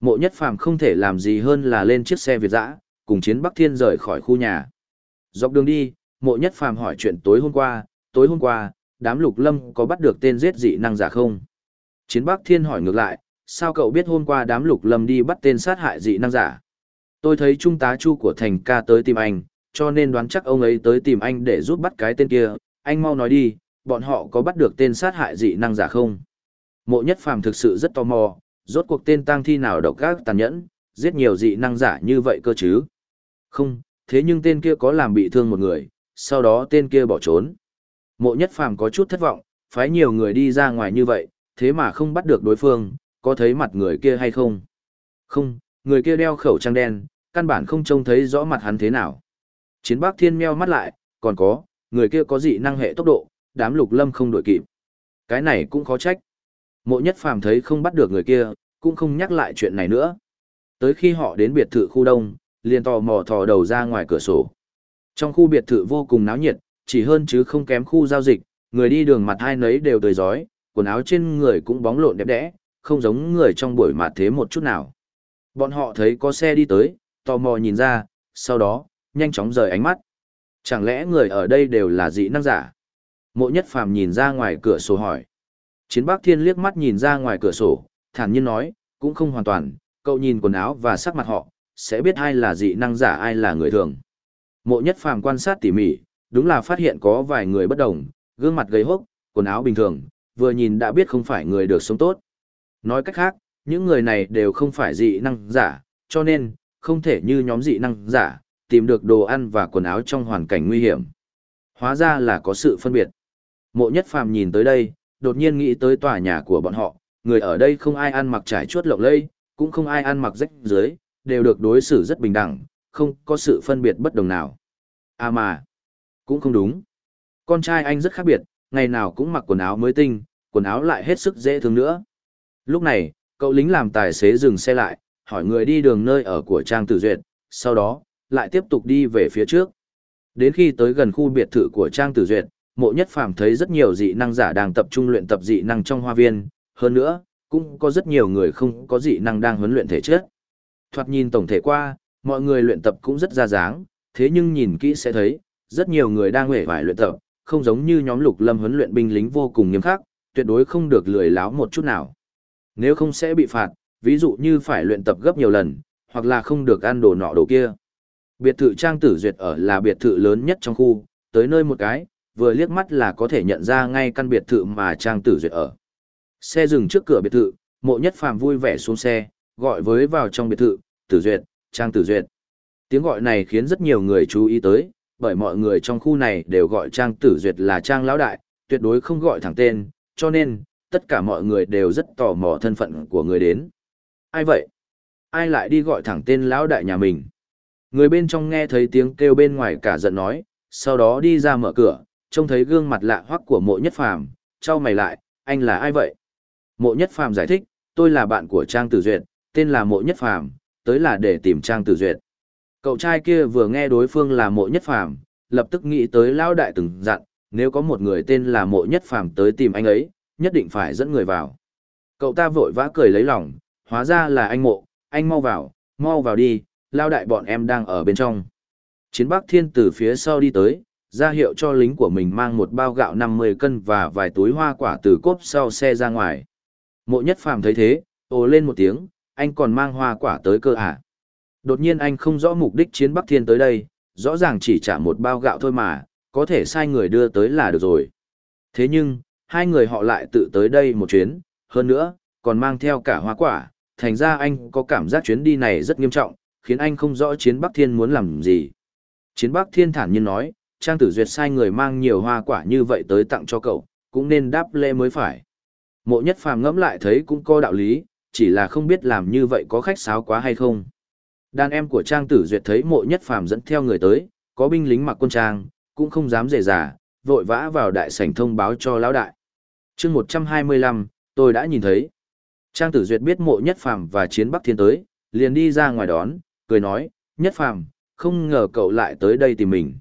Mộ nhất phàm không thể làm gì hơn là lên chiếc xe Việt dã, cùng chiến Bắc Thiên rời khỏi khu nhà. Dọc đường đi, mộ nhất phàm hỏi chuyện tối hôm qua, tối hôm qua, đám lục lâm có bắt được tên giết dị năng giả không? Chiến Bắc Thiên hỏi ngược lại, sao cậu biết hôm qua đám lục lâm đi bắt tên sát hại dị năng giả? Tôi thấy trung tá chu của thành ca tới tìm anh, cho nên đoán chắc ông ấy tới tìm anh để giúp bắt cái tên kia, anh mau nói đi, bọn họ có bắt được tên sát hại dị năng giả không? Mộ nhất phàm thực sự rất tò mò, rốt cuộc tên tang thi nào độc ác tàn nhẫn, giết nhiều dị năng giả như vậy cơ chứ? Không, thế nhưng tên kia có làm bị thương một người, sau đó tên kia bỏ trốn. Mộ nhất phàm có chút thất vọng, phái nhiều người đi ra ngoài như vậy, thế mà không bắt được đối phương, có thấy mặt người kia hay không? Không, người kia đeo khẩu trang đen, căn bản không trông thấy rõ mặt hắn thế nào. Chiến Bác Thiên meo mắt lại, còn có, người kia có dị năng hệ tốc độ, đám lục lâm không đổi kịp. Cái này cũng khó trách. Mộ nhất phàm thấy không bắt được người kia, cũng không nhắc lại chuyện này nữa. Tới khi họ đến biệt thự khu đông, liền tò mò thò đầu ra ngoài cửa sổ. Trong khu biệt thự vô cùng náo nhiệt, chỉ hơn chứ không kém khu giao dịch, người đi đường mặt hai nấy đều tươi giói, quần áo trên người cũng bóng lộn đẹp đẽ, không giống người trong buổi mặt thế một chút nào. Bọn họ thấy có xe đi tới, tò mò nhìn ra, sau đó, nhanh chóng rời ánh mắt. Chẳng lẽ người ở đây đều là dị năng giả? Mộ nhất phàm nhìn ra ngoài cửa sổ hỏi. Chiến Bắc Thiên liếc mắt nhìn ra ngoài cửa sổ, thản nhiên nói, cũng không hoàn toàn, cậu nhìn quần áo và sắc mặt họ, sẽ biết ai là dị năng giả ai là người thường. Mộ nhất phàm quan sát tỉ mỉ, đúng là phát hiện có vài người bất đồng, gương mặt gầy hốc, quần áo bình thường, vừa nhìn đã biết không phải người được sống tốt. Nói cách khác, những người này đều không phải dị năng giả, cho nên, không thể như nhóm dị năng giả, tìm được đồ ăn và quần áo trong hoàn cảnh nguy hiểm. Hóa ra là có sự phân biệt. Mộ nhất phàm nhìn tới đây, đột nhiên nghĩ tới tòa nhà của bọn họ, người ở đây không ai ăn mặc trải chuốt lộng lây, cũng không ai ăn mặc rách dưới, đều được đối xử rất bình đẳng, không có sự phân biệt bất đồng nào. À mà, cũng không đúng. Con trai anh rất khác biệt, ngày nào cũng mặc quần áo mới tinh, quần áo lại hết sức dễ thương nữa. Lúc này, cậu lính làm tài xế dừng xe lại, hỏi người đi đường nơi ở của Trang Tử Duyệt, sau đó, lại tiếp tục đi về phía trước. Đến khi tới gần khu biệt thự của Trang Tử Duyệt, mộ nhất phàm thấy rất nhiều dị năng giả đang tập trung luyện tập dị năng trong hoa viên, hơn nữa, cũng có rất nhiều người không có dị năng đang huấn luyện thể chất. Thoạt nhìn tổng thể qua, mọi người luyện tập cũng rất ra dáng, thế nhưng nhìn kỹ sẽ thấy, rất nhiều người đang huệ vải luyện tập, không giống như nhóm lục lâm huấn luyện binh lính vô cùng nghiêm khắc, tuyệt đối không được lười láo một chút nào. Nếu không sẽ bị phạt, ví dụ như phải luyện tập gấp nhiều lần, hoặc là không được ăn đồ nọ đồ kia. Biệt thự Trang Tử Duyệt ở là biệt thự lớn nhất trong khu, tới nơi một cái, vừa liếc mắt là có thể nhận ra ngay căn biệt thự mà Trang Tử Duyệt ở. Xe dừng trước cửa biệt thự, mộ nhất phàm vui vẻ xuống xe, gọi với vào trong biệt thự, Tử Duyệt, Trang Tử Duyệt. Tiếng gọi này khiến rất nhiều người chú ý tới, bởi mọi người trong khu này đều gọi Trang Tử Duyệt là Trang Lão Đại, tuyệt đối không gọi thẳng tên, cho nên, tất cả mọi người đều rất tò mò thân phận của người đến. Ai vậy? Ai lại đi gọi thẳng tên Lão Đại nhà mình? Người bên trong nghe thấy tiếng kêu bên ngoài cả giận nói, sau đó đi ra mở cửa, trông thấy gương mặt lạ hoắc của mộ nhất phàm, trao mày lại, anh là ai vậy? Mộ nhất phàm giải thích, tôi là bạn của Trang Tử Duyệt, tên là mộ nhất phàm, tới là để tìm Trang Tử Duyệt. Cậu trai kia vừa nghe đối phương là mộ nhất phàm, lập tức nghĩ tới Lão Đại từng dặn, nếu có một người tên là mộ nhất phàm tới tìm anh ấy, nhất định phải dẫn người vào. Cậu ta vội vã cười lấy lòng, hóa ra là anh mộ, anh mau vào, mau vào đi, lao đại bọn em đang ở bên trong. Chiến Bắc Thiên từ phía sau đi tới, ra hiệu cho lính của mình mang một bao gạo 50 cân và vài túi hoa quả từ cốp sau xe ra ngoài. Mộ nhất phàm thấy thế, ồ lên một tiếng, anh còn mang hoa quả tới cơ à. Đột nhiên anh không rõ mục đích Chiến Bắc Thiên tới đây, rõ ràng chỉ trả một bao gạo thôi mà, có thể sai người đưa tới là được rồi. Thế nhưng, hai người họ lại tự tới đây một chuyến, hơn nữa, còn mang theo cả hoa quả, thành ra anh có cảm giác chuyến đi này rất nghiêm trọng, khiến anh không rõ Chiến Bắc Thiên muốn làm gì. Chiến Bắc Thiên thản nhiên nói, Trang Tử Duyệt sai người mang nhiều hoa quả như vậy tới tặng cho cậu, cũng nên đáp lễ mới phải. Mộ nhất phàm ngẫm lại thấy cũng có đạo lý, chỉ là không biết làm như vậy có khách sáo quá hay không. Đàn em của Trang Tử Duyệt thấy mộ nhất phàm dẫn theo người tới, có binh lính mặc quân trang, cũng không dám dề rà, vội vã vào đại sảnh thông báo cho lão đại. chương 125, tôi đã nhìn thấy. Trang Tử Duyệt biết mộ nhất phàm và chiến Bắc Thiên tới, liền đi ra ngoài đón, cười nói, nhất phàm, không ngờ cậu lại tới đây tìm mình.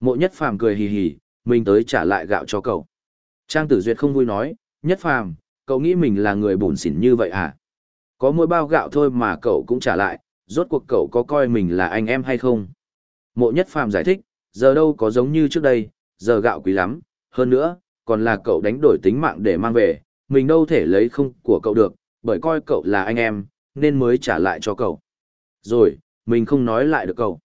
Mộ nhất phàm cười hì hì, mình tới trả lại gạo cho cậu. Trang tử duyệt không vui nói, nhất phàm, cậu nghĩ mình là người bùn xỉn như vậy à? Có mỗi bao gạo thôi mà cậu cũng trả lại, rốt cuộc cậu có coi mình là anh em hay không? Mộ nhất phàm giải thích, giờ đâu có giống như trước đây, giờ gạo quý lắm, hơn nữa, còn là cậu đánh đổi tính mạng để mang về, mình đâu thể lấy không của cậu được, bởi coi cậu là anh em, nên mới trả lại cho cậu. Rồi, mình không nói lại được cậu.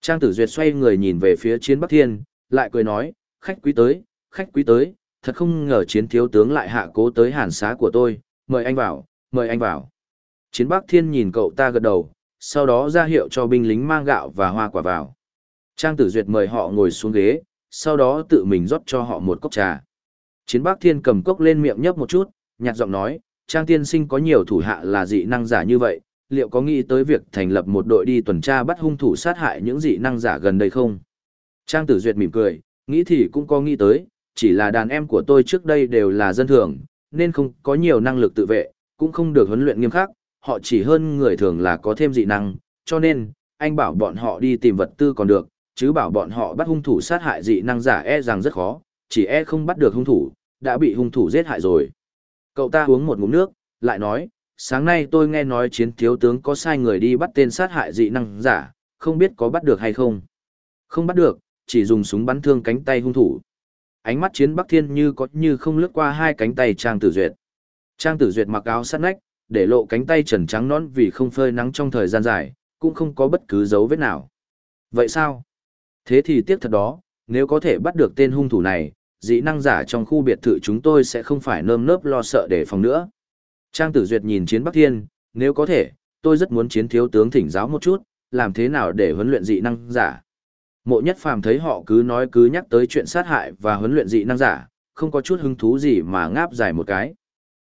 Trang tử duyệt xoay người nhìn về phía chiến Bắc Thiên, lại cười nói, khách quý tới, khách quý tới, thật không ngờ chiến thiếu tướng lại hạ cố tới hàn xá của tôi, mời anh vào, mời anh vào. Chiến Bắc Thiên nhìn cậu ta gật đầu, sau đó ra hiệu cho binh lính mang gạo và hoa quả vào. Trang tử duyệt mời họ ngồi xuống ghế, sau đó tự mình rót cho họ một cốc trà. Chiến Bắc Thiên cầm cốc lên miệng nhấp một chút, nhạt giọng nói, Trang tiên sinh có nhiều thủ hạ là dị năng giả như vậy, liệu có nghĩ tới việc thành lập một đội đi tuần tra bắt hung thủ sát hại những dị năng giả gần đây không? Trang tử duyệt mỉm cười, nghĩ thì cũng có nghĩ tới, chỉ là đàn em của tôi trước đây đều là dân thường, nên không có nhiều năng lực tự vệ, cũng không được huấn luyện nghiêm khắc, họ chỉ hơn người thường là có thêm dị năng, cho nên, anh bảo bọn họ đi tìm vật tư còn được, chứ bảo bọn họ bắt hung thủ sát hại dị năng giả e rằng rất khó, chỉ e không bắt được hung thủ, đã bị hung thủ giết hại rồi. Cậu ta uống một ngụm nước, lại nói, sáng nay tôi nghe nói chiến thiếu tướng có sai người đi bắt tên sát hại dị năng giả, không biết có bắt được hay không. Không bắt được, chỉ dùng súng bắn thương cánh tay hung thủ. Ánh mắt chiến Bắc Thiên như có như không lướt qua hai cánh tay Trang Tử Duyệt. Trang Tử Duyệt mặc áo sát nách, để lộ cánh tay trần trắng nón vì không phơi nắng trong thời gian dài, cũng không có bất cứ dấu vết nào. Vậy sao? Thế thì tiếc thật đó, nếu có thể bắt được tên hung thủ này, dĩ năng giả trong khu biệt thự chúng tôi sẽ không phải nơm nớp lo sợ để phòng nữa. Trang Tử Duyệt nhìn chiến Bắc Thiên, nếu có thể, tôi rất muốn chiến thiếu tướng thỉnh giáo một chút, làm thế nào để huấn luyện dị năng giả. Mộ nhất phàm thấy họ cứ nói cứ nhắc tới chuyện sát hại và huấn luyện dị năng giả, không có chút hứng thú gì mà ngáp dài một cái.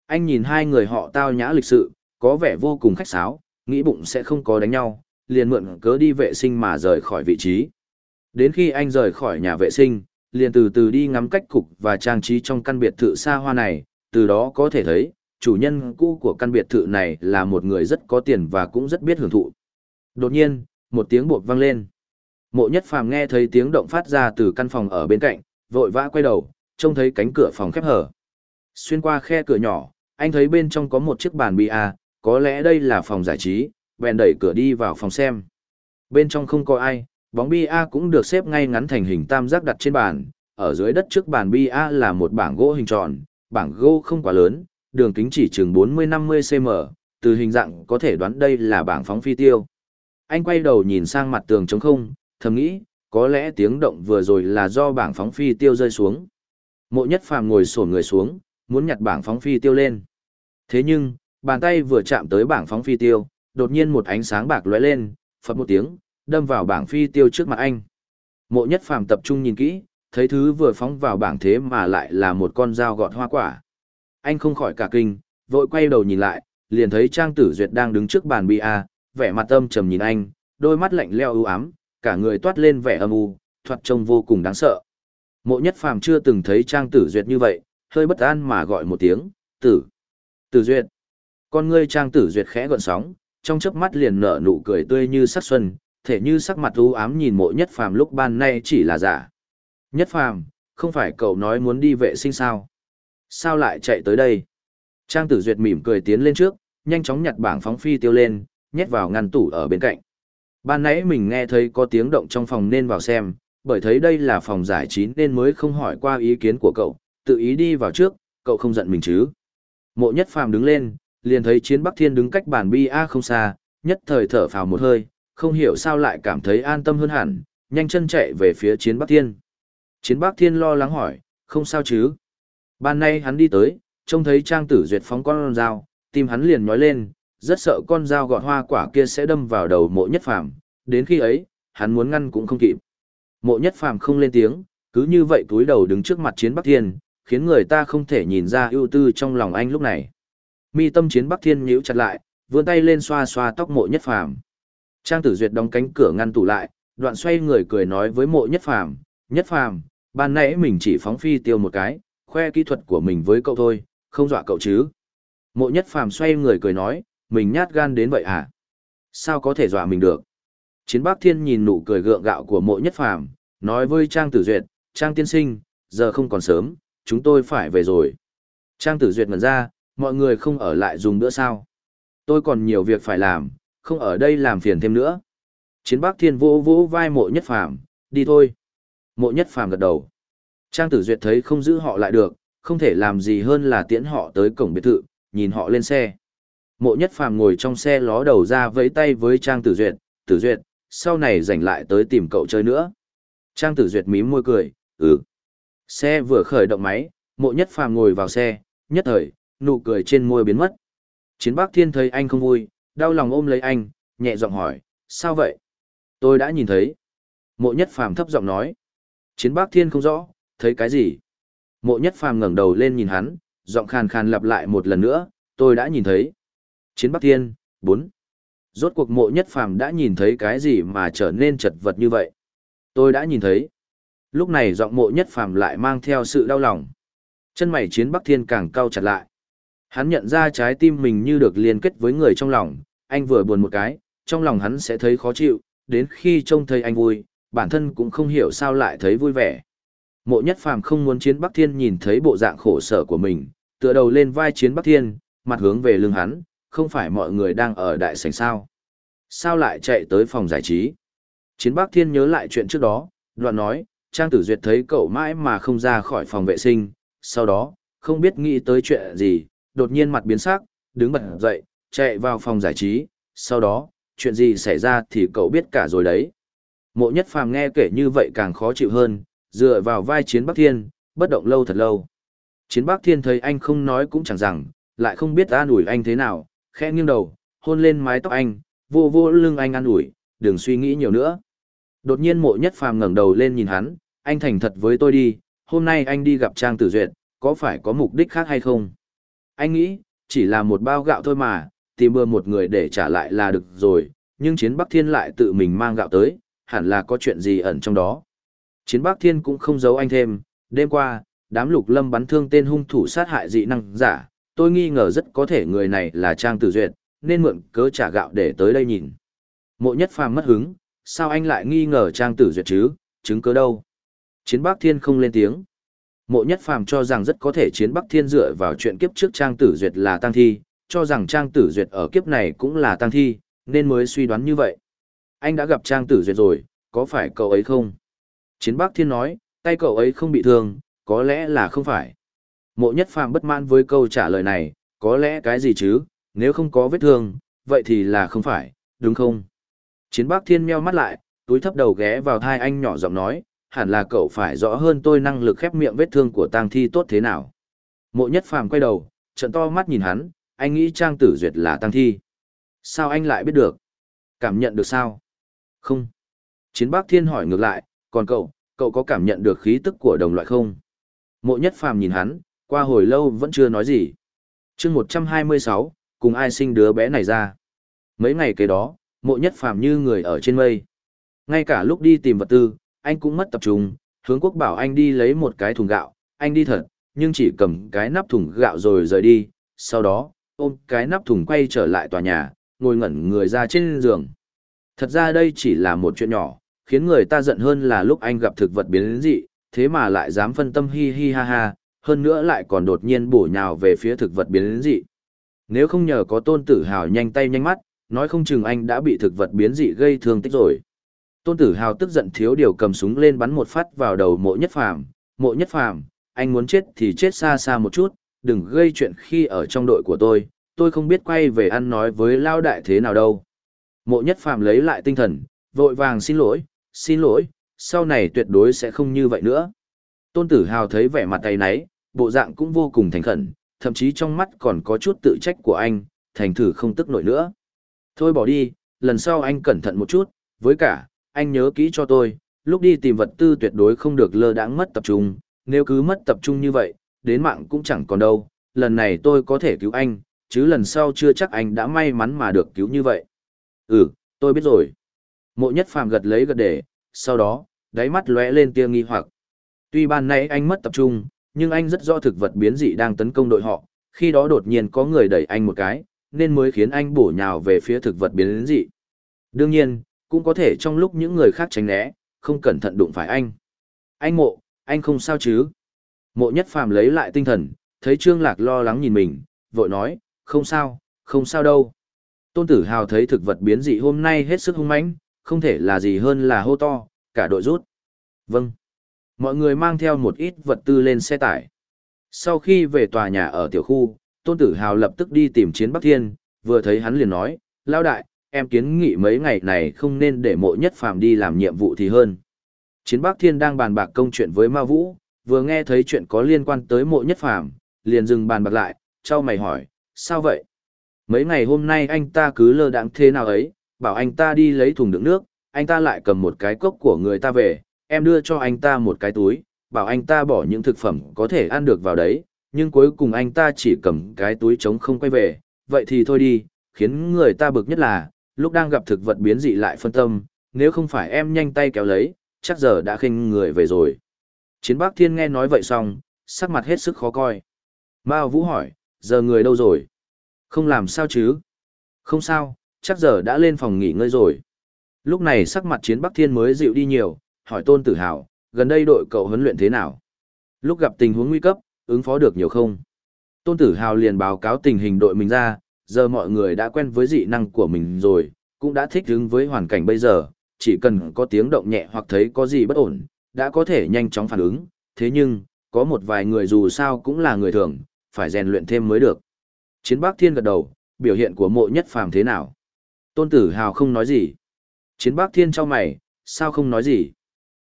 Anh nhìn hai người họ tao nhã lịch sự, có vẻ vô cùng khách sáo, nghĩ bụng sẽ không có đánh nhau, liền mượn cớ đi vệ sinh mà rời khỏi vị trí. Đến khi anh rời khỏi nhà vệ sinh, liền từ từ đi ngắm cách cục và trang trí trong căn biệt thự xa hoa này, từ đó có thể thấy, chủ nhân cũ của căn biệt thự này là một người rất có tiền và cũng rất biết hưởng thụ. Đột nhiên, một tiếng bột vang lên. Mộ nhất phàm nghe thấy tiếng động phát ra từ căn phòng ở bên cạnh, vội vã quay đầu, trông thấy cánh cửa phòng khép hở. Xuyên qua khe cửa nhỏ, anh thấy bên trong có một chiếc bàn bia, có lẽ đây là phòng giải trí, bèn đẩy cửa đi vào phòng xem. Bên trong không có ai, bóng bia cũng được xếp ngay ngắn thành hình tam giác đặt trên bàn, ở dưới đất trước bàn bia là một bảng gỗ hình tròn, bảng gỗ không quá lớn, đường kính chỉ chừng 40-50 cm, từ hình dạng có thể đoán đây là bảng phóng phi tiêu. Anh quay đầu nhìn sang mặt tường trống không, thầm nghĩ, có lẽ tiếng động vừa rồi là do bảng phóng phi tiêu rơi xuống. Mộ nhất phàm ngồi sổn người xuống, muốn nhặt bảng phóng phi tiêu lên. Thế nhưng, bàn tay vừa chạm tới bảng phóng phi tiêu, đột nhiên một ánh sáng bạc lóe lên, phật một tiếng, đâm vào bảng phi tiêu trước mặt anh. Mộ nhất phàm tập trung nhìn kỹ, thấy thứ vừa phóng vào bảng thế mà lại là một con dao gọt hoa quả. Anh không khỏi cả kinh, vội quay đầu nhìn lại, liền thấy Trang Tử Duyệt đang đứng trước bàn bia, vẻ mặt âm trầm nhìn anh, đôi mắt lạnh leo ưu ám, cả người toát lên vẻ âm u, thoạt trông vô cùng đáng sợ. Mộ Nhất Phàm chưa từng thấy Trang Tử Duyệt như vậy, hơi bất an mà gọi một tiếng, "Tử." Tử Duyệt. Con ngươi Trang Tử Duyệt khẽ gợn sóng, trong chớp mắt liền nở nụ cười tươi như sắc xuân, thể như sắc mặt u ám nhìn Mộ Nhất Phàm lúc ban nay chỉ là giả. "Nhất Phàm, không phải cậu nói muốn đi vệ sinh sao? Sao lại chạy tới đây?" Trang Tử Duyệt mỉm cười tiến lên trước, nhanh chóng nhặt bảng phóng phi tiêu lên, nhét vào ngăn tủ ở bên cạnh. Ban nãy mình nghe thấy có tiếng động trong phòng nên vào xem, bởi thấy đây là phòng giải trí nên mới không hỏi qua ý kiến của cậu, tự ý đi vào trước, cậu không giận mình chứ. Mộ nhất phàm đứng lên, liền thấy chiến Bắc Thiên đứng cách bàn bia không xa, nhất thời thở phào một hơi, không hiểu sao lại cảm thấy an tâm hơn hẳn, nhanh chân chạy về phía chiến Bắc Thiên. Chiến Bắc Thiên lo lắng hỏi, không sao chứ. Ban nay hắn đi tới, trông thấy trang tử duyệt phóng con dao, tim hắn liền nhói lên, rất sợ con dao gọt hoa quả kia sẽ đâm vào đầu mộ nhất phàm, đến khi ấy, hắn muốn ngăn cũng không kịp. Mộ nhất phàm không lên tiếng, cứ như vậy túi đầu đứng trước mặt chiến Bắc Thiên, khiến người ta không thể nhìn ra ưu tư trong lòng anh lúc này. Mi tâm chiến Bắc Thiên nhíu chặt lại, vươn tay lên xoa xoa tóc mộ nhất phàm. Trang tử duyệt đóng cánh cửa ngăn tủ lại, đoạn xoay người cười nói với mộ nhất phàm, nhất phàm, ban nãy mình chỉ phóng phi tiêu một cái, khoe kỹ thuật của mình với cậu thôi, không dọa cậu chứ. Mộ nhất phàm xoay người cười nói, mình nhát gan đến vậy à? Sao có thể dọa mình được? Chiến Bắc Thiên nhìn nụ cười gượng gạo của mộ nhất phàm, nói với Trang Tử Duyệt, Trang Tiên Sinh, giờ không còn sớm, chúng tôi phải về rồi. Trang Tử Duyệt ngẩn ra, mọi người không ở lại dùng nữa sao. Tôi còn nhiều việc phải làm, không ở đây làm phiền thêm nữa. Chiến Bắc Thiên vỗ vỗ vai mộ nhất phàm, đi thôi. Mộ nhất phàm gật đầu. Trang tử duyệt thấy không giữ họ lại được, không thể làm gì hơn là tiễn họ tới cổng biệt thự, nhìn họ lên xe. Mộ nhất phàm ngồi trong xe ló đầu ra vẫy tay với Trang tử duyệt, tử duyệt, sau này rảnh lại tới tìm cậu chơi nữa. Trang tử duyệt mím môi cười, ừ. Xe vừa khởi động máy, mộ nhất phàm ngồi vào xe, nhất thời, nụ cười trên môi biến mất. Chiến Bắc Thiên thấy anh không vui, đau lòng ôm lấy anh, nhẹ giọng hỏi, sao vậy? Tôi đã nhìn thấy. Mộ nhất phàm thấp giọng nói. Chiến Bắc Thiên không rõ, thấy cái gì? Mộ nhất phàm ngẩng đầu lên nhìn hắn, giọng khàn khàn lặp lại một lần nữa, tôi đã nhìn thấy. Chiến Bắc Thiên, 4. Rốt cuộc mộ nhất phàm đã nhìn thấy cái gì mà trở nên chật vật như vậy? Tôi đã nhìn thấy. Lúc này giọng mộ nhất phàm lại mang theo sự đau lòng. Chân mày chiến Bắc Thiên càng cau chặt lại. Hắn nhận ra trái tim mình như được liên kết với người trong lòng, anh vừa buồn một cái, trong lòng hắn sẽ thấy khó chịu, đến khi trông thấy anh vui, bản thân cũng không hiểu sao lại thấy vui vẻ. Mộ nhất phàm không muốn chiến Bắc Thiên nhìn thấy bộ dạng khổ sở của mình, tựa đầu lên vai chiến Bắc Thiên, mặt hướng về lưng hắn, không phải mọi người đang ở đại sảnh sao. Sao lại chạy tới phòng giải trí? Chiến Bắc Thiên nhớ lại chuyện trước đó, đoạn nói, Trang Tử Duyệt thấy cậu mãi mà không ra khỏi phòng vệ sinh, sau đó, không biết nghĩ tới chuyện gì, đột nhiên mặt biến sắc, đứng bật dậy, chạy vào phòng giải trí, sau đó, chuyện gì xảy ra thì cậu biết cả rồi đấy. Mộ nhất phàm nghe kể như vậy càng khó chịu hơn, dựa vào vai chiến Bắc Thiên, bất động lâu thật lâu. Chiến Bắc Thiên thấy anh không nói cũng chẳng rằng, lại không biết an ủi anh thế nào, khẽ nghiêng đầu, hôn lên mái tóc anh, vô vô lưng anh an ủi, đừng suy nghĩ nhiều nữa. Đột nhiên mộ nhất phàm ngẩng đầu lên nhìn hắn, anh thành thật với tôi đi, hôm nay anh đi gặp Trang Tử Duyệt, có phải có mục đích khác hay không? Anh nghĩ, chỉ là một bao gạo thôi mà, tìm bừa một người để trả lại là được rồi, nhưng Chiến Bắc Thiên lại tự mình mang gạo tới, hẳn là có chuyện gì ẩn trong đó. Chiến Bắc Thiên cũng không giấu anh thêm, đêm qua, đám lục lâm bắn thương tên hung thủ sát hại dị năng giả, tôi nghi ngờ rất có thể người này là Trang Tử Duyệt, nên mượn cớ trả gạo để tới đây nhìn. Mộ nhất phàm mất hứng, sao anh lại nghi ngờ Trang Tử Duyệt chứ, chứng cớ đâu? Chiến Bắc Thiên không lên tiếng. Mộ Nhất Phàm cho rằng rất có thể Chiến Bắc Thiên dựa vào chuyện kiếp trước Trang Tử Duyệt là tăng thi, cho rằng Trang Tử Duyệt ở kiếp này cũng là tăng thi, nên mới suy đoán như vậy. Anh đã gặp Trang Tử Duyệt rồi, có phải cậu ấy không? Chiến Bắc Thiên nói, tay cậu ấy không bị thương, có lẽ là không phải. Mộ Nhất Phàm bất mãn với câu trả lời này, có lẽ cái gì chứ, nếu không có vết thương, vậy thì là không phải, đúng không? Chiến Bác Thiên meo mắt lại, túi thấp đầu ghé vào thai anh nhỏ giọng nói, hẳn là cậu phải rõ hơn tôi năng lực khép miệng vết thương của tang thi tốt thế nào. Mộ nhất phàm quay đầu, trận to mắt nhìn hắn, anh nghĩ Trang Tử Duyệt là tang thi. Sao anh lại biết được? Cảm nhận được sao? Không. Chiến Bác Thiên hỏi ngược lại, còn cậu, cậu có cảm nhận được khí tức của đồng loại không? Mộ nhất phàm nhìn hắn, qua hồi lâu vẫn chưa nói gì. chương 126, cùng ai sinh đứa bé này ra? Mấy ngày kế đó, mộ nhất phàm như người ở trên mây. Ngay cả lúc đi tìm vật tư, anh cũng mất tập trung, hướng quốc bảo anh đi lấy một cái thùng gạo, anh đi thật, nhưng chỉ cầm cái nắp thùng gạo rồi rời đi, sau đó, ôm cái nắp thùng quay trở lại tòa nhà, ngồi ngẩn người ra trên giường. Thật ra đây chỉ là một chuyện nhỏ, khiến người ta giận hơn là lúc anh gặp thực vật biến dị, thế mà lại dám phân tâm hi hi ha ha, hơn nữa lại còn đột nhiên bổ nhào về phía thực vật biến dị. Nếu không nhờ có tôn tử hào nhanh tay nhanh mắt, nói không chừng anh đã bị thực vật biến dị gây thương tích rồi. Tôn Tử Hào tức giận thiếu điều cầm súng lên bắn một phát vào đầu mộ nhất phàm. Mộ nhất phàm, anh muốn chết thì chết xa xa một chút, đừng gây chuyện khi ở trong đội của tôi, tôi không biết quay về ăn nói với lao đại thế nào đâu. Mộ nhất phàm lấy lại tinh thần, vội vàng xin lỗi, xin lỗi, sau này tuyệt đối sẽ không như vậy nữa. Tôn Tử Hào thấy vẻ mặt tay náy, bộ dạng cũng vô cùng thành khẩn, thậm chí trong mắt còn có chút tự trách của anh, thành thử không tức nổi nữa. Thôi bỏ đi, lần sau anh cẩn thận một chút, với cả, anh nhớ kỹ cho tôi, lúc đi tìm vật tư tuyệt đối không được lơ đãng mất tập trung, nếu cứ mất tập trung như vậy, đến mạng cũng chẳng còn đâu, lần này tôi có thể cứu anh, chứ lần sau chưa chắc anh đã may mắn mà được cứu như vậy. Ừ, tôi biết rồi. Mộ nhất phàm gật lấy gật để, sau đó, đáy mắt lóe lên tia nghi hoặc. Tuy ban nãy anh mất tập trung, nhưng anh rất rõ thực vật biến dị đang tấn công đội họ, khi đó đột nhiên có người đẩy anh một cái, nên mới khiến anh bổ nhào về phía thực vật biến dị. Đương nhiên, cũng có thể trong lúc những người khác tránh né, không cẩn thận đụng phải anh. Anh mộ, anh không sao chứ? Mộ nhất phàm lấy lại tinh thần, thấy Trương Lạc lo lắng nhìn mình, vội nói, không sao, không sao đâu. Tôn Tử Hào thấy thực vật biến dị hôm nay hết sức hung mãnh, không thể là gì hơn là hô to, cả đội rút. Vâng. Mọi người mang theo một ít vật tư lên xe tải. Sau khi về tòa nhà ở tiểu khu, Tôn Tử Hào lập tức đi tìm Chiến Bắc Thiên, vừa thấy hắn liền nói, lao đại, em kiến nghị mấy ngày này không nên để mộ nhất phàm đi làm nhiệm vụ thì hơn. Chiến Bắc Thiên đang bàn bạc công chuyện với Ma Vũ, vừa nghe thấy chuyện có liên quan tới mộ nhất phàm, liền dừng bàn bạc lại, trao mày hỏi, sao vậy? Mấy ngày hôm nay anh ta cứ lơ đãng thế nào ấy, bảo anh ta đi lấy thùng đựng nước, anh ta lại cầm một cái cốc của người ta về, em đưa cho anh ta một cái túi, bảo anh ta bỏ những thực phẩm có thể ăn được vào đấy, nhưng cuối cùng anh ta chỉ cầm cái túi trống không quay về, vậy thì thôi đi, khiến người ta bực nhất là, lúc đang gặp thực vật biến dị lại phân tâm, nếu không phải em nhanh tay kéo lấy, chắc giờ đã khinh người về rồi. Chiến Bắc Thiên nghe nói vậy xong, sắc mặt hết sức khó coi. Mao Vũ hỏi, giờ người đâu rồi? Không làm sao chứ? Không sao, chắc giờ đã lên phòng nghỉ ngơi rồi. Lúc này sắc mặt Chiến Bắc Thiên mới dịu đi nhiều, hỏi Tôn Tử Hào, gần đây đội cậu huấn luyện thế nào? Lúc gặp tình huống nguy cấp, ứng phó được nhiều không? Tôn Tử Hào liền báo cáo tình hình đội mình ra, giờ mọi người đã quen với dị năng của mình rồi, cũng đã thích ứng với hoàn cảnh bây giờ, chỉ cần có tiếng động nhẹ hoặc thấy có gì bất ổn, đã có thể nhanh chóng phản ứng, thế nhưng, có một vài người dù sao cũng là người thường, phải rèn luyện thêm mới được. Chiến Bắc Thiên gật đầu, biểu hiện của mộ nhất phàm thế nào? Tôn Tử Hào không nói gì. Chiến Bắc Thiên cho mày, sao không nói gì?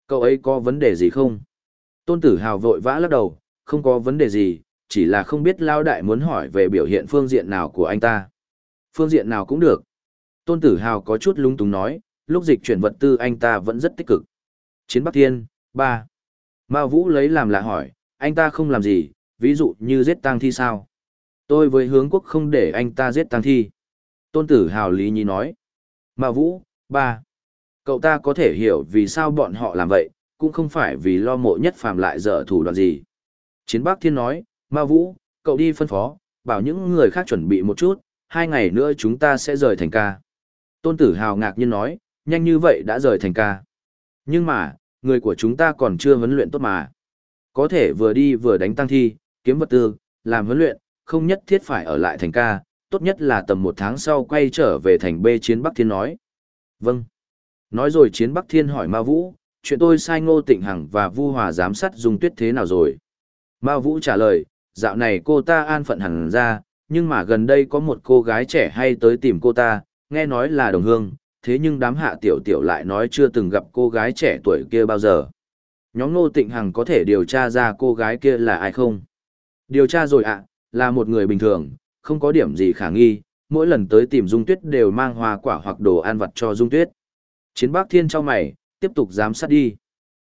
Cậu ấy có vấn đề gì không? Tôn Tử Hào vội vã lắc đầu, không có vấn đề gì, chỉ là không biết Lao Đại muốn hỏi về biểu hiện phương diện nào của anh ta. Phương diện nào cũng được. Tôn Tử Hào có chút lung túng nói, lúc dịch chuyển vật tư anh ta vẫn rất tích cực. Chiến Bắc Thiên, ba. Mao Vũ lấy làm lạ hỏi, anh ta không làm gì, ví dụ như giết tang thi sao? Tôi với hướng quốc không để anh ta giết tang thi. Tôn Tử Hào lý nhi nói. Mao Vũ, ba. Cậu ta có thể hiểu vì sao bọn họ làm vậy, cũng không phải vì lo mộ nhất phàm lại dở thủ đoạn gì. Chiến Bắc Thiên nói, Ma Vũ, cậu đi phân phó, bảo những người khác chuẩn bị một chút, hai ngày nữa chúng ta sẽ rời thành ca. Tôn Tử Hào ngạc nhiên nói, nhanh như vậy đã rời thành ca. Nhưng mà, người của chúng ta còn chưa huấn luyện tốt mà. Có thể vừa đi vừa đánh tăng thi, kiếm vật tư, làm huấn luyện, không nhất thiết phải ở lại thành ca, tốt nhất là tầm một tháng sau quay trở về thành B chiến Bắc Thiên nói. Vâng. Nói rồi chiến Bắc Thiên hỏi Ma Vũ, chuyện tôi sai Ngô Tịnh Hằng và Vu Hòa giám sát Dung Tuyết thế nào rồi? Ma Vũ trả lời, dạo này cô ta an phận hẳn ra, nhưng mà gần đây có một cô gái trẻ hay tới tìm cô ta, nghe nói là đồng hương, thế nhưng đám hạ tiểu tiểu lại nói chưa từng gặp cô gái trẻ tuổi kia bao giờ. Nhóm Ngô Tịnh Hằng có thể điều tra ra cô gái kia là ai không? Điều tra rồi ạ, là một người bình thường, không có điểm gì khả nghi, mỗi lần tới tìm Dung Tuyết đều mang hoa quả hoặc đồ ăn vặt cho Dung Tuyết. Chiến Bác Thiên cho mày, tiếp tục giám sát đi.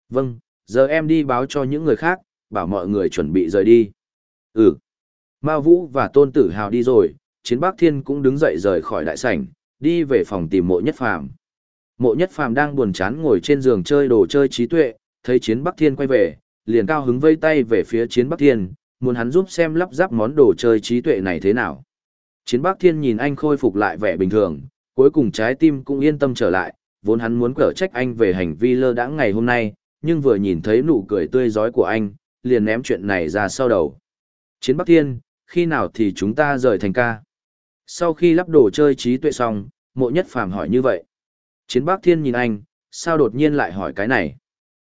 Vâng, giờ em đi báo cho những người khác, bảo mọi người chuẩn bị rời đi. Ừ. Ma Vũ và Tôn Tử Hào đi rồi, Chiến Bắc Thiên cũng đứng dậy rời khỏi đại sảnh, đi về phòng tìm mộ nhất phàm. Mộ nhất phàm đang buồn chán ngồi trên giường chơi đồ chơi trí tuệ, thấy Chiến Bắc Thiên quay về, liền cao hứng vây tay về phía Chiến Bắc Thiên, muốn hắn giúp xem lắp ráp món đồ chơi trí tuệ này thế nào. Chiến Bắc Thiên nhìn anh khôi phục lại vẻ bình thường, cuối cùng trái tim cũng yên tâm trở lại, vốn hắn muốn cở trách anh về hành vi lơ đãng ngày hôm nay, nhưng vừa nhìn thấy nụ cười tươi giói của anh, liền ném chuyện này ra sau đầu. Chiến Bắc Thiên, khi nào thì chúng ta rời thành ca? Sau khi lắp đồ chơi trí tuệ xong, mộ nhất phàm hỏi như vậy. Chiến Bắc Thiên nhìn anh, sao đột nhiên lại hỏi cái này?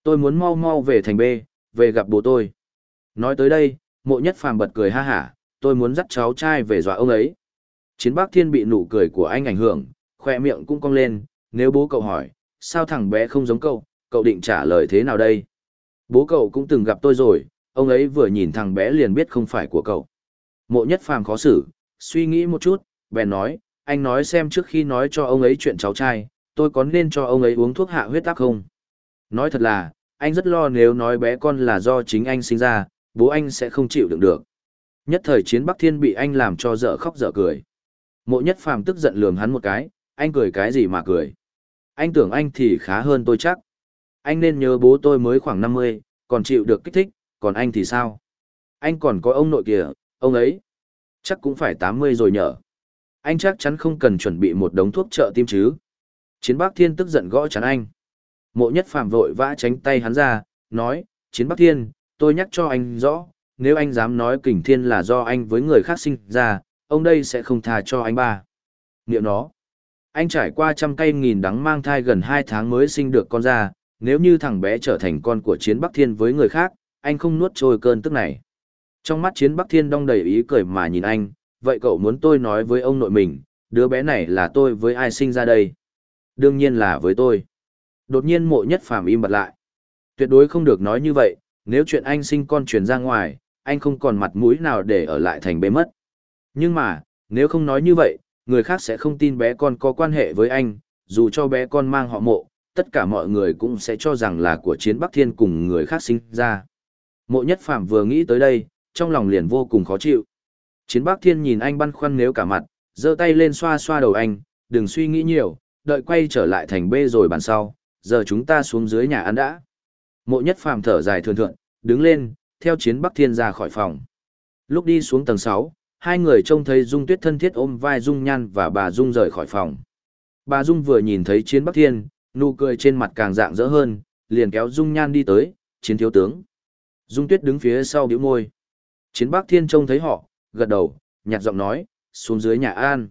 Tôi muốn mau mau về thành B, về gặp bố tôi. Nói tới đây, mộ nhất phàm bật cười ha hả, tôi muốn dắt cháu trai về dọa ông ấy. Chiến Bắc Thiên bị nụ cười của anh ảnh hưởng, khoe miệng cũng cong lên, nếu bố cậu hỏi, sao thằng bé không giống cậu, cậu định trả lời thế nào đây? Bố cậu cũng từng gặp tôi rồi, ông ấy vừa nhìn thằng bé liền biết không phải của cậu. Mộ nhất phàm khó xử, suy nghĩ một chút, bèn nói, anh nói xem trước khi nói cho ông ấy chuyện cháu trai, tôi có nên cho ông ấy uống thuốc hạ huyết áp không? Nói thật là, anh rất lo nếu nói bé con là do chính anh sinh ra, bố anh sẽ không chịu đựng được. Nhất thời chiến Bắc Thiên bị anh làm cho dở khóc dở cười. Mộ nhất phàm tức giận lườm hắn một cái, anh cười cái gì mà cười. Anh tưởng anh thì khá hơn tôi chắc. Anh nên nhớ bố tôi mới khoảng 50, còn chịu được kích thích, còn anh thì sao? Anh còn có ông nội kìa, ông ấy. Chắc cũng phải 80 rồi nhở. Anh chắc chắn không cần chuẩn bị một đống thuốc trợ tim chứ. Chiến Bắc Thiên tức giận gõ chắn anh. Mộ nhất phàm vội vã tránh tay hắn ra, nói, Chiến Bắc Thiên, tôi nhắc cho anh rõ, nếu anh dám nói kình thiên là do anh với người khác sinh ra, ông đây sẽ không tha cho anh ba. Niệm nó. Anh trải qua trăm cây nghìn đắng mang thai gần hai tháng mới sinh được con ra, nếu như thằng bé trở thành con của chiến Bắc Thiên với người khác, anh không nuốt trôi cơn tức này. Trong mắt chiến Bắc Thiên đong đầy ý cười mà nhìn anh, vậy cậu muốn tôi nói với ông nội mình, đứa bé này là tôi với ai sinh ra đây? Đương nhiên là với tôi. Đột nhiên mộ nhất phàm im bật lại. Tuyệt đối không được nói như vậy, nếu chuyện anh sinh con truyền ra ngoài, anh không còn mặt mũi nào để ở lại thành bế mất. Nhưng mà, nếu không nói như vậy, người khác sẽ không tin bé con có quan hệ với anh, dù cho bé con mang họ mộ, tất cả mọi người cũng sẽ cho rằng là của chiến Bắc Thiên cùng người khác sinh ra. Mộ nhất phạm vừa nghĩ tới đây, trong lòng liền vô cùng khó chịu. Chiến Bắc Thiên nhìn anh băn khoăn nếu cả mặt, giơ tay lên xoa xoa đầu anh, đừng suy nghĩ nhiều, đợi quay trở lại thành bê rồi bàn sau, giờ chúng ta xuống dưới nhà ăn đã. Mộ nhất phàm thở dài thường thượng, đứng lên, theo chiến Bắc Thiên ra khỏi phòng. Lúc đi xuống tầng 6, hai người trông thấy Dung Tuyết thân thiết ôm vai Dung Nhan và bà Dung rời khỏi phòng. Bà Dung vừa nhìn thấy chiến Bắc Thiên, nụ cười trên mặt càng dạng dỡ hơn, liền kéo Dung Nhan đi tới, chiến thiếu tướng. Dung Tuyết đứng phía sau bĩu môi. Chiến Bắc Thiên trông thấy họ, gật đầu, nhạt giọng nói, xuống dưới nhà an.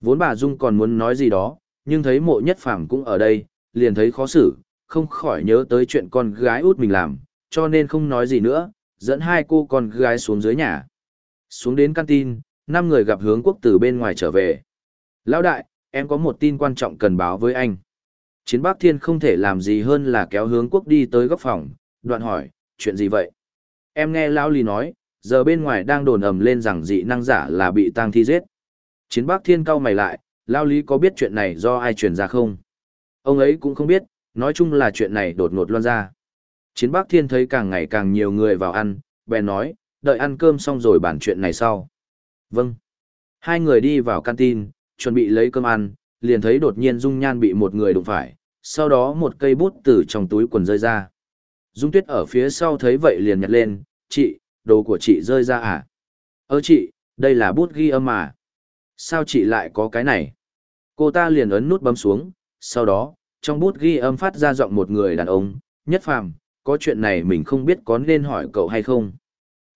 Vốn bà Dung còn muốn nói gì đó, nhưng thấy mộ nhất phàm cũng ở đây, liền thấy khó xử, không khỏi nhớ tới chuyện con gái út mình làm, cho nên không nói gì nữa, dẫn hai cô con gái xuống dưới nhà. Xuống đến canteen, năm người gặp hướng quốc từ bên ngoài trở về. Lão đại, em có một tin quan trọng cần báo với anh. Chiến Bác Thiên không thể làm gì hơn là kéo hướng quốc đi tới góc phòng, đoạn hỏi, chuyện gì vậy? Em nghe Lão Lý nói, giờ bên ngoài đang đồn ầm lên rằng dị năng giả là bị tang thi giết. Chiến Bác Thiên cau mày lại, Lão Lý có biết chuyện này do ai truyền ra không? Ông ấy cũng không biết, nói chung là chuyện này đột ngột loan ra. Chiến Bác Thiên thấy càng ngày càng nhiều người vào ăn, bèn nói, đợi ăn cơm xong rồi bàn chuyện này sau. Vâng. Hai người đi vào canteen, chuẩn bị lấy cơm ăn, liền thấy đột nhiên Dung Nhan bị một người đụng phải, sau đó một cây bút từ trong túi quần rơi ra. Dung Tuyết ở phía sau thấy vậy liền nhặt lên, chị, đồ của chị rơi ra à? Ơ chị, đây là bút ghi âm à? Sao chị lại có cái này? Cô ta liền ấn nút bấm xuống, sau đó, trong bút ghi âm phát ra giọng một người đàn ông, nhất phàm, có chuyện này mình không biết có nên hỏi cậu hay không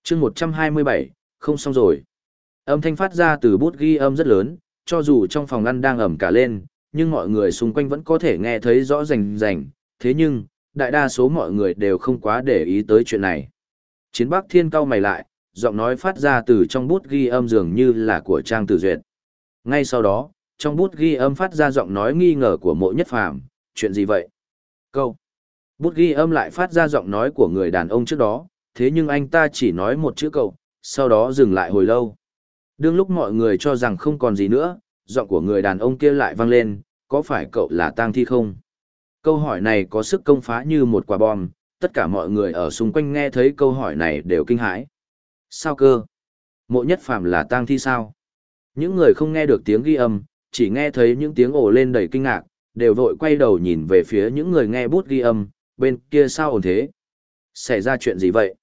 chương 127, không xong rồi. Âm thanh phát ra từ bút ghi âm rất lớn, cho dù trong phòng ăn đang ẩm cả lên, nhưng mọi người xung quanh vẫn có thể nghe thấy rõ rành rành, thế nhưng, đại đa số mọi người đều không quá để ý tới chuyện này. Chiến Bắc Thiên cau mày lại, giọng nói phát ra từ trong bút ghi âm dường như là của Trang Tử Duyệt. Ngay sau đó, trong bút ghi âm phát ra giọng nói nghi ngờ của mộ nhất phàm, chuyện gì vậy? Câu. Bút ghi âm lại phát ra giọng nói của người đàn ông trước đó, thế nhưng anh ta chỉ nói một chữ cậu, sau đó dừng lại hồi lâu. Đương lúc mọi người cho rằng không còn gì nữa, giọng của người đàn ông kia lại vang lên, có phải cậu là tang thi không? Câu hỏi này có sức công phá như một quả bom, tất cả mọi người ở xung quanh nghe thấy câu hỏi này đều kinh hãi. Sao cơ? Mộ nhất phàm là tang thi sao? Những người không nghe được tiếng ghi âm, chỉ nghe thấy những tiếng ồ lên đầy kinh ngạc, đều vội quay đầu nhìn về phía những người nghe bút ghi âm, bên kia sao ổn thế? Xảy ra chuyện gì vậy?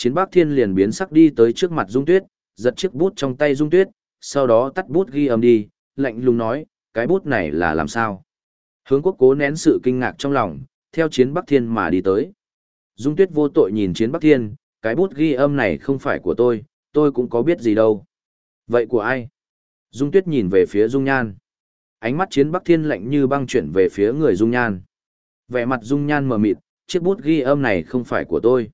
Chiến Bắc Thiên liền biến sắc đi tới trước mặt Dung Tuyết, giật chiếc bút trong tay Dung Tuyết, sau đó tắt bút ghi âm đi, lạnh lùng nói, cái bút này là làm sao? Hướng quốc cố nén sự kinh ngạc trong lòng, theo Chiến Bắc Thiên mà đi tới. Dung Tuyết vô tội nhìn Chiến Bắc Thiên, cái bút ghi âm này không phải của tôi, tôi cũng có biết gì đâu. Vậy của ai? Dung Tuyết nhìn về phía Dung Nhan. Ánh mắt Chiến Bắc Thiên lạnh như băng chuyển về phía người Dung Nhan. Vẻ mặt Dung Nhan mờ mịt, chiếc bút ghi âm này không phải của tôi.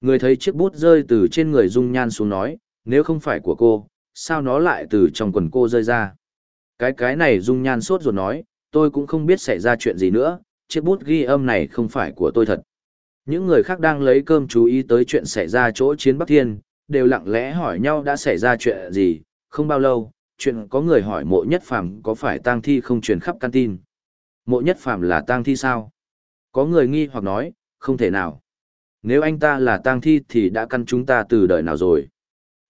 Người thấy chiếc bút rơi từ trên người Dung Nhan xuống nói, nếu không phải của cô, sao nó lại từ trong quần cô rơi ra? Cái cái này Dung Nhan sốt ruột nói, tôi cũng không biết xảy ra chuyện gì nữa, chiếc bút ghi âm này không phải của tôi thật. Những người khác đang lấy cơm chú ý tới chuyện xảy ra chỗ chiến Bắc Thiên, đều lặng lẽ hỏi nhau đã xảy ra chuyện gì, không bao lâu, chuyện có người hỏi mộ nhất phàm có phải tang thi không truyền khắp căn tin. Mộ nhất phàm là tang thi sao? Có người nghi hoặc nói, không thể nào. Nếu anh ta là tang thi thì đã căn chúng ta từ đời nào rồi.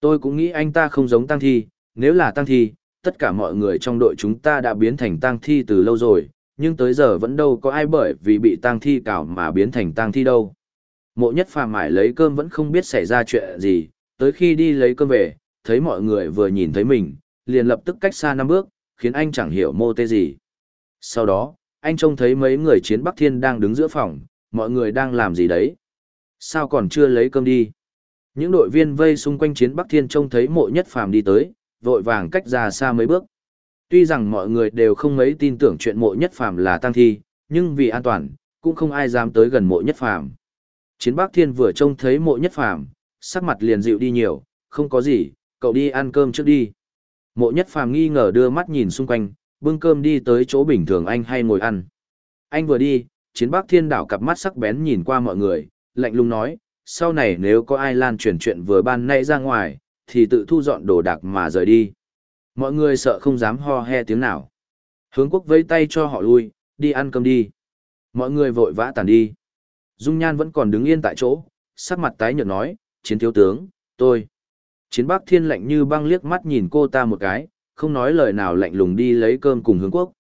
Tôi cũng nghĩ anh ta không giống tang thi, nếu là tang thi, tất cả mọi người trong đội chúng ta đã biến thành tang thi từ lâu rồi, nhưng tới giờ vẫn đâu có ai bởi vì bị tang thi cào mà biến thành tang thi đâu. Mộ nhất phàm mải lấy cơm vẫn không biết xảy ra chuyện gì, tới khi đi lấy cơm về, thấy mọi người vừa nhìn thấy mình, liền lập tức cách xa năm bước, khiến anh chẳng hiểu mô tê gì. Sau đó, anh trông thấy mấy người chiến Bắc Thiên đang đứng giữa phòng, mọi người đang làm gì đấy? Sao còn chưa lấy cơm đi? Những đội viên vây xung quanh chiến Bắc Thiên trông thấy mộ nhất phàm đi tới, vội vàng cách ra xa mấy bước. Tuy rằng mọi người đều không mấy tin tưởng chuyện mộ nhất phàm là tăng thi, nhưng vì an toàn, cũng không ai dám tới gần mộ nhất phàm. Chiến Bắc Thiên vừa trông thấy mộ nhất phàm, sắc mặt liền dịu đi nhiều, không có gì, cậu đi ăn cơm trước đi. Mộ nhất phàm nghi ngờ đưa mắt nhìn xung quanh, bưng cơm đi tới chỗ bình thường anh hay ngồi ăn. Anh vừa đi, chiến Bắc Thiên đảo cặp mắt sắc bén nhìn qua mọi người, lạnh lùng nói, sau này nếu có ai lan truyền chuyện vừa ban nay ra ngoài, thì tự thu dọn đồ đạc mà rời đi. Mọi người sợ không dám ho he tiếng nào. Hướng quốc vẫy tay cho họ lui, đi ăn cơm đi. Mọi người vội vã tàn đi. Dung Nhan vẫn còn đứng yên tại chỗ, sắc mặt tái nhợt nói, chiến thiếu tướng, tôi. Chiến Bắc Thiên lạnh như băng liếc mắt nhìn cô ta một cái, không nói lời nào lạnh lùng đi lấy cơm cùng hướng quốc.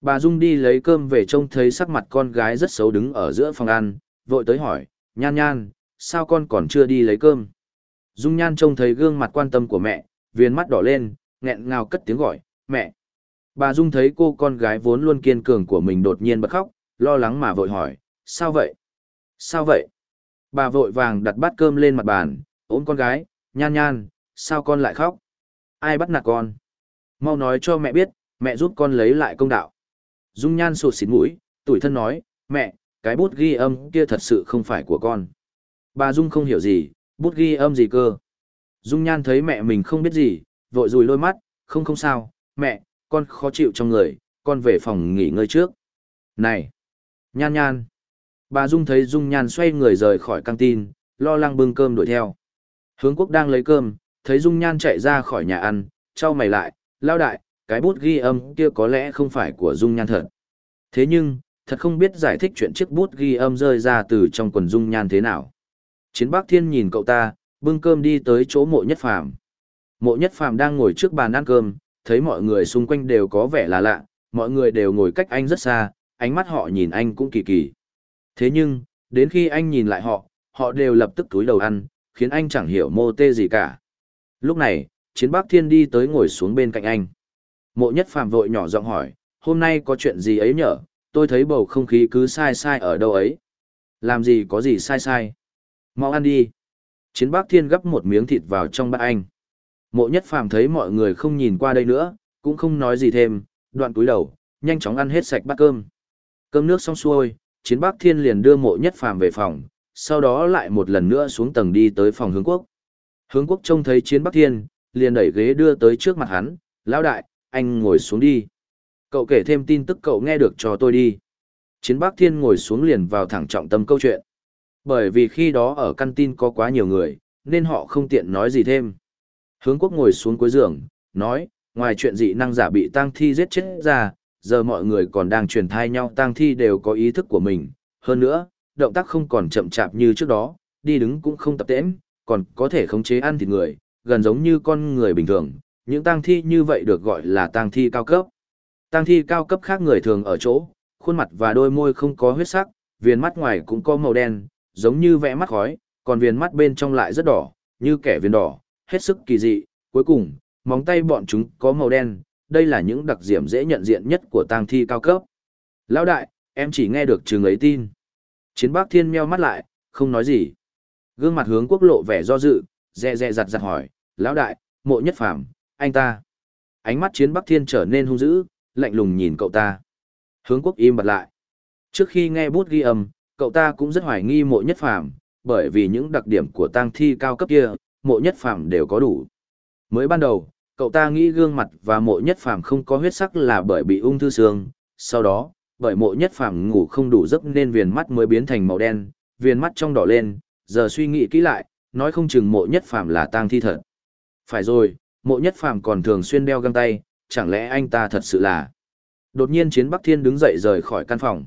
Bà Dung đi lấy cơm về trông thấy sắc mặt con gái rất xấu đứng ở giữa phòng ăn, vội tới hỏi, nhan nhan, sao con còn chưa đi lấy cơm? Dung nhan trông thấy gương mặt quan tâm của mẹ, viên mắt đỏ lên, nghẹn ngào cất tiếng gọi, mẹ. Bà Dung thấy cô con gái vốn luôn kiên cường của mình đột nhiên bật khóc, lo lắng mà vội hỏi, sao vậy? Sao vậy? Bà vội vàng đặt bát cơm lên mặt bàn, ôm con gái, nhan nhan, sao con lại khóc? Ai bắt nạt con? Mau nói cho mẹ biết, mẹ giúp con lấy lại công đạo. Dung nhan sụt xịt mũi, tủi thân nói, mẹ, cái bút ghi âm kia thật sự không phải của con. Bà Dung không hiểu gì, bút ghi âm gì cơ. Dung nhan thấy mẹ mình không biết gì, vội rùi lôi mắt, không không sao, mẹ, con khó chịu trong người, con về phòng nghỉ ngơi trước. Này! Nhan nhan! Bà Dung thấy Dung nhan xoay người rời khỏi căng tin, lo lắng bưng cơm đuổi theo. Hướng quốc đang lấy cơm, thấy Dung nhan chạy ra khỏi nhà ăn, trao mày lại, lao đại, cái bút ghi âm kia có lẽ không phải của Dung nhan thật. Thế nhưng, thật không biết giải thích chuyện chiếc bút ghi âm rơi ra từ trong quần Dung nhan thế nào. Chiến Bắc Thiên nhìn cậu ta, bưng cơm đi tới chỗ mộ nhất phàm. Mộ nhất phàm đang ngồi trước bàn ăn cơm, thấy mọi người xung quanh đều có vẻ là lạ, mọi người đều ngồi cách anh rất xa, ánh mắt họ nhìn anh cũng kỳ kỳ. Thế nhưng, đến khi anh nhìn lại họ, họ đều lập tức túi đầu ăn, khiến anh chẳng hiểu mô tê gì cả. Lúc này, Chiến Bắc Thiên đi tới ngồi xuống bên cạnh anh. Mộ nhất phàm vội nhỏ giọng hỏi, hôm nay có chuyện gì ấy nhở, tôi thấy bầu không khí cứ sai sai ở đâu ấy. Làm gì có gì sai sai. Mau ăn đi. Chiến Bắc Thiên gấp một miếng thịt vào trong bát anh. Mộ nhất phàm thấy mọi người không nhìn qua đây nữa, cũng không nói gì thêm, đoạn túi đầu, nhanh chóng ăn hết sạch bát cơm. Cơm nước xong xuôi, Chiến Bắc Thiên liền đưa mộ nhất phàm về phòng, sau đó lại một lần nữa xuống tầng đi tới phòng hướng quốc. Hướng quốc trông thấy Chiến Bắc Thiên, liền đẩy ghế đưa tới trước mặt hắn, lão đại, anh ngồi xuống đi. Cậu kể thêm tin tức cậu nghe được cho tôi đi. Chiến Bắc Thiên ngồi xuống liền vào thẳng trọng tâm câu chuyện. Bởi vì khi đó ở căn tin có quá nhiều người, nên họ không tiện nói gì thêm. Hướng quốc ngồi xuống cuối giường, nói, ngoài chuyện dị năng giả bị tang thi giết chết ra, giờ mọi người còn đang truyền thai nhau tang thi đều có ý thức của mình. Hơn nữa, động tác không còn chậm chạp như trước đó, đi đứng cũng không tập tễm, còn có thể khống chế ăn thịt người, gần giống như con người bình thường. Những tang thi như vậy được gọi là tang thi cao cấp. Tang thi cao cấp khác người thường ở chỗ, khuôn mặt và đôi môi không có huyết sắc, viền mắt ngoài cũng có màu đen, giống như vẽ mắt khói, còn viền mắt bên trong lại rất đỏ, như kẻ viền đỏ, hết sức kỳ dị. Cuối cùng, móng tay bọn chúng có màu đen, đây là những đặc điểm dễ nhận diện nhất của tang thi cao cấp. Lão đại, em chỉ nghe được chừng ấy tin. Chiến bác thiên meo mắt lại, không nói gì. Gương mặt hướng quốc lộ vẻ do dự, dè dè giặt giặt hỏi, lão đại, mộ nhất phàm, anh ta. Ánh mắt chiến bắc thiên trở nên hung dữ, lạnh lùng nhìn cậu ta. Hướng quốc im bật lại. Trước khi nghe bút ghi âm, cậu ta cũng rất hoài nghi mộ nhất phàm, bởi vì những đặc điểm của tang thi cao cấp kia, mộ nhất phàm đều có đủ. Mới ban đầu, cậu ta nghĩ gương mặt và mộ nhất phàm không có huyết sắc là bởi bị ung thư xương, sau đó, bởi mộ nhất phàm ngủ không đủ giấc nên viền mắt mới biến thành màu đen, viền mắt trong đỏ lên, giờ suy nghĩ kỹ lại, nói không chừng mộ nhất phàm là tang thi thật. Phải rồi, mộ nhất phàm còn thường xuyên đeo găng tay, chẳng lẽ anh ta thật sự là... Đột nhiên chiến Bắc Thiên đứng dậy rời khỏi căn phòng.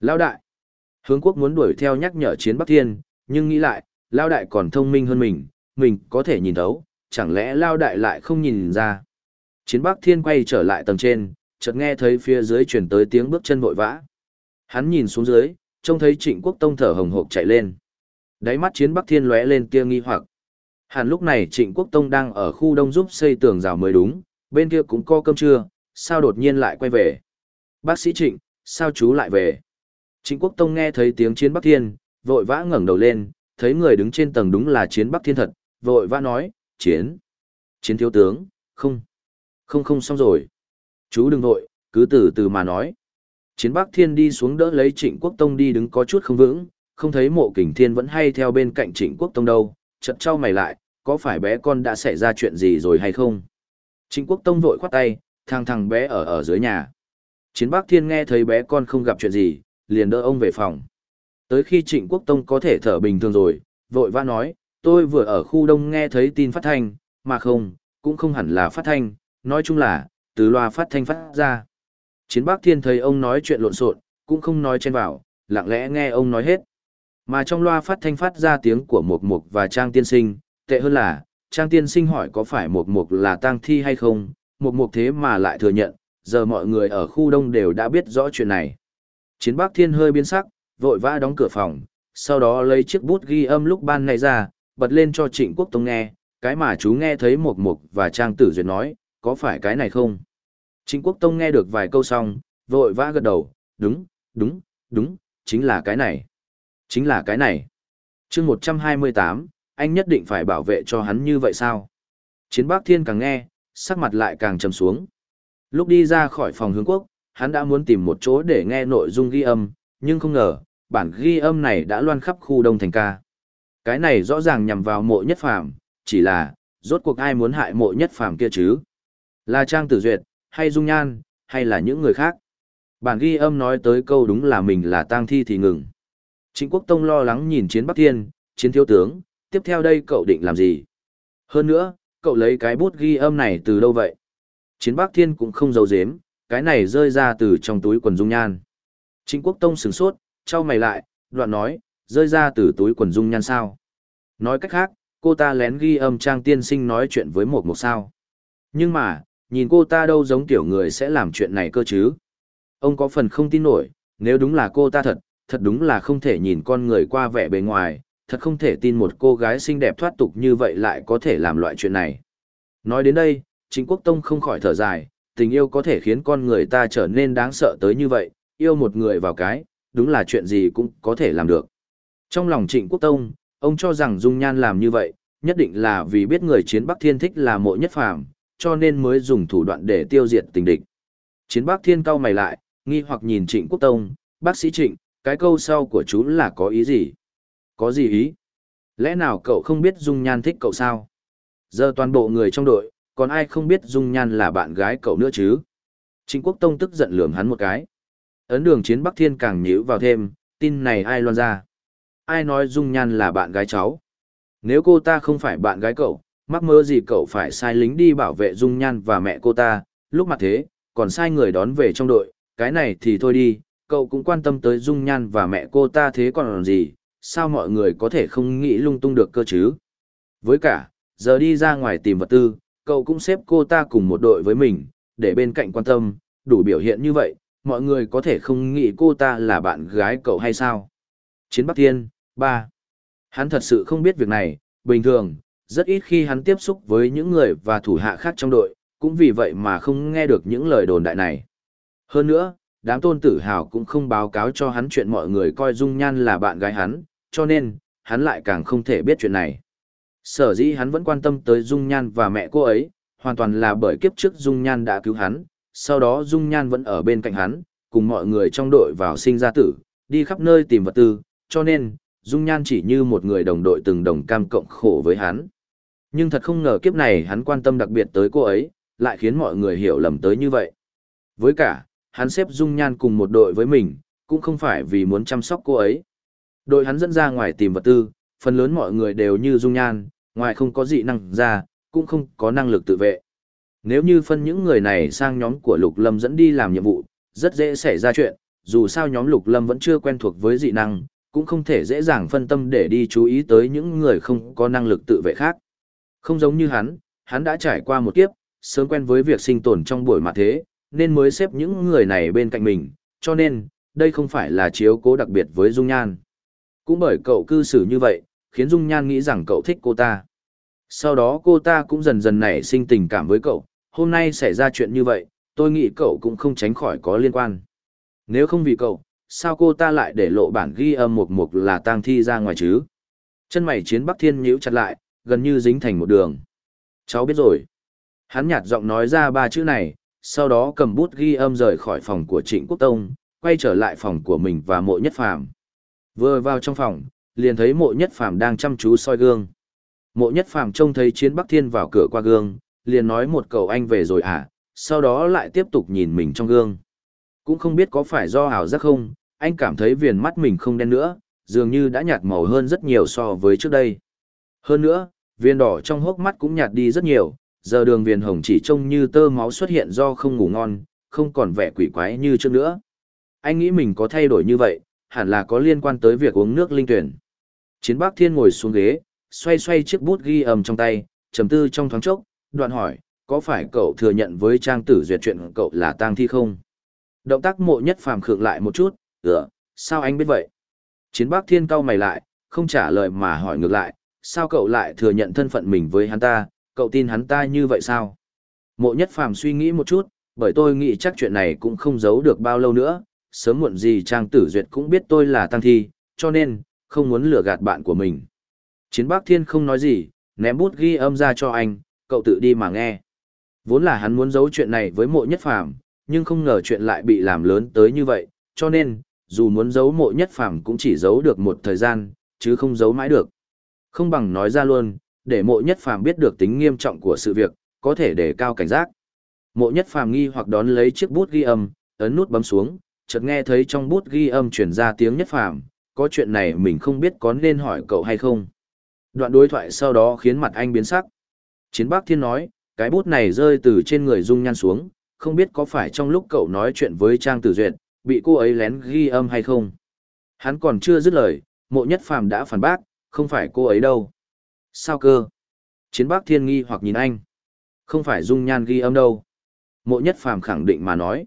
Lao đại! Hướng quốc muốn đuổi theo nhắc nhở chiến Bắc Thiên, nhưng nghĩ lại, Lao đại còn thông minh hơn mình, mình có thể nhìn thấu, chẳng lẽ Lao đại lại không nhìn ra. Chiến Bắc Thiên quay trở lại tầng trên, chợt nghe thấy phía dưới chuyển tới tiếng bước chân vội vã. Hắn nhìn xuống dưới, trông thấy trịnh quốc tông thở hồng hộc chạy lên. Đáy mắt chiến Bắc Thiên lóe lên tia nghi hoặc. Hẳn lúc này trịnh quốc tông đang ở khu đông giúp xây tường rào mới đúng, bên kia cũng có cơm trưa, sao đột nhiên lại quay về. Bác sĩ trịnh, sao chú lại về? Trịnh quốc tông nghe thấy tiếng chiến Bắc Thiên, vội vã ngẩng đầu lên, thấy người đứng trên tầng đúng là chiến Bắc Thiên thật, vội vã nói, chiến, chiến thiếu tướng, không, không không xong rồi. Chú đừng vội, cứ từ từ mà nói. Chiến Bắc Thiên đi xuống đỡ lấy Trịnh Quốc Tông đi đứng có chút không vững, không thấy mộ kình thiên vẫn hay theo bên cạnh Trịnh Quốc Tông đâu, chật trao mày lại, có phải bé con đã xảy ra chuyện gì rồi hay không? Trịnh Quốc Tông vội khoát tay, thằng thằng bé ở ở dưới nhà. Chiến Bắc Thiên nghe thấy bé con không gặp chuyện gì, liền đỡ ông về phòng. Tới khi Trịnh Quốc Tông có thể thở bình thường rồi, vội vã nói, tôi vừa ở khu đông nghe thấy tin phát thanh, mà không, cũng không hẳn là phát thanh, nói chung là, từ loa phát thanh phát ra. Chiến Bắc Thiên thấy ông nói chuyện lộn xộn, cũng không nói chen vào, lặng lẽ nghe ông nói hết. Mà trong loa phát thanh phát ra tiếng của Mục Mục và Trang Tiên Sinh, tệ hơn là, Trang Tiên Sinh hỏi có phải Mục Mục là tang thi hay không, Mục Mục thế mà lại thừa nhận, giờ mọi người ở khu đông đều đã biết rõ chuyện này. Chiến Bắc Thiên hơi biến sắc, vội vã đóng cửa phòng, sau đó lấy chiếc bút ghi âm lúc ban này ra, bật lên cho Trịnh Quốc Tông nghe, cái mà chú nghe thấy Mục Mục và Trang Tử Duyệt nói, có phải cái này không? Trịnh Quốc Tông nghe được vài câu xong, vội vã gật đầu, đúng, đúng, đúng, chính là cái này. Chính là cái này. chương 128, anh nhất định phải bảo vệ cho hắn như vậy sao? Chiến Bác Thiên càng nghe, sắc mặt lại càng trầm xuống. Lúc đi ra khỏi phòng hướng quốc, hắn đã muốn tìm một chỗ để nghe nội dung ghi âm, nhưng không ngờ, bản ghi âm này đã loan khắp khu đông thành ca. Cái này rõ ràng nhằm vào mộ nhất phàm, chỉ là, rốt cuộc ai muốn hại mộ nhất phàm kia chứ? Là Trang Tử Duyệt, hay Dung Nhan, hay là những người khác? Bản ghi âm nói tới câu đúng là mình là tang thi thì ngừng. Trịnh Quốc Tông lo lắng nhìn chiến Bắc Thiên, chiến thiếu tướng, tiếp theo đây cậu định làm gì? Hơn nữa, cậu lấy cái bút ghi âm này từ đâu vậy? Chiến Bắc Thiên cũng không giấu giếm, cái này rơi ra từ trong túi quần dung nhan. Trịnh Quốc Tông sửng sốt, trao mày lại, đoạn nói, rơi ra từ túi quần dung nhan sao? Nói cách khác, cô ta lén ghi âm trang tiên sinh nói chuyện với một một sao. Nhưng mà, nhìn cô ta đâu giống tiểu người sẽ làm chuyện này cơ chứ. Ông có phần không tin nổi, nếu đúng là cô ta thật, thật đúng là không thể nhìn con người qua vẻ bề ngoài, thật không thể tin một cô gái xinh đẹp thoát tục như vậy lại có thể làm loại chuyện này. Nói đến đây, chính quốc tông không khỏi thở dài, tình yêu có thể khiến con người ta trở nên đáng sợ tới như vậy, yêu một người vào cái, đúng là chuyện gì cũng có thể làm được. Trong lòng trịnh quốc tông, ông cho rằng Dung Nhan làm như vậy, nhất định là vì biết người chiến Bắc Thiên thích là mộ nhất phàm, cho nên mới dùng thủ đoạn để tiêu diệt tình địch. Chiến Bắc Thiên cau mày lại, nghi hoặc nhìn Trịnh Quốc Tông, bác sĩ Trịnh, cái câu sau của chú là có ý gì? Có gì ý? Lẽ nào cậu không biết Dung Nhan thích cậu sao? Giờ toàn bộ người trong đội, còn ai không biết Dung Nhan là bạn gái cậu nữa chứ? Trịnh Quốc Tông tức giận lườm hắn một cái. Ấn đường chiến Bắc Thiên càng nhíu vào thêm, tin này ai loan ra? Ai nói Dung Nhan là bạn gái cháu? Nếu cô ta không phải bạn gái cậu, mắc mơ gì cậu phải sai lính đi bảo vệ Dung Nhan và mẹ cô ta, lúc mặt thế, còn sai người đón về trong đội, cái này thì thôi đi, cậu cũng quan tâm tới Dung Nhan và mẹ cô ta thế còn gì, sao mọi người có thể không nghĩ lung tung được cơ chứ? Với cả, giờ đi ra ngoài tìm vật tư, cậu cũng xếp cô ta cùng một đội với mình, để bên cạnh quan tâm, đủ biểu hiện như vậy, mọi người có thể không nghĩ cô ta là bạn gái cậu hay sao? Chiến Bắc Thiên, 3. Hắn thật sự không biết việc này, bình thường, rất ít khi hắn tiếp xúc với những người và thủ hạ khác trong đội, cũng vì vậy mà không nghe được những lời đồn đại này. Hơn nữa, đám tôn tử hào cũng không báo cáo cho hắn chuyện mọi người coi Dung Nhan là bạn gái hắn, cho nên, hắn lại càng không thể biết chuyện này. Sở dĩ hắn vẫn quan tâm tới Dung Nhan và mẹ cô ấy, hoàn toàn là bởi kiếp trước Dung Nhan đã cứu hắn, sau đó Dung Nhan vẫn ở bên cạnh hắn, cùng mọi người trong đội vào sinh ra tử, đi khắp nơi tìm vật tư, cho nên, Dung Nhan chỉ như một người đồng đội từng đồng cam cộng khổ với hắn. Nhưng thật không ngờ kiếp này hắn quan tâm đặc biệt tới cô ấy, lại khiến mọi người hiểu lầm tới như vậy. Với cả, hắn xếp Dung Nhan cùng một đội với mình, cũng không phải vì muốn chăm sóc cô ấy. Đội hắn dẫn ra ngoài tìm vật tư, phần lớn mọi người đều như Dung Nhan, ngoài không có dị năng ra, cũng không có năng lực tự vệ. Nếu như phân những người này sang nhóm của Lục Lâm dẫn đi làm nhiệm vụ, rất dễ xảy ra chuyện, dù sao nhóm Lục Lâm vẫn chưa quen thuộc với dị năng, cũng không thể dễ dàng phân tâm để đi chú ý tới những người không có năng lực tự vệ khác. Không giống như hắn, hắn đã trải qua một kiếp, sớm quen với việc sinh tồn trong buổi mặt thế, nên mới xếp những người này bên cạnh mình, cho nên, đây không phải là chiếu cố đặc biệt với Dung Nhan. Cũng bởi cậu cư xử như vậy, khiến Dung Nhan nghĩ rằng cậu thích cô ta. Sau đó cô ta cũng dần dần nảy sinh tình cảm với cậu, hôm nay xảy ra chuyện như vậy, tôi nghĩ cậu cũng không tránh khỏi có liên quan. Nếu không vì cậu, sao cô ta lại để lộ bản ghi âm một mục là tang thi ra ngoài chứ? Chân mày chiến Bắc Thiên nhíu chặt lại, gần như dính thành một đường. Cháu biết rồi. Hắn nhạt giọng nói ra ba chữ này, sau đó cầm bút ghi âm rời khỏi phòng của Trịnh Quốc Tông, quay trở lại phòng của mình và mộ nhất phàm. Vừa vào trong phòng, liền thấy mộ nhất phàm đang chăm chú soi gương. Mộ nhất phàm trông thấy chiến Bắc Thiên vào cửa qua gương, liền nói một cậu anh về rồi à, sau đó lại tiếp tục nhìn mình trong gương. Cũng không biết có phải do ảo giác không, anh cảm thấy viền mắt mình không đen nữa, dường như đã nhạt màu hơn rất nhiều so với trước đây. Hơn nữa, viên đỏ trong hốc mắt cũng nhạt đi rất nhiều, giờ đường viền hồng chỉ trông như tơ máu xuất hiện do không ngủ ngon, không còn vẻ quỷ quái như trước nữa. Anh nghĩ mình có thay đổi như vậy, hẳn là có liên quan tới việc uống nước linh tuyển. Chiến Bắc Thiên ngồi xuống ghế, xoay xoay chiếc bút ghi âm trong tay, trầm tư trong thoáng chốc, đoạn hỏi, có phải cậu thừa nhận với Trang Tử Duyệt chuyện cậu là tang thi không? Động tác mộ nhất phàm khượng lại một chút, ừ, sao anh biết vậy? Chiến Bắc Thiên cau mày lại, không trả lời mà hỏi ngược lại, sao cậu lại thừa nhận thân phận mình với hắn ta, cậu tin hắn ta như vậy sao? Mộ nhất phàm suy nghĩ một chút, bởi tôi nghĩ chắc chuyện này cũng không giấu được bao lâu nữa, sớm muộn gì Trang Tử Duyệt cũng biết tôi là tăng thi, cho nên, không muốn lừa gạt bạn của mình. Chiến Bắc Thiên không nói gì, ném bút ghi âm ra cho anh, cậu tự đi mà nghe. Vốn là hắn muốn giấu chuyện này với mộ nhất phàm, nhưng không ngờ chuyện lại bị làm lớn tới như vậy, cho nên, dù muốn giấu mộ nhất phàm cũng chỉ giấu được một thời gian, chứ không giấu mãi được. Không bằng nói ra luôn, để mộ nhất phàm biết được tính nghiêm trọng của sự việc, có thể để cao cảnh giác. Mộ nhất phàm nghi hoặc đón lấy chiếc bút ghi âm, ấn nút bấm xuống, chợt nghe thấy trong bút ghi âm truyền ra tiếng nhất phàm, có chuyện này mình không biết có nên hỏi cậu hay không. Đoạn đối thoại sau đó khiến mặt anh biến sắc. Chiến Bắc Thiên nói, cái bút này rơi từ trên người Dung Nhan xuống, không biết có phải trong lúc cậu nói chuyện với Trang Tử Duyệt, bị cô ấy lén ghi âm hay không. Hắn còn chưa dứt lời, mộ nhất phàm đã phản bác, không phải cô ấy đâu. Sao cơ? Chiến Bắc Thiên nghi hoặc nhìn anh. Không phải Dung Nhan ghi âm đâu. Mộ nhất phàm khẳng định mà nói.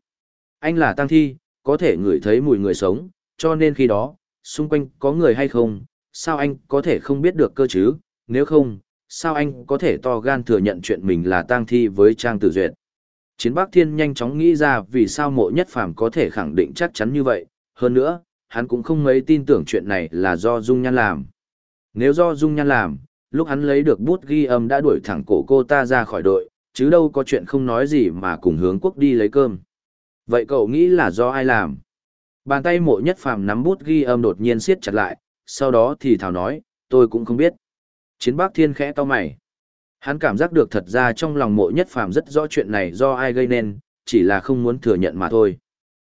Anh là tăng thi, có thể ngửi thấy mùi người sống, cho nên khi đó, xung quanh có người hay không, sao anh có thể không biết được cơ chứ, nếu không, sao anh có thể to gan thừa nhận chuyện mình là tang thi với Trang Tử Duyệt. Chiến Bắc Thiên nhanh chóng nghĩ ra vì sao mộ nhất phàm có thể khẳng định chắc chắn như vậy, hơn nữa, hắn cũng không mấy tin tưởng chuyện này là do Dung Nhan làm. Nếu do Dung Nhan làm, lúc hắn lấy được bút ghi âm đã đuổi thẳng cổ cô ta ra khỏi đội, chứ đâu có chuyện không nói gì mà cùng hướng quốc đi lấy cơm. Vậy cậu nghĩ là do ai làm? Bàn tay mộ nhất phàm nắm bút ghi âm đột nhiên siết chặt lại, sau đó thì thảo nói, tôi cũng không biết. Chiến bác thiên khẽ to mày. Hắn cảm giác được thật ra trong lòng mộ nhất phàm rất rõ chuyện này do ai gây nên, chỉ là không muốn thừa nhận mà thôi.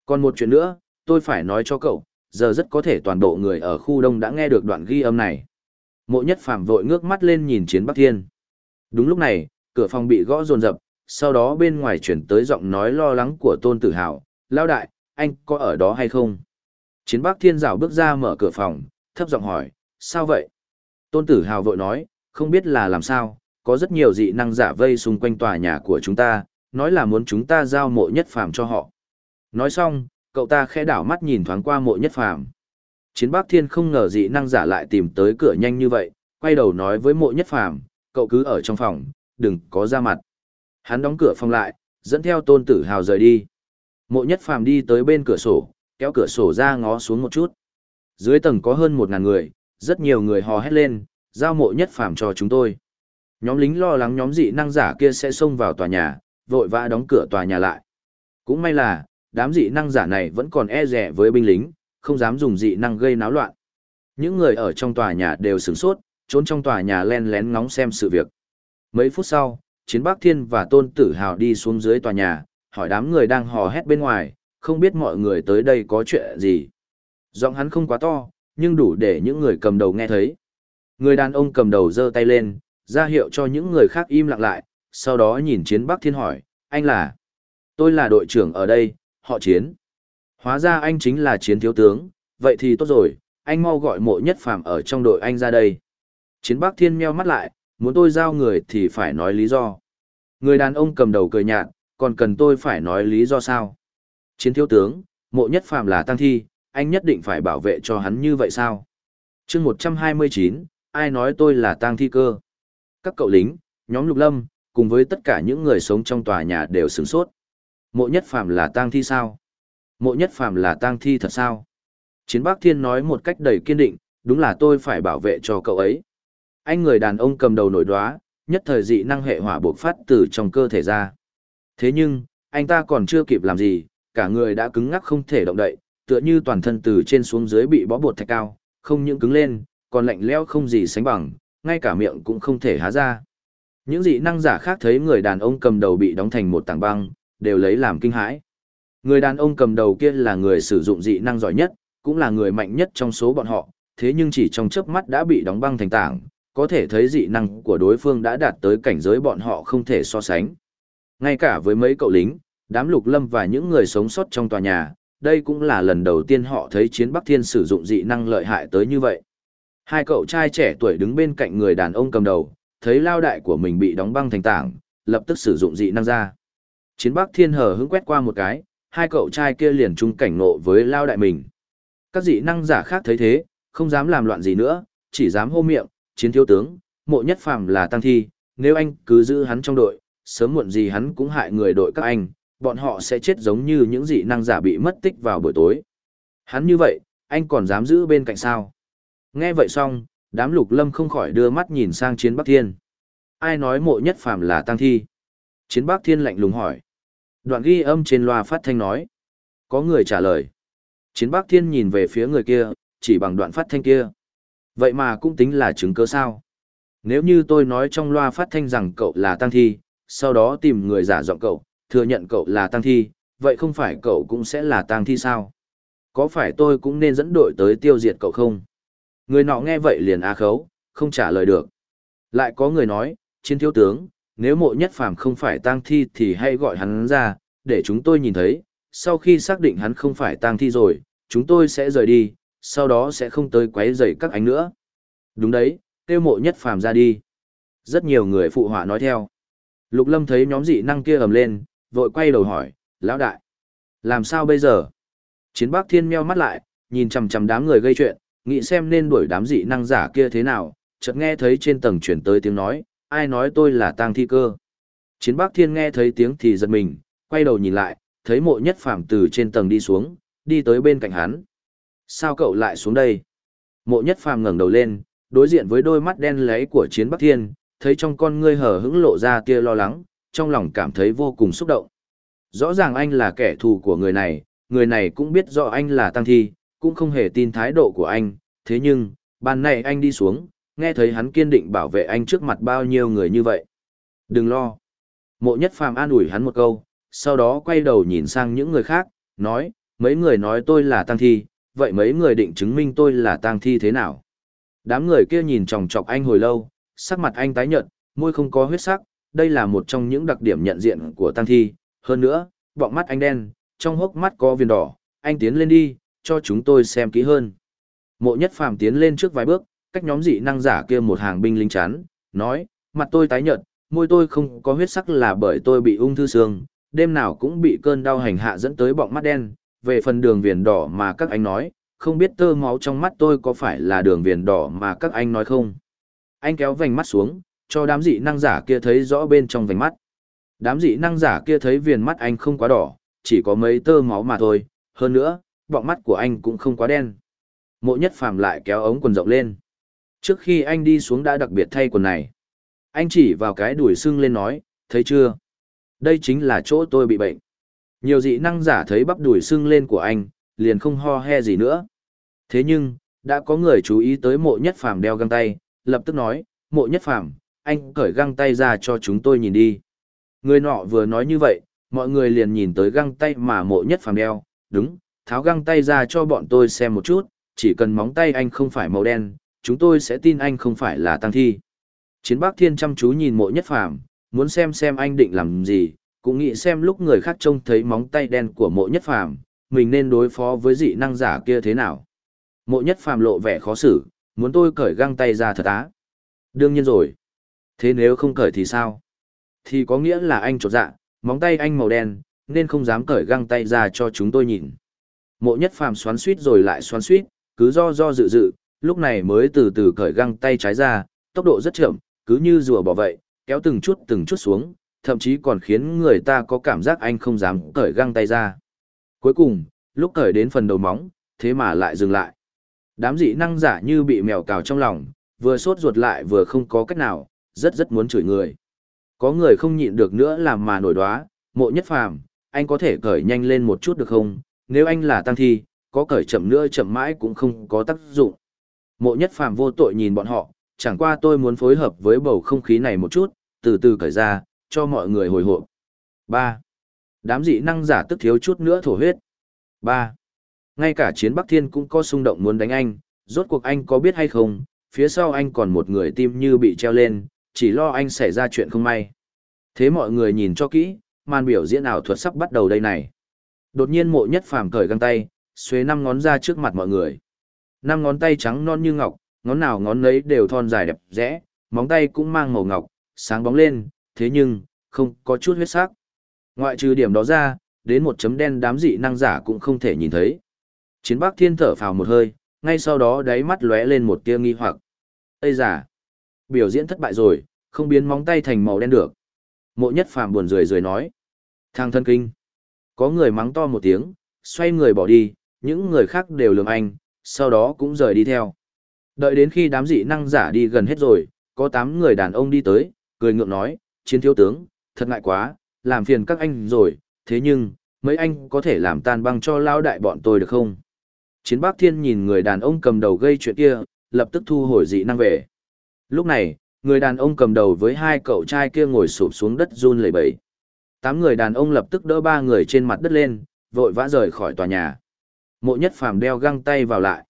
Còn một chuyện nữa, tôi phải nói cho cậu, giờ rất có thể toàn bộ người ở khu đông đã nghe được đoạn ghi âm này. Mộ nhất phàm vội ngước mắt lên nhìn chiến bắc thiên. Đúng lúc này, cửa phòng bị gõ rồn rập, sau đó bên ngoài chuyển tới giọng nói lo lắng của tôn tử hào, lao đại, anh có ở đó hay không? Chiến bắc thiên rào bước ra mở cửa phòng, thấp giọng hỏi, sao vậy? Tôn tử hào vội nói, không biết là làm sao, có rất nhiều dị năng giả vây xung quanh tòa nhà của chúng ta, nói là muốn chúng ta giao mộ nhất phàm cho họ. Nói xong, cậu ta khẽ đảo mắt nhìn thoáng qua mộ nhất phàm. Chiến Bắc Thiên không ngờ dị năng giả lại tìm tới cửa nhanh như vậy, quay đầu nói với mộ nhất phàm, cậu cứ ở trong phòng, đừng có ra mặt. Hắn đóng cửa phòng lại, dẫn theo tôn tử hào rời đi. Mộ nhất phàm đi tới bên cửa sổ, kéo cửa sổ ra ngó xuống một chút. Dưới tầng có hơn một ngàn người, rất nhiều người hò hét lên, giao mộ nhất phàm cho chúng tôi. Nhóm lính lo lắng nhóm dị năng giả kia sẽ xông vào tòa nhà, vội vã đóng cửa tòa nhà lại. Cũng may là, đám dị năng giả này vẫn còn e rẻ với binh lính, không dám dùng dị năng gây náo loạn. Những người ở trong tòa nhà đều sửng sốt, trốn trong tòa nhà len lén ngóng xem sự việc. Mấy phút sau, Chiến Bắc Thiên và Tôn Tử Hào đi xuống dưới tòa nhà, hỏi đám người đang hò hét bên ngoài, không biết mọi người tới đây có chuyện gì. Giọng hắn không quá to, nhưng đủ để những người cầm đầu nghe thấy. Người đàn ông cầm đầu giơ tay lên, ra hiệu cho những người khác im lặng lại, sau đó nhìn Chiến Bắc Thiên hỏi, anh là? Tôi là đội trưởng ở đây, họ Chiến. Hóa ra anh chính là Chiến thiếu tướng, vậy thì tốt rồi, anh mau gọi mộ nhất phàm ở trong đội anh ra đây. Chiến Bắc Thiên meo mắt lại, muốn tôi giao người thì phải nói lý do. Người đàn ông cầm đầu cười nhạt, còn cần tôi phải nói lý do sao? Chiến thiếu tướng, mộ nhất phàm là tăng thi, anh nhất định phải bảo vệ cho hắn như vậy sao? chương 129, ai nói tôi là tang thi cơ? Các cậu lính, nhóm lục lâm, cùng với tất cả những người sống trong tòa nhà đều sửng sốt. Mộ nhất phàm là tang thi sao? Mộ nhất phàm là tang thi thật sao? Chiến bác thiên nói một cách đầy kiên định, đúng là tôi phải bảo vệ cho cậu ấy. Anh người đàn ông cầm đầu nổi đoá, nhất thời dị năng hệ hỏa buộc phát từ trong cơ thể ra. Thế nhưng, anh ta còn chưa kịp làm gì, cả người đã cứng ngắc không thể động đậy, tựa như toàn thân từ trên xuống dưới bị bó bột thạch cao, không những cứng lên, còn lạnh lẽo không gì sánh bằng, ngay cả miệng cũng không thể há ra. Những dị năng giả khác thấy người đàn ông cầm đầu bị đóng thành một tảng băng, đều lấy làm kinh hãi. Người đàn ông cầm đầu kia là người sử dụng dị năng giỏi nhất, cũng là người mạnh nhất trong số bọn họ, thế nhưng chỉ trong chớp mắt đã bị đóng băng thành tảng, có thể thấy dị năng của đối phương đã đạt tới cảnh giới bọn họ không thể so sánh. Ngay cả với mấy cậu lính, đám lục lâm và những người sống sót trong tòa nhà, đây cũng là lần đầu tiên họ thấy chiến Bắc Thiên sử dụng dị năng lợi hại tới như vậy. Hai cậu trai trẻ tuổi đứng bên cạnh người đàn ông cầm đầu, thấy lao đại của mình bị đóng băng thành tảng, lập tức sử dụng dị năng ra. Chiến Bắc Thiên hờ hững quét qua một cái, hai cậu trai kia liền chung cảnh nộ với lao đại mình. Các dị năng giả khác thấy thế, không dám làm loạn gì nữa, chỉ dám hô miệng, chiến thiếu tướng, mộ nhất phàm là tăng thi, nếu anh cứ giữ hắn trong đội, sớm muộn gì hắn cũng hại người đội các anh, bọn họ sẽ chết giống như những dị năng giả bị mất tích vào buổi tối. Hắn như vậy, anh còn dám giữ bên cạnh sao? Nghe vậy xong, đám lục lâm không khỏi đưa mắt nhìn sang chiến Bắc Thiên. Ai nói mộ nhất phàm là tăng thi? Chiến Bắc Thiên lạnh lùng hỏi. Đoạn ghi âm trên loa phát thanh nói. Có người trả lời. Chiến Bắc Thiên nhìn về phía người kia, chỉ bằng đoạn phát thanh kia. Vậy mà cũng tính là chứng cứ sao? Nếu như tôi nói trong loa phát thanh rằng cậu là tăng thi, sau đó tìm người giả giọng cậu, thừa nhận cậu là tăng thi, vậy không phải cậu cũng sẽ là tăng thi sao? Có phải tôi cũng nên dẫn đội tới tiêu diệt cậu không? Người nọ nghe vậy liền á khấu, không trả lời được. Lại có người nói, chiến thiếu tướng, nếu mộ nhất phàm không phải tang thi thì hãy gọi hắn ra, để chúng tôi nhìn thấy, sau khi xác định hắn không phải tang thi rồi, chúng tôi sẽ rời đi, sau đó sẽ không tới quấy rầy các anh nữa. Đúng đấy, kêu mộ nhất phàm ra đi. Rất nhiều người phụ họa nói theo. Lục lâm thấy nhóm dị năng kia ầm lên, vội quay đầu hỏi, lão đại, làm sao bây giờ? Chiến bác thiên meo mắt lại, nhìn chằm chằm đám người gây chuyện, nghĩ xem nên đuổi đám dị năng giả kia thế nào, chợt nghe thấy trên tầng chuyển tới tiếng nói, ai nói tôi là tang thi cơ. Chiến bác thiên nghe thấy tiếng thì giật mình, quay đầu nhìn lại, thấy mộ nhất phàm từ trên tầng đi xuống, đi tới bên cạnh hắn. Sao cậu lại xuống đây? Mộ nhất phàm ngẩng đầu lên, đối diện với đôi mắt đen lấy của chiến bắc thiên, thấy trong con ngươi hở hững lộ ra tia lo lắng, trong lòng cảm thấy vô cùng xúc động. Rõ ràng anh là kẻ thù của người này, người này cũng biết rõ anh là tăng thi, cũng không hề tin thái độ của anh, thế nhưng, ban này anh đi xuống, nghe thấy hắn kiên định bảo vệ anh trước mặt bao nhiêu người như vậy. Đừng lo. Mộ nhất phàm an ủi hắn một câu, sau đó quay đầu nhìn sang những người khác, nói, mấy người nói tôi là tăng thi, vậy mấy người định chứng minh tôi là tang thi thế nào? Đám người kia nhìn chòng chọc anh hồi lâu, sắc mặt anh tái nhợt, môi không có huyết sắc, đây là một trong những đặc điểm nhận diện của tang thi. Hơn nữa, bọng mắt anh đen, trong hốc mắt có viền đỏ, anh tiến lên đi, cho chúng tôi xem kỹ hơn. Mộ nhất phàm tiến lên trước vài bước, cách nhóm dị năng giả kia một hàng binh lính chắn, nói, mặt tôi tái nhợt, môi tôi không có huyết sắc là bởi tôi bị ung thư xương, đêm nào cũng bị cơn đau hành hạ dẫn tới bọng mắt đen, về phần đường viền đỏ mà các anh nói, không biết tơ máu trong mắt tôi có phải là đường viền đỏ mà các anh nói không. Anh kéo vành mắt xuống, cho đám dị năng giả kia thấy rõ bên trong vành mắt. Đám dị năng giả kia thấy viền mắt anh không quá đỏ, chỉ có mấy tơ máu mà thôi, hơn nữa, bọng mắt của anh cũng không quá đen. Mộ nhất phàm lại kéo ống quần rộng lên. Trước khi anh đi xuống đã đặc biệt thay quần này. Anh chỉ vào cái đuổi sưng lên nói, thấy chưa? Đây chính là chỗ tôi bị bệnh. Nhiều dị năng giả thấy bắp đùi sưng lên của anh, liền không ho he gì nữa. Thế nhưng, đã có người chú ý tới mộ nhất phàm đeo găng tay, lập tức nói, mộ nhất phàm, anh cởi găng tay ra cho chúng tôi nhìn đi. Người nọ vừa nói như vậy, mọi người liền nhìn tới găng tay mà mộ nhất phàm đeo, đúng, tháo găng tay ra cho bọn tôi xem một chút, chỉ cần móng tay anh không phải màu đen, chúng tôi sẽ tin anh không phải là tăng thi. Chiến bác Thiên chăm chú nhìn mộ nhất phàm, muốn xem xem anh định làm gì, cũng nghĩ xem lúc người khác trông thấy móng tay đen của mộ nhất phàm, mình nên đối phó với dị năng giả kia thế nào. Mộ nhất phàm lộ vẻ khó xử, muốn tôi cởi găng tay ra thật á. Đương nhiên rồi. Thế nếu không cởi thì sao? Thì có nghĩa là anh trột dạ, móng tay anh màu đen, nên không dám cởi găng tay ra cho chúng tôi nhìn. Mộ nhất phàm xoắn suýt rồi lại xoắn suýt, cứ do do dự dự, lúc này mới từ từ cởi găng tay trái ra, tốc độ rất chậm, cứ như rùa bỏ vậy, kéo từng chút từng chút xuống, thậm chí còn khiến người ta có cảm giác anh không dám cởi găng tay ra. Cuối cùng, lúc cởi đến phần đầu móng, thế mà lại dừng lại. Đám dị năng giả như bị mèo cào trong lòng, vừa sốt ruột lại vừa không có cách nào, rất rất muốn chửi người. Có người không nhịn được nữa làm mà nổi đoá, mộ nhất phàm, anh có thể cởi nhanh lên một chút được không? Nếu anh là tăng thi, có cởi chậm nữa chậm mãi cũng không có tác dụng. Mộ nhất phàm vô tội nhìn bọn họ, chẳng qua tôi muốn phối hợp với bầu không khí này một chút, từ từ cởi ra, cho mọi người hồi hộp. 3. Đám dị năng giả tức thiếu chút nữa thổ huyết. 3. Ngay cả chiến Bắc Thiên cũng có xung động muốn đánh anh, rốt cuộc anh có biết hay không, phía sau anh còn một người tim như bị treo lên, chỉ lo anh xảy ra chuyện không may. Thế mọi người nhìn cho kỹ, màn biểu diễn ảo thuật sắp bắt đầu đây này. Đột nhiên mộ nhất phàm cởi găng tay, xuế năm ngón ra trước mặt mọi người. Năm ngón tay trắng non như ngọc, ngón nào ngón nấy đều thon dài đẹp rẽ, móng tay cũng mang màu ngọc, sáng bóng lên, thế nhưng, không có chút huyết sắc. Ngoại trừ điểm đó ra, đến một chấm đen đám dị năng giả cũng không thể nhìn thấy. Chiến Bắc Thiên thở phào một hơi, ngay sau đó đáy mắt lóe lên một tia nghi hoặc. Ây giả! Biểu diễn thất bại rồi, không biến móng tay thành màu đen được. Mộ nhất phàm buồn rười rười nói. Thang thân kinh. Có người mắng to một tiếng, xoay người bỏ đi, những người khác đều lường anh, sau đó cũng rời đi theo. Đợi đến khi đám dị năng giả đi gần hết rồi, có 8 người đàn ông đi tới, cười ngượng nói, chiến thiếu tướng, thật ngại quá, làm phiền các anh rồi, thế nhưng, mấy anh có thể làm tan băng cho lao đại bọn tôi được không? Chiến bác thiên nhìn người đàn ông cầm đầu gây chuyện kia, lập tức thu hồi dị năng về. Lúc này, người đàn ông cầm đầu với hai cậu trai kia ngồi sụp xuống đất run lẩy bẩy. Tám người đàn ông lập tức đỡ ba người trên mặt đất lên, vội vã rời khỏi tòa nhà. Mộ nhất phàm đeo găng tay vào lại.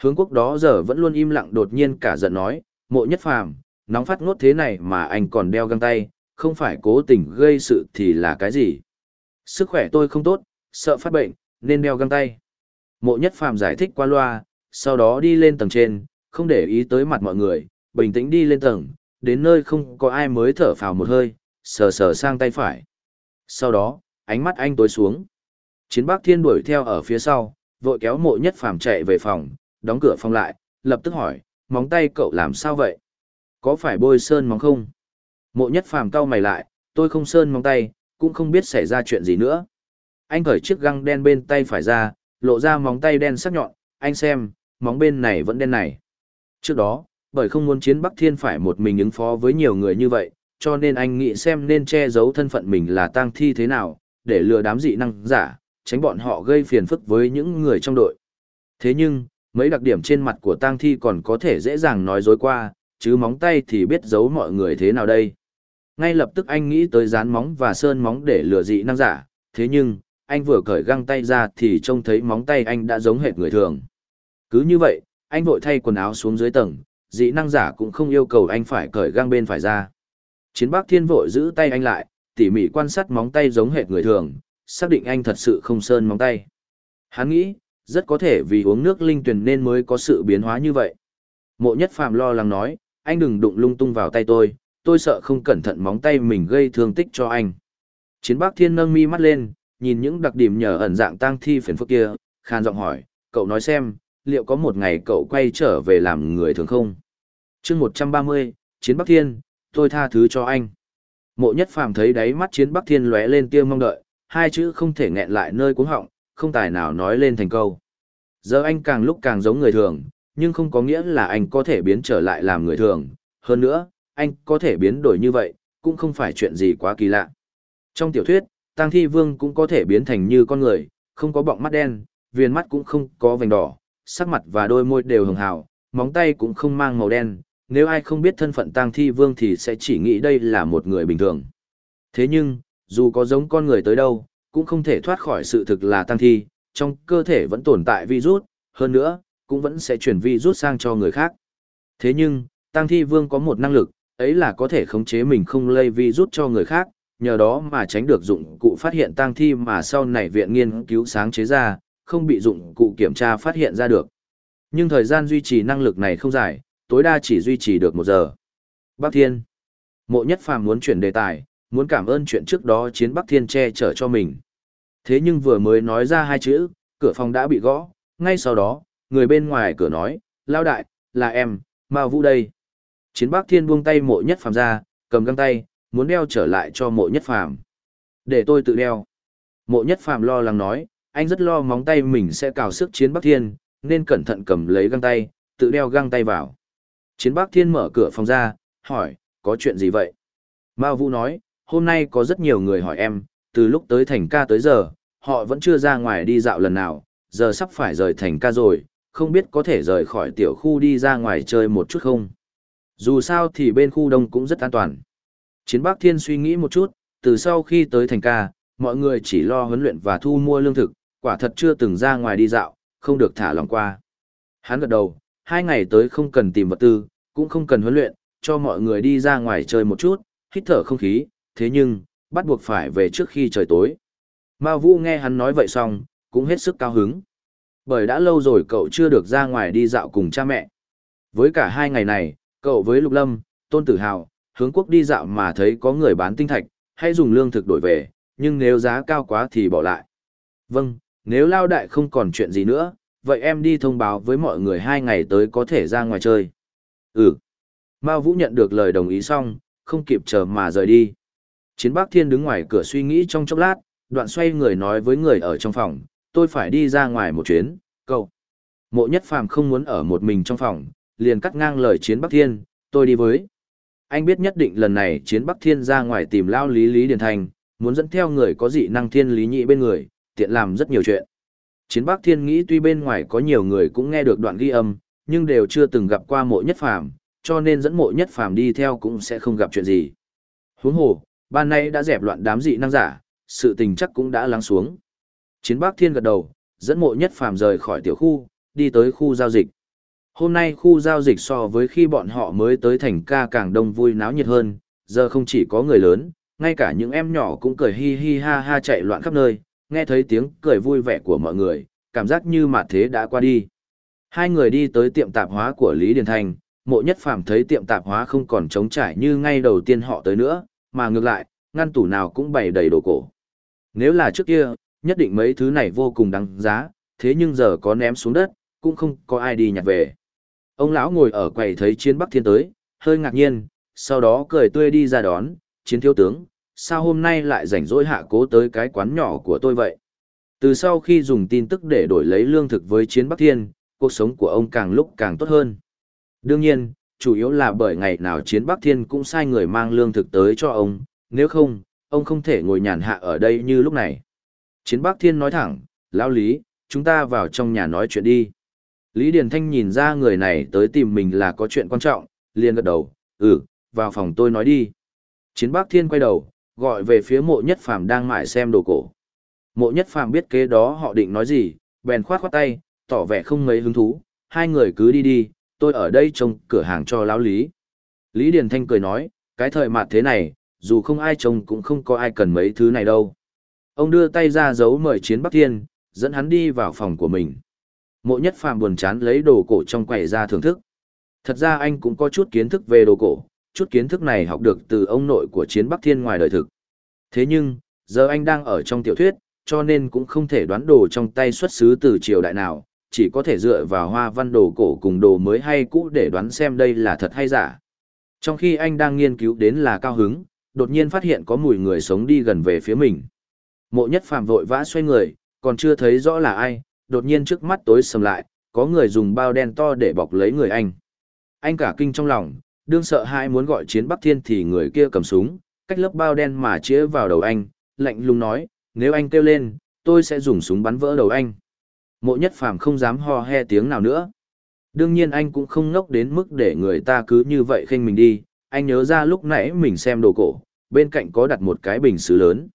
Hướng quốc đó giờ vẫn luôn im lặng đột nhiên cả giận nói, mộ nhất phàm, nóng phát ngốt thế này mà anh còn đeo găng tay, không phải cố tình gây sự thì là cái gì. Sức khỏe tôi không tốt, sợ phát bệnh, nên đeo găng tay. Mộ nhất phàm giải thích qua loa, sau đó đi lên tầng trên, không để ý tới mặt mọi người, bình tĩnh đi lên tầng, đến nơi không có ai mới thở phào một hơi, sờ sờ sang tay phải. Sau đó, ánh mắt anh tối xuống. Chiến bác thiên đuổi theo ở phía sau, vội kéo mộ nhất phàm chạy về phòng, đóng cửa phòng lại, lập tức hỏi, móng tay cậu làm sao vậy? Có phải bôi sơn móng không? Mộ nhất phàm cau mày lại, tôi không sơn móng tay, cũng không biết xảy ra chuyện gì nữa. Anh cởi chiếc găng đen bên tay phải ra, lộ ra móng tay đen sắc nhọn, anh xem, móng bên này vẫn đen này. Trước đó, bởi không muốn chiến Bắc Thiên phải một mình ứng phó với nhiều người như vậy, cho nên anh nghĩ xem nên che giấu thân phận mình là tang thi thế nào, để lừa đám dị năng giả, tránh bọn họ gây phiền phức với những người trong đội. Thế nhưng, mấy đặc điểm trên mặt của tang thi còn có thể dễ dàng nói dối qua, chứ móng tay thì biết giấu mọi người thế nào đây. Ngay lập tức anh nghĩ tới dán móng và sơn móng để lừa dị năng giả, thế nhưng, anh vừa cởi găng tay ra thì trông thấy móng tay anh đã giống hệt người thường. Cứ như vậy, anh vội thay quần áo xuống dưới tầng, dị năng giả cũng không yêu cầu anh phải cởi găng bên phải ra. Chiến bác thiên vội giữ tay anh lại, tỉ mỉ quan sát móng tay giống hệt người thường, xác định anh thật sự không sơn móng tay. Hắn nghĩ, rất có thể vì uống nước linh tuyền nên mới có sự biến hóa như vậy. Mộ nhất phàm lo lắng nói, anh đừng đụng lung tung vào tay tôi, tôi sợ không cẩn thận móng tay mình gây thương tích cho anh. Chiến bác thiên nâng mi mắt lên, nhìn những đặc điểm nhờ ẩn dạng tang thi phiền phức kia, khan giọng hỏi, cậu nói xem, liệu có một ngày cậu quay trở về làm người thường không? chương 130, Chiến Bắc Thiên, tôi tha thứ cho anh. Mộ nhất phàm thấy đáy mắt Chiến Bắc Thiên lóe lên tia mong đợi, hai chữ không thể nghẹn lại nơi cuống họng, không tài nào nói lên thành câu. Giờ anh càng lúc càng giống người thường, nhưng không có nghĩa là anh có thể biến trở lại làm người thường. Hơn nữa, anh có thể biến đổi như vậy, cũng không phải chuyện gì quá kỳ lạ. Trong tiểu thuyết, tăng Thi Vương cũng có thể biến thành như con người, không có bọng mắt đen, viền mắt cũng không có vành đỏ, sắc mặt và đôi môi đều hường hào, móng tay cũng không mang màu đen. Nếu ai không biết thân phận tăng Thi Vương thì sẽ chỉ nghĩ đây là một người bình thường. Thế nhưng, dù có giống con người tới đâu, cũng không thể thoát khỏi sự thực là tăng Thi, trong cơ thể vẫn tồn tại virus, hơn nữa, cũng vẫn sẽ chuyển vi rút sang cho người khác. Thế nhưng, Tang Thi Vương có một năng lực, ấy là có thể khống chế mình không lây rút cho người khác, nhờ đó mà tránh được dụng cụ phát hiện tang thi mà sau này viện nghiên cứu sáng chế ra, không bị dụng cụ kiểm tra phát hiện ra được. Nhưng thời gian duy trì năng lực này không dài, tối đa chỉ duy trì được một giờ. Bắc Thiên Mộ Nhất Phàm muốn chuyển đề tài, muốn cảm ơn chuyện trước đó chiến Bắc Thiên che chở cho mình. Thế nhưng vừa mới nói ra hai chữ, cửa phòng đã bị gõ, ngay sau đó, người bên ngoài cửa nói, lao đại, là em, Mao Vũ đây. Chiến Bắc Thiên buông tay mộ nhất phàm ra, cầm găng tay, muốn đeo trở lại cho mộ nhất phàm. Để tôi tự đeo. Mộ nhất phàm lo lắng nói, anh rất lo móng tay mình sẽ cào sức chiến Bắc Thiên, nên cẩn thận cầm lấy găng tay, tự đeo găng tay vào. Chiến Bắc Thiên mở cửa phòng ra, hỏi, có chuyện gì vậy? Mao Vũ nói, hôm nay có rất nhiều người hỏi em, từ lúc tới thành ca tới giờ, họ vẫn chưa ra ngoài đi dạo lần nào, giờ sắp phải rời thành ca rồi, không biết có thể rời khỏi tiểu khu đi ra ngoài chơi một chút không. Dù sao thì bên khu đông cũng rất an toàn. Chiến Bắc Thiên suy nghĩ một chút, từ sau khi tới thành ca, mọi người chỉ lo huấn luyện và thu mua lương thực, quả thật chưa từng ra ngoài đi dạo, không được thả lòng qua. Hắn gật đầu, hai ngày tới không cần tìm vật tư, cũng không cần huấn luyện, cho mọi người đi ra ngoài chơi một chút, hít thở không khí, thế nhưng, bắt buộc phải về trước khi trời tối. Mao Vũ nghe hắn nói vậy xong, cũng hết sức cao hứng. Bởi đã lâu rồi cậu chưa được ra ngoài đi dạo cùng cha mẹ. Với cả hai ngày này, cậu với Lục Lâm, Tôn Tử Hào, hướng quốc đi dạo mà thấy có người bán tinh thạch, hay dùng lương thực đổi về, nhưng nếu giá cao quá thì bỏ lại. Vâng, nếu Lao Đại không còn chuyện gì nữa, vậy em đi thông báo với mọi người hai ngày tới có thể ra ngoài chơi. Ừ. Mao Vũ nhận được lời đồng ý xong, không kịp chờ mà rời đi. Chiến Bắc Thiên đứng ngoài cửa suy nghĩ trong chốc lát, đoạn xoay người nói với người ở trong phòng, tôi phải đi ra ngoài một chuyến, cậu. Mộ nhất phàm không muốn ở một mình trong phòng, liền cắt ngang lời Chiến Bắc Thiên, tôi đi với. Anh biết nhất định lần này Chiến Bắc Thiên ra ngoài tìm lao lý lý điền thành, muốn dẫn theo người có dị năng thiên lý nhị bên người, tiện làm rất nhiều chuyện. Chiến Bắc Thiên nghĩ tuy bên ngoài có nhiều người cũng nghe được đoạn ghi âm, nhưng đều chưa từng gặp qua mộ nhất phàm, cho nên dẫn mộ nhất phàm đi theo cũng sẽ không gặp chuyện gì. Huống hồ, ban nay đã dẹp loạn đám dị năng giả, sự tình chắc cũng đã lắng xuống. Chiến Bắc Thiên gật đầu, dẫn mộ nhất phàm rời khỏi tiểu khu, đi tới khu giao dịch. Hôm nay khu giao dịch so với khi bọn họ mới tới thành ca càng đông vui náo nhiệt hơn, giờ không chỉ có người lớn, ngay cả những em nhỏ cũng cười hi hi ha ha chạy loạn khắp nơi, nghe thấy tiếng cười vui vẻ của mọi người, cảm giác như mà thế đã qua đi. Hai người đi tới tiệm tạp hóa của Lý Điền Thành, mộ nhất phàm thấy tiệm tạp hóa không còn trống trải như ngay đầu tiên họ tới nữa, mà ngược lại, ngăn tủ nào cũng bày đầy đồ cổ. Nếu là trước kia, nhất định mấy thứ này vô cùng đáng giá, thế nhưng giờ có ném xuống đất, cũng không có ai đi nhặt về. Ông lão ngồi ở quầy thấy chiến Bắc Thiên tới, hơi ngạc nhiên, sau đó cười tươi đi ra đón, chiến thiếu tướng, sao hôm nay lại rảnh rỗi hạ cố tới cái quán nhỏ của tôi vậy? Từ sau khi dùng tin tức để đổi lấy lương thực với chiến Bắc Thiên, cuộc sống của ông càng lúc càng tốt hơn. Đương nhiên, chủ yếu là bởi ngày nào chiến Bắc Thiên cũng sai người mang lương thực tới cho ông, nếu không, ông không thể ngồi nhàn hạ ở đây như lúc này. Chiến Bắc Thiên nói thẳng, lão Lý, chúng ta vào trong nhà nói chuyện đi. Lý Điền Thanh nhìn ra người này tới tìm mình là có chuyện quan trọng, liền gật đầu, ừ, vào phòng tôi nói đi. Chiến Bắc Thiên quay đầu, gọi về phía mộ nhất phàm đang mải xem đồ cổ. Mộ nhất phàm biết kế đó họ định nói gì, bèn khoát khoát tay, tỏ vẻ không mấy hứng thú, hai người cứ đi đi, tôi ở đây trông cửa hàng cho lão Lý. Lý Điền Thanh cười nói, cái thời mạt thế này, dù không ai trông cũng không có ai cần mấy thứ này đâu. Ông đưa tay ra giấu mời chiến Bắc Thiên, dẫn hắn đi vào phòng của mình. Mộ nhất phàm buồn chán lấy đồ cổ trong quầy ra thưởng thức. Thật ra anh cũng có chút kiến thức về đồ cổ, chút kiến thức này học được từ ông nội của chiến Bắc Thiên ngoài đời thực. Thế nhưng, giờ anh đang ở trong tiểu thuyết, cho nên cũng không thể đoán đồ trong tay xuất xứ từ triều đại nào, chỉ có thể dựa vào hoa văn đồ cổ cùng đồ mới hay cũ để đoán xem đây là thật hay giả. Trong khi anh đang nghiên cứu đến là cao hứng, đột nhiên phát hiện có mùi người sống đi gần về phía mình. Mộ nhất phàm vội vã xoay người, còn chưa thấy rõ là ai, đột nhiên trước mắt tối sầm lại, có người dùng bao đen to để bọc lấy người anh. Anh cả kinh trong lòng, đương sợ hai muốn gọi chiến Bắc Thiên thì người kia cầm súng, cách lớp bao đen mà chĩa vào đầu anh, lạnh lùng nói, nếu anh kêu lên, tôi sẽ dùng súng bắn vỡ đầu anh. Mộ nhất phàm không dám ho he tiếng nào nữa. Đương nhiên anh cũng không ngốc đến mức để người ta cứ như vậy khinh mình đi, anh nhớ ra lúc nãy mình xem đồ cổ, bên cạnh có đặt một cái bình sứ lớn.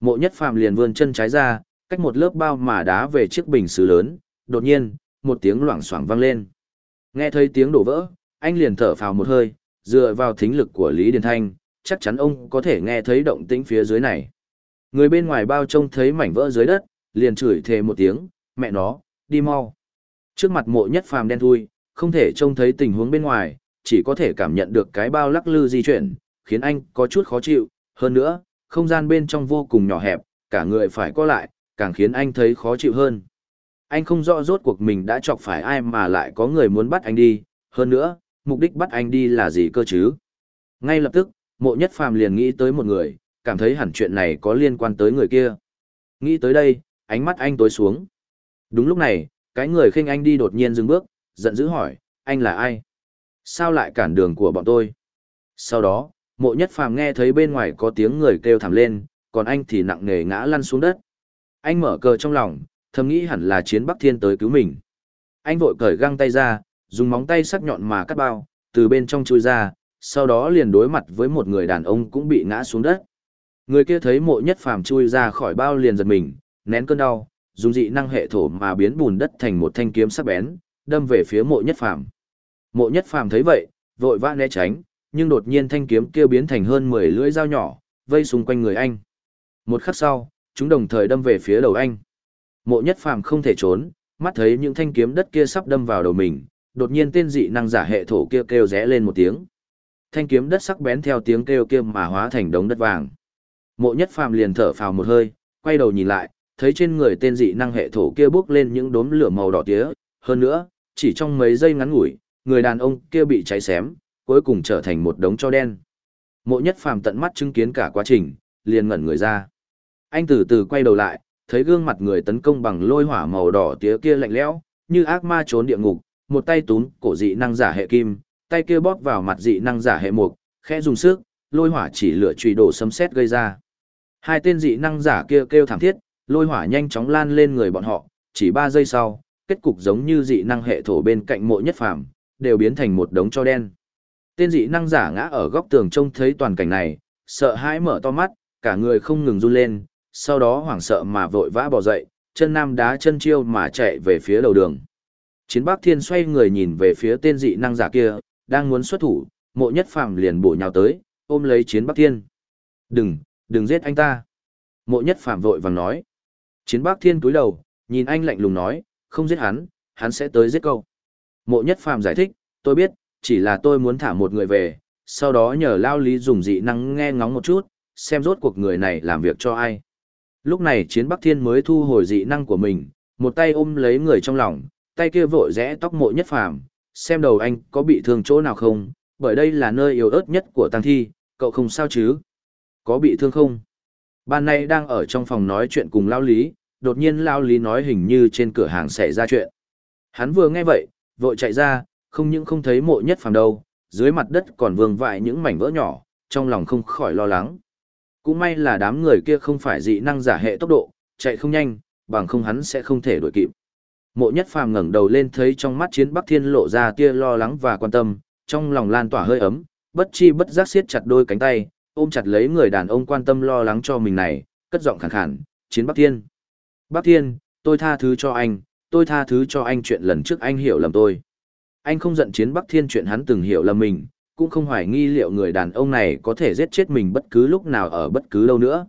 Mộ nhất phàm liền vươn chân trái ra, cách một lớp bao mà đá về chiếc bình sứ lớn, đột nhiên, một tiếng loảng xoảng vang lên. Nghe thấy tiếng đổ vỡ, anh liền thở phào một hơi, dựa vào thính lực của Lý Điền Thanh, chắc chắn ông có thể nghe thấy động tĩnh phía dưới này. Người bên ngoài bao trông thấy mảnh vỡ dưới đất, liền chửi thề một tiếng, mẹ nó, đi mau. Trước mặt mộ nhất phàm đen thui, không thể trông thấy tình huống bên ngoài, chỉ có thể cảm nhận được cái bao lắc lư di chuyển, khiến anh có chút khó chịu, hơn nữa, không gian bên trong vô cùng nhỏ hẹp, cả người phải co lại, càng khiến anh thấy khó chịu hơn. Anh không rõ rốt cuộc mình đã chọc phải ai mà lại có người muốn bắt anh đi, hơn nữa, mục đích bắt anh đi là gì cơ chứ? Ngay lập tức, mộ nhất phàm liền nghĩ tới một người, cảm thấy hẳn chuyện này có liên quan tới người kia. Nghĩ tới đây, ánh mắt anh tối xuống. Đúng lúc này, cái người khinh anh đi đột nhiên dừng bước, giận dữ hỏi, anh là ai? Sao lại cản đường của bọn tôi? Sau đó, mộ nhất phàm nghe thấy bên ngoài có tiếng người kêu thảm lên, còn anh thì nặng nề ngã lăn xuống đất. Anh mở cờ trong lòng, thầm nghĩ hẳn là chiến Bắc Thiên tới cứu mình. Anh vội cởi găng tay ra, dùng móng tay sắc nhọn mà cắt bao, từ bên trong chui ra, sau đó liền đối mặt với một người đàn ông cũng bị ngã xuống đất. Người kia thấy mộ nhất phàm chui ra khỏi bao liền giật mình, nén cơn đau, dùng dị năng hệ thổ mà biến bùn đất thành một thanh kiếm sắc bén, đâm về phía mộ nhất phàm. Mộ nhất phàm thấy vậy, vội vã né tránh, nhưng đột nhiên thanh kiếm kia biến thành hơn 10 lưỡi dao nhỏ, vây xung quanh người anh. Một khắc sau, chúng đồng thời đâm về phía đầu anh. Mộ nhất phàm không thể trốn, mắt thấy những thanh kiếm đất kia sắp đâm vào đầu mình, đột nhiên tên dị năng giả hệ thổ kia kêu rẽ lên một tiếng. Thanh kiếm đất sắc bén theo tiếng kêu kia mà hóa thành đống đất vàng. Mộ nhất phàm liền thở phào một hơi, quay đầu nhìn lại, thấy trên người tên dị năng hệ thổ kia bốc lên những đốm lửa màu đỏ tía, hơn nữa, chỉ trong mấy giây ngắn ngủi, người đàn ông kia bị cháy xém, cuối cùng trở thành một đống cho đen. Mộ nhất phàm tận mắt chứng kiến cả quá trình, liền ngẩn người ra. Anh từ từ quay đầu lại, thấy gương mặt người tấn công bằng lôi hỏa màu đỏ tía kia lạnh lẽo, như ác ma trốn địa ngục, một tay túm cổ dị năng giả hệ kim, tay kia bóp vào mặt dị năng giả hệ mục, khẽ dùng sức, lôi hỏa chỉ lửa trùy đổ sấm sét gây ra. Hai tên dị năng giả kia kêu, kêu thảm thiết, lôi hỏa nhanh chóng lan lên người bọn họ, chỉ 3 giây sau, kết cục giống như dị năng hệ thổ bên cạnh mộ nhất phàm, đều biến thành một đống cho đen. Tên dị năng giả ngã ở góc tường trông thấy toàn cảnh này, sợ hãi mở to mắt, cả người không ngừng run lên, sau đó hoảng sợ mà vội vã bỏ dậy, chân nam đá chân chiêu mà chạy về phía đầu đường. Chiến Bắc Thiên xoay người nhìn về phía tên dị năng giả kia, đang muốn xuất thủ, mộ nhất phàm liền bổ nhào tới, ôm lấy Chiến Bắc Thiên. Đừng, đừng giết anh ta. Mộ nhất phàm vội vàng nói. Chiến Bắc Thiên cúi đầu, nhìn anh lạnh lùng nói, không giết hắn, hắn sẽ tới giết câu. Mộ nhất phàm giải thích, tôi biết, chỉ là tôi muốn thả một người về, sau đó nhờ lao lý dùng dị năng nghe ngóng một chút, xem rốt cuộc người này làm việc cho ai. Lúc này chiến Bắc Thiên mới thu hồi dị năng của mình, một tay ôm lấy người trong lòng, tay kia vội rẽ tóc mộ nhất phàm, xem đầu anh có bị thương chỗ nào không, bởi đây là nơi yếu ớt nhất của tăng thi, cậu không sao chứ? Có bị thương không? Ban nay đang ở trong phòng nói chuyện cùng Lao Lý, đột nhiên Lao Lý nói hình như trên cửa hàng xảy ra chuyện. Hắn vừa nghe vậy, vội chạy ra, không những không thấy mộ nhất phàm đâu, dưới mặt đất còn vương vại những mảnh vỡ nhỏ, trong lòng không khỏi lo lắng. Cũng may là đám người kia không phải dị năng giả hệ tốc độ, chạy không nhanh, bằng không hắn sẽ không thể đuổi kịp. Mộ nhất phàm ngẩng đầu lên thấy trong mắt chiến Bắc Thiên lộ ra tia lo lắng và quan tâm, trong lòng lan tỏa hơi ấm, bất chi bất giác siết chặt đôi cánh tay, ôm chặt lấy người đàn ông quan tâm lo lắng cho mình này, cất giọng khàn khàn, chiến Bắc Thiên. Bắc Thiên, tôi tha thứ cho anh, tôi tha thứ cho anh chuyện lần trước anh hiểu lầm tôi. Anh không giận chiến Bắc Thiên chuyện hắn từng hiểu lầm mình, cũng không hoài nghi liệu người đàn ông này có thể giết chết mình bất cứ lúc nào ở bất cứ đâu nữa.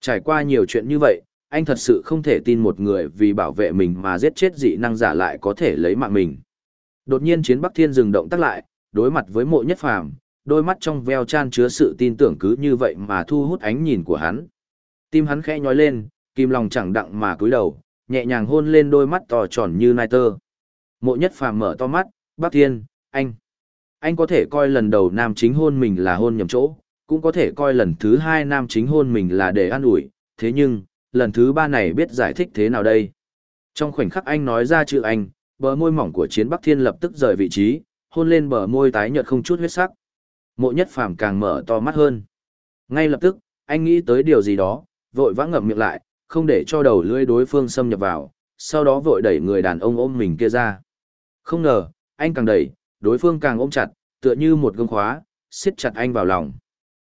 Trải qua nhiều chuyện như vậy, anh thật sự không thể tin một người vì bảo vệ mình mà giết chết dị năng giả lại có thể lấy mạng mình. Đột nhiên chiến Bắc Thiên dừng động tác lại, đối mặt với mộ nhất phàm, đôi mắt trong veo chan chứa sự tin tưởng cứ như vậy mà thu hút ánh nhìn của hắn. Tim hắn khẽ nhói lên, kim lòng chẳng đặng mà cúi đầu, nhẹ nhàng hôn lên đôi mắt to tròn như nai tơ. Mộ nhất phàm mở to mắt, Bắc Thiên, anh. Anh có thể coi lần đầu nam chính hôn mình là hôn nhầm chỗ, cũng có thể coi lần thứ hai nam chính hôn mình là để an ủi, thế nhưng, lần thứ ba này biết giải thích thế nào đây? Trong khoảnh khắc anh nói ra chữ anh, bờ môi mỏng của chiến Bắc Thiên lập tức rời vị trí, hôn lên bờ môi tái nhợt không chút huyết sắc. Mộ nhất phàm càng mở to mắt hơn. Ngay lập tức, anh nghĩ tới điều gì đó, vội vã ngậm miệng lại, không để cho đầu lưỡi đối phương xâm nhập vào, sau đó vội đẩy người đàn ông ôm mình kia ra. Không ngờ, anh càng đẩy, đối phương càng ôm chặt, tựa như một gương khóa, siết chặt anh vào lòng.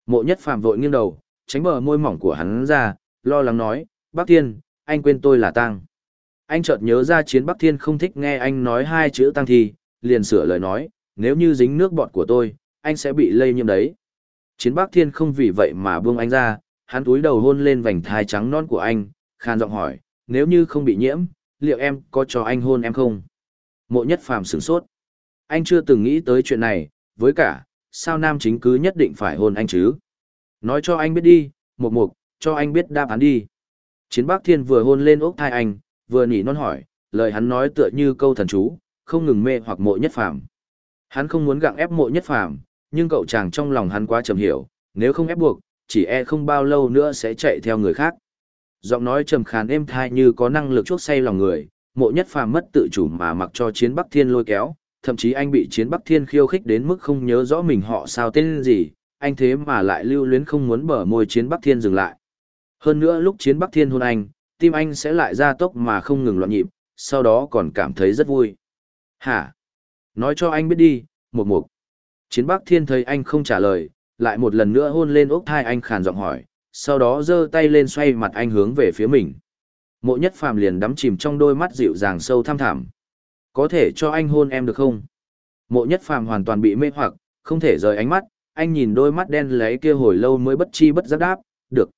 Mộ nhất phàm vội nghiêng đầu, tránh bờ môi mỏng của hắn ra, lo lắng nói, Bắc Thiên, anh quên tôi là Tăng. Anh chợt nhớ ra chiến Bắc Thiên không thích nghe anh nói hai chữ Tăng thì, liền sửa lời nói, nếu như dính nước bọt của tôi, anh sẽ bị lây nhiễm đấy. Chiến Bắc Thiên không vì vậy mà buông anh ra, hắn túi đầu hôn lên vành thai trắng non của anh, khàn giọng hỏi, nếu như không bị nhiễm, liệu em có cho anh hôn em không? Mộ nhất phàm sửng sốt. Anh chưa từng nghĩ tới chuyện này, với cả, sao nam chính cứ nhất định phải hôn anh chứ? Nói cho anh biết đi, mục mục, cho anh biết đáp án đi. Chiến Bắc Thiên vừa hôn lên ốc thai anh, vừa nỉ non hỏi, lời hắn nói tựa như câu thần chú, không ngừng mê hoặc mộ nhất phàm. Hắn không muốn gặng ép mộ nhất phàm, nhưng cậu chàng trong lòng hắn quá trầm hiểu, nếu không ép buộc, chỉ e không bao lâu nữa sẽ chạy theo người khác. Giọng nói trầm khàn êm thai như có năng lực chuốc say lòng người, mộ nhất phàm mất tự chủ mà mặc cho chiến Bắc Thiên lôi kéo, thậm chí anh bị chiến Bắc Thiên khiêu khích đến mức không nhớ rõ mình họ sao tên gì, anh thế mà lại lưu luyến không muốn bở môi chiến Bắc Thiên dừng lại. Hơn nữa lúc chiến Bắc Thiên hôn anh, tim anh sẽ lại ra tốc mà không ngừng loạn nhịp, sau đó còn cảm thấy rất vui. Hả? Nói cho anh biết đi, một mục. Chiến Bắc Thiên thấy anh không trả lời, lại một lần nữa hôn lên ốc thai anh khàn giọng hỏi, sau đó giơ tay lên xoay mặt anh hướng về phía mình. Mộ nhất phàm liền đắm chìm trong đôi mắt dịu dàng sâu thăm thẳm. Có thể cho anh hôn em được không? Mộ nhất phàm hoàn toàn bị mê hoặc, không thể rời ánh mắt, anh nhìn đôi mắt đen lấy kia hồi lâu mới bất chi bất giác đáp, được.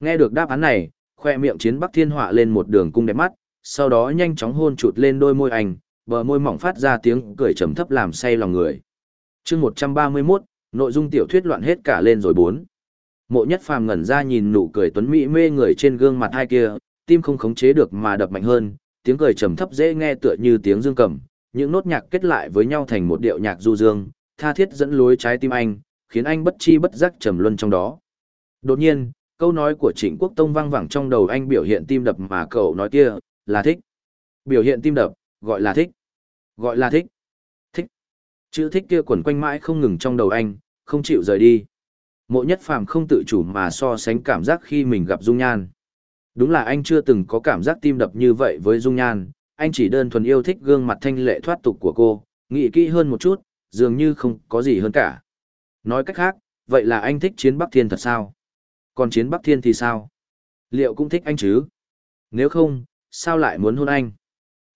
Nghe được đáp án này, khoe miệng chiến bắc thiên họa lên một đường cung đẹp mắt, sau đó nhanh chóng hôn chụt lên đôi môi anh, bờ môi mỏng phát ra tiếng cười trầm thấp làm say lòng người. chương 131, nội dung tiểu thuyết loạn hết cả lên rồi bốn. Mộ nhất phàm ngẩn ra nhìn nụ cười tuấn mỹ mê người trên gương mặt hai kia, tim không khống chế được mà đập mạnh hơn, tiếng cười trầm thấp dễ nghe tựa như tiếng dương cầm, những nốt nhạc kết lại với nhau thành một điệu nhạc du dương, tha thiết dẫn lối trái tim anh, khiến anh bất chi bất giác trầm luân trong đó. Đột nhiên, câu nói của Trịnh Quốc Tông vang vẳng trong đầu anh biểu hiện tim đập mà cậu nói kia, là thích. Biểu hiện tim đập, gọi là thích. Gọi là thích. Thích. Chữ thích kia quẩn quanh mãi không ngừng trong đầu anh, không chịu rời đi. Mộ nhất phàm không tự chủ mà so sánh cảm giác khi mình gặp Dung Nhan. Đúng là anh chưa từng có cảm giác tim đập như vậy với Dung Nhan, anh chỉ đơn thuần yêu thích gương mặt thanh lệ thoát tục của cô, nghĩ kỹ hơn một chút, dường như không có gì hơn cả. Nói cách khác, vậy là anh thích chiến Bắc Thiên thật sao? Còn chiến Bắc Thiên thì sao? Liệu cũng thích anh chứ? Nếu không, sao lại muốn hôn anh?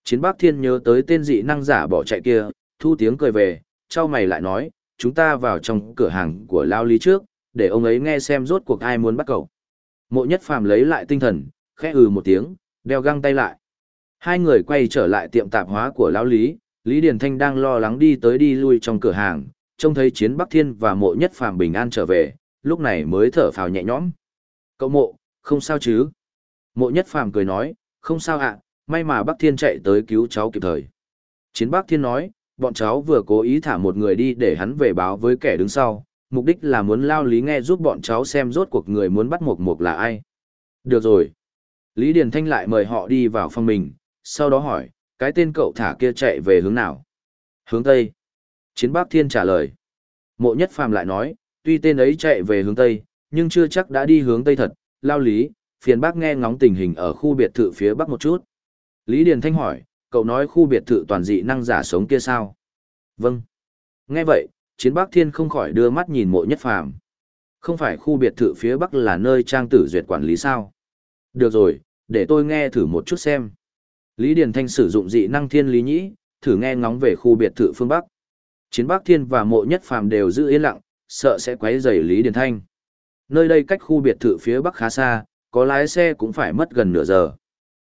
Chiến Bắc Thiên nhớ tới tên dị năng giả bỏ chạy kia, thu tiếng cười về, trao mày lại nói, chúng ta vào trong cửa hàng của Lao Lý trước, để ông ấy nghe xem rốt cuộc ai muốn bắt cậu. Mộ nhất phàm lấy lại tinh thần, khẽ ừ một tiếng, đeo găng tay lại. Hai người quay trở lại tiệm tạp hóa của Lão Lý, Lý Điền Thanh đang lo lắng đi tới đi lui trong cửa hàng, trông thấy chiến Bắc Thiên và mộ nhất phàm bình an trở về, lúc này mới thở phào nhẹ nhõm. Cậu mộ, không sao chứ? Mộ nhất phàm cười nói, không sao ạ, may mà Bắc Thiên chạy tới cứu cháu kịp thời. Chiến Bắc Thiên nói, bọn cháu vừa cố ý thả một người đi để hắn về báo với kẻ đứng sau, mục đích là muốn lao lý nghe giúp bọn cháu xem rốt cuộc người muốn bắt Mộc Mộc là ai. Được rồi. Lý Điền Thanh lại mời họ đi vào phòng mình, sau đó hỏi, cái tên cậu thả kia chạy về hướng nào? Hướng Tây. Chiến Bắc Thiên trả lời. Mộ Nhất Phàm lại nói, tuy tên ấy chạy về hướng Tây, nhưng chưa chắc đã đi hướng Tây thật, lao lý, phiền bác nghe ngóng tình hình ở khu biệt thự phía Bắc một chút. Lý Điền Thanh hỏi, cậu nói khu biệt thự toàn dị năng giả sống kia sao? Vâng. Nghe vậy, chiến Bắc Thiên không khỏi đưa mắt nhìn mộ nhất phàm. Không phải khu biệt thự phía Bắc là nơi trang tử duyệt quản lý sao? Được rồi, để tôi nghe thử một chút xem. Lý Điền Thanh sử dụng dị năng thiên lý nhĩ, thử nghe ngóng về khu biệt thự phương Bắc. Chiến Bắc Thiên và mộ nhất phàm đều giữ yên lặng, sợ sẽ quấy rầy Lý Điền Thanh. Nơi đây cách khu biệt thự phía Bắc khá xa, có lái xe cũng phải mất gần nửa giờ.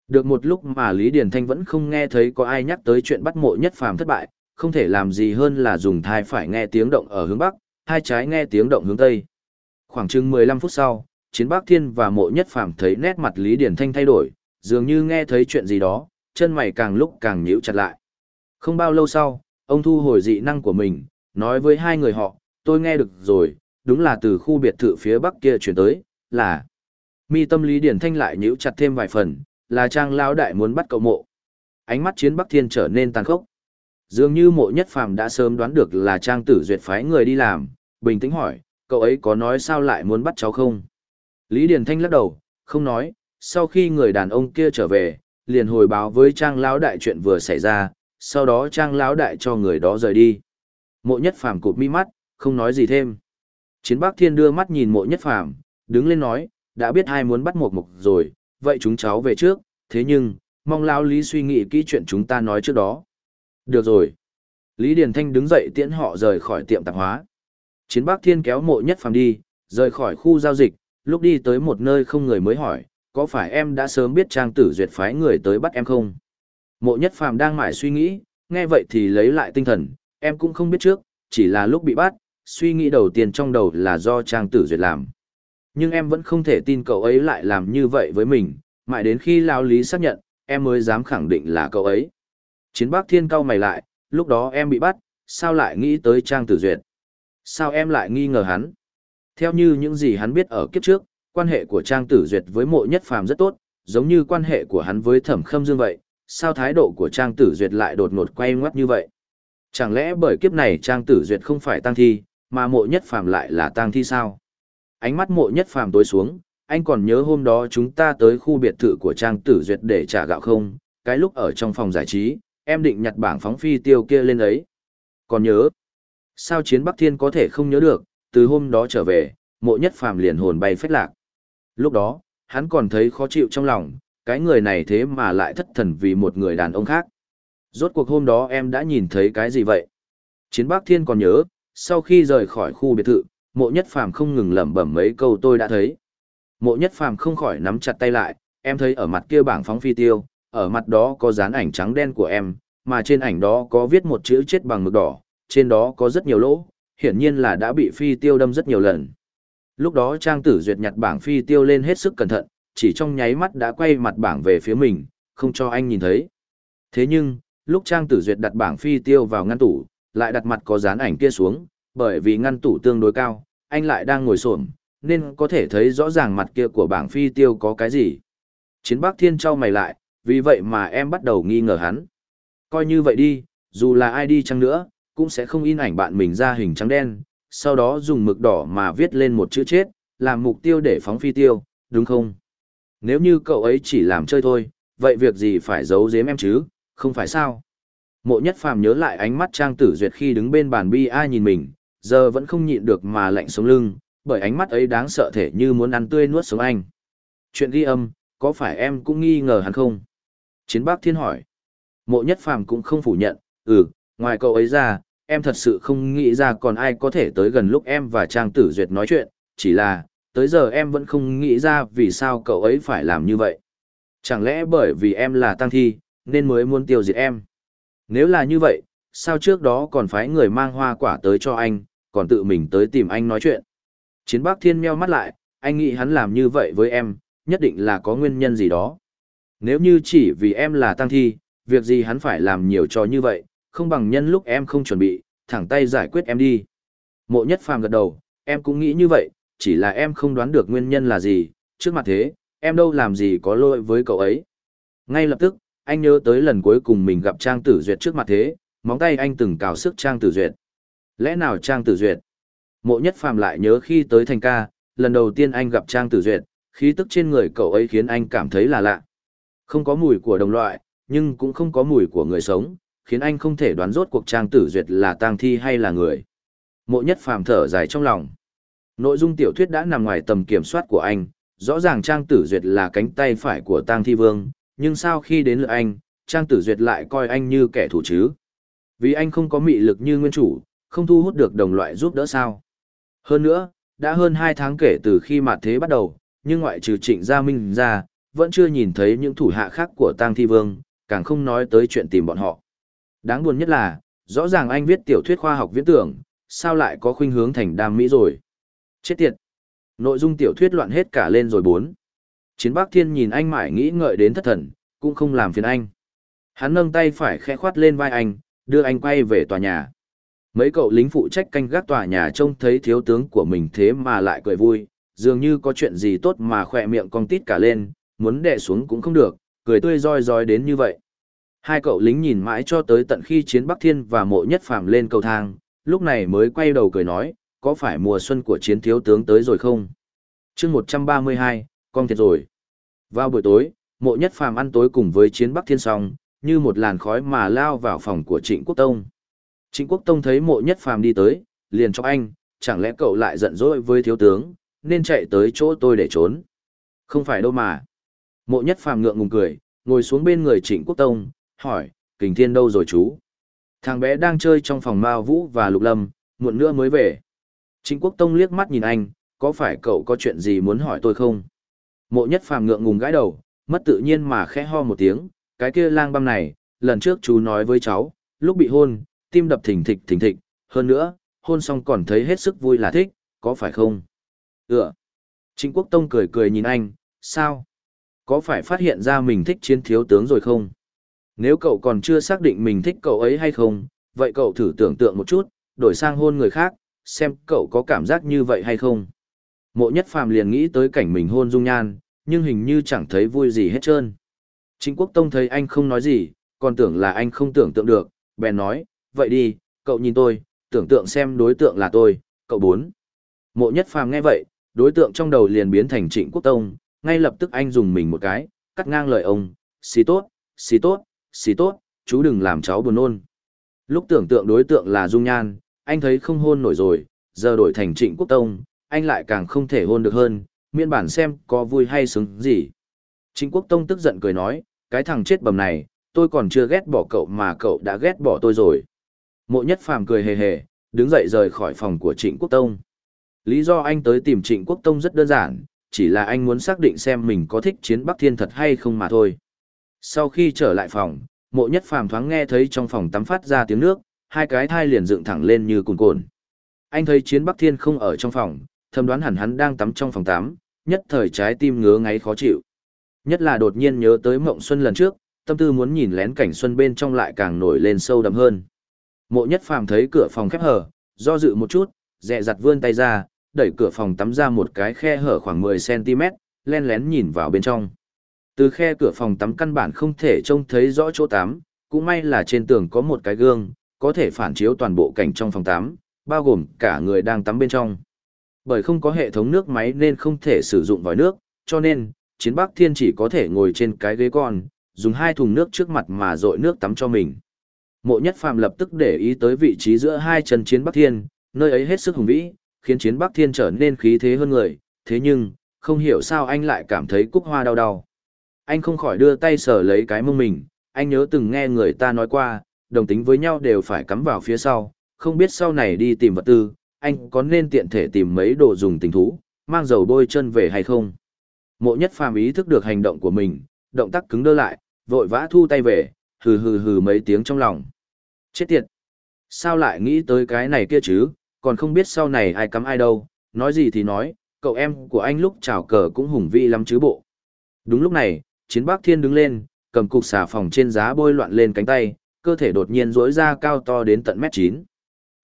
Được một lúc mà Lý Điền Thanh vẫn không nghe thấy có ai nhắc tới chuyện bắt mộ nhất phàm thất bại, không thể làm gì hơn là dùng thai phải nghe tiếng động ở hướng Bắc, hai trái nghe tiếng động hướng Tây. Khoảng chừng 15 phút sau, Chiến Bắc Thiên và mộ nhất phàm thấy nét mặt Lý Điền Thanh thay đổi, dường như nghe thấy chuyện gì đó, chân mày càng lúc càng nhíu chặt lại. Không bao lâu sau, ông thu hồi dị năng của mình, nói với hai người họ, tôi nghe được rồi, đúng là từ khu biệt thự phía bắc kia chuyển tới, là... Mi tâm Lý Điển Thanh lại nhíu chặt thêm vài phần, là trang lão đại muốn bắt cậu mộ. Ánh mắt chiến Bắc Thiên trở nên tàn khốc. Dường như mộ nhất phàm đã sớm đoán được là trang tử duyệt phái người đi làm, bình tĩnh hỏi, cậu ấy có nói sao lại muốn bắt cháu không? Lý Điền Thanh lắc đầu, không nói, sau khi người đàn ông kia trở về, liền hồi báo với trang lão đại chuyện vừa xảy ra, sau đó trang lão đại cho người đó rời đi. Mộ nhất phàm cụp mi mắt, không nói gì thêm. Chiến Bắc Thiên đưa mắt nhìn mộ nhất phàm, đứng lên nói, đã biết ai muốn bắt một mục rồi, vậy chúng cháu về trước, thế nhưng, mong lão lý suy nghĩ kỹ chuyện chúng ta nói trước đó. Được rồi. Lý Điền Thanh đứng dậy tiễn họ rời khỏi tiệm tạp hóa. Chiến Bắc Thiên kéo mộ nhất phàm đi, rời khỏi khu giao dịch, lúc đi tới một nơi không người mới hỏi, có phải em đã sớm biết trang tử duyệt phái người tới bắt em không? Mộ nhất phàm đang mải suy nghĩ, nghe vậy thì lấy lại tinh thần, em cũng không biết trước, chỉ là lúc bị bắt, suy nghĩ đầu tiên trong đầu là do trang tử duyệt làm. Nhưng em vẫn không thể tin cậu ấy lại làm như vậy với mình, mãi đến khi lao lý xác nhận, em mới dám khẳng định là cậu ấy. Chiến bác thiên cao mày lại, lúc đó em bị bắt, sao lại nghĩ tới trang tử duyệt? Sao em lại nghi ngờ hắn? Theo như những gì hắn biết ở kiếp trước, quan hệ của trang tử duyệt với mộ nhất phàm rất tốt, giống như quan hệ của hắn với thẩm khâm dương vậy, sao thái độ của trang tử duyệt lại đột ngột quay ngoắt như vậy? Chẳng lẽ bởi kiếp này trang tử duyệt không phải tăng thi, mà mộ nhất phàm lại là tăng thi sao? Ánh mắt mộ nhất phàm tối xuống, anh còn nhớ hôm đó chúng ta tới khu biệt thự của Trang Tử Duyệt để trả gạo không? Cái lúc ở trong phòng giải trí, em định nhặt bảng phóng phi tiêu kia lên ấy. Còn nhớ, sao chiến Bắc Thiên có thể không nhớ được, từ hôm đó trở về, mộ nhất phàm liền hồn bay phách lạc. Lúc đó, hắn còn thấy khó chịu trong lòng, cái người này thế mà lại thất thần vì một người đàn ông khác. Rốt cuộc hôm đó em đã nhìn thấy cái gì vậy? Chiến Bác Thiên còn nhớ, sau khi rời khỏi khu biệt thự, mộ nhất phàm không ngừng lẩm bẩm mấy câu tôi đã thấy. Mộ nhất phàm không khỏi nắm chặt tay lại, em thấy ở mặt kia bảng phóng phi tiêu, ở mặt đó có dán ảnh trắng đen của em, mà trên ảnh đó có viết một chữ chết bằng mực đỏ, trên đó có rất nhiều lỗ, hiển nhiên là đã bị phi tiêu đâm rất nhiều lần. Lúc đó Trang Tử Duyệt nhặt bảng phi tiêu lên hết sức cẩn thận, chỉ trong nháy mắt đã quay mặt bảng về phía mình, không cho anh nhìn thấy. Thế nhưng, lúc Trang Tử Duyệt đặt bảng phi tiêu vào ngăn tủ, lại đặt mặt có dán ảnh kia xuống, bởi vì ngăn tủ tương đối cao, anh lại đang ngồi xổm, nên có thể thấy rõ ràng mặt kia của bảng phi tiêu có cái gì. Chiến Bắc Thiên trao mày lại, vì vậy mà em bắt đầu nghi ngờ hắn. Coi như vậy đi, dù là ai đi chăng nữa, cũng sẽ không in ảnh bạn mình ra hình trắng đen, sau đó dùng mực đỏ mà viết lên một chữ chết, làm mục tiêu để phóng phi tiêu, đúng không? Nếu như cậu ấy chỉ làm chơi thôi, vậy việc gì phải giấu giếm em chứ, không phải sao? Mộ nhất phàm nhớ lại ánh mắt Trang Tử Duyệt khi đứng bên bàn bi ai nhìn mình, giờ vẫn không nhịn được mà lạnh sống lưng, bởi ánh mắt ấy đáng sợ thể như muốn ăn tươi nuốt sống anh. Chuyện ghi âm, có phải em cũng nghi ngờ hắn không? Chiến bác thiên hỏi. Mộ nhất phàm cũng không phủ nhận, ừ, ngoài cậu ấy ra, em thật sự không nghĩ ra còn ai có thể tới gần lúc em và Trang Tử Duyệt nói chuyện, chỉ là, tới giờ em vẫn không nghĩ ra vì sao cậu ấy phải làm như vậy. Chẳng lẽ bởi vì em là tăng thi, nên mới muốn tiêu diệt em? Nếu là như vậy, sao trước đó còn phái người mang hoa quả tới cho anh, còn tự mình tới tìm anh nói chuyện? Chiến Bắc Thiên meo mắt lại, anh nghĩ hắn làm như vậy với em, nhất định là có nguyên nhân gì đó. Nếu như chỉ vì em là tăng thi, việc gì hắn phải làm nhiều cho như vậy, không bằng nhân lúc em không chuẩn bị, thẳng tay giải quyết em đi. Mộ nhất phàm gật đầu, em cũng nghĩ như vậy, chỉ là em không đoán được nguyên nhân là gì, trước mặt thế, em đâu làm gì có lỗi với cậu ấy. Ngay lập tức, anh nhớ tới lần cuối cùng mình gặp Trang Tử Duyệt trước mặt thế, móng tay anh từng cào sức Trang Tử Duyệt. Lẽ nào Trang Tử Duyệt? Mộ nhất phàm lại nhớ khi tới thành ca, lần đầu tiên anh gặp Trang Tử Duyệt, khí tức trên người cậu ấy khiến anh cảm thấy là lạ. Không có mùi của đồng loại, nhưng cũng không có mùi của người sống, khiến anh không thể đoán rốt cuộc Trang Tử Duyệt là tang thi hay là người. Mộ nhất phàm thở dài trong lòng. Nội dung tiểu thuyết đã nằm ngoài tầm kiểm soát của anh, rõ ràng Trang Tử Duyệt là cánh tay phải của tang thi vương, nhưng sau khi đến lượt anh, Trang Tử Duyệt lại coi anh như kẻ thù chứ. Vì anh không có mị lực như nguyên chủ, không thu hút được đồng loại giúp đỡ sao. Hơn nữa, đã hơn 2 tháng kể từ khi mạt thế bắt đầu, nhưng ngoại trừ trịnh gia minh ra, vẫn chưa nhìn thấy những thủ hạ khác của tang thi vương, càng không nói tới chuyện tìm bọn họ. Đáng buồn nhất là, rõ ràng anh viết tiểu thuyết khoa học viễn tưởng, sao lại có khuynh hướng thành đam mỹ rồi. Chết tiệt! Nội dung tiểu thuyết loạn hết cả lên rồi bốn. Chiến Bắc Thiên nhìn anh mãi nghĩ ngợi đến thất thần, cũng không làm phiền anh. Hắn nâng tay phải khẽ khoát lên vai anh, đưa anh quay về tòa nhà. Mấy cậu lính phụ trách canh gác tòa nhà trông thấy thiếu tướng của mình thế mà lại cười vui, dường như có chuyện gì tốt mà khỏe miệng cong tít cả lên, muốn đè xuống cũng không được, cười tươi roi roi đến như vậy. Hai cậu lính nhìn mãi cho tới tận khi chiến Bắc Thiên và mộ nhất phàm lên cầu thang, lúc này mới quay đầu cười nói, có phải mùa xuân của chiến thiếu tướng tới rồi không? chương 132, con thiệt rồi. Vào buổi tối, mộ nhất phàm ăn tối cùng với chiến Bắc Thiên xong, như một làn khói mà lao vào phòng của Trịnh Quốc Tông. Trịnh Quốc Tông thấy mộ nhất phàm đi tới, liền cho anh, chẳng lẽ cậu lại giận dỗi với thiếu tướng, nên chạy tới chỗ tôi để trốn. Không phải đâu mà. Mộ nhất phàm ngượng ngùng cười, ngồi xuống bên người Trịnh Quốc Tông, hỏi, kình thiên đâu rồi chú? Thằng bé đang chơi trong phòng Mao Vũ và Lục Lâm, muộn nữa mới về. Trịnh Quốc Tông liếc mắt nhìn anh, có phải cậu có chuyện gì muốn hỏi tôi không? Mộ nhất phàm ngượng ngùng gãi đầu, mất tự nhiên mà khẽ ho một tiếng, cái kia lang băm này, lần trước chú nói với cháu, lúc bị hôn, tim đập thình thịch thình thịch, hơn nữa, hôn xong còn thấy hết sức vui là thích, có phải không? Ừ. Trịnh Quốc Tông cười cười nhìn anh, sao? Có phải phát hiện ra mình thích chiến thiếu tướng rồi không? Nếu cậu còn chưa xác định mình thích cậu ấy hay không, vậy cậu thử tưởng tượng một chút, đổi sang hôn người khác, xem cậu có cảm giác như vậy hay không? Mộ nhất phàm liền nghĩ tới cảnh mình hôn dung nhan, nhưng hình như chẳng thấy vui gì hết trơn. Trịnh Quốc Tông thấy anh không nói gì, còn tưởng là anh không tưởng tượng được, bèn nói, vậy đi, cậu nhìn tôi, tưởng tượng xem đối tượng là tôi, cậu bốn. Mộ nhất phàm nghe vậy, đối tượng trong đầu liền biến thành trịnh quốc tông, ngay lập tức anh dùng mình một cái, cắt ngang lời ông, xì tốt, xì tốt, xì tốt, chú đừng làm cháu buồn nôn. Lúc tưởng tượng đối tượng là Dung Nhan, anh thấy không hôn nổi rồi, giờ đổi thành trịnh quốc tông, anh lại càng không thể hôn được hơn, miễn bản xem có vui hay sướng gì. Trịnh quốc tông tức giận cười nói, cái thằng chết bầm này, tôi còn chưa ghét bỏ cậu mà cậu đã ghét bỏ tôi rồi. Mộ nhất phàm cười hề hề, đứng dậy rời khỏi phòng của trịnh quốc tông. Lý do anh tới tìm trịnh quốc tông rất đơn giản, chỉ là anh muốn xác định xem mình có thích chiến Bắc Thiên thật hay không mà thôi. Sau khi trở lại phòng, mộ nhất phàm thoáng nghe thấy trong phòng tắm phát ra tiếng nước, hai cái thai liền dựng thẳng lên như cùn cồn. Anh thấy chiến Bắc Thiên không ở trong phòng, thầm đoán hẳn hắn đang tắm trong phòng tắm, nhất thời trái tim ngứa ngáy khó chịu. Nhất là đột nhiên nhớ tới mộng xuân lần trước, tâm tư muốn nhìn lén cảnh xuân bên trong lại càng nổi lên sâu đậm hơn. Mộ nhất phàm thấy cửa phòng khép hở, do dự một chút, dẹ dặt vươn tay ra, đẩy cửa phòng tắm ra một cái khe hở khoảng 10cm, len lén nhìn vào bên trong. Từ khe cửa phòng tắm căn bản không thể trông thấy rõ chỗ tắm, cũng may là trên tường có một cái gương, có thể phản chiếu toàn bộ cảnh trong phòng tắm, bao gồm cả người đang tắm bên trong. Bởi không có hệ thống nước máy nên không thể sử dụng vòi nước, cho nên, chiến bắc thiên chỉ có thể ngồi trên cái ghế con, dùng hai thùng nước trước mặt mà dội nước tắm cho mình. Mộ nhất phàm lập tức để ý tới vị trí giữa hai chân chiến bắc thiên, nơi ấy hết sức hùng vĩ, khiến chiến bắc thiên trở nên khí thế hơn người, thế nhưng, không hiểu sao anh lại cảm thấy cúc hoa đau đau. Anh không khỏi đưa tay sờ lấy cái mông mình, anh nhớ từng nghe người ta nói qua, đồng tính với nhau đều phải cắm vào phía sau, không biết sau này đi tìm vật tư, anh có nên tiện thể tìm mấy đồ dùng tình thú, mang dầu bôi chân về hay không. Mộ nhất phàm ý thức được hành động của mình, động tác cứng đơ lại, vội vã thu tay về, hừ hừ hừ mấy tiếng trong lòng. Chết tiệt! Sao lại nghĩ tới cái này kia chứ, còn không biết sau này ai cắm ai đâu, nói gì thì nói, cậu em của anh lúc chào cờ cũng hùng vĩ lắm chứ bộ. Đúng lúc này, chiến bác thiên đứng lên, cầm cục xà phòng trên giá bôi loạn lên cánh tay, cơ thể đột nhiên rỗi ra cao to đến tận mét 9.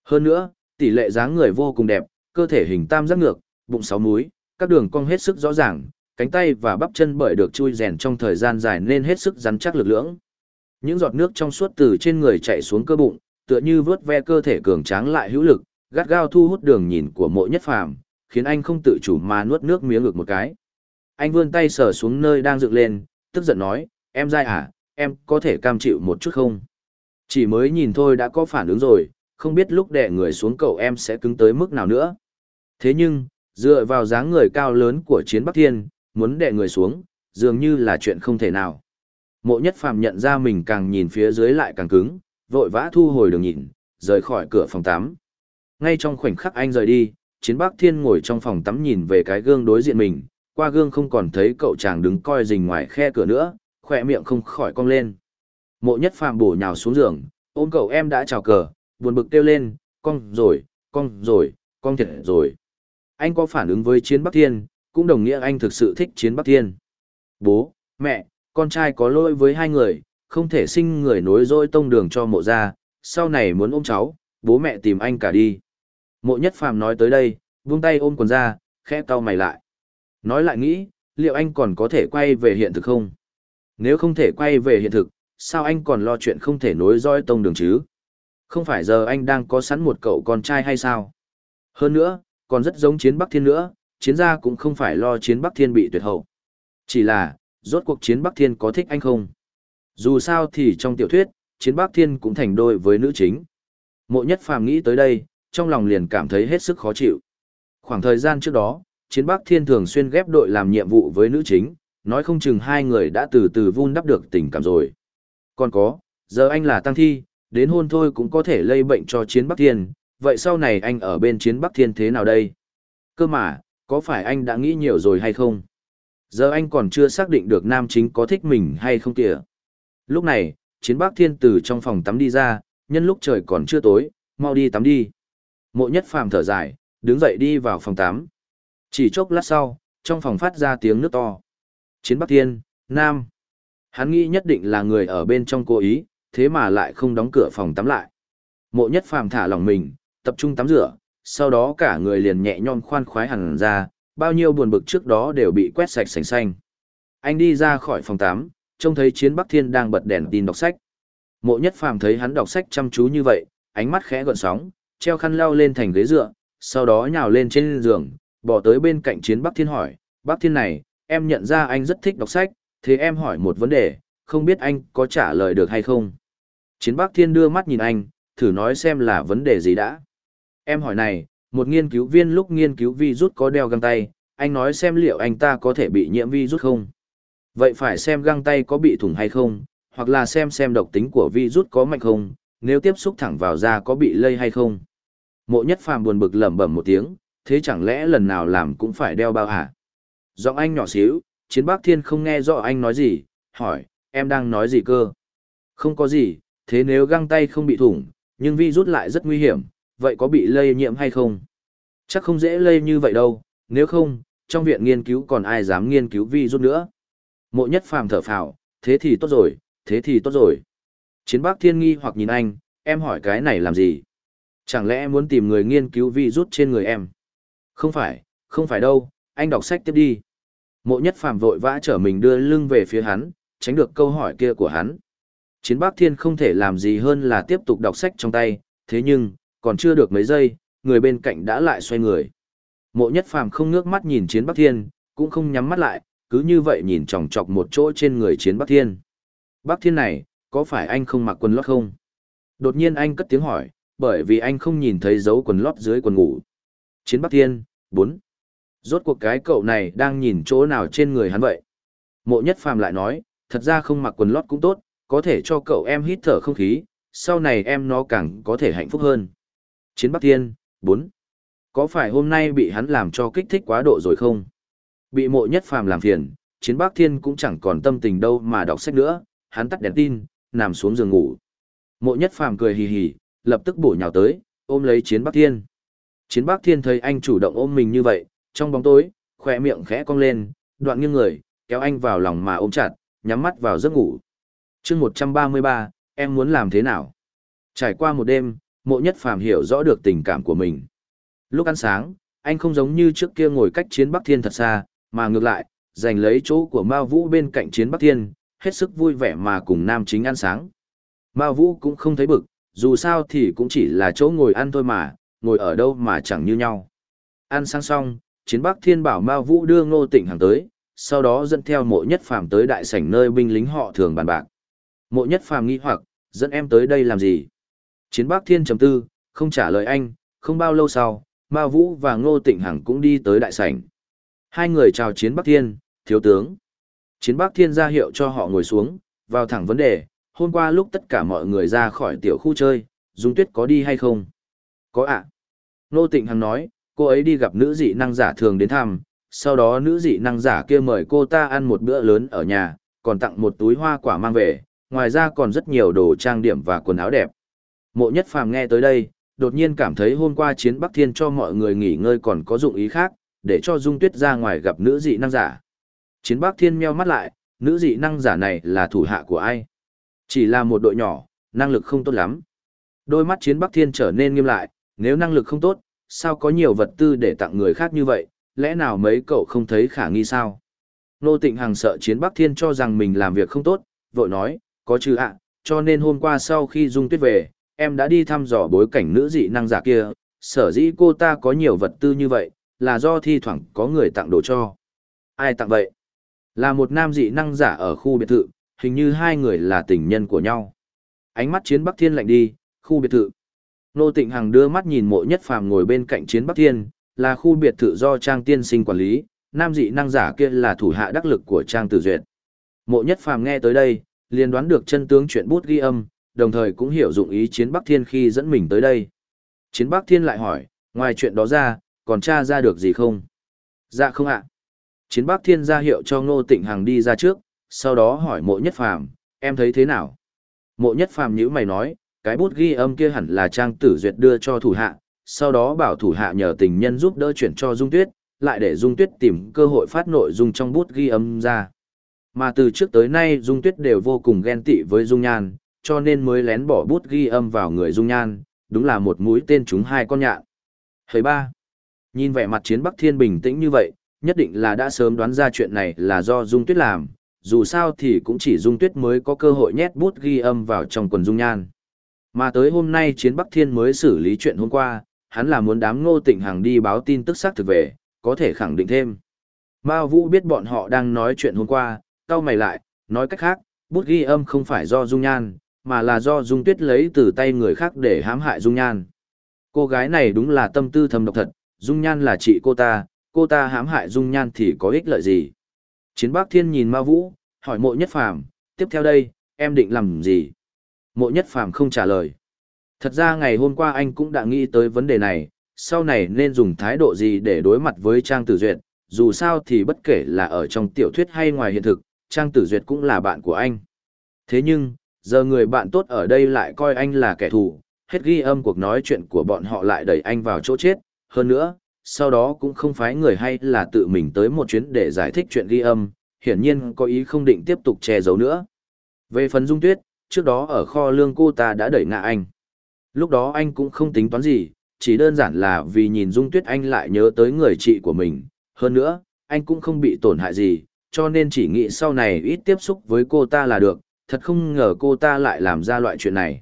Hơn nữa, tỷ lệ dáng người vô cùng đẹp, cơ thể hình tam giác ngược, bụng sáu múi, các đường cong hết sức rõ ràng, cánh tay và bắp chân bởi được chui rèn trong thời gian dài nên hết sức rắn chắc lực lưỡng. Những giọt nước trong suốt từ trên người chạy xuống cơ bụng, tựa như vớt ve cơ thể cường tráng lại hữu lực, gắt gao thu hút đường nhìn của mộ nhất phàm, khiến anh không tự chủ mà nuốt nước miếng ngược một cái. Anh vươn tay sờ xuống nơi đang dựng lên, tức giận nói, em dai à, em có thể cam chịu một chút không? Chỉ mới nhìn thôi đã có phản ứng rồi, không biết lúc đẻ người xuống cậu em sẽ cứng tới mức nào nữa. Thế nhưng, dựa vào dáng người cao lớn của chiến Bắc Thiên, muốn đẻ người xuống, dường như là chuyện không thể nào. Mộ nhất phàm nhận ra mình càng nhìn phía dưới lại càng cứng, vội vã thu hồi đường nhìn, rời khỏi cửa phòng tắm. Ngay trong khoảnh khắc anh rời đi, chiến Bắc Thiên ngồi trong phòng tắm nhìn về cái gương đối diện mình, qua gương không còn thấy cậu chàng đứng coi rình ngoài khe cửa nữa, khỏe miệng không khỏi cong lên. Mộ nhất phàm bổ nhào xuống giường, ôm cậu em đã chào cờ, buồn bực kêu lên, cong rồi, cong rồi, cong thiệt rồi. Anh có phản ứng với chiến Bắc Thiên, cũng đồng nghĩa anh thực sự thích chiến Bắc Thiên. Bố, mẹ, con trai có lỗi với hai người, không thể sinh người nối dõi tông đường cho mộ ra, sau này muốn ôm cháu, bố mẹ tìm anh cả đi. Mộ nhất phàm nói tới đây, buông tay ôm quần ra, khẽ cau mày lại. Nói lại nghĩ, liệu anh còn có thể quay về hiện thực không? Nếu không thể quay về hiện thực, sao anh còn lo chuyện không thể nối dõi tông đường chứ? Không phải giờ anh đang có sẵn một cậu con trai hay sao? Hơn nữa, còn rất giống chiến Bắc Thiên nữa, chiến gia cũng không phải lo chiến Bắc Thiên bị tuyệt hậu. Chỉ là, rốt cuộc chiến Bắc Thiên có thích anh không? Dù sao thì trong tiểu thuyết, chiến Bắc Thiên cũng thành đôi với nữ chính. Mộ nhất phàm nghĩ tới đây, trong lòng liền cảm thấy hết sức khó chịu. Khoảng thời gian trước đó, chiến Bắc Thiên thường xuyên ghép đội làm nhiệm vụ với nữ chính, nói không chừng hai người đã từ từ vun đắp được tình cảm rồi. Còn có, giờ anh là tăng thi, đến hôn thôi cũng có thể lây bệnh cho chiến Bắc Thiên, vậy sau này anh ở bên chiến Bắc Thiên thế nào đây? Cơ mà, có phải anh đã nghĩ nhiều rồi hay không? Giờ anh còn chưa xác định được nam chính có thích mình hay không kìa. Lúc này, chiến Bắc Thiên từ trong phòng tắm đi ra, nhân lúc trời còn chưa tối, mau đi tắm đi. Mộ nhất phàm thở dài, đứng dậy đi vào phòng tắm. Chỉ chốc lát sau, trong phòng phát ra tiếng nước to. Chiến Bắc Thiên, Nam. Hắn nghĩ nhất định là người ở bên trong cố ý, thế mà lại không đóng cửa phòng tắm lại. Mộ nhất phàm thả lòng mình, tập trung tắm rửa, sau đó cả người liền nhẹ nhõm khoan khoái hẳn ra, bao nhiêu buồn bực trước đó đều bị quét sạch sành xanh. Anh đi ra khỏi phòng tắm, trông thấy Chiến Bắc Thiên đang bật đèn tin đọc sách. Mộ Nhất Phàm thấy hắn đọc sách chăm chú như vậy, ánh mắt khẽ gợn sóng, treo khăn lao lên thành ghế dựa, sau đó nhào lên trên giường, bỏ tới bên cạnh chiến Bắc Thiên hỏi, Bắc Thiên này, em nhận ra anh rất thích đọc sách, thế em hỏi một vấn đề, không biết anh có trả lời được hay không? Chiến Bắc Thiên đưa mắt nhìn anh, thử nói xem là vấn đề gì đã. Em hỏi này, một nghiên cứu viên lúc nghiên cứu virus có đeo găng tay, anh nói xem liệu anh ta có thể bị nhiễm virus không? Vậy phải xem găng tay có bị thủng hay không, hoặc là xem xem độc tính của virus có mạnh không, nếu tiếp xúc thẳng vào da có bị lây hay không. Mộ nhất phàm buồn bực lẩm bẩm một tiếng, thế chẳng lẽ lần nào làm cũng phải đeo bao hả? Giọng anh nhỏ xíu, chiến bác thiên không nghe rõ anh nói gì, hỏi, em đang nói gì cơ? Không có gì, thế nếu găng tay không bị thủng, nhưng vi rút lại rất nguy hiểm, vậy có bị lây nhiễm hay không? Chắc không dễ lây như vậy đâu, nếu không, trong viện nghiên cứu còn ai dám nghiên cứu vi rút nữa. Mộ nhất phàm thở phào, thế thì tốt rồi, thế thì tốt rồi. Chiến bác thiên nghi hoặc nhìn anh, em hỏi cái này làm gì? Chẳng lẽ em muốn tìm người nghiên cứu vi rút trên người em? Không phải, không phải đâu, anh đọc sách tiếp đi. Mộ nhất phàm vội vã trở mình đưa lưng về phía hắn, tránh được câu hỏi kia của hắn. Chiến bác thiên không thể làm gì hơn là tiếp tục đọc sách trong tay, thế nhưng, còn chưa được mấy giây, người bên cạnh đã lại xoay người. Mộ nhất phàm không ngước mắt nhìn chiến bác thiên, cũng không nhắm mắt lại, cứ như vậy nhìn chòng chọc một chỗ trên người chiến bác thiên. Bác thiên này, có phải anh không mặc quần lót không? Đột nhiên anh cất tiếng hỏi, bởi vì anh không nhìn thấy dấu quần lót dưới quần ngủ. Chiến Bắc Thiên, 4. Rốt cuộc cái cậu này đang nhìn chỗ nào trên người hắn vậy? Mộ nhất phàm lại nói, thật ra không mặc quần lót cũng tốt, có thể cho cậu em hít thở không khí, sau này em nó càng có thể hạnh phúc hơn. Chiến Bắc Thiên, 4. Có phải hôm nay bị hắn làm cho kích thích quá độ rồi không? Bị mộ nhất phàm làm phiền, Chiến Bắc Thiên cũng chẳng còn tâm tình đâu mà đọc sách nữa, hắn tắt đèn tin, nằm xuống giường ngủ. Mộ nhất phàm cười hì hì, lập tức bổ nhào tới, ôm lấy Chiến Bắc Thiên. Chiến Bắc Thiên thấy anh chủ động ôm mình như vậy, trong bóng tối, khỏe miệng khẽ cong lên, đoạn nghiêng người, kéo anh vào lòng mà ôm chặt, nhắm mắt vào giấc ngủ. chương 133, em muốn làm thế nào? Trải qua một đêm, mộ nhất phàm hiểu rõ được tình cảm của mình. Lúc ăn sáng, anh không giống như trước kia ngồi cách chiến Bắc Thiên thật xa, mà ngược lại, giành lấy chỗ của Mao Vũ bên cạnh chiến Bắc Thiên, hết sức vui vẻ mà cùng nam chính ăn sáng. Mao Vũ cũng không thấy bực, dù sao thì cũng chỉ là chỗ ngồi ăn thôi mà, ngồi ở đâu mà chẳng như nhau. Ăn sang xong, chiến bắc thiên bảo Mao Vũ đưa ngô tịnh hàng tới, sau đó dẫn theo mộ nhất phàm tới đại sảnh nơi binh lính họ thường bàn bạc. Mộ nhất phàm nghi hoặc, dẫn em tới đây làm gì? Chiến bắc thiên chấm tư, không trả lời anh, không bao lâu sau, Mao Vũ và ngô tịnh hằng cũng đi tới đại sảnh. Hai người chào chiến bắc thiên, thiếu tướng. Chiến bắc thiên ra hiệu cho họ ngồi xuống, vào thẳng vấn đề, hôm qua lúc tất cả mọi người ra khỏi tiểu khu chơi, Dung Tuyết có đi hay không? Có ạ. Nô Tịnh Hằng nói, cô ấy đi gặp nữ dị năng giả thường đến thăm, sau đó nữ dị năng giả kia mời cô ta ăn một bữa lớn ở nhà, còn tặng một túi hoa quả mang về, ngoài ra còn rất nhiều đồ trang điểm và quần áo đẹp. Mộ Nhất Phàm nghe tới đây, đột nhiên cảm thấy hôm qua chiến Bắc Thiên cho mọi người nghỉ ngơi còn có dụng ý khác, để cho Dung Tuyết ra ngoài gặp nữ dị năng giả. Chiến Bắc Thiên meo mắt lại, nữ dị năng giả này là thủ hạ của ai? Chỉ là một đội nhỏ, năng lực không tốt lắm. Đôi mắt chiến Bắc Thiên trở nên nghiêm lại, nếu năng lực không tốt, sao có nhiều vật tư để tặng người khác như vậy, lẽ nào mấy cậu không thấy khả nghi sao? Nô Tịnh Hằng sợ chiến Bắc Thiên cho rằng mình làm việc không tốt, vội nói, có chứ ạ, cho nên hôm qua sau khi Dung Tuyết về, em đã đi thăm dò bối cảnh nữ dị năng giả kia, sở dĩ cô ta có nhiều vật tư như vậy, là do thi thoảng có người tặng đồ cho. Ai tặng vậy? Là một nam dị năng giả ở khu biệt thự, hình như hai người là tình nhân của nhau. Ánh mắt chiến Bắc Thiên lạnh đi, khu biệt thự. Nô Tịnh Hằng đưa mắt nhìn mộ nhất phàm ngồi bên cạnh chiến Bắc Thiên, là khu biệt thự do Trang Tiên Sinh quản lý, nam dị năng giả kia là thủ hạ đắc lực của Trang Tử Duyệt. Mộ nhất phàm nghe tới đây, liền đoán được chân tướng chuyện bút ghi âm, đồng thời cũng hiểu dụng ý chiến Bắc Thiên khi dẫn mình tới đây. Chiến Bắc Thiên lại hỏi, ngoài chuyện đó ra, còn tra ra được gì không? Dạ không ạ. Chiến Bắc Thiên ra hiệu cho Ngô Tịnh Hằng đi ra trước, sau đó hỏi mộ nhất phàm, em thấy thế nào? Mộ nhất phàm nhữ mày nói, cái bút ghi âm kia hẳn là trang tử duyệt đưa cho thủ hạ, sau đó bảo thủ hạ nhờ tình nhân giúp đỡ chuyển cho Dung Tuyết, lại để Dung Tuyết tìm cơ hội phát nội dung trong bút ghi âm ra. Mà từ trước tới nay Dung Tuyết đều vô cùng ghen tị với Dung Nhan, cho nên mới lén bỏ bút ghi âm vào người Dung Nhan, đúng là một mũi tên trúng hai con nhạn. Thứ ba. Nhìn vẻ mặt chiến Bắc Thiên bình tĩnh như vậy, nhất định là đã sớm đoán ra chuyện này là do Dung Tuyết làm, dù sao thì cũng chỉ Dung Tuyết mới có cơ hội nhét bút ghi âm vào trong quần Dung Nhan. Mà tới hôm nay Chiến Bắc Thiên mới xử lý chuyện hôm qua, hắn là muốn đám ngô tịnh hàng đi báo tin tức xác thực về, có thể khẳng định thêm. Mao Vũ biết bọn họ đang nói chuyện hôm qua, cau mày lại, nói cách khác, bút ghi âm không phải do Dung Nhan, mà là do Dung Tuyết lấy từ tay người khác để hãm hại Dung Nhan. Cô gái này đúng là tâm tư thầm độc thật, Dung Nhan là chị cô ta, cô ta hãm hại Dung Nhan thì có ích lợi gì? Chiến Bắc Thiên nhìn Mao Vũ, hỏi Mộ Nhất Phàm, tiếp theo đây, em định làm gì? Mộ Nhất Phàm không trả lời. Thật ra ngày hôm qua anh cũng đã nghĩ tới vấn đề này, sau này nên dùng thái độ gì để đối mặt với Trang Tử Duyệt, dù sao thì bất kể là ở trong tiểu thuyết hay ngoài hiện thực, Trang Tử Duyệt cũng là bạn của anh. Thế nhưng, giờ người bạn tốt ở đây lại coi anh là kẻ thù, hết ghi âm cuộc nói chuyện của bọn họ lại đẩy anh vào chỗ chết, hơn nữa, sau đó cũng không phái người hay là tự mình tới một chuyến để giải thích chuyện ghi âm, hiển nhiên có ý không định tiếp tục che giấu nữa. Về phần Dung Tuyết, trước đó ở kho lương cô ta đã đẩy ngã anh. Lúc đó anh cũng không tính toán gì, chỉ đơn giản là vì nhìn Dung Tuyết anh lại nhớ tới người chị của mình. Hơn nữa, anh cũng không bị tổn hại gì, cho nên chỉ nghĩ sau này ít tiếp xúc với cô ta là được, thật không ngờ cô ta lại làm ra loại chuyện này.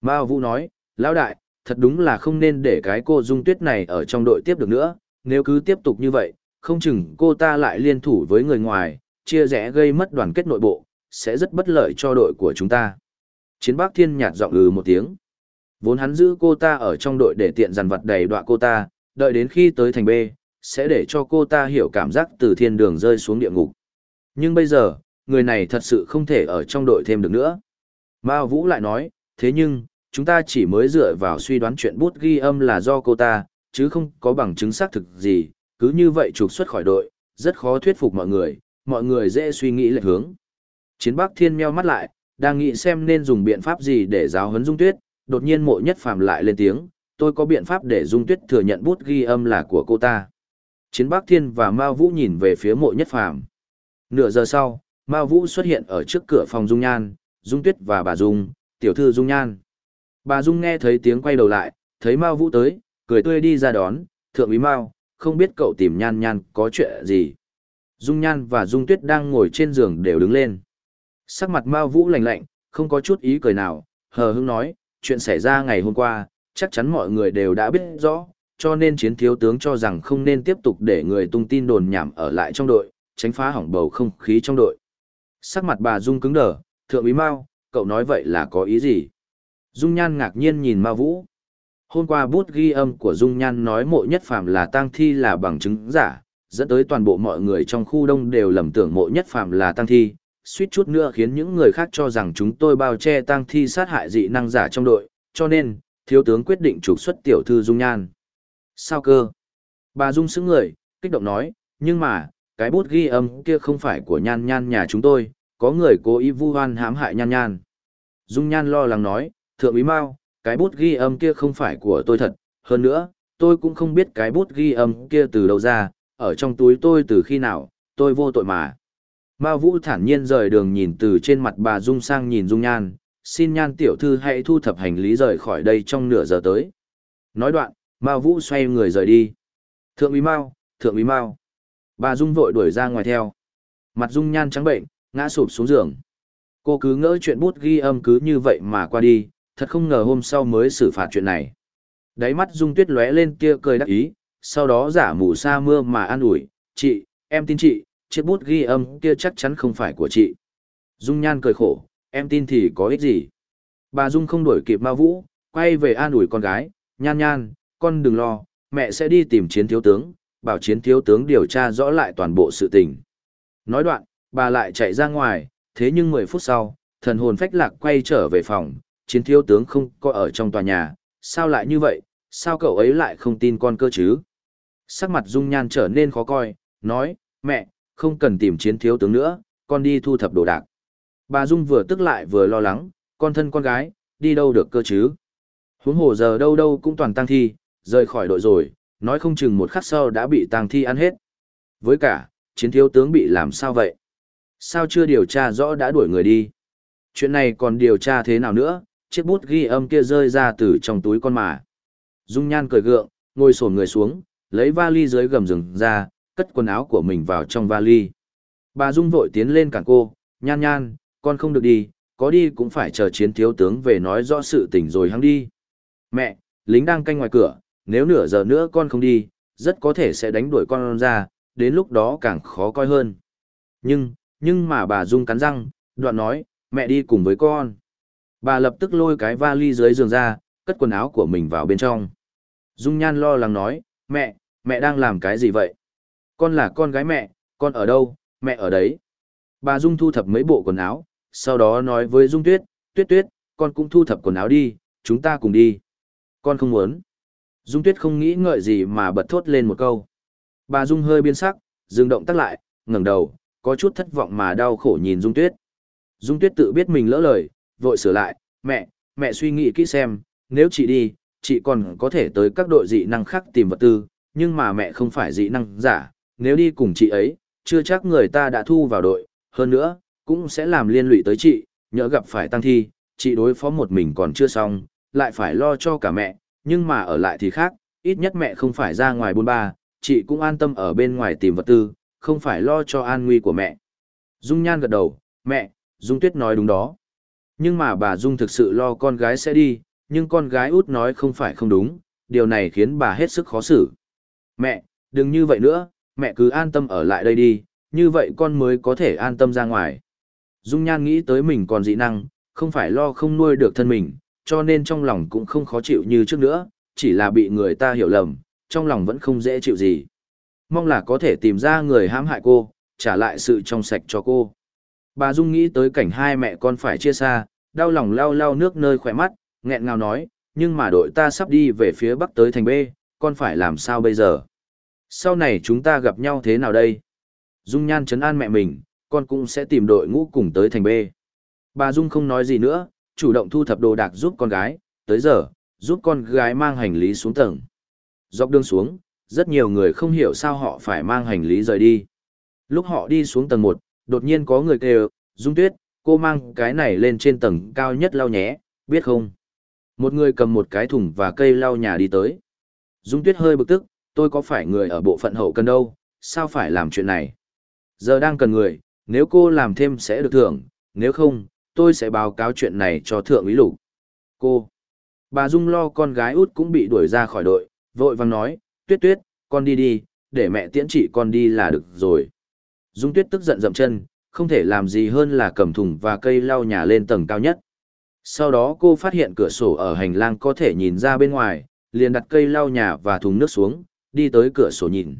Mao Vũ nói, lão đại, thật đúng là không nên để cái cô Dung Tuyết này ở trong đội tiếp được nữa, nếu cứ tiếp tục như vậy, không chừng cô ta lại liên thủ với người ngoài, chia rẽ gây mất đoàn kết nội bộ, sẽ rất bất lợi cho đội của chúng ta. Chiến Bác Thiên nhạt giọng ừ một tiếng. Vốn hắn giữ cô ta ở trong đội để tiện dằn vặt đầy đọa cô ta, đợi đến khi tới thành B, sẽ để cho cô ta hiểu cảm giác từ thiên đường rơi xuống địa ngục. Nhưng bây giờ, người này thật sự không thể ở trong đội thêm được nữa. Mao Vũ lại nói, thế nhưng, chúng ta chỉ mới dựa vào suy đoán chuyện bút ghi âm là do cô ta, chứ không có bằng chứng xác thực gì, cứ như vậy trục xuất khỏi đội, rất khó thuyết phục mọi người, mọi người dễ suy nghĩ lệch hướng. Chiến Bắc Thiên meo mắt lại, đang nghĩ xem nên dùng biện pháp gì để giáo huấn Dung Tuyết, đột nhiên mộ nhất phàm lại lên tiếng, tôi có biện pháp để Dung Tuyết thừa nhận bút ghi âm là của cô ta. Chiến Bắc Thiên và Mao Vũ nhìn về phía mộ nhất phàm. Nửa giờ sau, Mao Vũ xuất hiện ở trước cửa phòng Dung Nhan, Dung Tuyết và bà Dung, tiểu thư Dung Nhan. Bà Dung nghe thấy tiếng quay đầu lại, thấy Mao Vũ tới, cười tươi đi ra đón, thượng úy Mao, không biết cậu tìm Nhan Nhan có chuyện gì. Dung Nhan và Dung Tuyết đang ngồi trên giường đều đứng lên. Sắc mặt Mao Vũ lạnh lạnh, không có chút ý cười nào, hờ hững nói, chuyện xảy ra ngày hôm qua, chắc chắn mọi người đều đã biết rõ, cho nên chiến thiếu tướng cho rằng không nên tiếp tục để người tung tin đồn nhảm ở lại trong đội, tránh phá hỏng bầu không khí trong đội. Sắc mặt bà Dung cứng đờ, thượng úy Mao, cậu nói vậy là có ý gì? Dung Nhan ngạc nhiên nhìn Mao Vũ. Hôm qua bút ghi âm của Dung Nhan nói mộ nhất phàm là tang thi là bằng chứng giả, dẫn tới toàn bộ mọi người trong khu đông đều lầm tưởng mộ nhất phàm là tang thi, suýt chút nữa khiến những người khác cho rằng chúng tôi bao che tang thi sát hại dị năng giả trong đội, cho nên, thiếu tướng quyết định trục xuất tiểu thư Dung Nhan. Sao cơ? Bà Dung sững người, kích động nói, nhưng mà, cái bút ghi âm kia không phải của Nhan Nhan nhà chúng tôi, có người cố ý vu oan hãm hại Nhan Nhan. Dung Nhan lo lắng nói, thượng úy Mao, cái bút ghi âm kia không phải của tôi thật, hơn nữa, tôi cũng không biết cái bút ghi âm kia từ đâu ra, ở trong túi tôi từ khi nào, tôi vô tội mà. Mao Vũ thản nhiên rời đường nhìn từ trên mặt bà Dung sang nhìn Dung Nhan, xin Nhan tiểu thư hãy thu thập hành lý rời khỏi đây trong nửa giờ tới. Nói đoạn, Mao Vũ xoay người rời đi. Thượng úy Mao, thượng úy Mao. Bà Dung vội đuổi ra ngoài theo. Mặt Dung Nhan trắng bệnh, ngã sụp xuống giường. Cô cứ ngỡ chuyện bút ghi âm cứ như vậy mà qua đi, thật không ngờ hôm sau mới xử phạt chuyện này. Đáy mắt Dung Tuyết lóe lên kia cười đắc ý, sau đó giả mù sa mưa mà an ủi, chị, em tin chị, chiếc bút ghi âm kia chắc chắn không phải của chị. Dung Nhan cười khổ, em tin thì có ích gì. Bà Dung không đuổi kịp Ma Vũ, quay về an ủi con gái, nhan nhan, con đừng lo, mẹ sẽ đi tìm chiến thiếu tướng, bảo chiến thiếu tướng điều tra rõ lại toàn bộ sự tình. Nói đoạn, bà lại chạy ra ngoài, thế nhưng 10 phút sau, thần hồn phách lạc quay trở về phòng, chiến thiếu tướng không có ở trong tòa nhà, sao lại như vậy, sao cậu ấy lại không tin con cơ chứ? Sắc mặt dung nhan trở nên khó coi, nói, mẹ, không cần tìm chiến thiếu tướng nữa, con đi thu thập đồ đạc. Bà Dung vừa tức lại vừa lo lắng, con thân con gái, đi đâu được cơ chứ? Huống hồ giờ đâu đâu cũng toàn tang thi, rời khỏi đội rồi, nói không chừng một khắc sau đã bị tang thi ăn hết. Với cả, chiến thiếu tướng bị làm sao vậy? Sao chưa điều tra rõ đã đuổi người đi? Chuyện này còn điều tra thế nào nữa, chiếc bút ghi âm kia rơi ra từ trong túi con mà. Dung nhan cười gượng, ngồi sổn người xuống, lấy vali dưới gầm rừng ra, cất quần áo của mình vào trong vali. Bà Dung vội tiến lên cản cô, nhan nhan, con không được đi, có đi cũng phải chờ chiến thiếu tướng về nói rõ sự tình rồi hắn đi. Mẹ, lính đang canh ngoài cửa, nếu nửa giờ nữa con không đi, rất có thể sẽ đánh đuổi con ra, đến lúc đó càng khó coi hơn. Nhưng, nhưng mà bà Dung cắn răng, đoạn nói, mẹ đi cùng với con. Bà lập tức lôi cái vali dưới giường ra, cất quần áo của mình vào bên trong. Dung Nhan lo lắng nói, mẹ, mẹ đang làm cái gì vậy? Con là con gái mẹ, con ở đâu, mẹ ở đấy. Bà Dung thu thập mấy bộ quần áo, sau đó nói với Dung Tuyết, Tuyết Tuyết, con cũng thu thập quần áo đi, chúng ta cùng đi. Con không muốn. Dung Tuyết không nghĩ ngợi gì mà bật thốt lên một câu. Bà Dung hơi biến sắc, dừng động tắt lại, ngẩng đầu, có chút thất vọng mà đau khổ nhìn Dung Tuyết. Dung Tuyết tự biết mình lỡ lời, vội sửa lại, mẹ, mẹ suy nghĩ kỹ xem, nếu chị đi, chị còn có thể tới các đội dị năng khác tìm vật tư, nhưng mà mẹ không phải dị năng giả, nếu đi cùng chị ấy, chưa chắc người ta đã thu vào đội, hơn nữa, cũng sẽ làm liên lụy tới chị, nhỡ gặp phải tăng thi, chị đối phó một mình còn chưa xong, lại phải lo cho cả mẹ, nhưng mà ở lại thì khác, ít nhất mẹ không phải ra ngoài buôn ba, chị cũng an tâm ở bên ngoài tìm vật tư, không phải lo cho an nguy của mẹ. Dung Nhan gật đầu, mẹ, Dung Tuyết nói đúng đó. Nhưng mà bà Dung thực sự lo con gái sẽ đi, nhưng con gái út nói không phải không đúng, điều này khiến bà hết sức khó xử. Mẹ, đừng như vậy nữa, mẹ cứ an tâm ở lại đây đi, như vậy con mới có thể an tâm ra ngoài. Dung Nhan nghĩ tới mình còn dị năng, không phải lo không nuôi được thân mình, cho nên trong lòng cũng không khó chịu như trước nữa, chỉ là bị người ta hiểu lầm, trong lòng vẫn không dễ chịu gì. Mong là có thể tìm ra người hãm hại cô, trả lại sự trong sạch cho cô. Bà Dung nghĩ tới cảnh hai mẹ con phải chia xa, đau lòng lau lau nước nơi khỏe mắt, nghẹn ngào nói, nhưng mà đội ta sắp đi về phía bắc tới thành B, con phải làm sao bây giờ? Sau này chúng ta gặp nhau thế nào đây? Dung Nhan chấn an mẹ mình, con cũng sẽ tìm đội ngũ cùng tới thành B. Bà Dung không nói gì nữa, chủ động thu thập đồ đạc giúp con gái, tới giờ, giúp con gái mang hành lý xuống tầng. Dọc đường xuống, rất nhiều người không hiểu sao họ phải mang hành lý rời đi. Lúc họ đi xuống tầng 1, đột nhiên có người kêu, Dung Tuyết, cô mang cái này lên trên tầng cao nhất lau nhé, biết không? Một người cầm một cái thùng và cây lau nhà đi tới. Dung Tuyết hơi bực tức, tôi có phải người ở bộ phận hậu cần đâu, sao phải làm chuyện này? Giờ đang cần người, nếu cô làm thêm sẽ được thưởng, nếu không, tôi sẽ báo cáo chuyện này cho thượng úy lục. Cô. Bà Dung lo con gái út cũng bị đuổi ra khỏi đội, vội vàng nói, tuyết tuyết, con đi đi, để mẹ tiễn chị con đi là được rồi. Dung tuyết tức giận dậm chân, không thể làm gì hơn là cầm thùng và cây lau nhà lên tầng cao nhất. Sau đó cô phát hiện cửa sổ ở hành lang có thể nhìn ra bên ngoài, liền đặt cây lau nhà và thùng nước xuống, đi tới cửa sổ nhìn.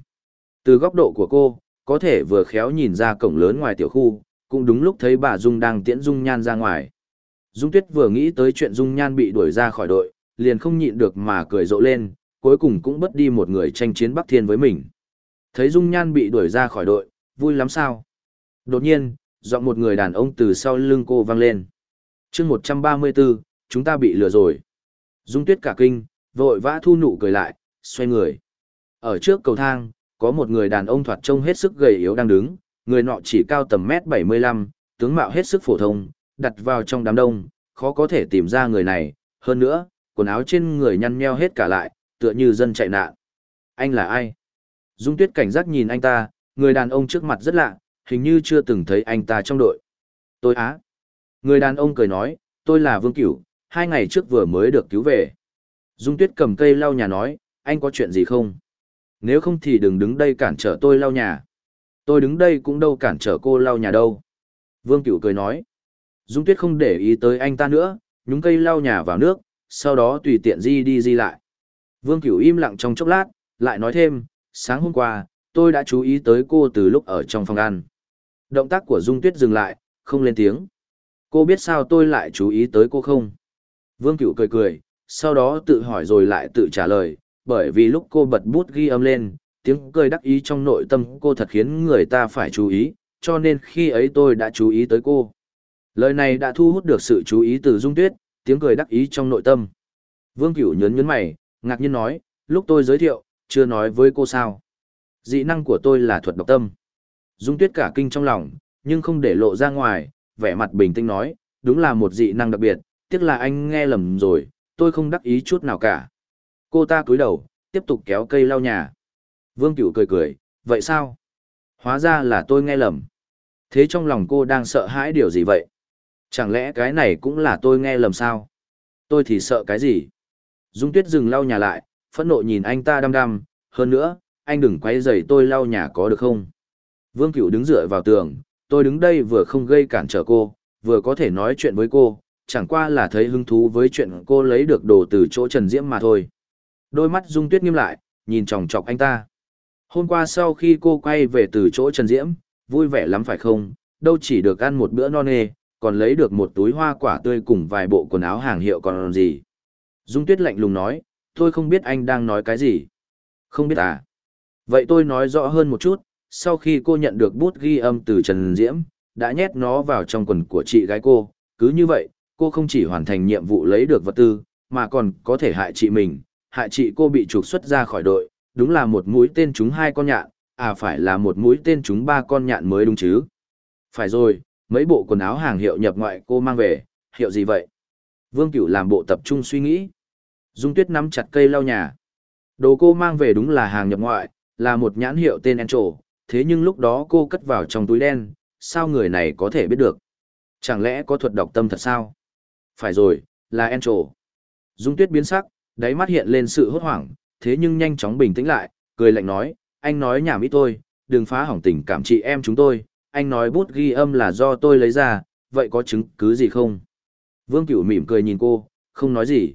Từ góc độ của cô, có thể vừa khéo nhìn ra cổng lớn ngoài tiểu khu, cũng đúng lúc thấy bà Dung đang tiễn Dung Nhan ra ngoài. Dung Tuyết vừa nghĩ tới chuyện Dung Nhan bị đuổi ra khỏi đội, liền không nhịn được mà cười rộ lên, cuối cùng cũng bất đi một người tranh chiến Bắc Thiên với mình. Thấy Dung Nhan bị đuổi ra khỏi đội, vui lắm sao? Đột nhiên, giọng một người đàn ông từ sau lưng cô vang lên. chương 134, chúng ta bị lừa rồi. Dung Tuyết cả kinh, vội vã thu nụ cười lại, xoay người. Ở trước cầu thang, có một người đàn ông thoạt trông hết sức gầy yếu đang đứng, người nọ chỉ cao tầm mét 75, tướng mạo hết sức phổ thông, đặt vào trong đám đông, khó có thể tìm ra người này, hơn nữa, quần áo trên người nhăn nheo hết cả lại, tựa như dân chạy nạn. Anh là ai? Dung Tuyết cảnh giác nhìn anh ta, người đàn ông trước mặt rất lạ, hình như chưa từng thấy anh ta trong đội. Tôi á. Người đàn ông cười nói, tôi là Vương Cửu, hai ngày trước vừa mới được cứu về. Dung Tuyết cầm cây lau nhà nói, anh có chuyện gì không? Nếu không thì đừng đứng đây cản trở tôi lau nhà. Tôi đứng đây cũng đâu cản trở cô lau nhà đâu. Vương Cửu cười nói. Dung Tuyết không để ý tới anh ta nữa, nhúng cây lau nhà vào nước, sau đó tùy tiện di đi di lại. Vương Cửu im lặng trong chốc lát, lại nói thêm, sáng hôm qua, tôi đã chú ý tới cô từ lúc ở trong phòng ăn. Động tác của Dung Tuyết dừng lại, không lên tiếng. Cô biết sao tôi lại chú ý tới cô không? Vương Cửu cười cười, sau đó tự hỏi rồi lại tự trả lời, bởi vì lúc cô bật bút ghi âm lên, tiếng cười đắc ý trong nội tâm cô thật khiến người ta phải chú ý, cho nên khi ấy tôi đã chú ý tới cô. Lời này đã thu hút được sự chú ý từ Dung Tuyết, tiếng cười đắc ý trong nội tâm. Vương Cửu nhớn nhớn mày, ngạc nhiên nói, lúc tôi giới thiệu, chưa nói với cô sao. Dị năng của tôi là thuật độc tâm. Dung Tuyết cả kinh trong lòng, nhưng không để lộ ra ngoài, vẻ mặt bình tĩnh nói, đúng là một dị năng đặc biệt, tiếc là anh nghe lầm rồi, tôi không đắc ý chút nào cả. Cô ta cúi đầu, tiếp tục kéo cây lau nhà. Vương cựu cười cười, vậy sao? Hóa ra là tôi nghe lầm. Thế trong lòng cô đang sợ hãi điều gì vậy? Chẳng lẽ cái này cũng là tôi nghe lầm sao? Tôi thì sợ cái gì? Dung Tuyết dừng lau nhà lại, phẫn nộ nhìn anh ta đăm đăm, hơn nữa, anh đừng quay rầy tôi lau nhà có được không? Vương cựu đứng dựa vào tường, tôi đứng đây vừa không gây cản trở cô, vừa có thể nói chuyện với cô, chẳng qua là thấy hứng thú với chuyện cô lấy được đồ từ chỗ Trần Diễm mà thôi. Đôi mắt Dung Tuyết nghiêm lại, nhìn chòng chọc anh ta. Hôm qua sau khi cô quay về từ chỗ Trần Diễm, vui vẻ lắm phải không, đâu chỉ được ăn một bữa no nê, còn lấy được một túi hoa quả tươi cùng vài bộ quần áo hàng hiệu còn gì. Dung Tuyết lạnh lùng nói, tôi không biết anh đang nói cái gì. Không biết à? Vậy tôi nói rõ hơn một chút, sau khi cô nhận được bút ghi âm từ Trần Diễm, đã nhét nó vào trong quần của chị gái cô, cứ như vậy, cô không chỉ hoàn thành nhiệm vụ lấy được vật tư, mà còn có thể hại chị mình, hại chị cô bị trục xuất ra khỏi đội, đúng là một mũi tên trúng hai con nhạn, à phải là một mũi tên trúng ba con nhạn mới đúng chứ. Phải rồi, mấy bộ quần áo hàng hiệu nhập ngoại cô mang về, hiệu gì vậy? Vương Cửu làm bộ tập trung suy nghĩ. Dung Tuyết nắm chặt cây lau nhà. Đồ cô mang về đúng là hàng nhập ngoại, là một nhãn hiệu tên Encho, thế nhưng lúc đó cô cất vào trong túi đen, sao người này có thể biết được? Chẳng lẽ có thuật đọc tâm thật sao? Phải rồi, là Encho. Dung Tuyết biến sắc, đáy mắt hiện lên sự hốt hoảng, thế nhưng nhanh chóng bình tĩnh lại, cười lạnh nói, anh nói nhảm ít tôi, đừng phá hỏng tình cảm chị em chúng tôi, anh nói bút ghi âm là do tôi lấy ra, vậy có chứng cứ gì không? Vương Cửu mỉm cười nhìn cô, không nói gì.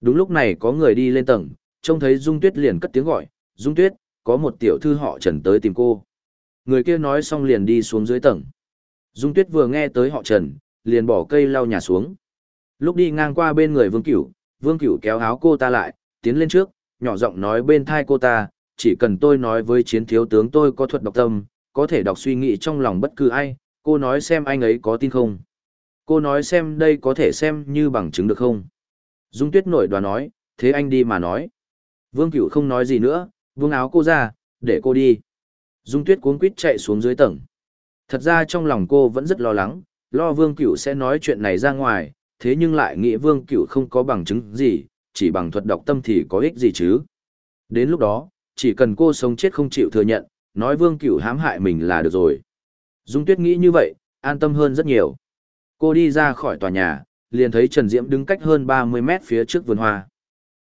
Đúng lúc này có người đi lên tầng, trông thấy Dung Tuyết liền cất tiếng gọi, Dung Tuyết, có một tiểu thư họ Trần tới tìm cô. Người kia nói xong liền đi xuống dưới tầng. Dung Tuyết vừa nghe tới họ Trần, liền bỏ cây lau nhà xuống. Lúc đi ngang qua bên người Vương Cửu, Vương Cửu kéo áo cô ta lại, tiến lên trước, nhỏ giọng nói bên thai cô ta, chỉ cần tôi nói với chiến thiếu tướng tôi có thuật đọc tâm, có thể đọc suy nghĩ trong lòng bất cứ ai, cô nói xem anh ấy có tin không. Cô nói xem đây có thể xem như bằng chứng được không. Dung Tuyết nổi đoán nói, thế anh đi mà nói. Vương Cửu không nói gì nữa, vương áo cô ra, để cô đi. Dung Tuyết cuống quýt chạy xuống dưới tầng. Thật ra trong lòng cô vẫn rất lo lắng, lo Vương Cửu sẽ nói chuyện này ra ngoài, thế nhưng lại nghĩ Vương cựu không có bằng chứng gì, chỉ bằng thuật đọc tâm thì có ích gì chứ. Đến lúc đó, chỉ cần cô sống chết không chịu thừa nhận, nói Vương cựu hãm hại mình là được rồi. Dung Tuyết nghĩ như vậy, an tâm hơn rất nhiều. Cô đi ra khỏi tòa nhà, liền thấy Trần Diễm đứng cách hơn 30 mét phía trước vườn hoa.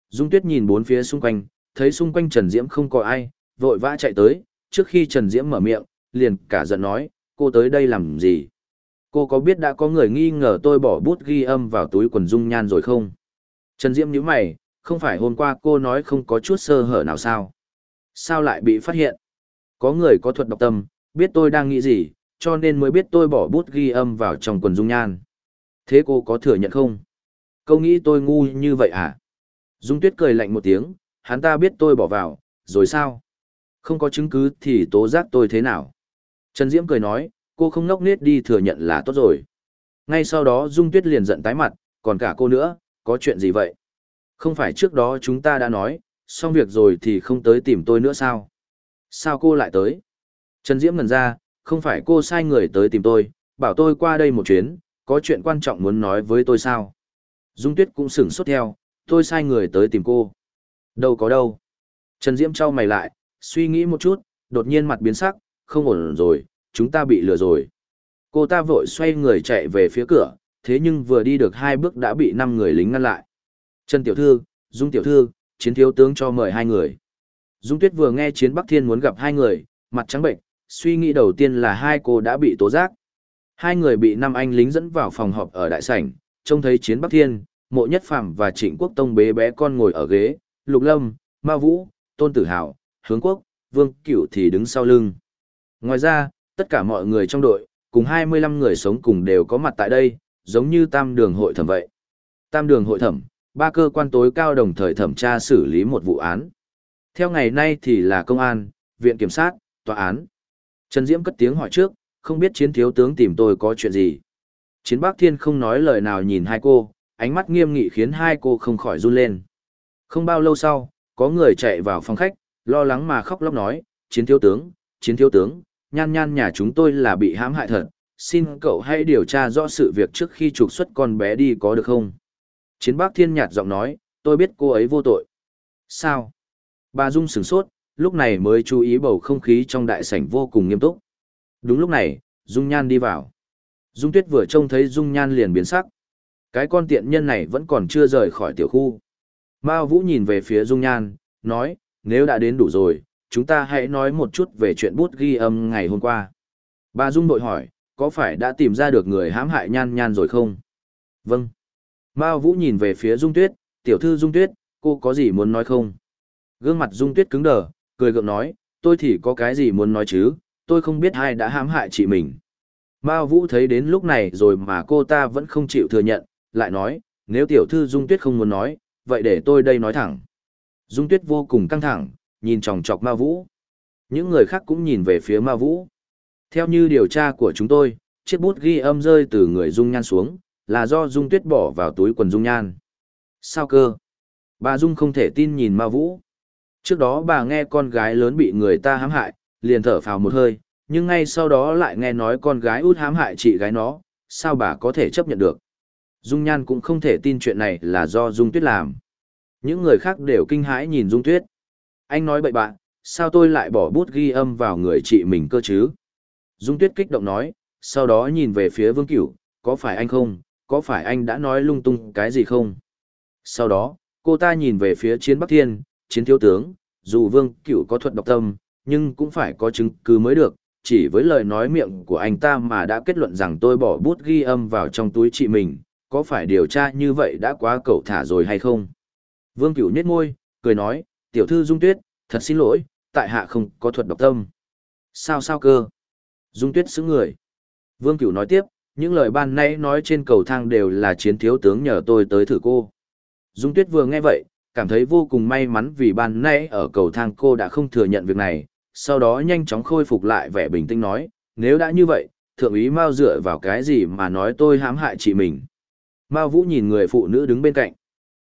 Dung Tuyết nhìn bốn phía xung quanh, thấy xung quanh Trần Diễm không có ai, vội vã chạy tới, trước khi Trần Diễm mở miệng, liền cả giận nói, cô tới đây làm gì? Cô có biết đã có người nghi ngờ tôi bỏ bút ghi âm vào túi quần Dung Nhan rồi không? Trần Diễm nhíu mày, không phải hôm qua cô nói không có chút sơ hở nào sao? Sao lại bị phát hiện? Có người có thuật độc tâm, biết tôi đang nghĩ gì, cho nên mới biết tôi bỏ bút ghi âm vào trong quần Dung Nhan. Thế cô có thừa nhận không? Câu nghĩ tôi ngu như vậy à? Dung Tuyết cười lạnh một tiếng, hắn ta biết tôi bỏ vào, rồi sao? Không có chứng cứ thì tố giác tôi thế nào? Trần Diễm cười nói, cô không nốc nết đi thừa nhận là tốt rồi. Ngay sau đó Dung Tuyết liền giận tái mặt, còn cả cô nữa, có chuyện gì vậy? Không phải trước đó chúng ta đã nói, xong việc rồi thì không tới tìm tôi nữa sao? Sao cô lại tới? Trần Diễm ngần ra, không phải cô sai người tới tìm tôi, bảo tôi qua đây một chuyến, có chuyện quan trọng muốn nói với tôi sao? Dung Tuyết cũng sửng sốt theo, tôi sai người tới tìm cô. Đâu có đâu. Trần Diễm trao mày lại, suy nghĩ một chút, đột nhiên mặt biến sắc, không ổn rồi, chúng ta bị lừa rồi. Cô ta vội xoay người chạy về phía cửa, thế nhưng vừa đi được hai bước đã bị năm người lính ngăn lại. Trần Tiểu Thư, Dung Tiểu Thư, chiến thiếu tướng cho mời hai người. Dung Tuyết vừa nghe chiến Bắc Thiên muốn gặp hai người, mặt trắng bệnh, suy nghĩ đầu tiên là hai cô đã bị tố giác. Hai người bị năm anh lính dẫn vào phòng họp ở đại sảnh, trông thấy chiến Bắc Thiên, mộ nhất phạm và trịnh quốc tông bế bé con ngồi ở ghế, lục lâm, ma vũ, tôn tử hào, hướng quốc, vương cửu thì đứng sau lưng. Ngoài ra, tất cả mọi người trong đội, cùng 25 người sống cùng đều có mặt tại đây, giống như tam đường hội thẩm vậy. Tam đường hội thẩm, ba cơ quan tối cao đồng thời thẩm tra xử lý một vụ án. Theo ngày nay thì là công an, viện kiểm sát, tòa án. Trần Diễm cất tiếng hỏi trước, không biết chiến thiếu tướng tìm tôi có chuyện gì. Chiến bác thiên không nói lời nào nhìn hai cô, ánh mắt nghiêm nghị khiến hai cô không khỏi run lên. Không bao lâu sau, có người chạy vào phòng khách, lo lắng mà khóc lóc nói, chiến thiếu tướng, chiến thiếu tướng, nhan nhan nhà chúng tôi là bị hãm hại thật, xin cậu hãy điều tra rõ sự việc trước khi trục xuất con bé đi có được không? Chiến bác thiên nhạt giọng nói, tôi biết cô ấy vô tội. Sao? Bà Dung sửng sốt, lúc này mới chú ý bầu không khí trong đại sảnh vô cùng nghiêm túc. Đúng lúc này, Dung Nhan đi vào. Dung Tuyết vừa trông thấy Dung Nhan liền biến sắc. Cái con tiện nhân này vẫn còn chưa rời khỏi tiểu khu. Mao Vũ nhìn về phía Dung Nhan, nói, nếu đã đến đủ rồi, chúng ta hãy nói một chút về chuyện bút ghi âm ngày hôm qua. Bà Dung đội hỏi, có phải đã tìm ra được người hãm hại nhan nhan rồi không? Vâng. Mao Vũ nhìn về phía Dung Tuyết, tiểu thư Dung Tuyết, cô có gì muốn nói không? Gương mặt Dung Tuyết cứng đờ, cười gượng nói, tôi thì có cái gì muốn nói chứ, tôi không biết ai đã hãm hại chị mình. Mao Vũ thấy đến lúc này rồi mà cô ta vẫn không chịu thừa nhận, lại nói, nếu tiểu thư Dung Tuyết không muốn nói, vậy để tôi đây nói thẳng. Dung Tuyết vô cùng căng thẳng, nhìn chòng chọc Ma Vũ. Những người khác cũng nhìn về phía Ma Vũ. Theo như điều tra của chúng tôi, chiếc bút ghi âm rơi từ người Dung Nhan xuống, là do Dung Tuyết bỏ vào túi quần Dung Nhan. Sao cơ? Bà Dung không thể tin nhìn Ma Vũ. Trước đó bà nghe con gái lớn bị người ta hãm hại, liền thở phào một hơi, nhưng ngay sau đó lại nghe nói con gái út hãm hại chị gái nó, sao bà có thể chấp nhận được. Dung Nhan cũng không thể tin chuyện này là do Dung Tuyết làm. Những người khác đều kinh hãi nhìn Dung Tuyết. Anh nói bậy bạn, sao tôi lại bỏ bút ghi âm vào người chị mình cơ chứ? Dung Tuyết kích động nói, sau đó nhìn về phía Vương Cửu, có phải anh không, có phải anh đã nói lung tung cái gì không? Sau đó, cô ta nhìn về phía chiến Bắc Thiên, chiến thiếu tướng, dù Vương Cửu có thuật độc tâm, nhưng cũng phải có chứng cứ mới được, chỉ với lời nói miệng của anh ta mà đã kết luận rằng tôi bỏ bút ghi âm vào trong túi chị mình, có phải điều tra như vậy đã quá cẩu thả rồi hay không? Vương Cửu nhếch môi, cười nói, tiểu thư Dung Tuyết, thật xin lỗi, tại hạ không có thuật độc tâm. Sao sao cơ? Dung Tuyết xứng người. Vương Cửu nói tiếp, những lời ban nãy nói trên cầu thang đều là chiến thiếu tướng nhờ tôi tới thử cô. Dung Tuyết vừa nghe vậy, cảm thấy vô cùng may mắn vì ban nãy ở cầu thang cô đã không thừa nhận việc này, sau đó nhanh chóng khôi phục lại vẻ bình tĩnh nói, nếu đã như vậy, thượng úy Mao dựa vào cái gì mà nói tôi hãm hại chị mình. Mao Vũ nhìn người phụ nữ đứng bên cạnh.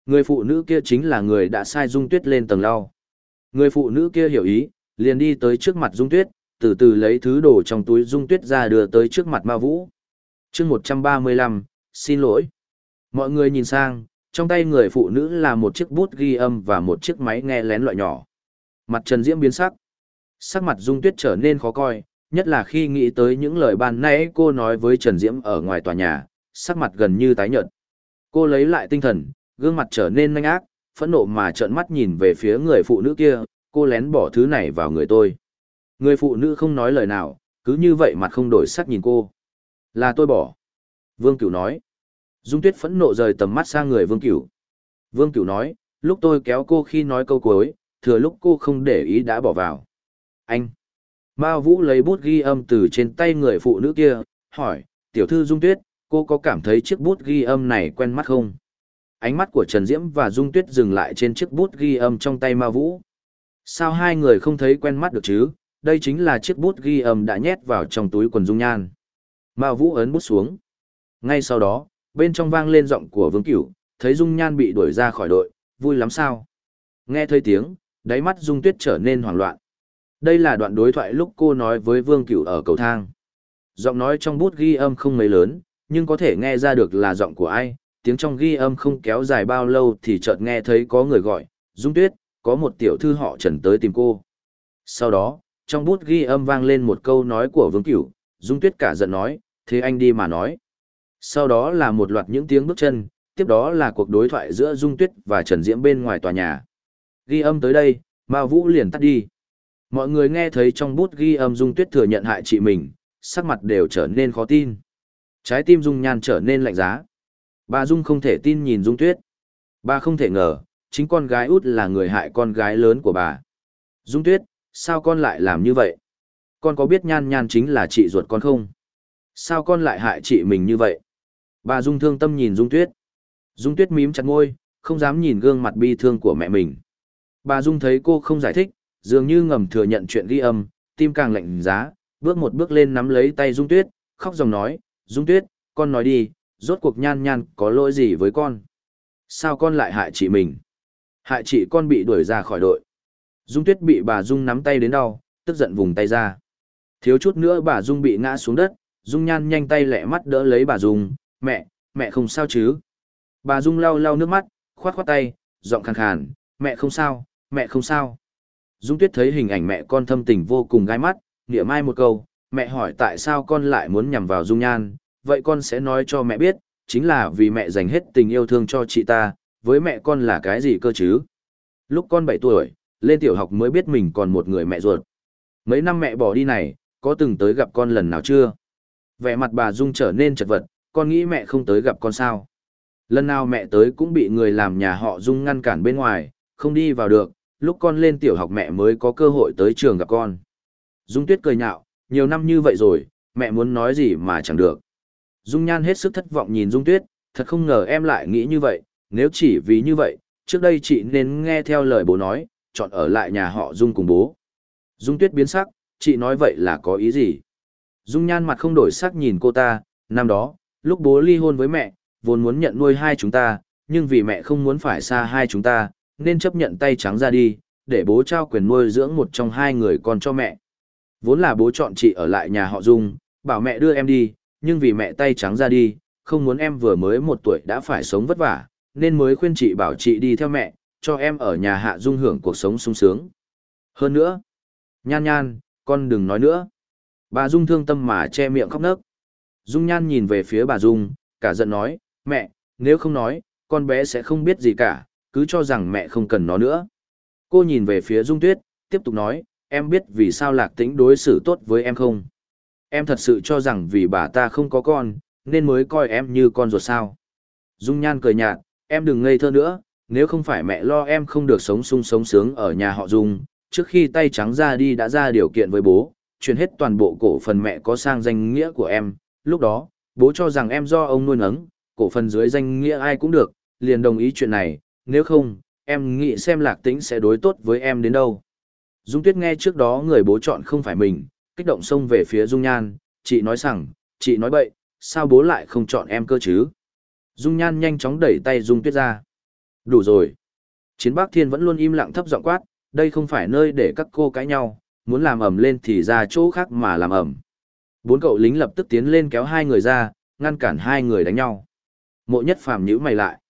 Người phụ nữ kia chính là người đã sai Dung Tuyết lên tầng lau. Người phụ nữ kia hiểu ý, liền đi tới trước mặt Dung Tuyết, từ từ lấy thứ đồ trong túi Dung Tuyết ra đưa tới trước mặt Ma Vũ. chương 135, xin lỗi. Mọi người nhìn sang, trong tay người phụ nữ là một chiếc bút ghi âm và một chiếc máy nghe lén loại nhỏ. Mặt Trần Diễm biến sắc. Sắc mặt Dung Tuyết trở nên khó coi, nhất là khi nghĩ tới những lời ban nãy cô nói với Trần Diễm ở ngoài tòa nhà, sắc mặt gần như tái nhợt. Cô lấy lại tinh thần, gương mặt trở nên nhanh ác, phẫn nộ mà trợn mắt nhìn về phía người phụ nữ kia, cô lén bỏ thứ này vào người tôi. Người phụ nữ không nói lời nào, cứ như vậy mặt không đổi sắc nhìn cô. Là tôi bỏ. Vương Cửu nói. Dung Tuyết phẫn nộ rời tầm mắt sang người Vương Cửu. Vương Cửu nói, lúc tôi kéo cô khi nói câu cuối, thừa lúc cô không để ý đã bỏ vào. Anh. Mao Vũ lấy bút ghi âm từ trên tay người phụ nữ kia, hỏi, tiểu thư Dung Tuyết, cô có cảm thấy chiếc bút ghi âm này quen mắt không? Ánh mắt của Trần Diễm và Dung Tuyết dừng lại trên chiếc bút ghi âm trong tay Ma Vũ. Sao hai người không thấy quen mắt được chứ? Đây chính là chiếc bút ghi âm đã nhét vào trong túi quần Dung Nhan. Ma Vũ ấn bút xuống. Ngay sau đó, bên trong vang lên giọng của Vương Cửu, thấy Dung Nhan bị đuổi ra khỏi đội, vui lắm sao? Nghe thấy tiếng, đáy mắt Dung Tuyết trở nên hoảng loạn. Đây là đoạn đối thoại lúc cô nói với Vương Cửu ở cầu thang. Giọng nói trong bút ghi âm không mấy lớn, nhưng có thể nghe ra được là giọng của ai, tiếng trong ghi âm không kéo dài bao lâu thì chợt nghe thấy có người gọi, Dung Tuyết, có một tiểu thư họ Trần tới tìm cô. Sau đó, trong bút ghi âm vang lên một câu nói của Vương Cửu, Dung Tuyết cả giận nói, thế anh đi mà nói. Sau đó là một loạt những tiếng bước chân, tiếp đó là cuộc đối thoại giữa Dung Tuyết và Trần Diễm bên ngoài tòa nhà. Ghi âm tới đây, Mao Vũ liền tắt đi. Mọi người nghe thấy trong bút ghi âm Dung Tuyết thừa nhận hại chị mình, sắc mặt đều trở nên khó tin. Trái tim Dung Nhan trở nên lạnh giá. Bà Dung không thể tin nhìn Dung Tuyết. Bà không thể ngờ, chính con gái út là người hại con gái lớn của bà. Dung Tuyết, sao con lại làm như vậy? Con có biết Nhan Nhan chính là chị ruột con không? Sao con lại hại chị mình như vậy? Bà Dung thương tâm nhìn Dung Tuyết. Dung Tuyết mím chặt môi, không dám nhìn gương mặt bi thương của mẹ mình. Bà Dung thấy cô không giải thích, dường như ngầm thừa nhận chuyện ghi âm, tim càng lạnh giá, bước một bước lên nắm lấy tay Dung Tuyết, khóc dòng nói, Dung Tuyết, con nói đi, rốt cuộc nhan nhan có lỗi gì với con? Sao con lại hại chị mình? Hại chị con bị đuổi ra khỏi đội. Dung Tuyết bị bà Dung nắm tay đến đau, tức giận vùng tay ra. Thiếu chút nữa bà Dung bị ngã xuống đất, Dung nhan nhanh tay lẹ mắt đỡ lấy bà Dung, mẹ, mẹ không sao chứ? Bà Dung lau lau nước mắt, khoát khoát tay, giọng khàn khàn, mẹ không sao, mẹ không sao. Dung Tuyết thấy hình ảnh mẹ con thâm tình vô cùng gai mắt, nghĩa mai một câu, mẹ hỏi tại sao con lại muốn nhằm vào Dung Nhan, vậy con sẽ nói cho mẹ biết, chính là vì mẹ dành hết tình yêu thương cho chị ta, với mẹ con là cái gì cơ chứ? Lúc con 7 tuổi, Lên tiểu học mới biết mình còn một người mẹ ruột. Mấy năm mẹ bỏ đi này, có từng tới gặp con lần nào chưa? Vẻ mặt bà Dung trở nên chật vật, con nghĩ mẹ không tới gặp con sao. Lần nào mẹ tới cũng bị người làm nhà họ Dung ngăn cản bên ngoài, không đi vào được, lúc con lên tiểu học mẹ mới có cơ hội tới trường gặp con. Dung Tuyết cười nhạo, nhiều năm như vậy rồi, mẹ muốn nói gì mà chẳng được. Dung Nhan hết sức thất vọng nhìn Dung Tuyết, thật không ngờ em lại nghĩ như vậy, nếu chỉ vì như vậy, trước đây chị nên nghe theo lời bố nói, chọn ở lại nhà họ Dung cùng bố. Dung Tuyết biến sắc, chị nói vậy là có ý gì? Dung Nhan mặt không đổi sắc nhìn cô ta, năm đó, lúc bố ly hôn với mẹ, vốn muốn nhận nuôi hai chúng ta, nhưng vì mẹ không muốn phải xa hai chúng ta, nên chấp nhận tay trắng ra đi, để bố trao quyền nuôi dưỡng một trong hai người con cho mẹ. Vốn là bố chọn chị ở lại nhà họ Dung, bảo mẹ đưa em đi, nhưng vì mẹ tay trắng ra đi, không muốn em vừa mới một tuổi đã phải sống vất vả, nên mới khuyên chị bảo chị đi theo mẹ, cho em ở nhà hạ dung hưởng cuộc sống sung sướng. Hơn nữa, nhan nhan, con đừng nói nữa. Bà Dung thương tâm mà che miệng khóc nấc. Dung nhan nhìn về phía bà Dung, cả giận nói, mẹ, nếu không nói, con bé sẽ không biết gì cả, cứ cho rằng mẹ không cần nó nữa. Cô nhìn về phía Dung Tuyết, tiếp tục nói, em biết vì sao lạc tĩnh đối xử tốt với em không? Em thật sự cho rằng vì bà ta không có con, nên mới coi em như con ruột sao. Dung Nhan cười nhạt, em đừng ngây thơ nữa, nếu không phải mẹ lo em không được sống sung sống sướng ở nhà họ Dung, trước khi tay trắng ra đi đã ra điều kiện với bố, chuyển hết toàn bộ cổ phần mẹ có sang danh nghĩa của em, lúc đó, bố cho rằng em do ông nuôi nấng, cổ phần dưới danh nghĩa ai cũng được, liền đồng ý chuyện này, nếu không, em nghĩ xem lạc tĩnh sẽ đối tốt với em đến đâu. Dung Tuyết nghe trước đó người bố chọn không phải mình, kích động xông về phía Dung Nhan, chị nói rằng, chị nói bậy, sao bố lại không chọn em cơ chứ? Dung Nhan nhanh chóng đẩy tay Dung Tuyết ra. Đủ rồi. Chiến Bắc Thiên vẫn luôn im lặng thấp giọng quát, đây không phải nơi để các cô cãi nhau, muốn làm ẩm lên thì ra chỗ khác mà làm ẩm. Bốn cậu lính lập tức tiến lên kéo hai người ra, ngăn cản hai người đánh nhau. Mộ nhất phàm nhíu mày lại.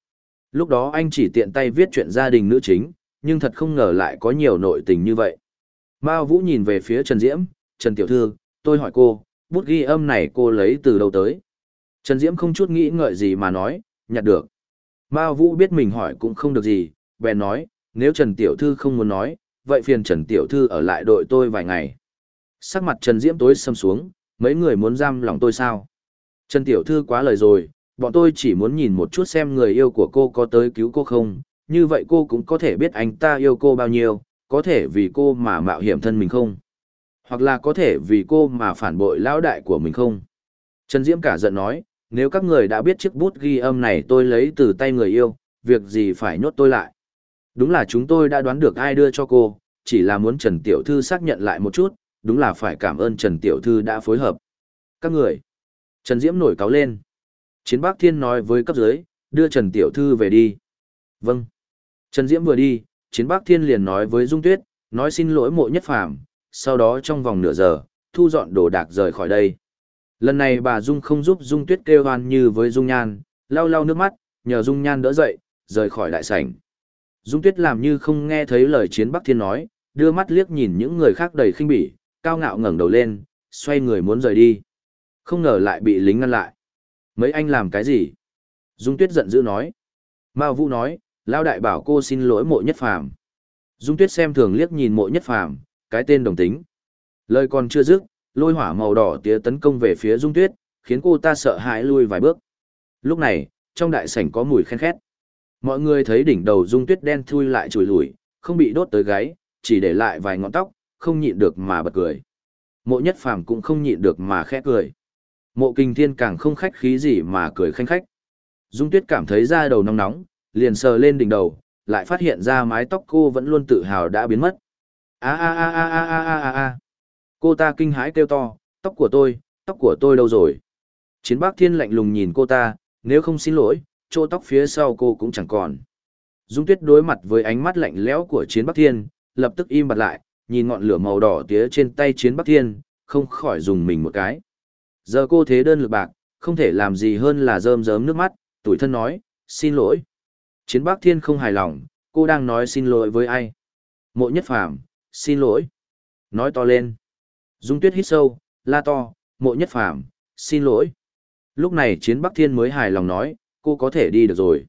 Lúc đó anh chỉ tiện tay viết chuyện gia đình nữ chính, nhưng thật không ngờ lại có nhiều nội tình như vậy. Mao Vũ nhìn về phía Trần Diễm, Trần Tiểu Thư, tôi hỏi cô, bút ghi âm này cô lấy từ đâu tới? Trần Diễm không chút nghĩ ngợi gì mà nói, nhặt được. Mao Vũ biết mình hỏi cũng không được gì, bèn nói, nếu Trần Tiểu Thư không muốn nói, vậy phiền Trần Tiểu Thư ở lại đội tôi vài ngày. Sắc mặt Trần Diễm tối sầm xuống, mấy người muốn giam lòng tôi sao? Trần Tiểu Thư quá lời rồi, bọn tôi chỉ muốn nhìn một chút xem người yêu của cô có tới cứu cô không, như vậy cô cũng có thể biết anh ta yêu cô bao nhiêu, có thể vì cô mà mạo hiểm thân mình không? Hoặc là có thể vì cô mà phản bội lão đại của mình không? Trần Diễm cả giận nói, nếu các người đã biết chiếc bút ghi âm này tôi lấy từ tay người yêu, việc gì phải nhốt tôi lại? Đúng là chúng tôi đã đoán được ai đưa cho cô, chỉ là muốn Trần Tiểu Thư xác nhận lại một chút, đúng là phải cảm ơn Trần Tiểu Thư đã phối hợp. Các người. Trần Diễm nổi cáo lên. Chiến Bác Thiên nói với cấp dưới, đưa Trần Tiểu Thư về đi. Vâng. Trần Diễm vừa đi, Chiến Bác Thiên liền nói với Dung Tuyết, nói xin lỗi mộ nhất phàm, sau đó trong vòng nửa giờ, thu dọn đồ đạc rời khỏi đây. Lần này bà Dung không giúp Dung Tuyết kêu hoan như với Dung Nhan, lau lau nước mắt, nhờ Dung Nhan đỡ dậy, rời khỏi đại sảnh. Dung Tuyết làm như không nghe thấy lời chiến Bắc Thiên nói, đưa mắt liếc nhìn những người khác đầy khinh bỉ, cao ngạo ngẩng đầu lên, xoay người muốn rời đi. Không ngờ lại bị lính ngăn lại. Mấy anh làm cái gì? Dung Tuyết giận dữ nói. Mao Vũ nói, Lao đại bảo cô xin lỗi mộ nhất phàm. Dung Tuyết xem thường liếc nhìn mộ nhất phàm, cái tên đồng tính. Lời còn chưa dứt, lôi hỏa màu đỏ tía tấn công về phía Dung Tuyết, khiến cô ta sợ hãi lui vài bước. Lúc này, trong đại sảnh có mùi khen khét. Mọi người thấy đỉnh đầu Dung Tuyết đen thui lại chùi lùi, không bị đốt tới gáy, chỉ để lại vài ngọn tóc, không nhịn được mà bật cười. Mộ nhất phàm cũng không nhịn được mà khẽ cười. Mộ kinh thiên càng không khách khí gì mà cười khanh khách. Dung Tuyết cảm thấy da đầu nóng nóng, liền sờ lên đỉnh đầu, lại phát hiện ra mái tóc cô vẫn luôn tự hào đã biến mất. A a a a a a a a. Cô ta kinh hãi kêu to, tóc của tôi, tóc của tôi đâu rồi? Chiến bác thiên lạnh lùng nhìn cô ta, nếu không xin lỗi, chỗ tóc phía sau cô cũng chẳng còn. Dung tuyết đối mặt với ánh mắt lạnh lẽo của chiến bắc thiên, lập tức im bặt lại, nhìn ngọn lửa màu đỏ tía trên tay chiến bắc thiên, không khỏi dùng mình một cái. Giờ cô thế đơn lực bạc, không thể làm gì hơn là rơm rớm nước mắt, tủi thân nói, xin lỗi. Chiến bắc thiên không hài lòng, cô đang nói xin lỗi với ai? Mộ nhất phàm, xin lỗi. Nói to lên. Dung tuyết hít sâu, la to, mộ nhất phàm, xin lỗi. Lúc này chiến bắc thiên mới hài lòng nói, cô có thể đi được rồi.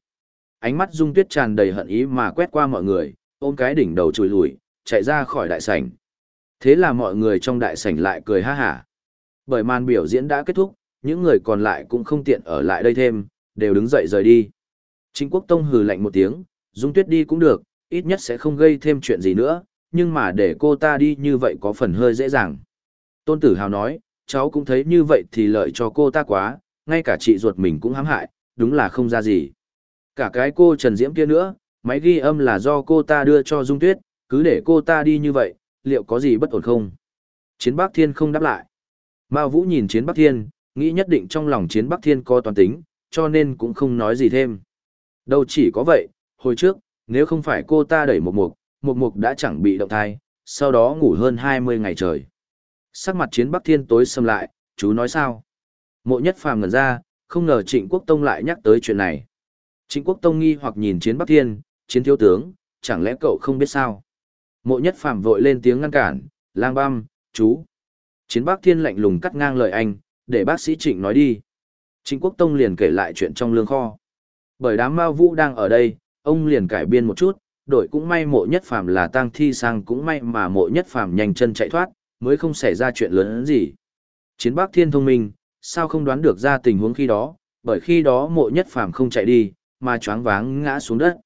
Ánh mắt dung tuyết tràn đầy hận ý mà quét qua mọi người, ôm cái đỉnh đầu chùi lùi, chạy ra khỏi đại sảnh. Thế là mọi người trong đại sảnh lại cười ha hả. Bởi màn biểu diễn đã kết thúc, những người còn lại cũng không tiện ở lại đây thêm, đều đứng dậy rời đi. chính Quốc Tông hừ lạnh một tiếng, Dung Tuyết đi cũng được, ít nhất sẽ không gây thêm chuyện gì nữa, nhưng mà để cô ta đi như vậy có phần hơi dễ dàng. Tôn Tử Hào nói, cháu cũng thấy như vậy thì lợi cho cô ta quá, ngay cả chị ruột mình cũng hãm hại, đúng là không ra gì. Cả cái cô Trần Diễm kia nữa, máy ghi âm là do cô ta đưa cho Dung Tuyết, cứ để cô ta đi như vậy, liệu có gì bất ổn không? Chiến Bắc Thiên không đáp lại. Mao Vũ nhìn Chiến Bắc Thiên, nghĩ nhất định trong lòng Chiến Bắc Thiên có toàn tính, cho nên cũng không nói gì thêm. Đâu chỉ có vậy, hồi trước, nếu không phải cô ta đẩy một mục, mục mục đã chẳng bị động thai, sau đó ngủ hơn 20 ngày trời. Sắc mặt Chiến Bắc Thiên tối xâm lại, chú nói sao? Mộ nhất phàm ngẩn ra, không ngờ Trịnh Quốc Tông lại nhắc tới chuyện này. Trịnh Quốc Tông nghi hoặc nhìn Chiến Bắc Thiên, Chiến Thiếu Tướng, chẳng lẽ cậu không biết sao? Mộ nhất phàm vội lên tiếng ngăn cản, lang băm, chú. Chiến Bắc Thiên lạnh lùng cắt ngang lời anh, để bác sĩ Trịnh nói đi. Trịnh Quốc Tông liền kể lại chuyện trong lương kho. Bởi đám Mao Vũ đang ở đây, ông liền cải biên một chút, đội cũng may mộ nhất phàm là tang thi sang cũng may mà mộ nhất phàm nhanh chân chạy thoát, mới không xảy ra chuyện lớn gì. Chiến Bắc Thiên thông minh, sao không đoán được ra tình huống khi đó, bởi khi đó mộ nhất phàm không chạy đi, mà choáng váng ngã xuống đất.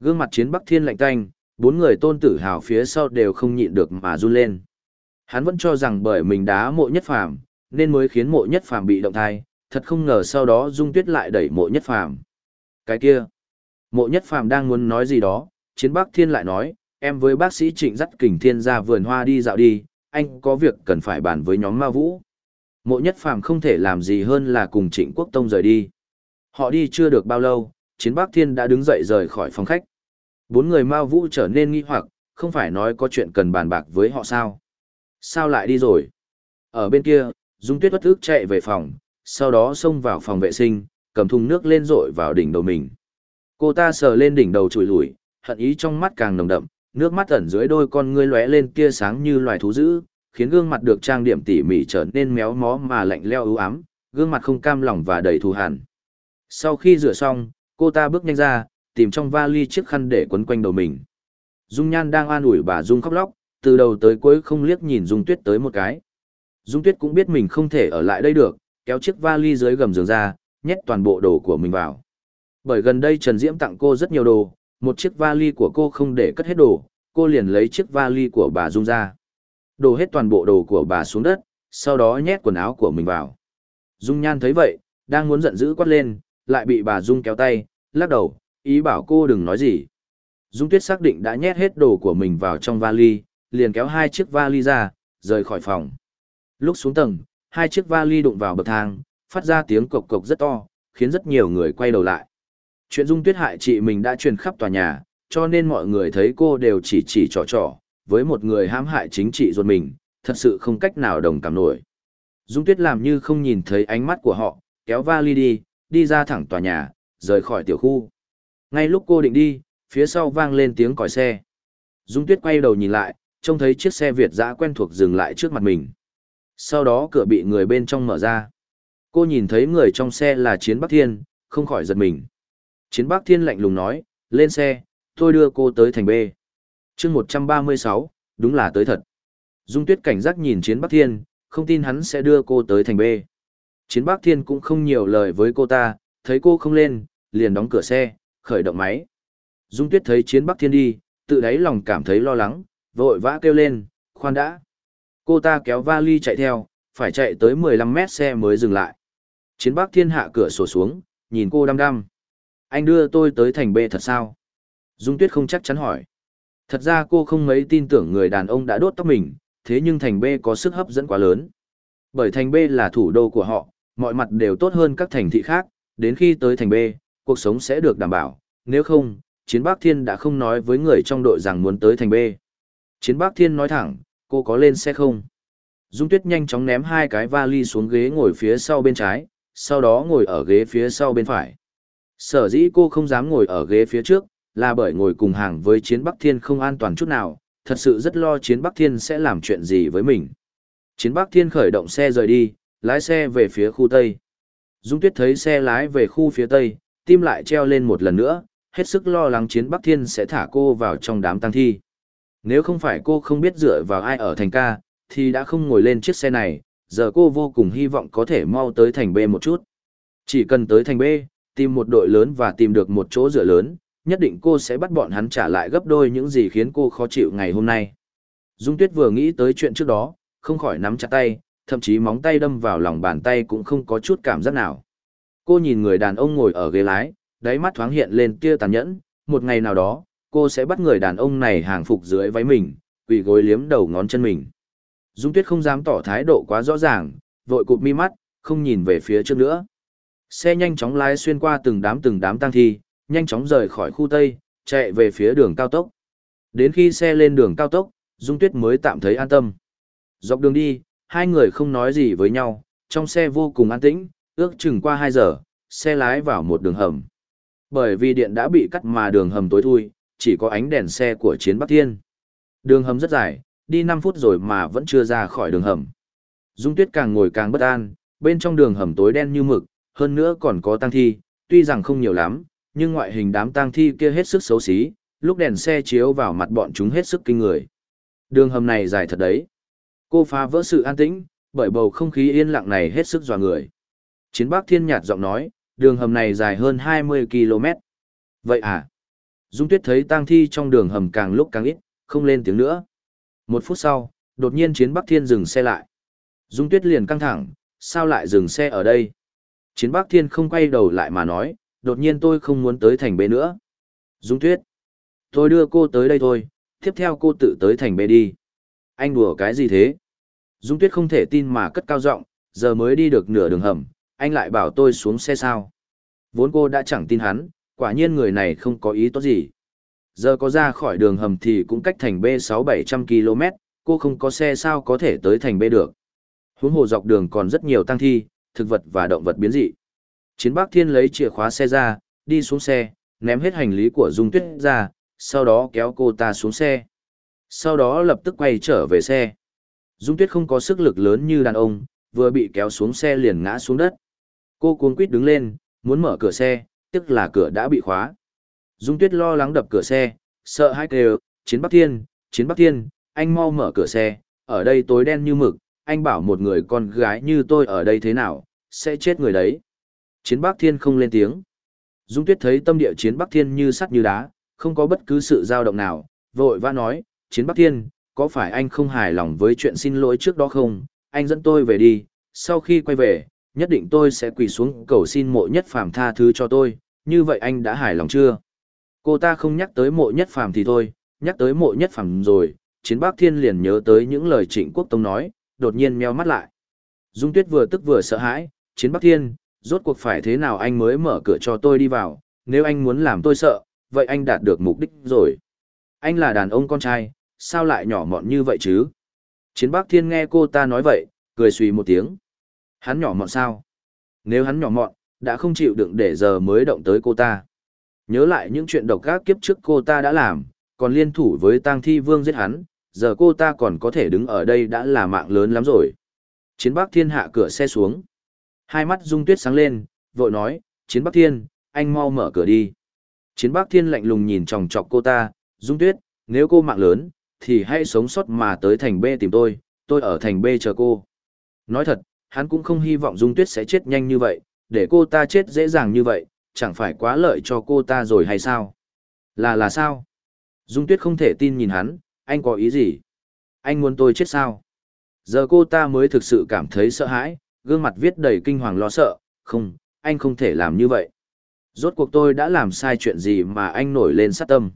Gương mặt Chiến Bắc Thiên lạnh tanh, bốn người tôn tử hào phía sau đều không nhịn được mà run lên. Hắn vẫn cho rằng bởi mình đá mộ nhất phàm, nên mới khiến mộ nhất phàm bị động thai, thật không ngờ sau đó Dung Tuyết lại đẩy mộ nhất phàm. Cái kia, mộ nhất phàm đang muốn nói gì đó, chiến bắc thiên lại nói, em với bác sĩ trịnh dắt kình thiên ra vườn hoa đi dạo đi, anh có việc cần phải bàn với nhóm ma vũ. Mộ nhất phàm không thể làm gì hơn là cùng trịnh quốc tông rời đi. Họ đi chưa được bao lâu, chiến bắc thiên đã đứng dậy rời khỏi phòng khách. Bốn người ma vũ trở nên nghi hoặc, không phải nói có chuyện cần bàn bạc với họ sao. Sao lại đi rồi? Ở bên kia, Dung Tuyết bất ức chạy về phòng, sau đó xông vào phòng vệ sinh, cầm thùng nước lên rội vào đỉnh đầu mình. Cô ta sờ lên đỉnh đầu chùi lủi, hận ý trong mắt càng nồng đậm, nước mắt ẩn dưới đôi con ngươi lóe lên tia sáng như loài thú dữ, khiến gương mặt được trang điểm tỉ mỉ trở nên méo mó mà lạnh leo ưu ám, gương mặt không cam lòng và đầy thù hằn. Sau khi rửa xong, cô ta bước nhanh ra, tìm trong vali chiếc khăn để quấn quanh đầu mình. Dung Nhan đang an ủi bà Dung khóc lóc, từ đầu tới cuối không liếc nhìn Dung Tuyết tới một cái. Dung Tuyết cũng biết mình không thể ở lại đây được, kéo chiếc vali dưới gầm giường ra, nhét toàn bộ đồ của mình vào. Bởi gần đây Trần Diễm tặng cô rất nhiều đồ, một chiếc vali của cô không để cất hết đồ, cô liền lấy chiếc vali của bà Dung ra. Đồ hết toàn bộ đồ của bà xuống đất, sau đó nhét quần áo của mình vào. Dung Nhan thấy vậy, đang muốn giận dữ quát lên, lại bị bà Dung kéo tay, lắc đầu, ý bảo cô đừng nói gì. Dung Tuyết xác định đã nhét hết đồ của mình vào trong vali, liền kéo hai chiếc vali ra, rời khỏi phòng. Lúc xuống tầng, hai chiếc vali đụng vào bậc thang, phát ra tiếng cộc cộc rất to, khiến rất nhiều người quay đầu lại. Chuyện Dung Tuyết hại chị mình đã truyền khắp tòa nhà, cho nên mọi người thấy cô đều chỉ chỉ trò trò, với một người hãm hại chính trị ruột mình, thật sự không cách nào đồng cảm nổi. Dung Tuyết làm như không nhìn thấy ánh mắt của họ, kéo vali đi, đi ra thẳng tòa nhà, rời khỏi tiểu khu. Ngay lúc cô định đi, phía sau vang lên tiếng còi xe. Dung Tuyết quay đầu nhìn lại, trông thấy chiếc xe Việt dã quen thuộc dừng lại trước mặt mình. Sau đó cửa bị người bên trong mở ra. Cô nhìn thấy người trong xe là Chiến Bắc Thiên, không khỏi giật mình. Chiến Bắc Thiên lạnh lùng nói, lên xe, tôi đưa cô tới thành B. chương 136, đúng là tới thật. Dung Tuyết cảnh giác nhìn Chiến Bắc Thiên, không tin hắn sẽ đưa cô tới thành B. Chiến Bắc Thiên cũng không nhiều lời với cô ta, thấy cô không lên, liền đóng cửa xe, khởi động máy. Dung Tuyết thấy Chiến Bắc Thiên đi, tự đáy lòng cảm thấy lo lắng, vội vã kêu lên, khoan đã. Cô ta kéo vali chạy theo, phải chạy tới 15 mét xe mới dừng lại. Chiến Bắc Thiên hạ cửa sổ xuống, nhìn cô đăm đăm. Anh đưa tôi tới thành B thật sao? Dung Tuyết không chắc chắn hỏi. Thật ra cô không mấy tin tưởng người đàn ông đã đốt tóc mình, thế nhưng thành B có sức hấp dẫn quá lớn. Bởi thành B là thủ đô của họ, mọi mặt đều tốt hơn các thành thị khác, đến khi tới thành B, cuộc sống sẽ được đảm bảo, nếu không, Chiến Bắc Thiên đã không nói với người trong đội rằng muốn tới thành B. Chiến Bắc Thiên nói thẳng, cô có lên xe không? Dung Tuyết nhanh chóng ném hai cái vali xuống ghế ngồi phía sau bên trái, sau đó ngồi ở ghế phía sau bên phải. Sở dĩ cô không dám ngồi ở ghế phía trước, là bởi ngồi cùng hàng với Chiến Bắc Thiên không an toàn chút nào, thật sự rất lo Chiến Bắc Thiên sẽ làm chuyện gì với mình. Chiến Bắc Thiên khởi động xe rời đi, lái xe về phía khu Tây. Dung Tuyết thấy xe lái về khu phía Tây, tim lại treo lên một lần nữa, hết sức lo lắng Chiến Bắc Thiên sẽ thả cô vào trong đám tăng thi. Nếu không phải cô không biết dựa vào ai ở thành ca, thì đã không ngồi lên chiếc xe này, giờ cô vô cùng hy vọng có thể mau tới thành B một chút. Chỉ cần tới thành B, tìm một đội lớn và tìm được một chỗ dựa lớn, nhất định cô sẽ bắt bọn hắn trả lại gấp đôi những gì khiến cô khó chịu ngày hôm nay. Dung Tuyết vừa nghĩ tới chuyện trước đó, không khỏi nắm chặt tay, thậm chí móng tay đâm vào lòng bàn tay cũng không có chút cảm giác nào. Cô nhìn người đàn ông ngồi ở ghế lái, đáy mắt thoáng hiện lên tia tàn nhẫn, một ngày nào đó, cô sẽ bắt người đàn ông này hàng phục dưới váy mình, quỳ gối liếm đầu ngón chân mình. Dung Tuyết không dám tỏ thái độ quá rõ ràng, vội cụp mi mắt, không nhìn về phía trước nữa. Xe nhanh chóng lái xuyên qua từng đám từng đám tang thi, nhanh chóng rời khỏi khu Tây, chạy về phía đường cao tốc. Đến khi xe lên đường cao tốc, Dung Tuyết mới tạm thấy an tâm. Dọc đường đi, hai người không nói gì với nhau, trong xe vô cùng an tĩnh, ước chừng qua 2 giờ, xe lái vào một đường hầm. Bởi vì điện đã bị cắt mà đường hầm tối thui, chỉ có ánh đèn xe của chiến Bắc Thiên. Đường hầm rất dài, đi 5 phút rồi mà vẫn chưa ra khỏi đường hầm. Dung Tuyết càng ngồi càng bất an, bên trong đường hầm tối đen như mực, hơn nữa còn có tang thi, tuy rằng không nhiều lắm, nhưng ngoại hình đám tang thi kia hết sức xấu xí, lúc đèn xe chiếu vào mặt bọn chúng hết sức kinh người. Đường hầm này dài thật đấy. Cô phá vỡ sự an tĩnh, bởi bầu không khí yên lặng này hết sức dọa người. Chiến Bắc Thiên nhạt giọng nói, đường hầm này dài hơn 20 km. Vậy à? Dung Tuyết thấy tang thi trong đường hầm càng lúc càng ít, không lên tiếng nữa. Một phút sau, đột nhiên Chiến Bắc Thiên dừng xe lại. Dung Tuyết liền căng thẳng, sao lại dừng xe ở đây? Chiến Bắc Thiên không quay đầu lại mà nói, đột nhiên tôi không muốn tới thành bê nữa. Dung Tuyết, tôi đưa cô tới đây thôi, tiếp theo cô tự tới thành bê đi. Anh đùa cái gì thế? Dung Tuyết không thể tin mà cất cao giọng, giờ mới đi được nửa đường hầm, anh lại bảo tôi xuống xe sao. Vốn cô đã chẳng tin hắn, quả nhiên người này không có ý tốt gì. Giờ có ra khỏi đường hầm thì cũng cách thành B6-700 km, cô không có xe sao có thể tới thành B được. Huống hồ dọc đường còn rất nhiều tăng thi, thực vật và động vật biến dị. Chiến Bắc Thiên lấy chìa khóa xe ra, đi xuống xe, ném hết hành lý của Dung Tuyết ra, sau đó kéo cô ta xuống xe. Sau đó lập tức quay trở về xe. Dung Tuyết không có sức lực lớn như đàn ông, vừa bị kéo xuống xe liền ngã xuống đất. Cô cuống quýt đứng lên, muốn mở cửa xe, tức là cửa đã bị khóa. Dung Tuyết lo lắng đập cửa xe, sợ hãi kêu, "Chiến Bắc Thiên, Chiến Bắc Thiên, anh mau mở cửa xe, ở đây tối đen như mực, anh bảo một người con gái như tôi ở đây thế nào, sẽ chết người đấy." Chiến Bắc Thiên không lên tiếng. Dung Tuyết thấy tâm địa Chiến Bắc Thiên như sắt như đá, không có bất cứ sự dao động nào, vội vã nói, "Chiến Bắc Thiên, có phải anh không hài lòng với chuyện xin lỗi trước đó không? Anh dẫn tôi về đi, sau khi quay về, nhất định tôi sẽ quỳ xuống cầu xin mộ nhất phàm tha thứ cho tôi, như vậy anh đã hài lòng chưa? Cô ta không nhắc tới mộ nhất phàm thì thôi, nhắc tới mộ nhất phàm rồi, chiến bác thiên liền nhớ tới những lời trịnh quốc tông nói, đột nhiên meo mắt lại. Dung tuyết vừa tức vừa sợ hãi, chiến bắc thiên, rốt cuộc phải thế nào anh mới mở cửa cho tôi đi vào, nếu anh muốn làm tôi sợ, vậy anh đạt được mục đích rồi. Anh là đàn ông con trai, sao lại nhỏ mọn như vậy chứ? Chiến bắc thiên nghe cô ta nói vậy, cười suy một tiếng. Hắn nhỏ mọn sao? Nếu hắn nhỏ mọn, đã không chịu đựng để giờ mới động tới cô ta. Nhớ lại những chuyện độc ác kiếp trước cô ta đã làm, còn liên thủ với tang thi vương giết hắn, giờ cô ta còn có thể đứng ở đây đã là mạng lớn lắm rồi. Chiến Bắc Thiên hạ cửa xe xuống. Hai mắt Dung Tuyết sáng lên, vội nói, Chiến Bắc Thiên, anh mau mở cửa đi. Chiến Bắc Thiên lạnh lùng nhìn chòng chọc cô ta, Dung Tuyết, nếu cô mạng lớn, thì hãy sống sót mà tới thành B tìm tôi, tôi ở thành B chờ cô. Nói thật, hắn cũng không hy vọng Dung Tuyết sẽ chết nhanh như vậy, để cô ta chết dễ dàng như vậy, chẳng phải quá lợi cho cô ta rồi hay sao? Là là sao? Dung Tuyết không thể tin nhìn hắn, anh có ý gì? Anh muốn tôi chết sao? Giờ cô ta mới thực sự cảm thấy sợ hãi, gương mặt viết đầy kinh hoàng lo sợ, không, anh không thể làm như vậy. Rốt cuộc tôi đã làm sai chuyện gì mà anh nổi lên sát tâm.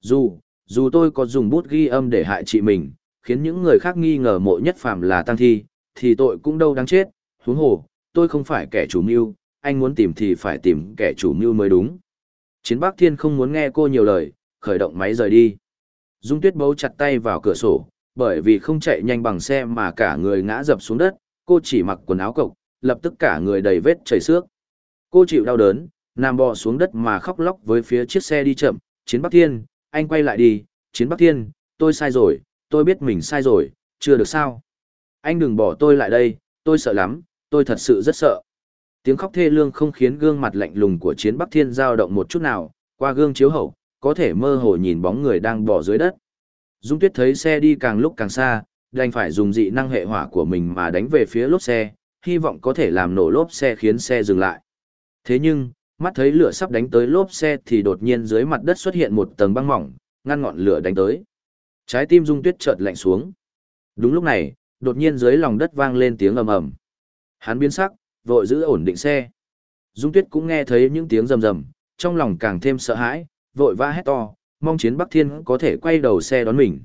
Dù, dù tôi có dùng bút ghi âm để hại chị mình, khiến những người khác nghi ngờ mộ nhất phàm là tăng thi, thì tội cũng đâu đáng chết, huống hồ, tôi không phải kẻ chủ mưu, anh muốn tìm thì phải tìm kẻ chủ mưu mới đúng. Chiến Bắc Thiên không muốn nghe cô nhiều lời, khởi động máy rời đi. Dung Tuyết bấu chặt tay vào cửa sổ, bởi vì không chạy nhanh bằng xe mà cả người ngã dập xuống đất, cô chỉ mặc quần áo cộc, lập tức cả người đầy vết chảy xước. Cô chịu đau đớn, nằm bò xuống đất mà khóc lóc với phía chiếc xe đi chậm, Chiến Bắc Thiên, anh quay lại đi, Chiến Bắc Thiên, tôi sai rồi, tôi biết mình sai rồi, chưa được sao. Anh đừng bỏ tôi lại đây, tôi sợ lắm, tôi thật sự rất sợ. Tiếng khóc thê lương không khiến gương mặt lạnh lùng của chiến Bắc Thiên dao động một chút nào, qua gương chiếu hậu, có thể mơ hồ nhìn bóng người đang bỏ dưới đất. Dung Tuyết thấy xe đi càng lúc càng xa, đành phải dùng dị năng hệ hỏa của mình mà đánh về phía lốp xe, hy vọng có thể làm nổ lốp xe khiến xe dừng lại. Thế nhưng, mắt thấy lửa sắp đánh tới lốp xe thì đột nhiên dưới mặt đất xuất hiện một tầng băng mỏng, ngăn ngọn lửa đánh tới. Trái tim Dung Tuyết chợt lạnh xuống. Đúng lúc này, đột nhiên dưới lòng đất vang lên tiếng ầm ầm. Hắn biến sắc, vội giữ ổn định xe. Dung Tuyết cũng nghe thấy những tiếng rầm rầm, trong lòng càng thêm sợ hãi, vội vã hét to, mong chiến Bắc Thiên có thể quay đầu xe đón mình.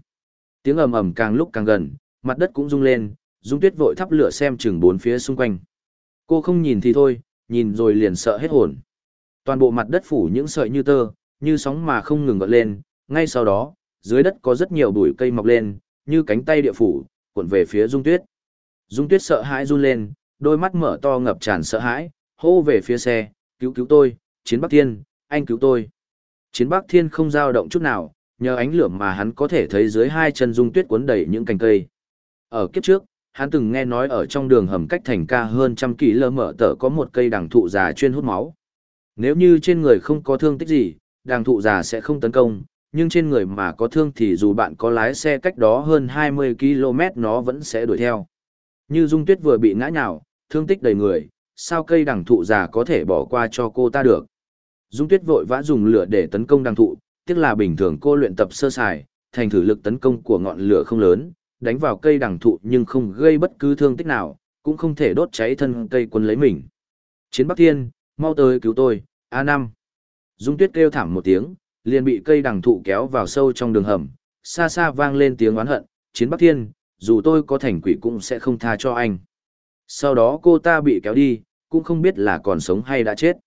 Tiếng ầm ầm càng lúc càng gần, mặt đất cũng rung lên, Dung Tuyết vội thắp lửa xem chừng bốn phía xung quanh. Cô không nhìn thì thôi, nhìn rồi liền sợ hết hồn. Toàn bộ mặt đất phủ những sợi như tơ, như sóng mà không ngừng gợn lên, ngay sau đó, dưới đất có rất nhiều bụi cây mọc lên, như cánh tay địa phủ, cuộn về phía Dung Tuyết. Dung Tuyết sợ hãi run lên, đôi mắt mở to ngập tràn sợ hãi, hô về phía xe, cứu cứu tôi, chiến Bắc Thiên, anh cứu tôi. Chiến Bắc Thiên không dao động chút nào, nhờ ánh lửa mà hắn có thể thấy dưới hai chân Dung Tuyết cuốn đầy những cành cây. Ở kiếp trước, hắn từng nghe nói ở trong đường hầm cách thành ca hơn trăm kỳ lơ mở tở có một cây đằng thụ già chuyên hút máu. Nếu như trên người không có thương tích gì, đằng thụ già sẽ không tấn công, nhưng trên người mà có thương thì dù bạn có lái xe cách đó hơn 20 km nó vẫn sẽ đuổi theo. Như Dung Tuyết vừa bị ngã nhào, thương tích đầy người, sao cây đằng thụ già có thể bỏ qua cho cô ta được. Dung Tuyết vội vã dùng lửa để tấn công đằng thụ, tiếc là bình thường cô luyện tập sơ sài, thành thử lực tấn công của ngọn lửa không lớn, đánh vào cây đằng thụ nhưng không gây bất cứ thương tích nào, cũng không thể đốt cháy thân cây quân lấy mình. Chiến Bắc Thiên, mau tới cứu tôi, A5. Dung Tuyết kêu thảm một tiếng, liền bị cây đằng thụ kéo vào sâu trong đường hầm, xa xa vang lên tiếng oán hận, Chiến Bắc Thiên, dù tôi có thành quỷ cũng sẽ không tha cho anh. Sau đó cô ta bị kéo đi, cũng không biết là còn sống hay đã chết.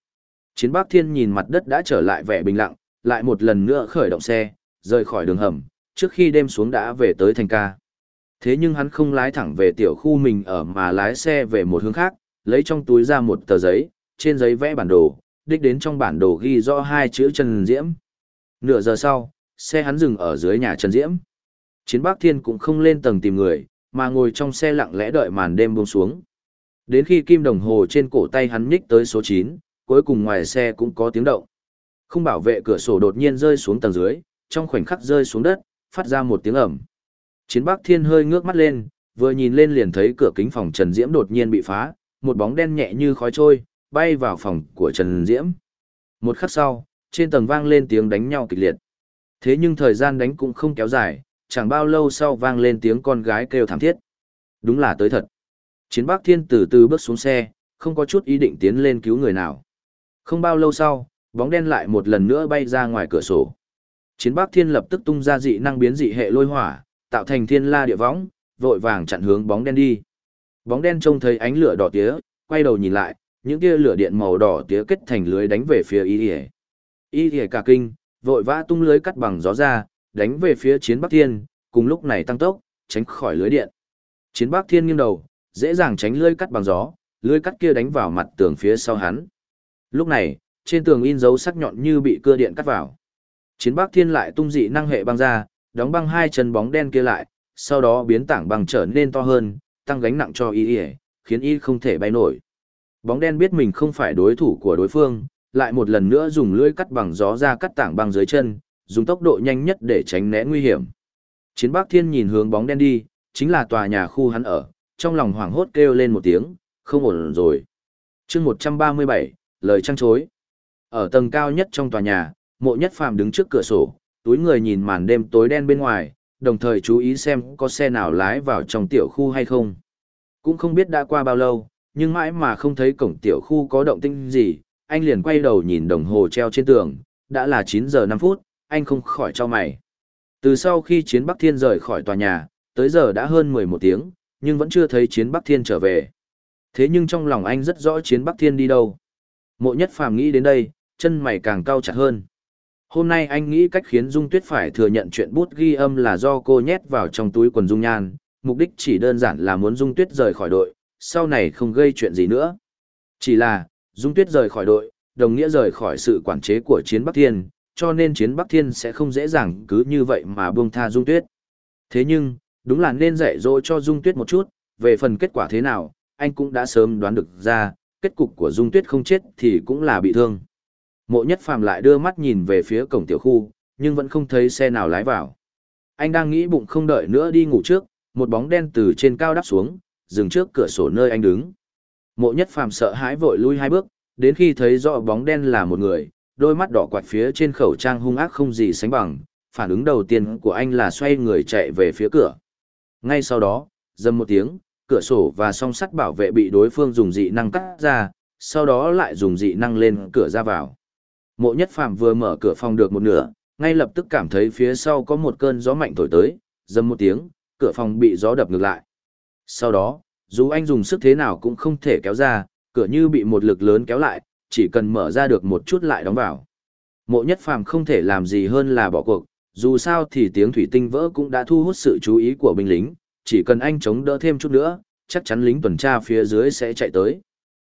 Chiến Bắc Thiên nhìn mặt đất đã trở lại vẻ bình lặng, lại một lần nữa khởi động xe, rời khỏi đường hầm, trước khi đêm xuống đã về tới thành ca. Thế nhưng hắn không lái thẳng về tiểu khu mình ở mà lái xe về một hướng khác, lấy trong túi ra một tờ giấy, trên giấy vẽ bản đồ, đích đến trong bản đồ ghi rõ hai chữ Trần Diễm. Nửa giờ sau, xe hắn dừng ở dưới nhà Trần Diễm. Chiến Bắc Thiên cũng không lên tầng tìm người, mà ngồi trong xe lặng lẽ đợi màn đêm buông xuống. Đến khi kim đồng hồ trên cổ tay hắn nhích tới số 9, cuối cùng ngoài xe cũng có tiếng động. Không bảo vệ cửa sổ đột nhiên rơi xuống tầng dưới, trong khoảnh khắc rơi xuống đất, phát ra một tiếng ầm. Chiến Bắc Thiên hơi ngước mắt lên, vừa nhìn lên liền thấy cửa kính phòng Trần Diễm đột nhiên bị phá, một bóng đen nhẹ như khói trôi, bay vào phòng của Trần Diễm. Một khắc sau, trên tầng vang lên tiếng đánh nhau kịch liệt. Thế nhưng thời gian đánh cũng không kéo dài, chẳng bao lâu sau vang lên tiếng con gái kêu thảm thiết. Đúng là tới thật. Chiến Bắc Thiên từ từ bước xuống xe, không có chút ý định tiến lên cứu người nào. Không bao lâu sau, bóng đen lại một lần nữa bay ra ngoài cửa sổ. Chiến Bắc Thiên lập tức tung ra dị năng biến dị hệ lôi hỏa, tạo thành thiên la địa võng, vội vàng chặn hướng bóng đen đi. Bóng đen trông thấy ánh lửa đỏ tía, quay đầu nhìn lại, những tia lửa điện màu đỏ tía kết thành lưới đánh về phía y ỉa y ỉa cả kinh vội vã tung lưới cắt bằng gió ra đánh về phía chiến bắc thiên cùng lúc này tăng tốc tránh khỏi lưới điện chiến bắc thiên nghiêng đầu dễ dàng tránh lưới cắt bằng gió lưới cắt kia đánh vào mặt tường phía sau hắn lúc này trên tường in dấu sắc nhọn như bị cưa điện cắt vào chiến bắc thiên lại tung dị năng hệ băng ra đóng băng hai chân bóng đen kia lại sau đó biến tảng băng trở nên to hơn tăng gánh nặng cho y y khiến y không thể bay nổi Bóng đen biết mình không phải đối thủ của đối phương, lại một lần nữa dùng lưỡi cắt bằng gió ra cắt tảng băng dưới chân, dùng tốc độ nhanh nhất để tránh né nguy hiểm. Chiến Bắc Thiên nhìn hướng bóng đen đi, chính là tòa nhà khu hắn ở, trong lòng hoảng hốt kêu lên một tiếng, không ổn rồi. chương 137, lời trăng chối. Ở tầng cao nhất trong tòa nhà, mộ nhất phàm đứng trước cửa sổ, túi người nhìn màn đêm tối đen bên ngoài, đồng thời chú ý xem có xe nào lái vào trong tiểu khu hay không. Cũng không biết đã qua bao lâu, nhưng mãi mà không thấy cổng tiểu khu có động tĩnh gì, anh liền quay đầu nhìn đồng hồ treo trên tường, đã là 9 giờ 5 phút, anh không khỏi cho mày. Từ sau khi chiến Bắc Thiên rời khỏi tòa nhà, tới giờ đã hơn 11 tiếng, nhưng vẫn chưa thấy chiến Bắc Thiên trở về. Thế nhưng trong lòng anh rất rõ chiến Bắc Thiên đi đâu. Mộ nhất phàm nghĩ đến đây, chân mày càng cau chặt hơn. Hôm nay anh nghĩ cách khiến Dung Tuyết phải thừa nhận chuyện bút ghi âm là do cô nhét vào trong túi quần Dung Nhan, mục đích chỉ đơn giản là muốn Dung Tuyết rời khỏi đội, sau này không gây chuyện gì nữa. Chỉ là, Dung Tuyết rời khỏi đội, đồng nghĩa rời khỏi sự quản chế của Chiến Bắc Thiên, cho nên Chiến Bắc Thiên sẽ không dễ dàng cứ như vậy mà buông tha Dung Tuyết. Thế nhưng, đúng là nên dạy dỗ cho Dung Tuyết một chút, về phần kết quả thế nào, anh cũng đã sớm đoán được ra, kết cục của Dung Tuyết không chết thì cũng là bị thương. Mộ Nhất Phàm lại đưa mắt nhìn về phía cổng tiểu khu, nhưng vẫn không thấy xe nào lái vào. Anh đang nghĩ bụng không đợi nữa đi ngủ trước, một bóng đen từ trên cao đắp xuống, dừng trước cửa sổ nơi anh đứng. Mộ nhất phàm sợ hãi vội lui hai bước, đến khi thấy rõ bóng đen là một người, đôi mắt đỏ quạt phía trên khẩu trang hung ác không gì sánh bằng, phản ứng đầu tiên của anh là xoay người chạy về phía cửa. Ngay sau đó, dầm một tiếng, cửa sổ và song sắt bảo vệ bị đối phương dùng dị năng cắt ra, sau đó lại dùng dị năng lên cửa ra vào. Mộ nhất phàm vừa mở cửa phòng được một nửa, ngay lập tức cảm thấy phía sau có một cơn gió mạnh thổi tới, dầm một tiếng, cửa phòng bị gió đập ngược lại. Sau đó, dù anh dùng sức thế nào cũng không thể kéo ra, cửa như bị một lực lớn kéo lại, chỉ cần mở ra được một chút lại đóng vào. Mộ nhất phàm không thể làm gì hơn là bỏ cuộc, dù sao thì tiếng thủy tinh vỡ cũng đã thu hút sự chú ý của binh lính, chỉ cần anh chống đỡ thêm chút nữa, chắc chắn lính tuần tra phía dưới sẽ chạy tới.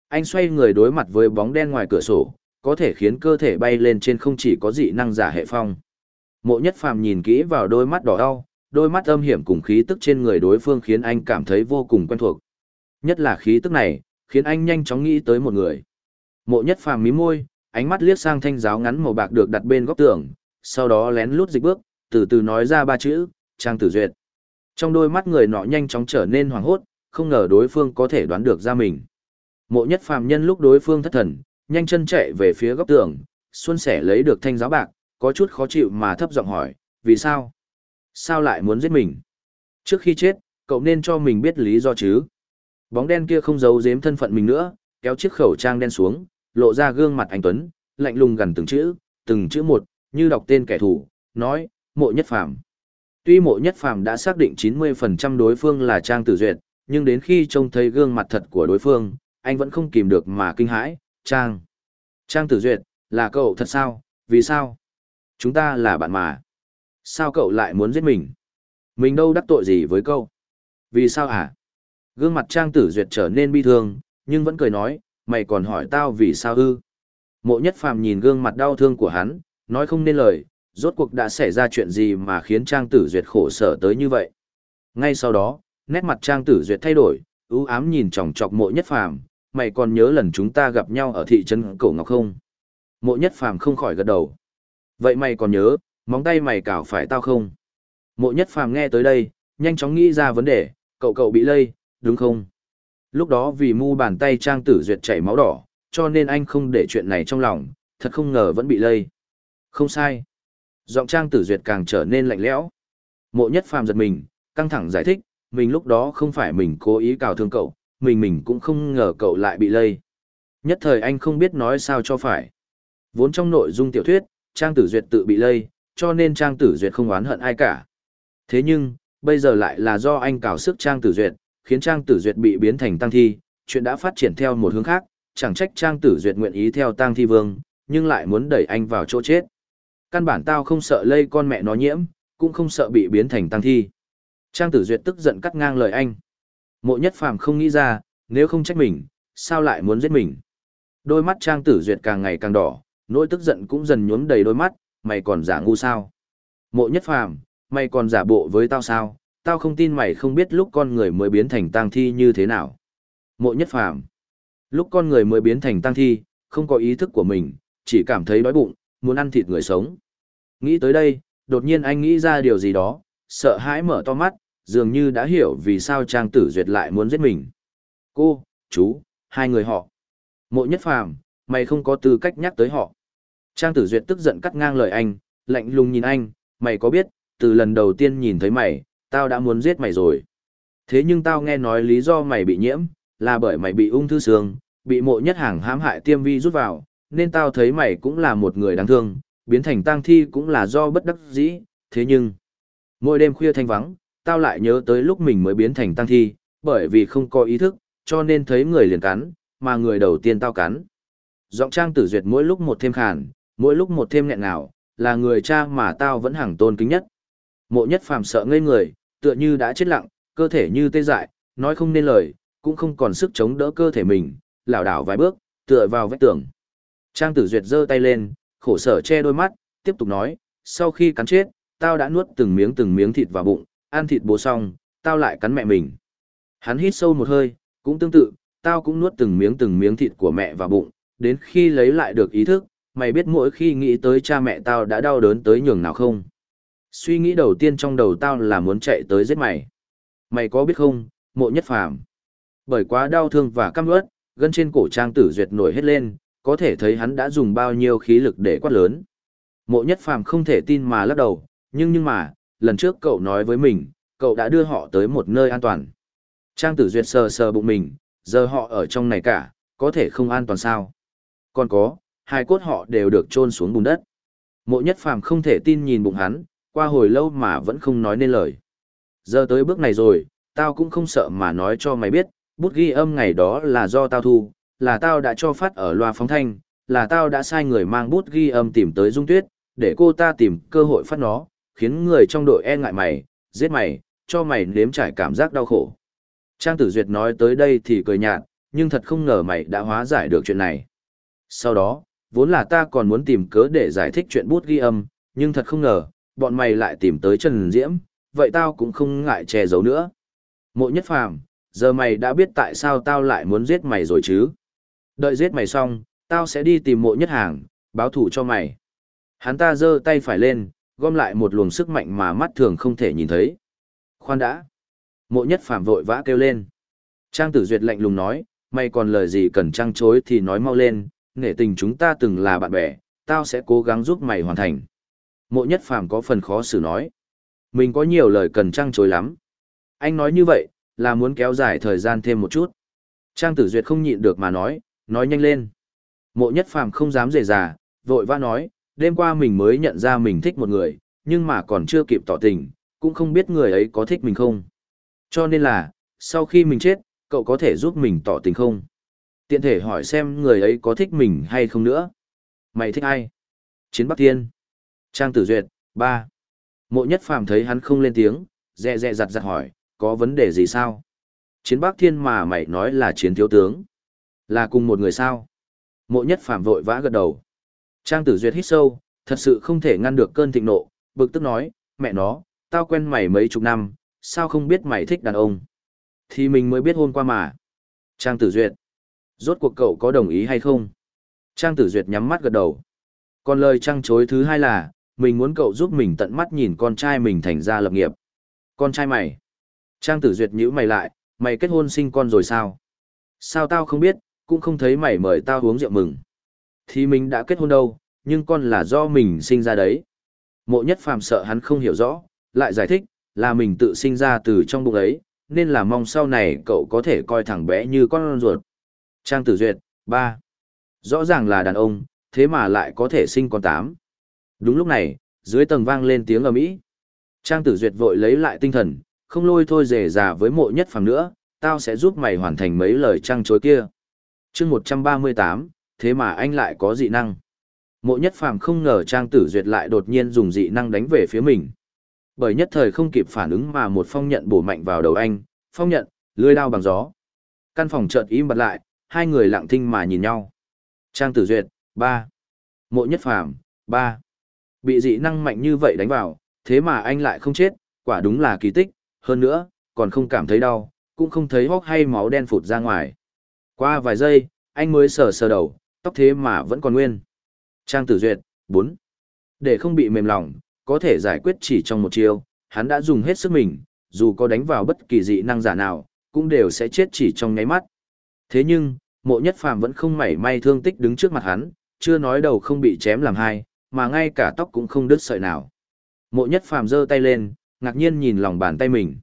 Anh xoay người đối mặt với bóng đen ngoài cửa sổ, có thể khiến cơ thể bay lên trên không chỉ có dị năng giả hệ phong. Mộ nhất phàm nhìn kỹ vào đôi mắt đỏ đau, đôi mắt âm hiểm cùng khí tức trên người đối phương khiến anh cảm thấy vô cùng quen thuộc. Nhất là khí tức này, khiến anh nhanh chóng nghĩ tới một người. Mộ nhất phàm mí môi, ánh mắt liếc sang thanh giáo ngắn màu bạc được đặt bên góc tường, sau đó lén lút dịch bước, từ từ nói ra ba chữ, Trang Tử Duyệt. Trong đôi mắt người nọ nhanh chóng trở nên hoảng hốt, không ngờ đối phương có thể đoán được ra mình. Mộ nhất phàm nhân lúc đối phương thất thần, nhanh chân chạy về phía góc tường, xuân sẻ lấy được thanh giáo bạc, có chút khó chịu mà thấp giọng hỏi, vì sao? Sao lại muốn giết mình? Trước khi chết, cậu nên cho mình biết lý do chứ. Bóng đen kia không giấu giếm thân phận mình nữa, kéo chiếc khẩu trang đen xuống, lộ ra gương mặt anh Tuấn, lạnh lùng gần từng chữ, từng chữ một, như đọc tên kẻ thù, nói, mộ nhất phàm. Tuy mộ nhất phàm đã xác định 90% đối phương là Trang Tử Duyệt, nhưng đến khi trông thấy gương mặt thật của đối phương, anh vẫn không kìm được mà kinh hãi, Trang. Trang Tử Duyệt, là cậu thật sao, vì sao? Chúng ta là bạn mà. Sao cậu lại muốn giết mình? Mình đâu đắc tội gì với cậu? Vì sao hả? Gương mặt Trang Tử Duyệt trở nên bi thương, nhưng vẫn cười nói, mày còn hỏi tao vì sao ư? Mộ nhất phàm nhìn gương mặt đau thương của hắn, nói không nên lời, rốt cuộc đã xảy ra chuyện gì mà khiến Trang Tử Duyệt khổ sở tới như vậy. Ngay sau đó, nét mặt Trang Tử Duyệt thay đổi, ưu ám nhìn chòng chọc mộ nhất phàm, mày còn nhớ lần chúng ta gặp nhau ở thị trấn Cổ Ngọc không? Mộ nhất phàm không khỏi gật đầu. Vậy mày còn nhớ, móng tay mày cào phải tao không? Mộ nhất phàm nghe tới đây, nhanh chóng nghĩ ra vấn đề, cậu cậu bị lây, đúng không? Lúc đó vì mu bàn tay Trang Tử Duyệt chảy máu đỏ, cho nên anh không để chuyện này trong lòng, thật không ngờ vẫn bị lây. Không sai. Giọng Trang Tử Duyệt càng trở nên lạnh lẽo. Mộ nhất phàm giật mình, căng thẳng giải thích, mình lúc đó không phải mình cố ý cào thương cậu, mình mình cũng không ngờ cậu lại bị lây. Nhất thời anh không biết nói sao cho phải. Vốn trong nội dung tiểu thuyết, Trang Tử Duyệt tự bị lây, cho nên Trang Tử Duyệt không oán hận ai cả. Thế nhưng, bây giờ lại là do anh cào sức Trang Tử Duyệt, khiến Trang Tử Duyệt bị biến thành tăng thi, chuyện đã phát triển theo một hướng khác, chẳng trách Trang Tử Duyệt nguyện ý theo tăng thi vương, nhưng lại muốn đẩy anh vào chỗ chết. Căn bản tao không sợ lây con mẹ nó nhiễm, cũng không sợ bị biến thành tăng thi. Trang Tử Duyệt tức giận cắt ngang lời anh. Mộ Nhất Phàm không nghĩ ra, nếu không trách mình, sao lại muốn giết mình? Đôi mắt Trang Tử Duyệt càng ngày càng đỏ, nỗi tức giận cũng dần nhuốm đầy đôi mắt, mày còn giả ngu sao? Mộ Nhất Phàm, mày còn giả bộ với tao sao? Tao không tin mày không biết lúc con người mới biến thành tang thi như thế nào. Mộ Nhất Phàm, lúc con người mới biến thành tang thi, không có ý thức của mình, chỉ cảm thấy đói bụng, muốn ăn thịt người sống. Nghĩ tới đây, đột nhiên anh nghĩ ra điều gì đó, sợ hãi mở to mắt, dường như đã hiểu vì sao Trang Tử Duyệt lại muốn giết mình. Cô, chú, hai người họ. Mộ nhất phàm, mày không có tư cách nhắc tới họ. Trang Tử Duyệt tức giận cắt ngang lời anh, lạnh lùng nhìn anh, mày có biết, từ lần đầu tiên nhìn thấy mày, tao đã muốn giết mày rồi. Thế nhưng tao nghe nói lý do mày bị nhiễm, là bởi mày bị ung thư xương, bị mộ nhất hàng hãm hại tiêm vi rút vào, nên tao thấy mày cũng là một người đáng thương, biến thành tang thi cũng là do bất đắc dĩ, thế nhưng... Mỗi đêm khuya thanh vắng, tao lại nhớ tới lúc mình mới biến thành tang thi, bởi vì không có ý thức, cho nên thấy người liền cắn, mà người đầu tiên tao cắn. Giọng trang tử duyệt mỗi lúc một thêm khàn, mỗi lúc một thêm nghẹn ngào, là người cha mà tao vẫn hàng tôn kính nhất. Mộ nhất phàm sợ ngây người, tựa như đã chết lặng, cơ thể như tê dại, nói không nên lời, cũng không còn sức chống đỡ cơ thể mình, lảo đảo vài bước, tựa vào vách tường. Trang tử duyệt giơ tay lên, khổ sở che đôi mắt, tiếp tục nói, sau khi cắn chết, tao đã nuốt từng miếng từng miếng thịt vào bụng, ăn thịt bố xong, tao lại cắn mẹ mình. Hắn hít sâu một hơi, cũng tương tự, tao cũng nuốt từng miếng từng miếng thịt của mẹ vào bụng, đến khi lấy lại được ý thức, mày biết mỗi khi nghĩ tới cha mẹ tao đã đau đớn tới nhường nào không? Suy nghĩ đầu tiên trong đầu tao là muốn chạy tới giết mày. Mày có biết không, mộ nhất phàm. Bởi quá đau thương và căm ướt, gân trên cổ trang tử duyệt nổi hết lên, có thể thấy hắn đã dùng bao nhiêu khí lực để quát lớn. Mộ nhất phàm không thể tin mà lắc đầu, nhưng nhưng mà, lần trước cậu nói với mình, cậu đã đưa họ tới một nơi an toàn. Trang tử duyệt sờ sờ bụng mình, giờ họ ở trong này cả, có thể không an toàn sao. Còn có, hai cốt họ đều được chôn xuống bùn đất. Mộ nhất phàm không thể tin nhìn bụng hắn, qua hồi lâu mà vẫn không nói nên lời. Giờ tới bước này rồi, tao cũng không sợ mà nói cho mày biết, bút ghi âm ngày đó là do tao thu, là tao đã cho phát ở loa phóng thanh, là tao đã sai người mang bút ghi âm tìm tới Dung Tuyết, để cô ta tìm cơ hội phát nó, khiến người trong đội e ngại mày, giết mày, cho mày nếm trải cảm giác đau khổ. Trang Tử Duyệt nói tới đây thì cười nhạt, nhưng thật không ngờ mày đã hóa giải được chuyện này. Sau đó, vốn là ta còn muốn tìm cớ để giải thích chuyện bút ghi âm, nhưng thật không ngờ, bọn mày lại tìm tới Trần Diễm, vậy tao cũng không ngại che giấu nữa. Mộ nhất phàm, giờ mày đã biết tại sao tao lại muốn giết mày rồi chứ. Đợi giết mày xong, tao sẽ đi tìm mộ nhất hàng, báo thủ cho mày. Hắn ta giơ tay phải lên, gom lại một luồng sức mạnh mà mắt thường không thể nhìn thấy. Khoan đã. Mộ nhất phàm vội vã kêu lên. Trang tử duyệt lạnh lùng nói, mày còn lời gì cần trang chối thì nói mau lên, nghệ tình chúng ta từng là bạn bè, tao sẽ cố gắng giúp mày hoàn thành. Mộ nhất phàm có phần khó xử nói. Mình có nhiều lời cần trang chối lắm. Anh nói như vậy, là muốn kéo dài thời gian thêm một chút. Trang tử duyệt không nhịn được mà nói, nói nhanh lên. Mộ nhất phàm không dám dề già, vội vã nói, đêm qua mình mới nhận ra mình thích một người, nhưng mà còn chưa kịp tỏ tình, cũng không biết người ấy có thích mình không. Cho nên là, sau khi mình chết, cậu có thể giúp mình tỏ tình không? Tiện thể hỏi xem người ấy có thích mình hay không nữa. Mày thích ai? Chiến Bắc Thiên. Trang Tử Duyệt, ba. Mộ Nhất Phàm thấy hắn không lên tiếng, dẹ dẹ giặt giặt hỏi, có vấn đề gì sao? Chiến Bắc Thiên mà mày nói là chiến thiếu tướng. Là cùng một người sao? Mộ Nhất Phàm vội vã gật đầu. Trang Tử Duyệt hít sâu, thật sự không thể ngăn được cơn thịnh nộ, bực tức nói, mẹ nó, tao quen mày mấy chục năm, sao không biết mày thích đàn ông? Thì mình mới biết hôm qua mà. Trang Tử Duyệt. Rốt cuộc cậu có đồng ý hay không? Trang Tử Duyệt nhắm mắt gật đầu. Còn lời trăng chối thứ hai là, mình muốn cậu giúp mình tận mắt nhìn con trai mình thành ra lập nghiệp. Con trai mày. Trang Tử Duyệt nhữ mày lại, mày kết hôn sinh con rồi sao? Sao tao không biết, cũng không thấy mày mời tao uống rượu mừng. Thì mình đã kết hôn đâu, nhưng con là do mình sinh ra đấy. Mộ nhất phàm sợ hắn không hiểu rõ, lại giải thích, là mình tự sinh ra từ trong bụng ấy, nên là mong sau này cậu có thể coi thằng bé như con ruột. Trang Tử Duyệt, ba Rõ ràng là đàn ông, thế mà lại có thể sinh con tám. Đúng lúc này, dưới tầng vang lên tiếng ầm ĩ. Trang Tử Duyệt vội lấy lại tinh thần, không lôi thôi rể già với mộ nhất phàm nữa, tao sẽ giúp mày hoàn thành mấy lời trăng chối kia chương 138, thế mà anh lại có dị năng. Mộ nhất phàm không ngờ Trang Tử Duyệt lại đột nhiên dùng dị năng đánh về phía mình. Bởi nhất thời không kịp phản ứng mà một phong nhận bổ mạnh vào đầu anh, phong nhận, lưới đao bằng gió. Căn phòng chợt im bật lại, hai người lặng thinh mà nhìn nhau. Trang Tử Duyệt, ba. Mộ Nhất Phàm, ba. Bị dị năng mạnh như vậy đánh vào, thế mà anh lại không chết, quả đúng là kỳ tích, hơn nữa, còn không cảm thấy đau, cũng không thấy hốc hay máu đen phụt ra ngoài. Qua vài giây, anh mới sờ sờ đầu, tóc thế mà vẫn còn nguyên. Trang Tử Duyệt, bốn. Để không bị mềm lòng, có thể giải quyết chỉ trong một chiêu, hắn đã dùng hết sức mình, dù có đánh vào bất kỳ dị năng giả nào, cũng đều sẽ chết chỉ trong nháy mắt. Thế nhưng, mộ nhất phàm vẫn không mảy may thương tích đứng trước mặt hắn, chưa nói đầu không bị chém làm hai, mà ngay cả tóc cũng không đứt sợi nào. Mộ nhất phàm giơ tay lên, ngạc nhiên nhìn lòng bàn tay mình.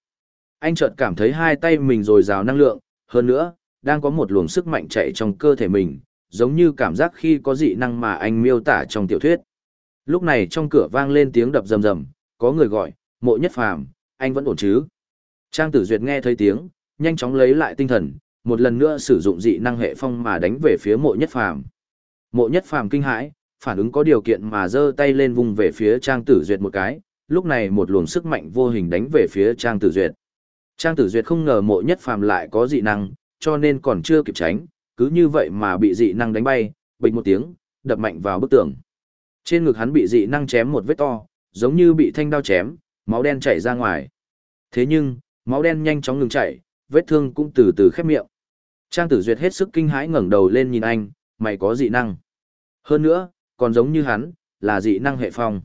Anh chợt cảm thấy hai tay mình dồi dào năng lượng, hơn nữa, đang có một luồng sức mạnh chạy trong cơ thể mình, giống như cảm giác khi có dị năng mà anh miêu tả trong tiểu thuyết. Lúc này trong cửa vang lên tiếng đập rầm rầm, có người gọi, mộ nhất phàm, anh vẫn ổn chứ. Trang tử duyệt nghe thấy tiếng, nhanh chóng lấy lại tinh thần, một lần nữa sử dụng dị năng hệ phong mà đánh về phía mộ nhất phàm. Mộ nhất phàm kinh hãi, phản ứng có điều kiện mà giơ tay lên vùng về phía Trang Tử Duyệt một cái, lúc này một luồng sức mạnh vô hình đánh về phía Trang Tử Duyệt. Trang Tử Duyệt không ngờ mộ nhất phàm lại có dị năng, cho nên còn chưa kịp tránh, cứ như vậy mà bị dị năng đánh bay, bịch một tiếng, đập mạnh vào bức tường. Trên ngực hắn bị dị năng chém một vết to, giống như bị thanh đao chém, máu đen chảy ra ngoài. Thế nhưng, máu đen nhanh chóng ngừng chảy, vết thương cũng từ từ khép miệng. Trang tử duyệt hết sức kinh hãi ngẩng đầu lên nhìn anh, mày có dị năng. Hơn nữa, còn giống như hắn, là dị năng hệ phong.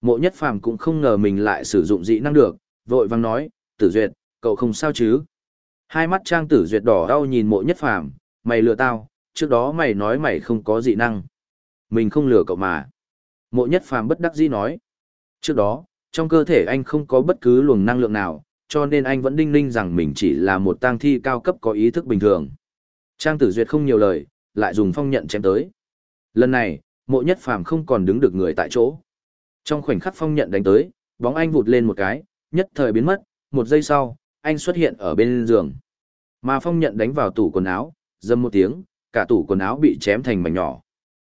Mộ nhất phàm cũng không ngờ mình lại sử dụng dị năng được, vội vang nói, tử duyệt, cậu không sao chứ? Hai mắt trang tử duyệt đỏ đau nhìn mộ nhất phàm, mày lừa tao, trước đó mày nói mày không có dị năng. Mình không lừa cậu mà. Mộ nhất phàm bất đắc dĩ nói. Trước đó, trong cơ thể anh không có bất cứ luồng năng lượng nào, cho nên anh vẫn đinh ninh rằng mình chỉ là một tang thi cao cấp có ý thức bình thường. Trang tử duyệt không nhiều lời, lại dùng phong nhận chém tới. Lần này, mộ nhất phàm không còn đứng được người tại chỗ. Trong khoảnh khắc phong nhận đánh tới, bóng anh vụt lên một cái, nhất thời biến mất, một giây sau, anh xuất hiện ở bên giường. Mà phong nhận đánh vào tủ quần áo, dâm một tiếng, cả tủ quần áo bị chém thành mảnh nhỏ.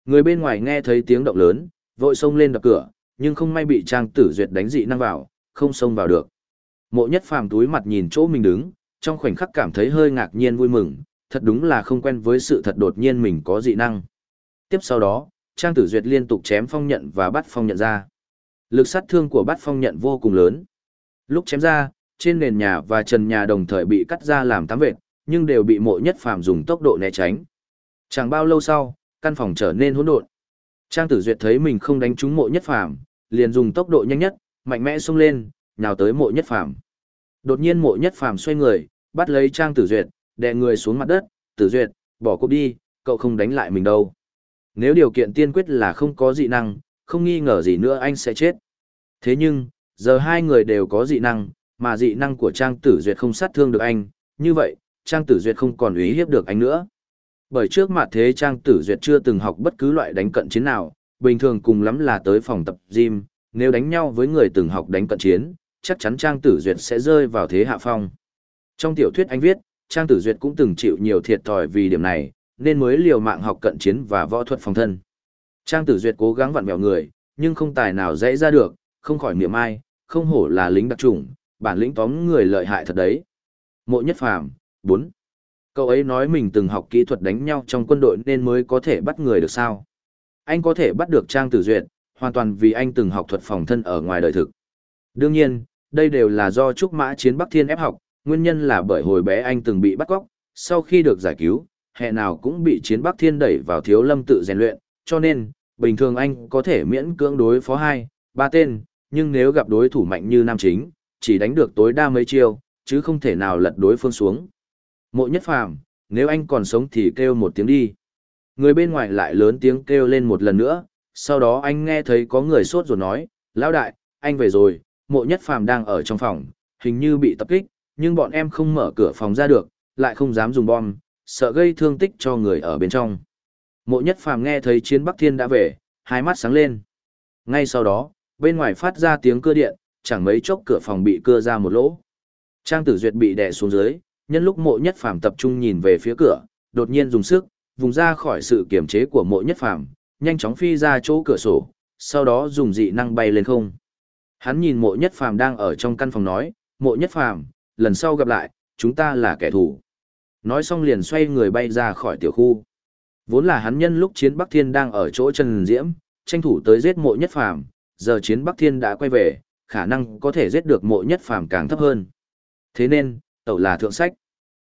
Người bên ngoài nghe thấy tiếng động lớn, vội xông lên đập cửa, nhưng không may bị Trang Tử Duyệt đánh dị năng vào, không xông vào được. Mộ Nhất Phàm túi mặt nhìn chỗ mình đứng, trong khoảnh khắc cảm thấy hơi ngạc nhiên vui mừng, thật đúng là không quen với sự thật đột nhiên mình có dị năng. Tiếp sau đó, Trang Tử Duyệt liên tục chém phong nhận và bắt phong nhận ra. Lực sát thương của bắt phong nhận vô cùng lớn. Lúc chém ra, trên nền nhà và trần nhà đồng thời bị cắt ra làm tám vệt, nhưng đều bị mộ nhất phàm dùng tốc độ né tránh. Chẳng bao lâu sau, căn phòng trở nên hỗn độn. Trang Tử Duyệt thấy mình không đánh trúng mộ nhất phàm, liền dùng tốc độ nhanh nhất, mạnh mẽ xông lên, nhào tới mộ nhất phàm. Đột nhiên mộ nhất phàm xoay người, bắt lấy Trang Tử Duyệt, đè người xuống mặt đất, Tử Duyệt, bỏ cuộc đi, cậu không đánh lại mình đâu. Nếu điều kiện tiên quyết là không có dị năng, không nghi ngờ gì nữa anh sẽ chết. Thế nhưng, giờ hai người đều có dị năng, mà dị năng của Trang Tử Duyệt không sát thương được anh, như vậy, Trang Tử Duyệt không còn uy hiếp được anh nữa. Bởi trước mặt thế Trang Tử Duyệt chưa từng học bất cứ loại đánh cận chiến nào, bình thường cùng lắm là tới phòng tập gym, nếu đánh nhau với người từng học đánh cận chiến, chắc chắn Trang Tử Duyệt sẽ rơi vào thế hạ phong. Trong tiểu thuyết anh viết, Trang Tử Duyệt cũng từng chịu nhiều thiệt thòi vì điểm này, nên mới liều mạng học cận chiến và võ thuật phòng thân. Trang Tử Duyệt cố gắng vặn vẹo người, nhưng không tài nào dễ ra được, không khỏi miệng ai, không hổ là lính đặc trùng, bản lĩnh tóm người lợi hại thật đấy. Mộ Nhất Phàm, 4. Cậu ấy nói mình từng học kỹ thuật đánh nhau trong quân đội nên mới có thể bắt người được sao? Anh có thể bắt được Trang Tử Duyệt, hoàn toàn vì anh từng học thuật phòng thân ở ngoài đời thực. Đương nhiên, đây đều là do Trúc Mã Chiến Bắc Thiên ép học, nguyên nhân là bởi hồi bé anh từng bị bắt cóc, sau khi được giải cứu, hệ nào cũng bị Chiến Bắc Thiên đẩy vào thiếu lâm tự rèn luyện, cho nên, bình thường anh có thể miễn cưỡng đối phó hai, ba tên, nhưng nếu gặp đối thủ mạnh như Nam Chính, chỉ đánh được tối đa mấy chiêu, chứ không thể nào lật đối phương xuống. Mộ nhất phàm, nếu anh còn sống thì kêu một tiếng đi. Người bên ngoài lại lớn tiếng kêu lên một lần nữa, sau đó anh nghe thấy có người sốt rồi nói, lão đại, anh về rồi, mộ nhất phàm đang ở trong phòng, hình như bị tập kích, nhưng bọn em không mở cửa phòng ra được, lại không dám dùng bom, sợ gây thương tích cho người ở bên trong. Mộ nhất phàm nghe thấy chiến Bắc Thiên đã về, hai mắt sáng lên. Ngay sau đó, bên ngoài phát ra tiếng cưa điện, chẳng mấy chốc cửa phòng bị cưa ra một lỗ. Trang tử duyệt bị đè xuống dưới, nhân lúc mộ nhất phàm tập trung nhìn về phía cửa, đột nhiên dùng sức, vùng ra khỏi sự kiểm chế của mộ nhất phàm, nhanh chóng phi ra chỗ cửa sổ, sau đó dùng dị năng bay lên không. Hắn nhìn mộ nhất phàm đang ở trong căn phòng nói, mộ nhất phàm, lần sau gặp lại, chúng ta là kẻ thù. Nói xong liền xoay người bay ra khỏi tiểu khu. Vốn là hắn nhân lúc chiến Bắc Thiên đang ở chỗ Trần Diễm, tranh thủ tới giết mộ nhất phàm, giờ chiến Bắc Thiên đã quay về, khả năng có thể giết được mộ nhất phàm càng thấp hơn. Thế nên, tẩu là thượng sách.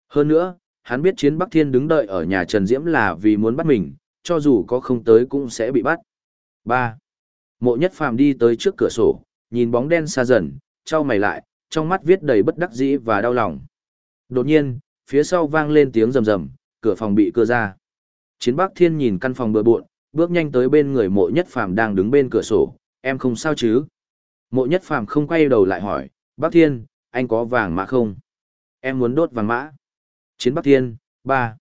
Hơn nữa, hắn biết chiến Bắc Thiên đứng đợi ở nhà Trần Diễm là vì muốn bắt mình, cho dù có không tới cũng sẽ bị bắt. 3. Mộ nhất phàm đi tới trước cửa sổ, nhìn bóng đen xa dần, trao mày lại, trong mắt viết đầy bất đắc dĩ và đau lòng. Đột nhiên, phía sau vang lên tiếng rầm rầm, cửa phòng bị cưa ra. Chiến Bắc Thiên nhìn căn phòng bừa bộn, bước nhanh tới bên người mộ nhất phàm đang đứng bên cửa sổ, em không sao chứ? Mộ nhất phàm không quay đầu lại hỏi, Bác Thiên, anh có vàng mã không? Em muốn đốt vàng mã. Chiến Bắc Thiên, ba.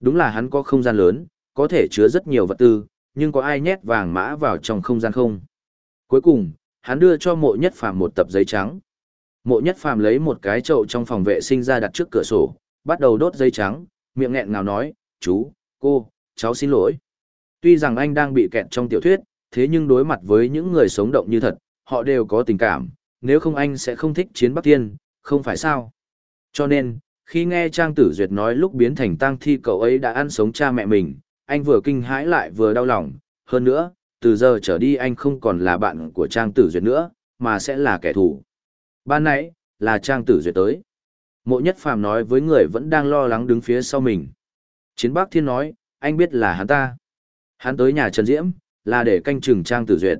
Đúng là hắn có không gian lớn, có thể chứa rất nhiều vật tư, nhưng có ai nhét vàng mã vào trong không gian không? Cuối cùng, hắn đưa cho mộ nhất phàm một tập giấy trắng. Mộ nhất phàm lấy một cái chậu trong phòng vệ sinh ra đặt trước cửa sổ, bắt đầu đốt giấy trắng, miệng nghẹn ngào nói, chú, cô, cháu xin lỗi. Tuy rằng anh đang bị kẹt trong tiểu thuyết, thế nhưng đối mặt với những người sống động như thật, họ đều có tình cảm, nếu không anh sẽ không thích chiến Bắc Thiên, không phải sao. Cho nên, khi nghe Trang Tử Duyệt nói lúc biến thành tang thi cậu ấy đã ăn sống cha mẹ mình, anh vừa kinh hãi lại vừa đau lòng, hơn nữa, từ giờ trở đi anh không còn là bạn của Trang Tử Duyệt nữa, mà sẽ là kẻ thù. Ban nãy, là Trang Tử Duyệt tới. Mộ Nhất Phàm nói với người vẫn đang lo lắng đứng phía sau mình. Chiến Bắc Thiên nói, anh biết là hắn ta. Hắn tới nhà Trần Diễm, là để canh chừng Trang Tử Duyệt.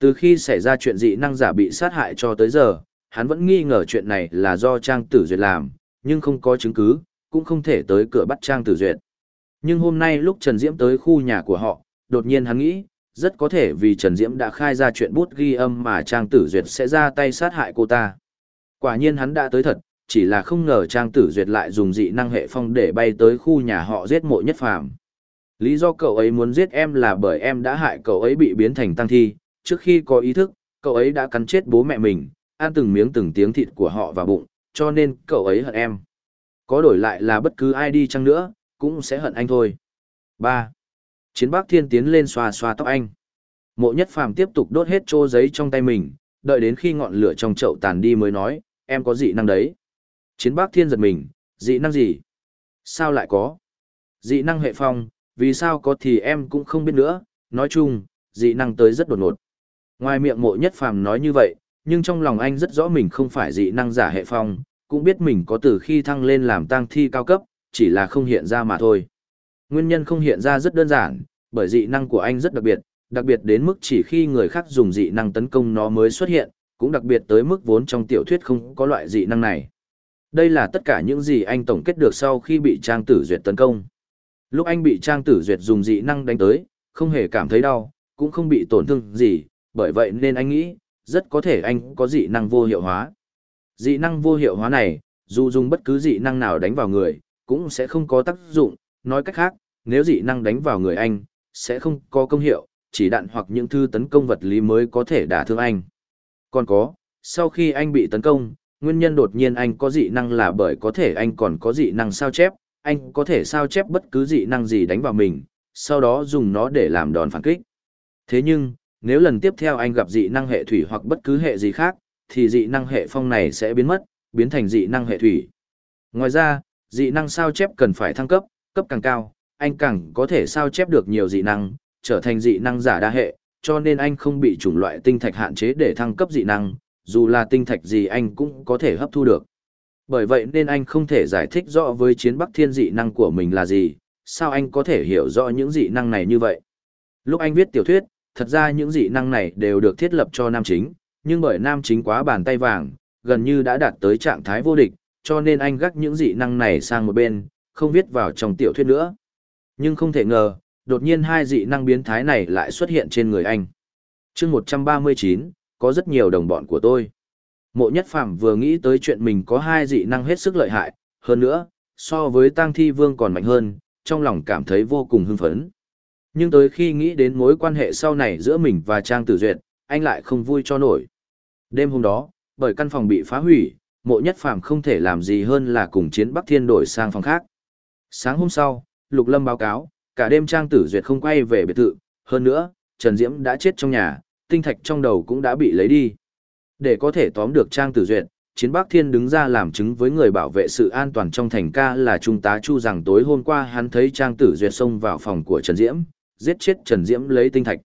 Từ khi xảy ra chuyện dị năng giả bị sát hại cho tới giờ, hắn vẫn nghi ngờ chuyện này là do Trang Tử Duyệt làm, nhưng không có chứng cứ, cũng không thể tới cửa bắt Trang Tử Duyệt. Nhưng hôm nay lúc Trần Diễm tới khu nhà của họ, đột nhiên hắn nghĩ, rất có thể vì Trần Diễm đã khai ra chuyện bút ghi âm mà Trang Tử Duyệt sẽ ra tay sát hại cô ta. Quả nhiên hắn đã tới thật, chỉ là không ngờ Trang Tử Duyệt lại dùng dị năng hệ phong để bay tới khu nhà họ giết mộ nhất phàm. Lý do cậu ấy muốn giết em là bởi em đã hại cậu ấy bị biến thành tăng thi, trước khi có ý thức, cậu ấy đã cắn chết bố mẹ mình, ăn từng miếng từng tiếng thịt của họ vào bụng, cho nên cậu ấy hận em. Có đổi lại là bất cứ ai đi chăng nữa, cũng sẽ hận anh thôi. 3. Chiến bác thiên tiến lên xoa xoa tóc anh. Mộ nhất phàm tiếp tục đốt hết trô giấy trong tay mình, đợi đến khi ngọn lửa trong chậu tàn đi mới nói, em có dị năng đấy. Chiến bác thiên giật mình, dị năng gì? Sao lại có? Dị năng hệ phong, vì sao có thì em cũng không biết nữa, nói chung, dị năng tới rất đột ngột. Ngoài miệng mộ nhất phàm nói như vậy, nhưng trong lòng anh rất rõ mình không phải dị năng giả hệ phong, cũng biết mình có từ khi thăng lên làm tăng thi cao cấp, chỉ là không hiện ra mà thôi. Nguyên nhân không hiện ra rất đơn giản, bởi dị năng của anh rất đặc biệt, đặc biệt đến mức chỉ khi người khác dùng dị năng tấn công nó mới xuất hiện, cũng đặc biệt tới mức vốn trong tiểu thuyết không có loại dị năng này. Đây là tất cả những gì anh tổng kết được sau khi bị Trang Tử Duyệt tấn công. Lúc anh bị Trang Tử Duyệt dùng dị năng đánh tới, không hề cảm thấy đau, cũng không bị tổn thương gì, bởi vậy nên anh nghĩ, rất có thể anh có dị năng vô hiệu hóa. Dị năng vô hiệu hóa này, dù dùng bất cứ dị năng nào đánh vào người, cũng sẽ không có tác dụng, nói cách khác, nếu dị năng đánh vào người anh, sẽ không có công hiệu, chỉ đạn hoặc những thư tấn công vật lý mới có thể đả thương anh. Còn có, sau khi anh bị tấn công, nguyên nhân đột nhiên anh có dị năng là bởi có thể anh còn có dị năng sao chép, anh có thể sao chép bất cứ dị năng gì đánh vào mình, sau đó dùng nó để làm đòn phản kích. Thế nhưng, nếu lần tiếp theo anh gặp dị năng hệ thủy hoặc bất cứ hệ gì khác, thì dị năng hệ phong này sẽ biến mất, biến thành dị năng hệ thủy. Ngoài ra, dị năng sao chép cần phải thăng cấp, cấp càng cao, anh càng có thể sao chép được nhiều dị năng, trở thành dị năng giả đa hệ, cho nên anh không bị chủng loại tinh thạch hạn chế để thăng cấp dị năng, dù là tinh thạch gì anh cũng có thể hấp thu được. Bởi vậy nên anh không thể giải thích rõ với chiến bắc thiên dị năng của mình là gì, sao anh có thể hiểu rõ những dị năng này như vậy. Lúc anh viết tiểu thuyết, thật ra những dị năng này đều được thiết lập cho nam chính, nhưng bởi nam chính quá bàn tay vàng, gần như đã đạt tới trạng thái vô địch, cho nên anh gác những dị năng này sang một bên, không viết vào trong tiểu thuyết nữa. Nhưng không thể ngờ, đột nhiên hai dị năng biến thái này lại xuất hiện trên người anh. chương 139, có rất nhiều đồng bọn của tôi. Mộ nhất phàm vừa nghĩ tới chuyện mình có hai dị năng hết sức lợi hại, hơn nữa, so với tang thi vương còn mạnh hơn, trong lòng cảm thấy vô cùng hưng phấn. Nhưng tới khi nghĩ đến mối quan hệ sau này giữa mình và Trang Tử Duyệt, anh lại không vui cho nổi. Đêm hôm đó, bởi căn phòng bị phá hủy, mộ nhất phàm không thể làm gì hơn là cùng chiến Bắc Thiên đổi sang phòng khác. Sáng hôm sau, Lục Lâm báo cáo, cả đêm Trang Tử Duyệt không quay về biệt thự, hơn nữa, Trần Diễm đã chết trong nhà, tinh thạch trong đầu cũng đã bị lấy đi. Để có thể tóm được Trang Tử Duyệt, Chiến Bắc Thiên đứng ra làm chứng với người bảo vệ sự an toàn trong thành ca là Trung tá Chu rằng tối hôm qua hắn thấy Trang Tử Duyệt xông vào phòng của Trần Diễm, giết chết Trần Diễm lấy tinh thạch.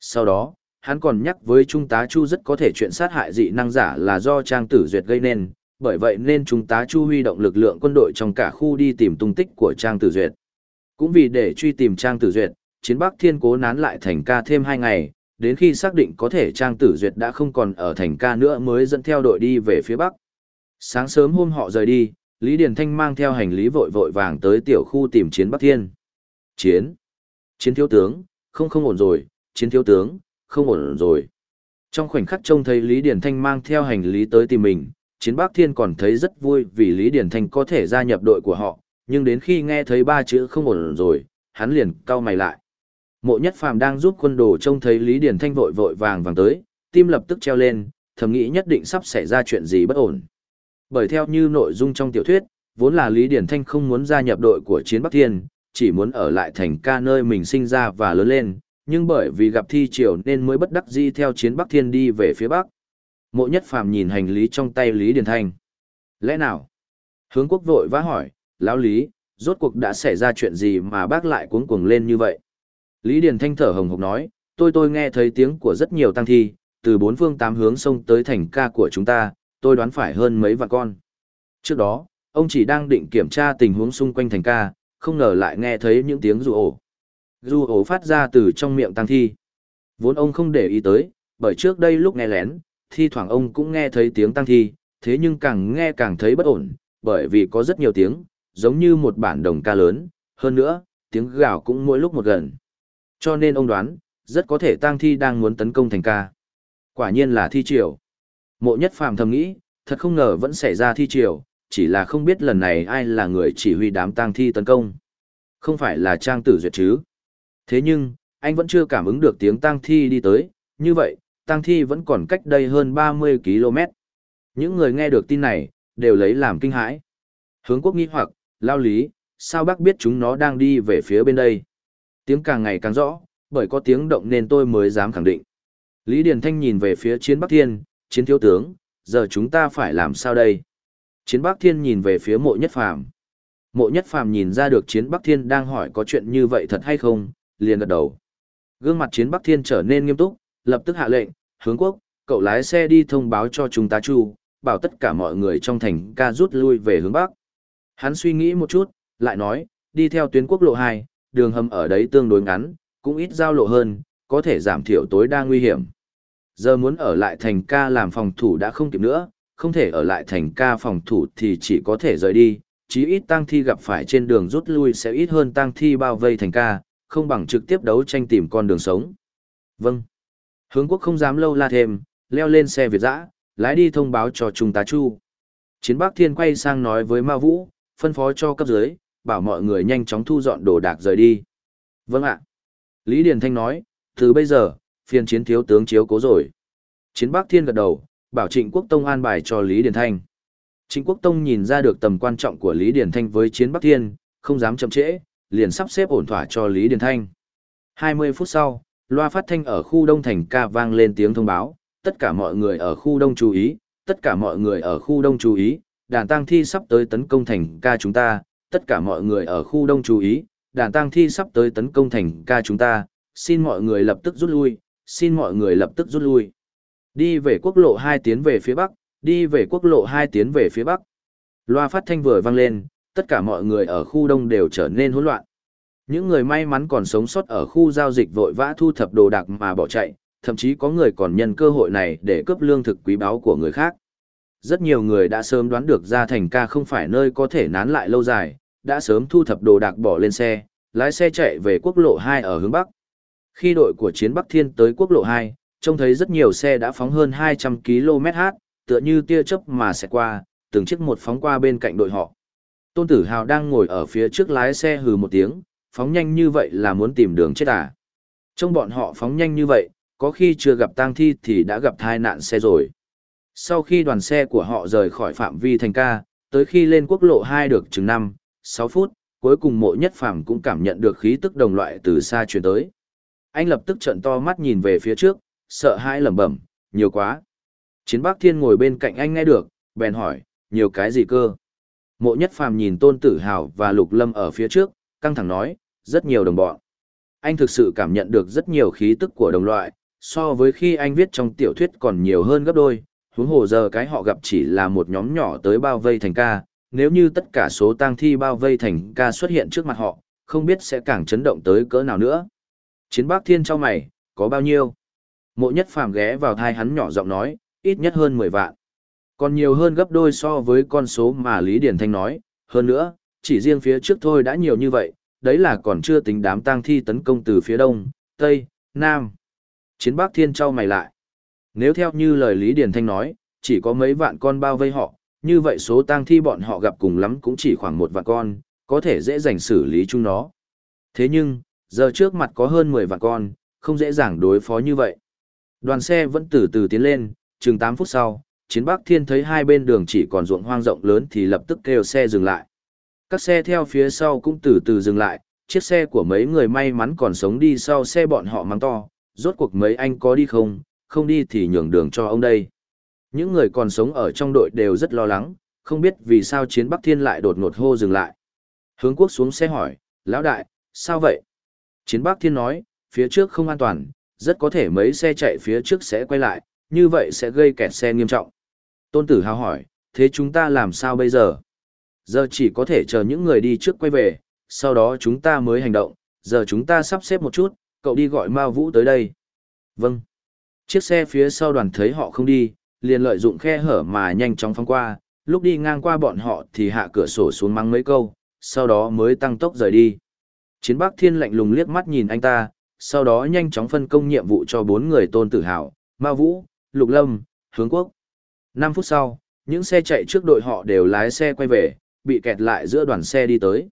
Sau đó, hắn còn nhắc với Trung tá Chu rất có thể chuyện sát hại dị năng giả là do Trang Tử Duyệt gây nên, bởi vậy nên Trung tá Chu huy động lực lượng quân đội trong cả khu đi tìm tung tích của Trang Tử Duyệt. Cũng vì để truy tìm Trang Tử Duyệt, chiến Bắc Thiên cố nán lại thành ca thêm 2 ngày, đến khi xác định có thể Trang Tử Duyệt đã không còn ở thành ca nữa mới dẫn theo đội đi về phía Bắc. Sáng sớm hôm họ rời đi, Lý Điền Thanh mang theo hành lý vội vội vàng tới tiểu khu tìm chiến Bắc Thiên. Chiến! Chiến thiếu tướng, không không ổn rồi, chiến thiếu tướng, không ổn rồi. Trong khoảnh khắc trông thấy Lý Điền Thanh mang theo hành lý tới tìm mình, chiến Bắc Thiên còn thấy rất vui vì Lý Điền Thanh có thể gia nhập đội của họ, nhưng đến khi nghe thấy ba chữ không ổn rồi, hắn liền cau mày lại. Mộ Nhất Phàm đang giúp quân đồ trông thấy Lý Điền Thanh vội vội vàng vàng tới, tim lập tức treo lên, thầm nghĩ nhất định sắp xảy ra chuyện gì bất ổn. Bởi theo như nội dung trong tiểu thuyết, vốn là Lý Điền Thanh không muốn gia nhập đội của Chiến Bắc Thiên, chỉ muốn ở lại thành ca nơi mình sinh ra và lớn lên, nhưng bởi vì gặp thi triều nên mới bất đắc dĩ theo Chiến Bắc Thiên đi về phía Bắc. Mộ Nhất Phàm nhìn hành lý trong tay Lý Điền Thanh. Lẽ nào? Hướng quốc vội vã hỏi, lão Lý, rốt cuộc đã xảy ra chuyện gì mà bác lại cuống cuồng lên như vậy? Lý Điền Thanh thở hồng hộc nói, tôi tôi nghe thấy tiếng của rất nhiều tăng thi, từ bốn phương tám hướng sông tới thành ca của chúng ta, tôi đoán phải hơn mấy vạn con. Trước đó, ông chỉ đang định kiểm tra tình huống xung quanh thành ca, không ngờ lại nghe thấy những tiếng rù ổ. Rù ổ phát ra từ trong miệng tăng thi. Vốn ông không để ý tới, bởi trước đây lúc nghe lén, thi thoảng ông cũng nghe thấy tiếng tăng thi, thế nhưng càng nghe càng thấy bất ổn, bởi vì có rất nhiều tiếng, giống như một bản đồng ca lớn, hơn nữa, tiếng gào cũng mỗi lúc một gần. Cho nên ông đoán, rất có thể tang thi đang muốn tấn công thành ca. Quả nhiên là thi triều. Mộ nhất phàm thầm nghĩ, thật không ngờ vẫn xảy ra thi triều, chỉ là không biết lần này ai là người chỉ huy đám tang thi tấn công. Không phải là Trang Tử Duyệt chứ. Thế nhưng, anh vẫn chưa cảm ứng được tiếng tang thi đi tới, như vậy, tang thi vẫn còn cách đây hơn 30 km. Những người nghe được tin này, đều lấy làm kinh hãi. Hướng quốc nghi hoặc, lao lý, sao bác biết chúng nó đang đi về phía bên đây? Tiếng càng ngày càng rõ, bởi có tiếng động nên tôi mới dám khẳng định. Lý Điền Thanh nhìn về phía chiến Bắc Thiên, chiến thiếu tướng, giờ chúng ta phải làm sao đây? Chiến Bắc Thiên nhìn về phía mộ nhất phàm. Mộ nhất phàm nhìn ra được chiến Bắc Thiên đang hỏi có chuyện như vậy thật hay không, liền gật đầu. Gương mặt chiến Bắc Thiên trở nên nghiêm túc, lập tức hạ lệnh, hướng quốc, cậu lái xe đi thông báo cho chúng ta chu, bảo tất cả mọi người trong thành ca rút lui về hướng Bắc. Hắn suy nghĩ một chút, lại nói, đi theo tuyến quốc lộ 2, đường hầm ở đấy tương đối ngắn, cũng ít giao lộ hơn, có thể giảm thiểu tối đa nguy hiểm. Giờ muốn ở lại thành ca làm phòng thủ đã không kịp nữa, không thể ở lại thành ca phòng thủ thì chỉ có thể rời đi, chí ít tang thi gặp phải trên đường rút lui sẽ ít hơn tang thi bao vây thành ca, không bằng trực tiếp đấu tranh tìm con đường sống. Vâng. Hướng quốc không dám lâu la thêm, leo lên xe Việt dã, lái đi thông báo cho Trung tá Chu. Chiến Bắc Thiên quay sang nói với Ma Vũ, phân phó cho cấp dưới, bảo mọi người nhanh chóng thu dọn đồ đạc rời đi. Vâng ạ. Lý Điền Thanh nói, từ bây giờ, phiên chiến thiếu tướng chiếu cố rồi. Chiến Bắc Thiên gật đầu, bảo Trịnh Quốc Tông an bài cho Lý Điền Thanh. Trịnh Quốc Tông nhìn ra được tầm quan trọng của Lý Điền Thanh với chiến Bắc Thiên, không dám chậm trễ, liền sắp xếp ổn thỏa cho Lý Điền Thanh. 20 phút sau, loa phát thanh ở khu Đông Thành ca vang lên tiếng thông báo, tất cả mọi người ở khu Đông chú ý, tất cả mọi người ở khu Đông chú ý, đàn tang thi sắp tới tấn công thành ca chúng ta, tất cả mọi người ở khu Đông chú ý, đàn tang thi sắp tới tấn công thành ca chúng ta, xin mọi người lập tức rút lui, xin mọi người lập tức rút lui. Đi về quốc lộ 2 tiến về phía Bắc, đi về quốc lộ 2 tiến về phía Bắc. Loa phát thanh vừa vang lên, tất cả mọi người ở khu đông đều trở nên hỗn loạn. Những người may mắn còn sống sót ở khu giao dịch vội vã thu thập đồ đạc mà bỏ chạy, thậm chí có người còn nhân cơ hội này để cướp lương thực quý báu của người khác. Rất nhiều người đã sớm đoán được ra thành ca không phải nơi có thể nán lại lâu dài, đã sớm thu thập đồ đạc bỏ lên xe, lái xe chạy về quốc lộ 2 ở hướng Bắc. Khi đội của chiến Bắc Thiên tới quốc lộ 2, trông thấy rất nhiều xe đã phóng hơn 200 km/h, tựa như tia chớp mà sẽ qua, từng chiếc một phóng qua bên cạnh đội họ. Tôn Tử Hào đang ngồi ở phía trước lái xe hừ một tiếng, phóng nhanh như vậy là muốn tìm đường chết à. Trong bọn họ phóng nhanh như vậy, có khi chưa gặp tang thi thì đã gặp tai nạn xe rồi. Sau khi đoàn xe của họ rời khỏi phạm vi thành ca, tới khi lên quốc lộ 2 được chừng 5, 6 phút, cuối cùng mộ nhất phàm cũng cảm nhận được khí tức đồng loại từ xa truyền tới. Anh lập tức trận to mắt nhìn về phía trước, sợ hãi lẩm bẩm, nhiều quá. Chiến Bắc Thiên ngồi bên cạnh anh nghe được, bèn hỏi, nhiều cái gì cơ? Mộ nhất phàm nhìn tôn tử hào và lục lâm ở phía trước, căng thẳng nói, rất nhiều đồng bọn. Anh thực sự cảm nhận được rất nhiều khí tức của đồng loại, so với khi anh viết trong tiểu thuyết còn nhiều hơn gấp đôi, huống hồ giờ cái họ gặp chỉ là một nhóm nhỏ tới bao vây thành ca, nếu như tất cả số tang thi bao vây thành ca xuất hiện trước mặt họ, không biết sẽ càng chấn động tới cỡ nào nữa. Chiến bác thiên cho mày, có bao nhiêu? Mộ nhất phàm ghé vào thai hắn nhỏ giọng nói, ít nhất hơn 10 vạn. Còn nhiều hơn gấp đôi so với con số mà Lý Điển Thanh nói, hơn nữa, chỉ riêng phía trước thôi đã nhiều như vậy, đấy là còn chưa tính đám tang thi tấn công từ phía đông, tây, nam. Chiến bác thiên trao mày lại. Nếu theo như lời Lý Điển Thanh nói, chỉ có mấy vạn con bao vây họ, như vậy số tang thi bọn họ gặp cùng lắm cũng chỉ khoảng một vạn con, có thể dễ dàng xử lý chúng nó. Thế nhưng, giờ trước mặt có hơn 10 vạn con, không dễ dàng đối phó như vậy. Đoàn xe vẫn từ từ tiến lên, chừng 8 phút sau, chiến bắc thiên thấy hai bên đường chỉ còn ruộng hoang rộng lớn thì lập tức kêu xe dừng lại. Các xe theo phía sau cũng từ từ dừng lại, chiếc xe của mấy người may mắn còn sống đi sau xe bọn họ mắng to, rốt cuộc mấy anh có đi không, không đi thì nhường đường cho ông đây. Những người còn sống ở trong đội đều rất lo lắng, không biết vì sao chiến Bắc Thiên lại đột ngột hô dừng lại. Hướng quốc xuống xe hỏi, lão đại, sao vậy? Chiến Bắc Thiên nói, phía trước không an toàn, rất có thể mấy xe chạy phía trước sẽ quay lại, như vậy sẽ gây kẹt xe nghiêm trọng. Tôn Tử Hào hỏi, thế chúng ta làm sao bây giờ? Giờ chỉ có thể chờ những người đi trước quay về, sau đó chúng ta mới hành động, giờ chúng ta sắp xếp một chút, cậu đi gọi Mao Vũ tới đây. Vâng. Chiếc xe phía sau đoàn thấy họ không đi, liền lợi dụng khe hở mà nhanh chóng phóng qua, lúc đi ngang qua bọn họ thì hạ cửa sổ xuống mắng mấy câu, sau đó mới tăng tốc rời đi. Chiến Bắc Thiên lạnh lùng liếc mắt nhìn anh ta, sau đó nhanh chóng phân công nhiệm vụ cho bốn người tôn tử hào, Ma Vũ, Lục Lâm, Hướng Quốc. 5 phút sau, những xe chạy trước đội họ đều lái xe quay về, bị kẹt lại giữa đoàn xe đi tới.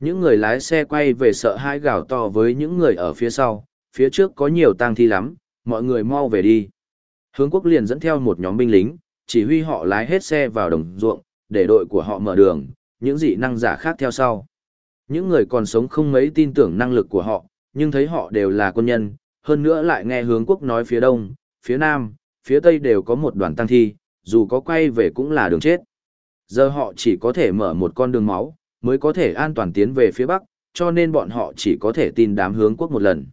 Những người lái xe quay về sợ hãi gào to với những người ở phía sau, phía trước có nhiều tang thi lắm, mọi người mau về đi. Hướng quốc liền dẫn theo một nhóm binh lính, chỉ huy họ lái hết xe vào đồng ruộng, để đội của họ mở đường, những dị năng giả khác theo sau. Những người còn sống không mấy tin tưởng năng lực của họ, nhưng thấy họ đều là quân nhân, hơn nữa lại nghe hướng quốc nói phía đông, phía nam, phía tây đều có một đoàn tăng thi, dù có quay về cũng là đường chết. Giờ họ chỉ có thể mở một con đường máu, mới có thể an toàn tiến về phía bắc, cho nên bọn họ chỉ có thể tin đám hướng quốc một lần.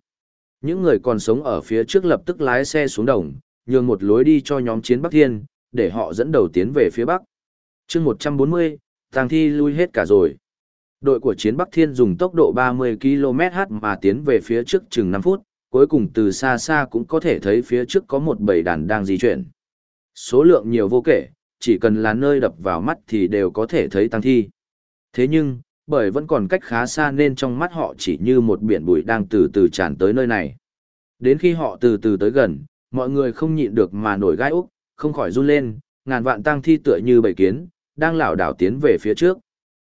Những người còn sống ở phía trước lập tức lái xe xuống đồng, nhường một lối đi cho nhóm chiến Bắc Thiên, để họ dẫn đầu tiến về phía bắc. chương 140, tàng thi lui hết cả rồi. Đội của chiến Bắc Thiên dùng tốc độ 30 km/h mà tiến về phía trước chừng 5 phút, cuối cùng từ xa xa cũng có thể thấy phía trước có một bầy đàn đang di chuyển. Số lượng nhiều vô kể, chỉ cần là nơi đập vào mắt thì đều có thể thấy tăng thi. Thế nhưng, bởi vẫn còn cách khá xa nên trong mắt họ chỉ như một biển bụi đang từ từ tràn tới nơi này. Đến khi họ từ từ tới gần, mọi người không nhịn được mà nổi gai úc, không khỏi run lên, ngàn vạn tang thi tựa như bầy kiến, đang lảo đảo tiến về phía trước.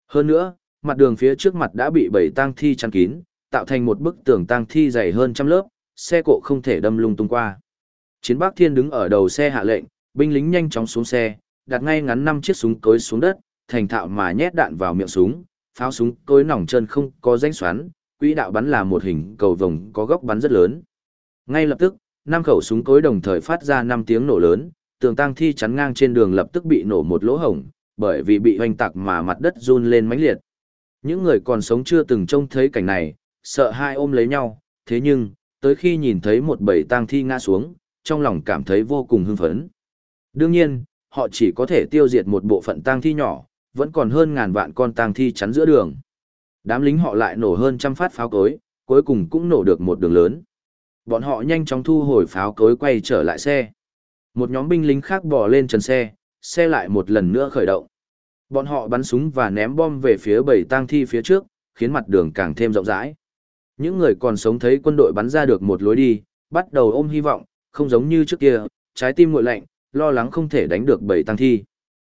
Hơn nữa, mặt đường phía trước mặt đã bị bảy tang thi chắn kín, tạo thành một bức tường tang thi dày hơn trăm lớp, xe cộ không thể đâm lung tung qua. Chiến Bắc Thiên đứng ở đầu xe hạ lệnh, binh lính nhanh chóng xuống xe, đặt ngay ngắn năm chiếc súng cối xuống đất, thành thạo mà nhét đạn vào miệng súng, pháo súng cối nòng chân không có danh xoắn, quỹ đạo bắn là một hình cầu vồng có góc bắn rất lớn. Ngay lập tức, năm khẩu súng cối đồng thời phát ra năm tiếng nổ lớn, tường tang thi chắn ngang trên đường lập tức bị nổ một lỗ hổng, bởi vì bị hoành tạc mà mặt đất run lên mãnh liệt. Những người còn sống chưa từng trông thấy cảnh này, sợ hai ôm lấy nhau, thế nhưng, tới khi nhìn thấy một bầy tang thi ngã xuống, trong lòng cảm thấy vô cùng hưng phấn. Đương nhiên, họ chỉ có thể tiêu diệt một bộ phận tang thi nhỏ, vẫn còn hơn ngàn vạn con tang thi chắn giữa đường. Đám lính họ lại nổ hơn trăm phát pháo cối, cuối cùng cũng nổ được một đường lớn. Bọn họ nhanh chóng thu hồi pháo cối quay trở lại xe. Một nhóm binh lính khác bò lên trần xe, xe lại một lần nữa khởi động. Bọn họ bắn súng và ném bom về phía bảy tang thi phía trước, khiến mặt đường càng thêm rộng rãi. Những người còn sống thấy quân đội bắn ra được một lối đi, bắt đầu ôm hy vọng, không giống như trước kia, trái tim nguội lạnh, lo lắng không thể đánh được bảy tang thi.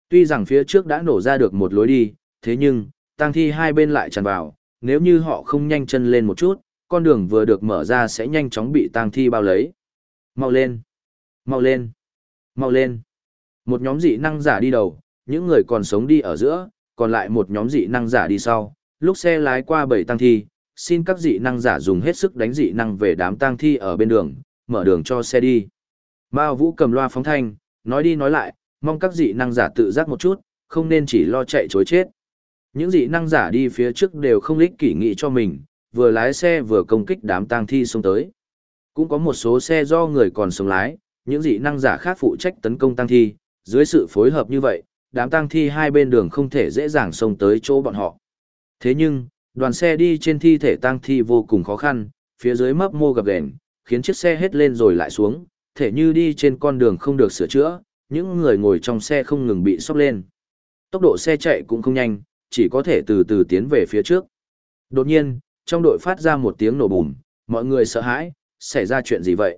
Tuy rằng phía trước đã nổ ra được một lối đi, thế nhưng, tang thi hai bên lại tràn vào, nếu như họ không nhanh chân lên một chút, con đường vừa được mở ra sẽ nhanh chóng bị tang thi bao lấy. Mau lên! Mau lên! Mau lên! Một nhóm dị năng giả đi đầu, những người còn sống đi ở giữa, còn lại một nhóm dị năng giả đi sau. Lúc xe lái qua bảy tăng thi, xin các dị năng giả dùng hết sức đánh dị năng về đám tăng thi ở bên đường, mở đường cho xe đi. Mao Vũ cầm loa phóng thanh, nói đi nói lại, mong các dị năng giả tự giác một chút, không nên chỉ lo chạy chối chết. Những dị năng giả đi phía trước đều không lích kỷ nghị cho mình, vừa lái xe vừa công kích đám tang thi xông tới. Cũng có một số xe do người còn sống lái, những dị năng giả khác phụ trách tấn công tang thi, dưới sự phối hợp như vậy, đám tang thi hai bên đường không thể dễ dàng xông tới chỗ bọn họ. Thế nhưng, đoàn xe đi trên thi thể tang thi vô cùng khó khăn, phía dưới mấp mô gập ghềnh, khiến chiếc xe hết lên rồi lại xuống, thể như đi trên con đường không được sửa chữa, những người ngồi trong xe không ngừng bị sốc lên. Tốc độ xe chạy cũng không nhanh, chỉ có thể từ từ tiến về phía trước. Đột nhiên, trong đội phát ra một tiếng nổ bùm, mọi người sợ hãi, xảy ra chuyện gì vậy?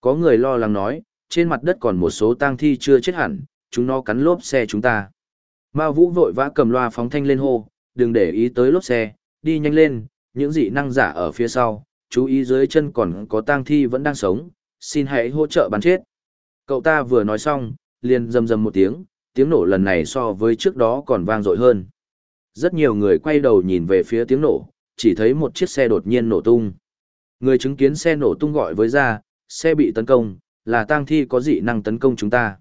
Có người lo lắng nói, trên mặt đất còn một số tang thi chưa chết hẳn, chúng nó cắn lốp xe chúng ta. Mao Vũ vội vã cầm loa phóng thanh lên hô, đừng để ý tới lốp xe, đi nhanh lên, những dị năng giả ở phía sau, chú ý dưới chân còn có tang thi vẫn đang sống, xin hãy hỗ trợ bắn chết. Cậu ta vừa nói xong, liền rầm rầm một tiếng, tiếng nổ lần này so với trước đó còn vang dội hơn. Rất nhiều người quay đầu nhìn về phía tiếng nổ, chỉ thấy một chiếc xe đột nhiên nổ tung. Người chứng kiến xe nổ tung gọi với ra, xe bị tấn công, là tang thi có dị năng tấn công chúng ta.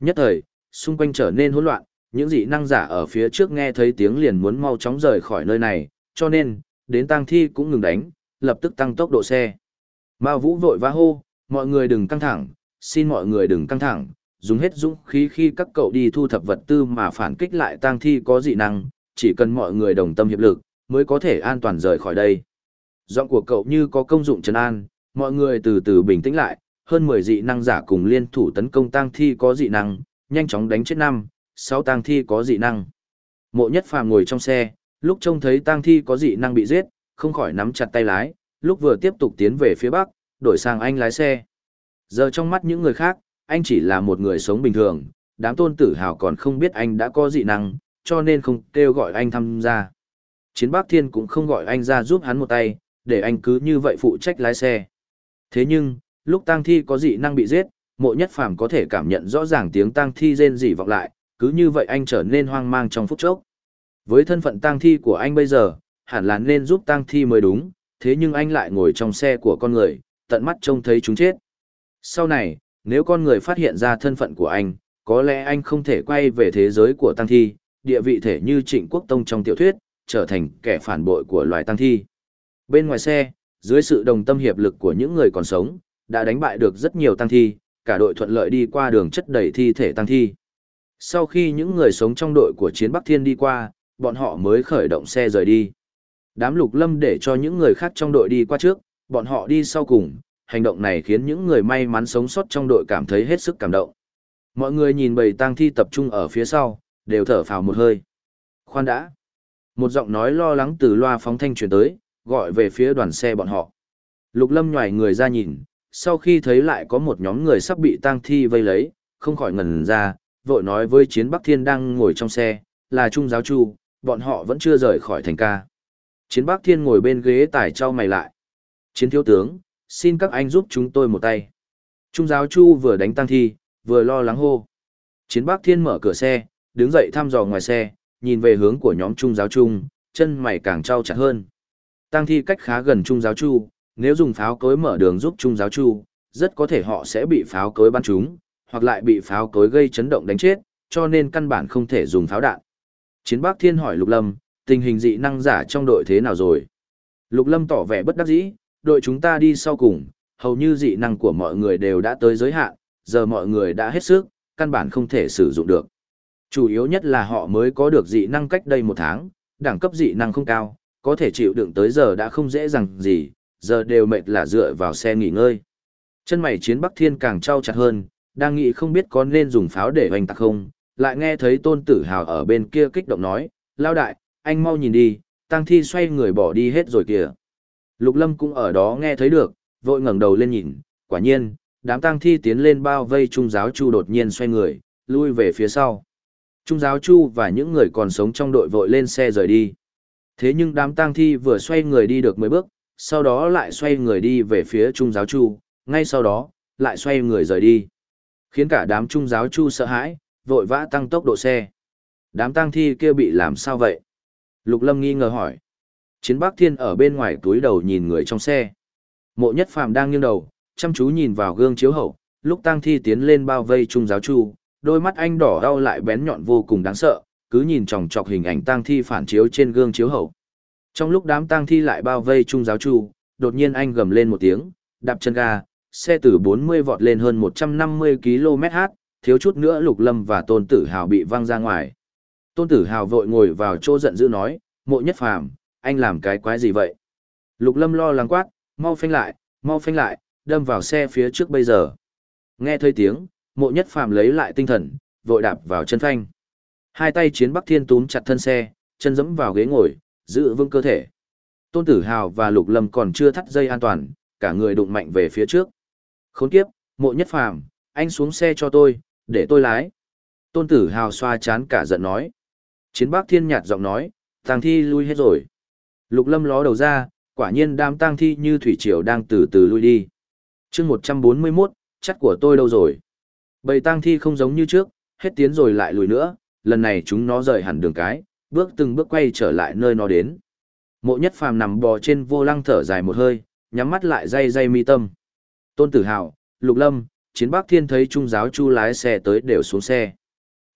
Nhất thời, xung quanh trở nên hỗn loạn, những dị năng giả ở phía trước nghe thấy tiếng liền muốn mau chóng rời khỏi nơi này, cho nên, đến tang thi cũng ngừng đánh, lập tức tăng tốc độ xe. Mao Vũ vội vã hô, mọi người đừng căng thẳng, xin mọi người đừng căng thẳng, dùng hết dũng khí khi các cậu đi thu thập vật tư mà phản kích lại tang thi có dị năng, chỉ cần mọi người đồng tâm hiệp lực, mới có thể an toàn rời khỏi đây. Giọng của cậu như có công dụng trấn an, mọi người từ từ bình tĩnh lại, hơn 10 dị năng giả cùng liên thủ tấn công tang thi có dị năng, nhanh chóng đánh chết năm, 6 tang thi có dị năng. Mộ Nhất Phàm ngồi trong xe, lúc trông thấy tang thi có dị năng bị giết, không khỏi nắm chặt tay lái, lúc vừa tiếp tục tiến về phía bắc, đổi sang anh lái xe. Giờ trong mắt những người khác, anh chỉ là một người sống bình thường, đám tôn tử hào còn không biết anh đã có dị năng, cho nên không kêu gọi anh tham gia. Chiến Bắc Thiên cũng không gọi anh ra giúp hắn một tay, để anh cứ như vậy phụ trách lái xe. Thế nhưng, lúc tang thi có dị năng bị giết, mộ nhất phàm có thể cảm nhận rõ ràng tiếng tang thi rên rỉ vọng lại, cứ như vậy anh trở nên hoang mang trong phút chốc. Với thân phận tang thi của anh bây giờ, hẳn là nên giúp tang thi mới đúng, thế nhưng anh lại ngồi trong xe của con người, tận mắt trông thấy chúng chết. Sau này, nếu con người phát hiện ra thân phận của anh, có lẽ anh không thể quay về thế giới của tăng thi, địa vị thể như trịnh quốc tông trong tiểu thuyết, trở thành kẻ phản bội của loài tăng thi. Bên ngoài xe, dưới sự đồng tâm hiệp lực của những người còn sống, đã đánh bại được rất nhiều tăng thi, cả đội thuận lợi đi qua đường chất đầy thi thể tăng thi. Sau khi những người sống trong đội của chiến Bắc Thiên đi qua, bọn họ mới khởi động xe rời đi. Đám lục lâm để cho những người khác trong đội đi qua trước, bọn họ đi sau cùng, hành động này khiến những người may mắn sống sót trong đội cảm thấy hết sức cảm động. Mọi người nhìn bầy tang thi tập trung ở phía sau, đều thở phào một hơi. Khoan đã. Một giọng nói lo lắng từ loa phóng thanh truyền tới, gọi về phía đoàn xe bọn họ. Lục lâm nhòi người ra nhìn, sau khi thấy lại có một nhóm người sắp bị tang thi vây lấy, không khỏi ngẩn ra, vội nói với chiến Bắc Thiên đang ngồi trong xe, là Trung giáo chu, bọn họ vẫn chưa rời khỏi thành ca. Chiến Bắc Thiên ngồi bên ghế tải trao mày lại. Chiến thiếu tướng, xin các anh giúp chúng tôi một tay. Trung giáo chu vừa đánh tang thi, vừa lo lắng hô. Chiến Bắc Thiên mở cửa xe, đứng dậy thăm dò ngoài xe, nhìn về hướng của nhóm Trung giáo Trung, chân mày càng trao chặt hơn. tang thi cách khá gần Trung giáo Chu, nếu dùng pháo cối mở đường giúp Trung giáo Chu, rất có thể họ sẽ bị pháo cối bắn trúng, hoặc lại bị pháo cối gây chấn động đánh chết, cho nên căn bản không thể dùng pháo đạn. Chiến Bắc Thiên hỏi Lục Lâm, tình hình dị năng giả trong đội thế nào rồi? Lục Lâm tỏ vẻ bất đắc dĩ, đội chúng ta đi sau cùng, hầu như dị năng của mọi người đều đã tới giới hạn, giờ mọi người đã hết sức, căn bản không thể sử dụng được. Chủ yếu nhất là họ mới có được dị năng cách đây một tháng, đẳng cấp dị năng không cao, có thể chịu đựng tới giờ đã không dễ dàng gì, giờ đều mệt là dựa vào xe nghỉ ngơi. Chân mày chiến Bắc Thiên càng trao chặt hơn, đang nghĩ không biết có nên dùng pháo để hoành tạc không, lại nghe thấy tôn tử hào ở bên kia kích động nói, lao đại, anh mau nhìn đi, tăng thi xoay người bỏ đi hết rồi kìa. Lục lâm cũng ở đó nghe thấy được, vội ngẩng đầu lên nhìn, quả nhiên, đám tăng thi tiến lên bao vây trung giáo chu đột nhiên xoay người, lui về phía sau. Trung giáo chu và những người còn sống trong đội vội lên xe rời đi. Thế nhưng đám tang thi vừa xoay người đi được mấy bước, sau đó lại xoay người đi về phía trung giáo chu, ngay sau đó, lại xoay người rời đi. Khiến cả đám trung giáo chu sợ hãi, vội vã tăng tốc độ xe. Đám tang thi kia bị làm sao vậy? Lục Lâm nghi ngờ hỏi. Chiến Bắc Thiên ở bên ngoài túi đầu nhìn người trong xe. Mộ Nhất Phàm đang nghiêng đầu, chăm chú nhìn vào gương chiếu hậu, lúc tang thi tiến lên bao vây trung giáo chu, đôi mắt anh đỏ đau lại bén nhọn vô cùng đáng sợ, cứ nhìn chòng chọc hình ảnh tang thi phản chiếu trên gương chiếu hậu. Trong lúc đám tang thi lại bao vây trung giáo chu, đột nhiên anh gầm lên một tiếng, đạp chân ga, xe từ 40 vọt lên hơn 150 km/h, thiếu chút nữa Lục Lâm và Tôn Tử Hào bị văng ra ngoài. Tôn Tử Hào vội ngồi vào chỗ giận dữ nói, mộ nhất phàm, anh làm cái quái gì vậy? Lục Lâm lo lắng quát, mau phanh lại, mau phanh lại, đâm vào xe phía trước bây giờ. Nghe thấy tiếng, mộ nhất phàm lấy lại tinh thần, vội đạp vào chân phanh. Hai tay chiến Bắc Thiên túm chặt thân xe, chân dẫm vào ghế ngồi, giữ vững cơ thể. Tôn Tử Hào và Lục Lâm còn chưa thắt dây an toàn, cả người đụng mạnh về phía trước. Khốn kiếp, mộ nhất phàm, anh xuống xe cho tôi, để tôi lái. Tôn Tử Hào xoa chán cả giận nói. Chiến bác Thiên nhạt giọng nói, tang thi lui hết rồi. Lục Lâm ló đầu ra, quả nhiên đám tang thi như thủy triều đang từ từ lui đi. chương 141, chắc của tôi đâu rồi? Bầy tang thi không giống như trước, hết tiến rồi lại lùi nữa, lần này chúng nó rời hẳn đường cái, bước từng bước quay trở lại nơi nó đến. Mộ nhất phàm nằm bò trên vô lăng thở dài một hơi, nhắm mắt lại dây dây mi tâm. Tôn tử hào, lục lâm, chiến bắc thiên thấy trung giáo chu lái xe tới đều xuống xe.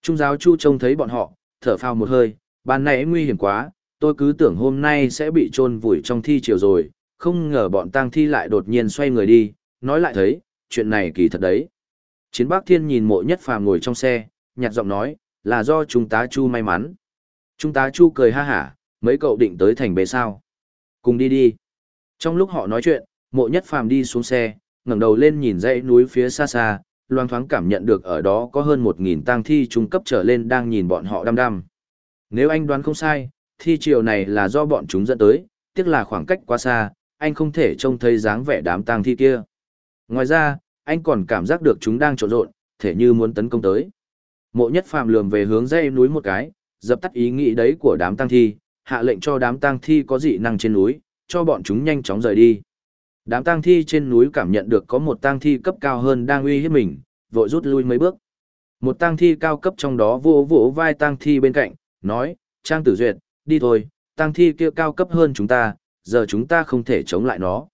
Trung giáo chu trông thấy bọn họ, thở phào một hơi, ban nãy nguy hiểm quá, tôi cứ tưởng hôm nay sẽ bị chôn vùi trong thi chiều rồi, không ngờ bọn tang thi lại đột nhiên xoay người đi, nói lại thấy, chuyện này kỳ thật đấy. Chiến Bắc Thiên nhìn mộ nhất phàm ngồi trong xe, nhạt giọng nói, là do chúng tá Chu may mắn. Chúng tá Chu cười ha hả, mấy cậu định tới thành bề sao. Cùng đi đi. Trong lúc họ nói chuyện, mộ nhất phàm đi xuống xe, ngẩng đầu lên nhìn dãy núi phía xa xa, loang thoáng cảm nhận được ở đó có hơn 1.000 tang thi trung cấp trở lên đang nhìn bọn họ đăm đăm. Nếu anh đoán không sai, thi triều này là do bọn chúng dẫn tới, tiếc là khoảng cách quá xa, anh không thể trông thấy dáng vẻ đám tang thi kia. Ngoài ra, anh còn cảm giác được chúng đang trộn rộn, thể như muốn tấn công tới. Mộ nhất phàm lườm về hướng dãy núi một cái, dập tắt ý nghĩ đấy của đám tang thi, hạ lệnh cho đám tang thi có dị năng trên núi, cho bọn chúng nhanh chóng rời đi. Đám tang thi trên núi cảm nhận được có một tang thi cấp cao hơn đang uy hiếp mình, vội rút lui mấy bước. Một tang thi cao cấp trong đó vỗ vỗ vai tang thi bên cạnh, nói, Trang Tử Duyệt, đi thôi, tang thi kia cao cấp hơn chúng ta, giờ chúng ta không thể chống lại nó.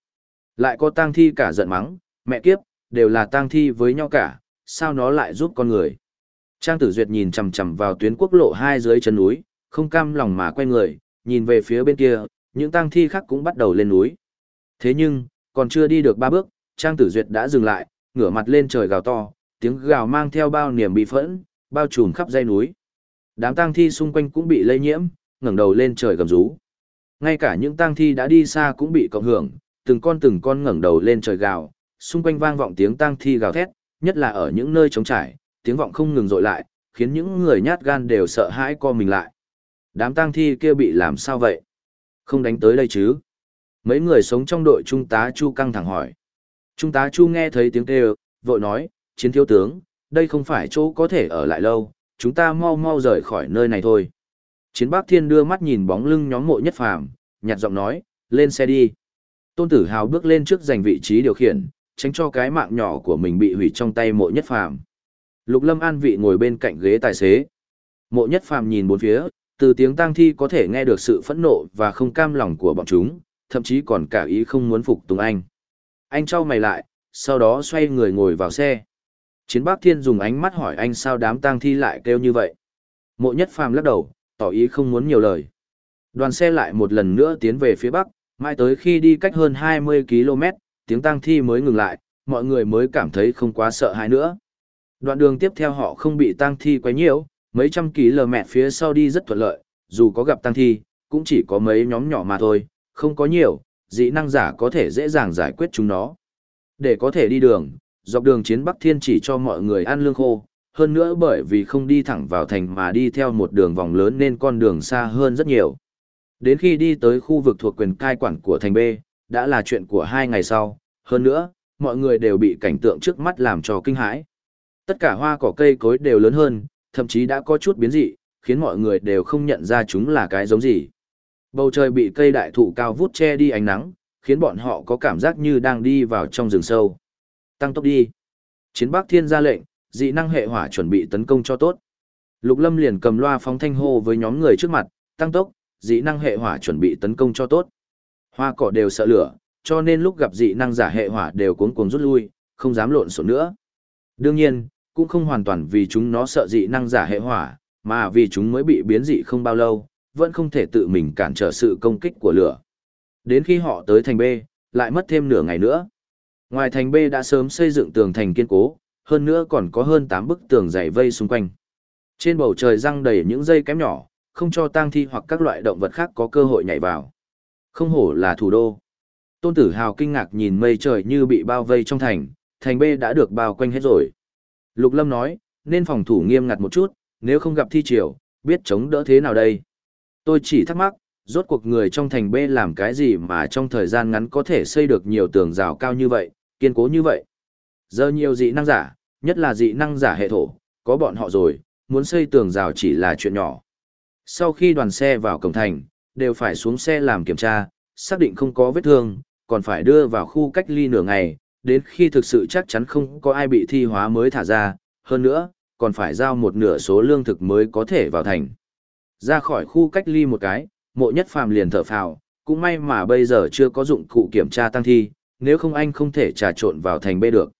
Lại có tang thi cả giận mắng, mẹ kiếp, đều là tang thi với nhau cả, sao nó lại giúp con người. Trang Tử Duyệt nhìn chằm chằm vào tuyến quốc lộ hai dưới chân núi, không cam lòng mà quay người, nhìn về phía bên kia, những tang thi khác cũng bắt đầu lên núi. Thế nhưng, còn chưa đi được ba bước, Trang Tử Duyệt đã dừng lại, ngửa mặt lên trời gào to, tiếng gào mang theo bao niềm bị phẫn, bao trùm khắp dãy núi. Đám tang thi xung quanh cũng bị lây nhiễm, ngẩng đầu lên trời gầm rú. Ngay cả những tang thi đã đi xa cũng bị cộng hưởng, từng con từng con ngẩng đầu lên trời gào, xung quanh vang vọng tiếng tang thi gào thét, nhất là ở những nơi trống trải, tiếng vọng không ngừng dội lại, khiến những người nhát gan đều sợ hãi co mình lại. Đám tang thi kia bị làm sao vậy? Không đánh tới đây chứ? Mấy người sống trong đội trung tá Chu căng thẳng hỏi. Trung tá Chu nghe thấy tiếng kêu, vội nói, chiến thiếu tướng, đây không phải chỗ có thể ở lại lâu, chúng ta mau mau rời khỏi nơi này thôi. Chiến bác Thiên đưa mắt nhìn bóng lưng nhóm mộ nhất phàm, nhạt giọng nói, lên xe đi. Tôn Tử Hào bước lên trước giành vị trí điều khiển, tránh cho cái mạng nhỏ của mình bị hủy trong tay mộ nhất phàm. Lục Lâm An vị ngồi bên cạnh ghế tài xế. Mộ nhất phàm nhìn bốn phía, từ tiếng tang thi có thể nghe được sự phẫn nộ và không cam lòng của bọn chúng, thậm chí còn cả ý không muốn phục tùng anh. Anh trao mày lại, sau đó xoay người ngồi vào xe. Chiến Bắc Thiên dùng ánh mắt hỏi anh sao đám tang thi lại kêu như vậy. Mộ nhất phàm lắc đầu, tỏ ý không muốn nhiều lời. Đoàn xe lại một lần nữa tiến về phía bắc, mãi tới khi đi cách hơn 20 km, tiếng tang thi mới ngừng lại, mọi người mới cảm thấy không quá sợ hãi nữa. Đoạn đường tiếp theo họ không bị tang thi quấy nhiễu, mấy trăm ký lợn mẹ phía sau đi rất thuận lợi, dù có gặp tang thi, cũng chỉ có mấy nhóm nhỏ mà thôi, không có nhiều, dị năng giả có thể dễ dàng giải quyết chúng nó. Để có thể đi đường, dọc đường chiến Bắc Thiên chỉ cho mọi người ăn lương khô, hơn nữa bởi vì không đi thẳng vào thành mà đi theo một đường vòng lớn nên con đường xa hơn rất nhiều. Đến khi đi tới khu vực thuộc quyền cai quản của thành B, đã là chuyện của hai ngày sau, hơn nữa, mọi người đều bị cảnh tượng trước mắt làm cho kinh hãi. Tất cả hoa cỏ cây cối đều lớn hơn, thậm chí đã có chút biến dị, khiến mọi người đều không nhận ra chúng là cái giống gì. Bầu trời bị cây đại thụ cao vút che đi ánh nắng, khiến bọn họ có cảm giác như đang đi vào trong rừng sâu. Tăng tốc đi. Chiến Bắc Thiên ra lệnh, dị năng hệ hỏa chuẩn bị tấn công cho tốt. Lục Lâm liền cầm loa phóng thanh hô với nhóm người trước mặt, tăng tốc, dị năng hệ hỏa chuẩn bị tấn công cho tốt. Hoa cỏ đều sợ lửa, cho nên lúc gặp dị năng giả hệ hỏa đều cuống cuồng rút lui, không dám lộn xộn nữa. Đương nhiên, cũng không hoàn toàn vì chúng nó sợ dị năng giả hệ hỏa, mà vì chúng mới bị biến dị không bao lâu, vẫn không thể tự mình cản trở sự công kích của lửa. Đến khi họ tới thành B, lại mất thêm nửa ngày nữa. Ngoài thành B đã sớm xây dựng tường thành kiên cố, hơn nữa còn có hơn 8 bức tường dày vây xung quanh. Trên bầu trời răng đầy những dây kém nhỏ, không cho tang thi hoặc các loại động vật khác có cơ hội nhảy vào. Không hổ là thủ đô. Tôn Tử Hào kinh ngạc nhìn mây trời như bị bao vây trong thành, thành B đã được bao quanh hết rồi. Lục Lâm nói, nên phòng thủ nghiêm ngặt một chút, nếu không gặp thi triều, biết chống đỡ thế nào đây. Tôi chỉ thắc mắc, rốt cuộc người trong thành B làm cái gì mà trong thời gian ngắn có thể xây được nhiều tường rào cao như vậy, kiên cố như vậy. Giờ nhiều dị năng giả, nhất là dị năng giả hệ thổ, có bọn họ rồi, muốn xây tường rào chỉ là chuyện nhỏ. Sau khi đoàn xe vào cổng thành, đều phải xuống xe làm kiểm tra, xác định không có vết thương, còn phải đưa vào khu cách ly nửa ngày, đến khi thực sự chắc chắn không có ai bị thi hóa mới thả ra, hơn nữa, còn phải giao một nửa số lương thực mới có thể vào thành. Ra khỏi khu cách ly một cái, mộ nhất phàm liền thở phào, cũng may mà bây giờ chưa có dụng cụ kiểm tra tăng thi, nếu không anh không thể trà trộn vào thành bê được.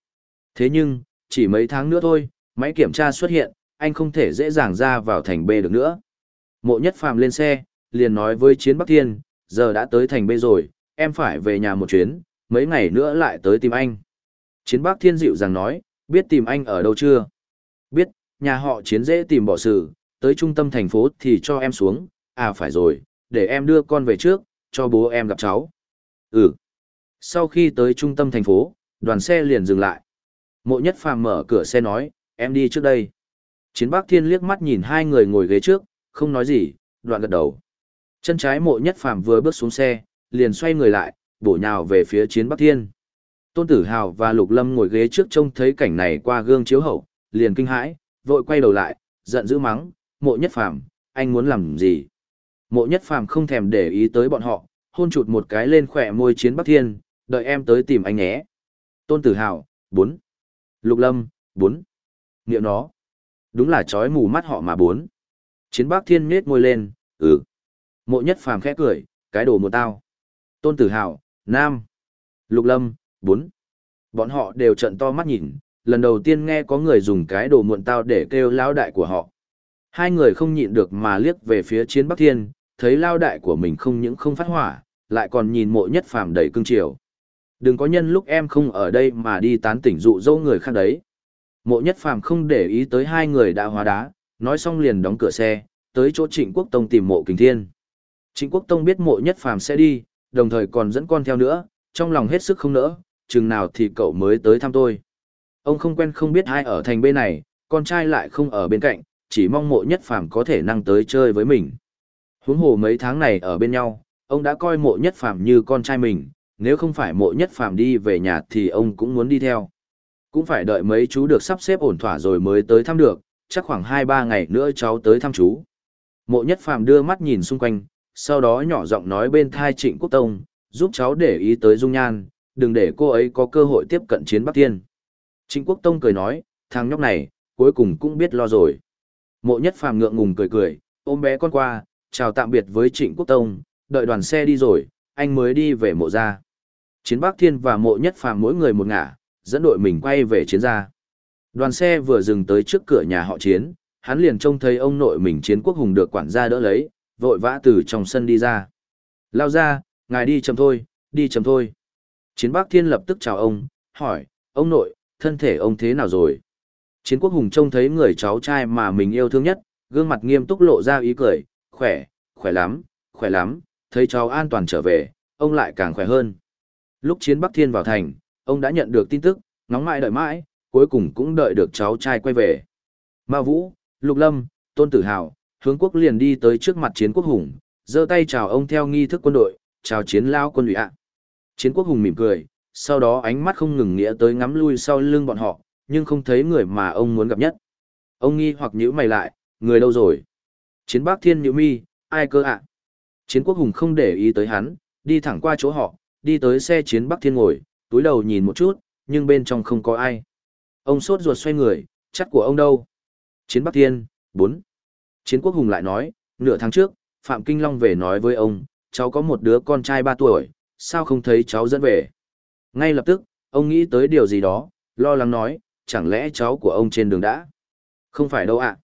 Thế nhưng, chỉ mấy tháng nữa thôi, máy kiểm tra xuất hiện, anh không thể dễ dàng ra vào thành bê được nữa. Mộ nhất phàm lên xe, liền nói với Chiến Bắc Thiên, giờ đã tới thành bê rồi, em phải về nhà một chuyến, mấy ngày nữa lại tới tìm anh. Chiến bác Thiên dịu rằng nói, biết tìm anh ở đâu chưa? Biết, nhà họ Chiến dễ tìm bỏ sự, tới trung tâm thành phố thì cho em xuống, à phải rồi, để em đưa con về trước, cho bố em gặp cháu. Ừ. Sau khi tới trung tâm thành phố, đoàn xe liền dừng lại. Mộ nhất phàm mở cửa xe nói, em đi trước đây. Chiến Bác Thiên liếc mắt nhìn hai người ngồi ghế trước, không nói gì, đoạn gật đầu. Chân trái mộ nhất phàm vừa bước xuống xe, liền xoay người lại, bổ nhào về phía Chiến Bắc Thiên. Tôn Tử Hào và Lục Lâm ngồi ghế trước trông thấy cảnh này qua gương chiếu hậu, liền kinh hãi, vội quay đầu lại, giận dữ mắng, mộ nhất phàm, anh muốn làm gì? Mộ nhất phàm không thèm để ý tới bọn họ, hôn chụt một cái lên khỏe môi chiến Bắc Thiên, đợi em tới tìm anh nhé. Tôn Tử Hào, bốn. Lục Lâm, bốn. Niệm nó. Đúng là chói mù mắt họ mà bốn. Chiến Bắc Thiên nhếch môi lên, ừ. Mộ nhất phàm khẽ cười, cái đồ một tao. Tôn Tử Hào, nam. Lục Lâm, bốn. Bọn họ đều trận to mắt nhìn, lần đầu tiên nghe có người dùng cái đồ muộn tao để kêu lao đại của họ. Hai người không nhịn được mà liếc về phía chiến Bắc Thiên, thấy lao đại của mình không những không phát hỏa, lại còn nhìn mộ nhất phàm đầy cương triều. Đừng có nhân lúc em không ở đây mà đi tán tỉnh dụ dỗ người khác đấy. Mộ nhất phàm không để ý tới hai người đã hóa đá, nói xong liền đóng cửa xe, tới chỗ trịnh quốc tông tìm mộ kình thiên. Trịnh quốc tông biết mộ nhất phàm sẽ đi, đồng thời còn dẫn con theo nữa, trong lòng hết sức không nỡ, chừng nào thì cậu mới tới thăm tôi. Ông không quen không biết ai ở thành bên này, con trai lại không ở bên cạnh, chỉ mong mộ nhất phàm có thể năng tới chơi với mình. Huống hồ mấy tháng này ở bên nhau, ông đã coi mộ nhất phàm như con trai mình, nếu không phải mộ nhất phàm đi về nhà thì ông cũng muốn đi theo. Cũng phải đợi mấy chú được sắp xếp ổn thỏa rồi mới tới thăm được, chắc khoảng 2-3 ngày nữa cháu tới thăm chú. Mộ nhất phàm đưa mắt nhìn xung quanh, sau đó nhỏ giọng nói bên thai trịnh quốc tông, giúp cháu để ý tới dung nhan, đừng để cô ấy có cơ hội tiếp cận chiến Bắc Thiên. Trịnh quốc tông cười nói, thằng nhóc này, cuối cùng cũng biết lo rồi. Mộ nhất phàm ngượng ngùng cười cười, ôm bé con qua, chào tạm biệt với trịnh quốc tông, đợi đoàn xe đi rồi, anh mới đi về mộ ra. Chiến Bắc Thiên và mộ nhất phàm mỗi người một ngả, dẫn đội mình quay về chiến gia. Đoàn xe vừa dừng tới trước cửa nhà họ chiến, hắn liền trông thấy ông nội mình chiến quốc hùng được quản gia đỡ lấy, vội vã từ trong sân đi ra. Lao ra, ngài đi chậm thôi, đi chậm thôi. Chiến Bắc Thiên lập tức chào ông, hỏi, ông nội, thân thể ông thế nào rồi? Chiến quốc hùng trông thấy người cháu trai mà mình yêu thương nhất, gương mặt nghiêm túc lộ ra ý cười, khỏe, khỏe lắm, khỏe lắm, thấy cháu an toàn trở về, ông lại càng khỏe hơn. Lúc chiến Bắc Thiên vào thành, ông đã nhận được tin tức, ngóng mãi đợi mãi, cuối cùng cũng đợi được cháu trai quay về. Ma Vũ, Lục Lâm, Tôn Tử Hào, hướng quốc liền đi tới trước mặt chiến quốc hùng, giơ tay chào ông theo nghi thức quân đội, chào chiến lao quân ủy ạ. Chiến quốc hùng mỉm cười, sau đó ánh mắt không ngừng nghĩa tới ngắm lui sau lưng bọn họ, nhưng không thấy người mà ông muốn gặp nhất. Ông nghi hoặc nhíu mày lại, người đâu rồi? Chiến bác thiên nhíu mi, ai cơ ạ? Chiến quốc hùng không để ý tới hắn, đi thẳng qua chỗ họ, đi tới xe chiến bắc thiên ngồi, túi đầu nhìn một chút, nhưng bên trong không có ai. Ông sốt ruột xoay người, chắc của ông đâu? Chiến bắc thiên, 4. Chiến quốc hùng lại nói, nửa tháng trước, Phạm Kinh Long về nói với ông, cháu có một đứa con trai 3 tuổi, sao không thấy cháu dẫn về? Ngay lập tức, ông nghĩ tới điều gì đó, lo lắng nói, chẳng lẽ cháu của ông trên đường đã? Không phải đâu ạ.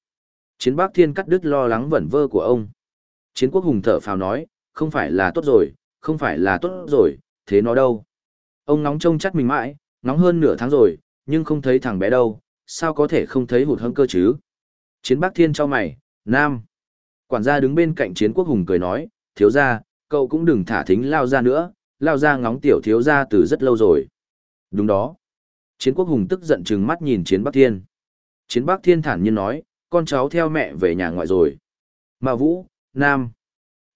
Chiến Bác Thiên cắt đứt lo lắng vẩn vơ của ông. Chiến quốc hùng thở phào nói, không phải là tốt rồi, không phải là tốt rồi, thế nó đâu? Ông nóng trông chắc mình mãi, nóng hơn nửa tháng rồi, nhưng không thấy thằng bé đâu, sao có thể không thấy hụt hẫng cơ chứ? Chiến Bác Thiên cho mày, Nam. Quản gia đứng bên cạnh chiến quốc hùng cười nói, thiếu gia, cậu cũng đừng thả thính lao ra nữa, lao ra ngóng tiểu thiếu gia từ rất lâu rồi. Đúng đó. Chiến quốc hùng tức giận chừng mắt nhìn chiến Bắc Thiên. Chiến Bắc Thiên thản nhiên nói, con cháu theo mẹ về nhà ngoại rồi. Mà Vũ, Nam.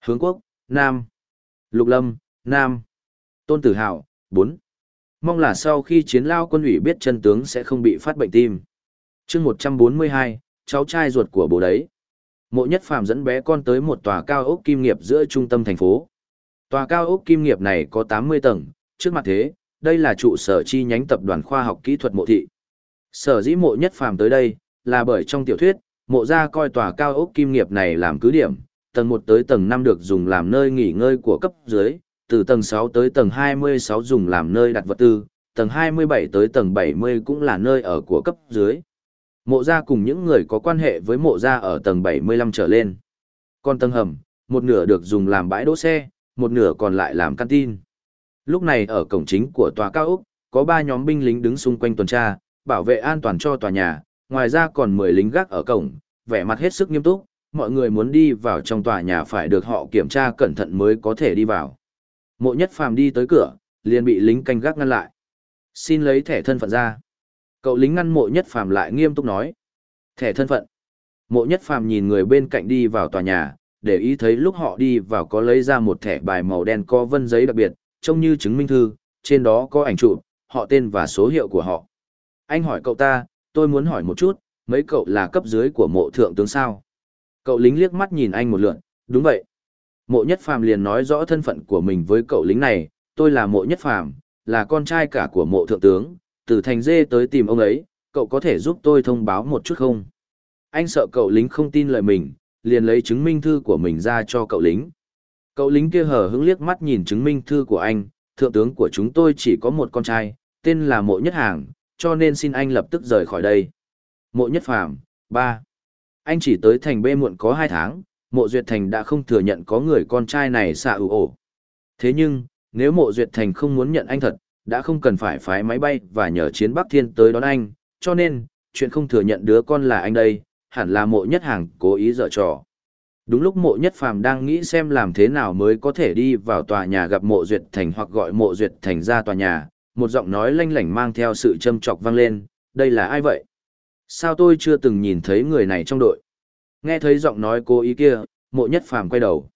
Hướng Quốc, Nam. Lục Lâm, Nam. Tôn Tử Hào, 4. Mong là sau khi chiến lao quân ủy biết chân tướng sẽ không bị phát bệnh tim. chương 142, cháu trai ruột của bố đấy. Mộ nhất phàm dẫn bé con tới một tòa cao ốc kim nghiệp giữa trung tâm thành phố. Tòa cao ốc kim nghiệp này có 80 tầng, trước mặt thế, đây là trụ sở chi nhánh tập đoàn khoa học kỹ thuật mộ thị. Sở dĩ mộ nhất phàm tới đây, là bởi trong tiểu thuyết, mộ gia coi tòa cao ốc kim nghiệp này làm cứ điểm, tầng 1 tới tầng 5 được dùng làm nơi nghỉ ngơi của cấp dưới, từ tầng 6 tới tầng 26 dùng làm nơi đặt vật tư, tầng 27 tới tầng 70 cũng là nơi ở của cấp dưới. Mộ gia cùng những người có quan hệ với mộ gia ở tầng 75 trở lên. Còn tầng hầm, một nửa được dùng làm bãi đỗ xe, một nửa còn lại làm canteen. Lúc này ở cổng chính của tòa cao ốc, có ba nhóm binh lính đứng xung quanh tuần tra, bảo vệ an toàn cho tòa nhà, ngoài ra còn 10 lính gác ở cổng, vẻ mặt hết sức nghiêm túc, mọi người muốn đi vào trong tòa nhà phải được họ kiểm tra cẩn thận mới có thể đi vào. Mộ nhất phàm đi tới cửa, liền bị lính canh gác ngăn lại. Xin lấy thẻ thân phận ra. Cậu lính ngăn mộ nhất phàm lại nghiêm túc nói. Thẻ thân phận. Mộ nhất phàm nhìn người bên cạnh đi vào tòa nhà, để ý thấy lúc họ đi vào có lấy ra một thẻ bài màu đen có vân giấy đặc biệt, trông như chứng minh thư, trên đó có ảnh chụp, họ tên và số hiệu của họ. Anh hỏi cậu ta, tôi muốn hỏi một chút, mấy cậu là cấp dưới của mộ thượng tướng sao? Cậu lính liếc mắt nhìn anh một lượn, đúng vậy. Mộ nhất phàm liền nói rõ thân phận của mình với cậu lính này, tôi là mộ nhất phàm, là con trai cả của mộ thượng tướng, từ thành dê tới tìm ông ấy, cậu có thể giúp tôi thông báo một chút không? Anh sợ cậu lính không tin lời mình, liền lấy chứng minh thư của mình ra cho cậu lính. Cậu lính kia hờ hững liếc mắt nhìn chứng minh thư của anh, thượng tướng của chúng tôi chỉ có một con trai, tên là Mộ Nhất Hàng, cho nên xin anh lập tức rời khỏi đây. Mộ Nhất Phàm, ba. Anh chỉ tới thành B muộn có hai tháng, Mộ Duyệt Thành đã không thừa nhận có người con trai này xạ ủ ổ. Thế nhưng, nếu Mộ Duyệt Thành không muốn nhận anh thật, đã không cần phải phái máy bay và nhờ chiến Bắc Thiên tới đón anh, cho nên, chuyện không thừa nhận đứa con là anh đây, hẳn là mộ nhất hàng cố ý dở trò. Đúng lúc mộ nhất phàm đang nghĩ xem làm thế nào mới có thể đi vào tòa nhà gặp mộ duyệt thành hoặc gọi mộ duyệt thành ra tòa nhà, một giọng nói lanh lảnh mang theo sự châm chọc vang lên, đây là ai vậy? Sao tôi chưa từng nhìn thấy người này trong đội? Nghe thấy giọng nói cố ý kia, mộ nhất phàm quay đầu.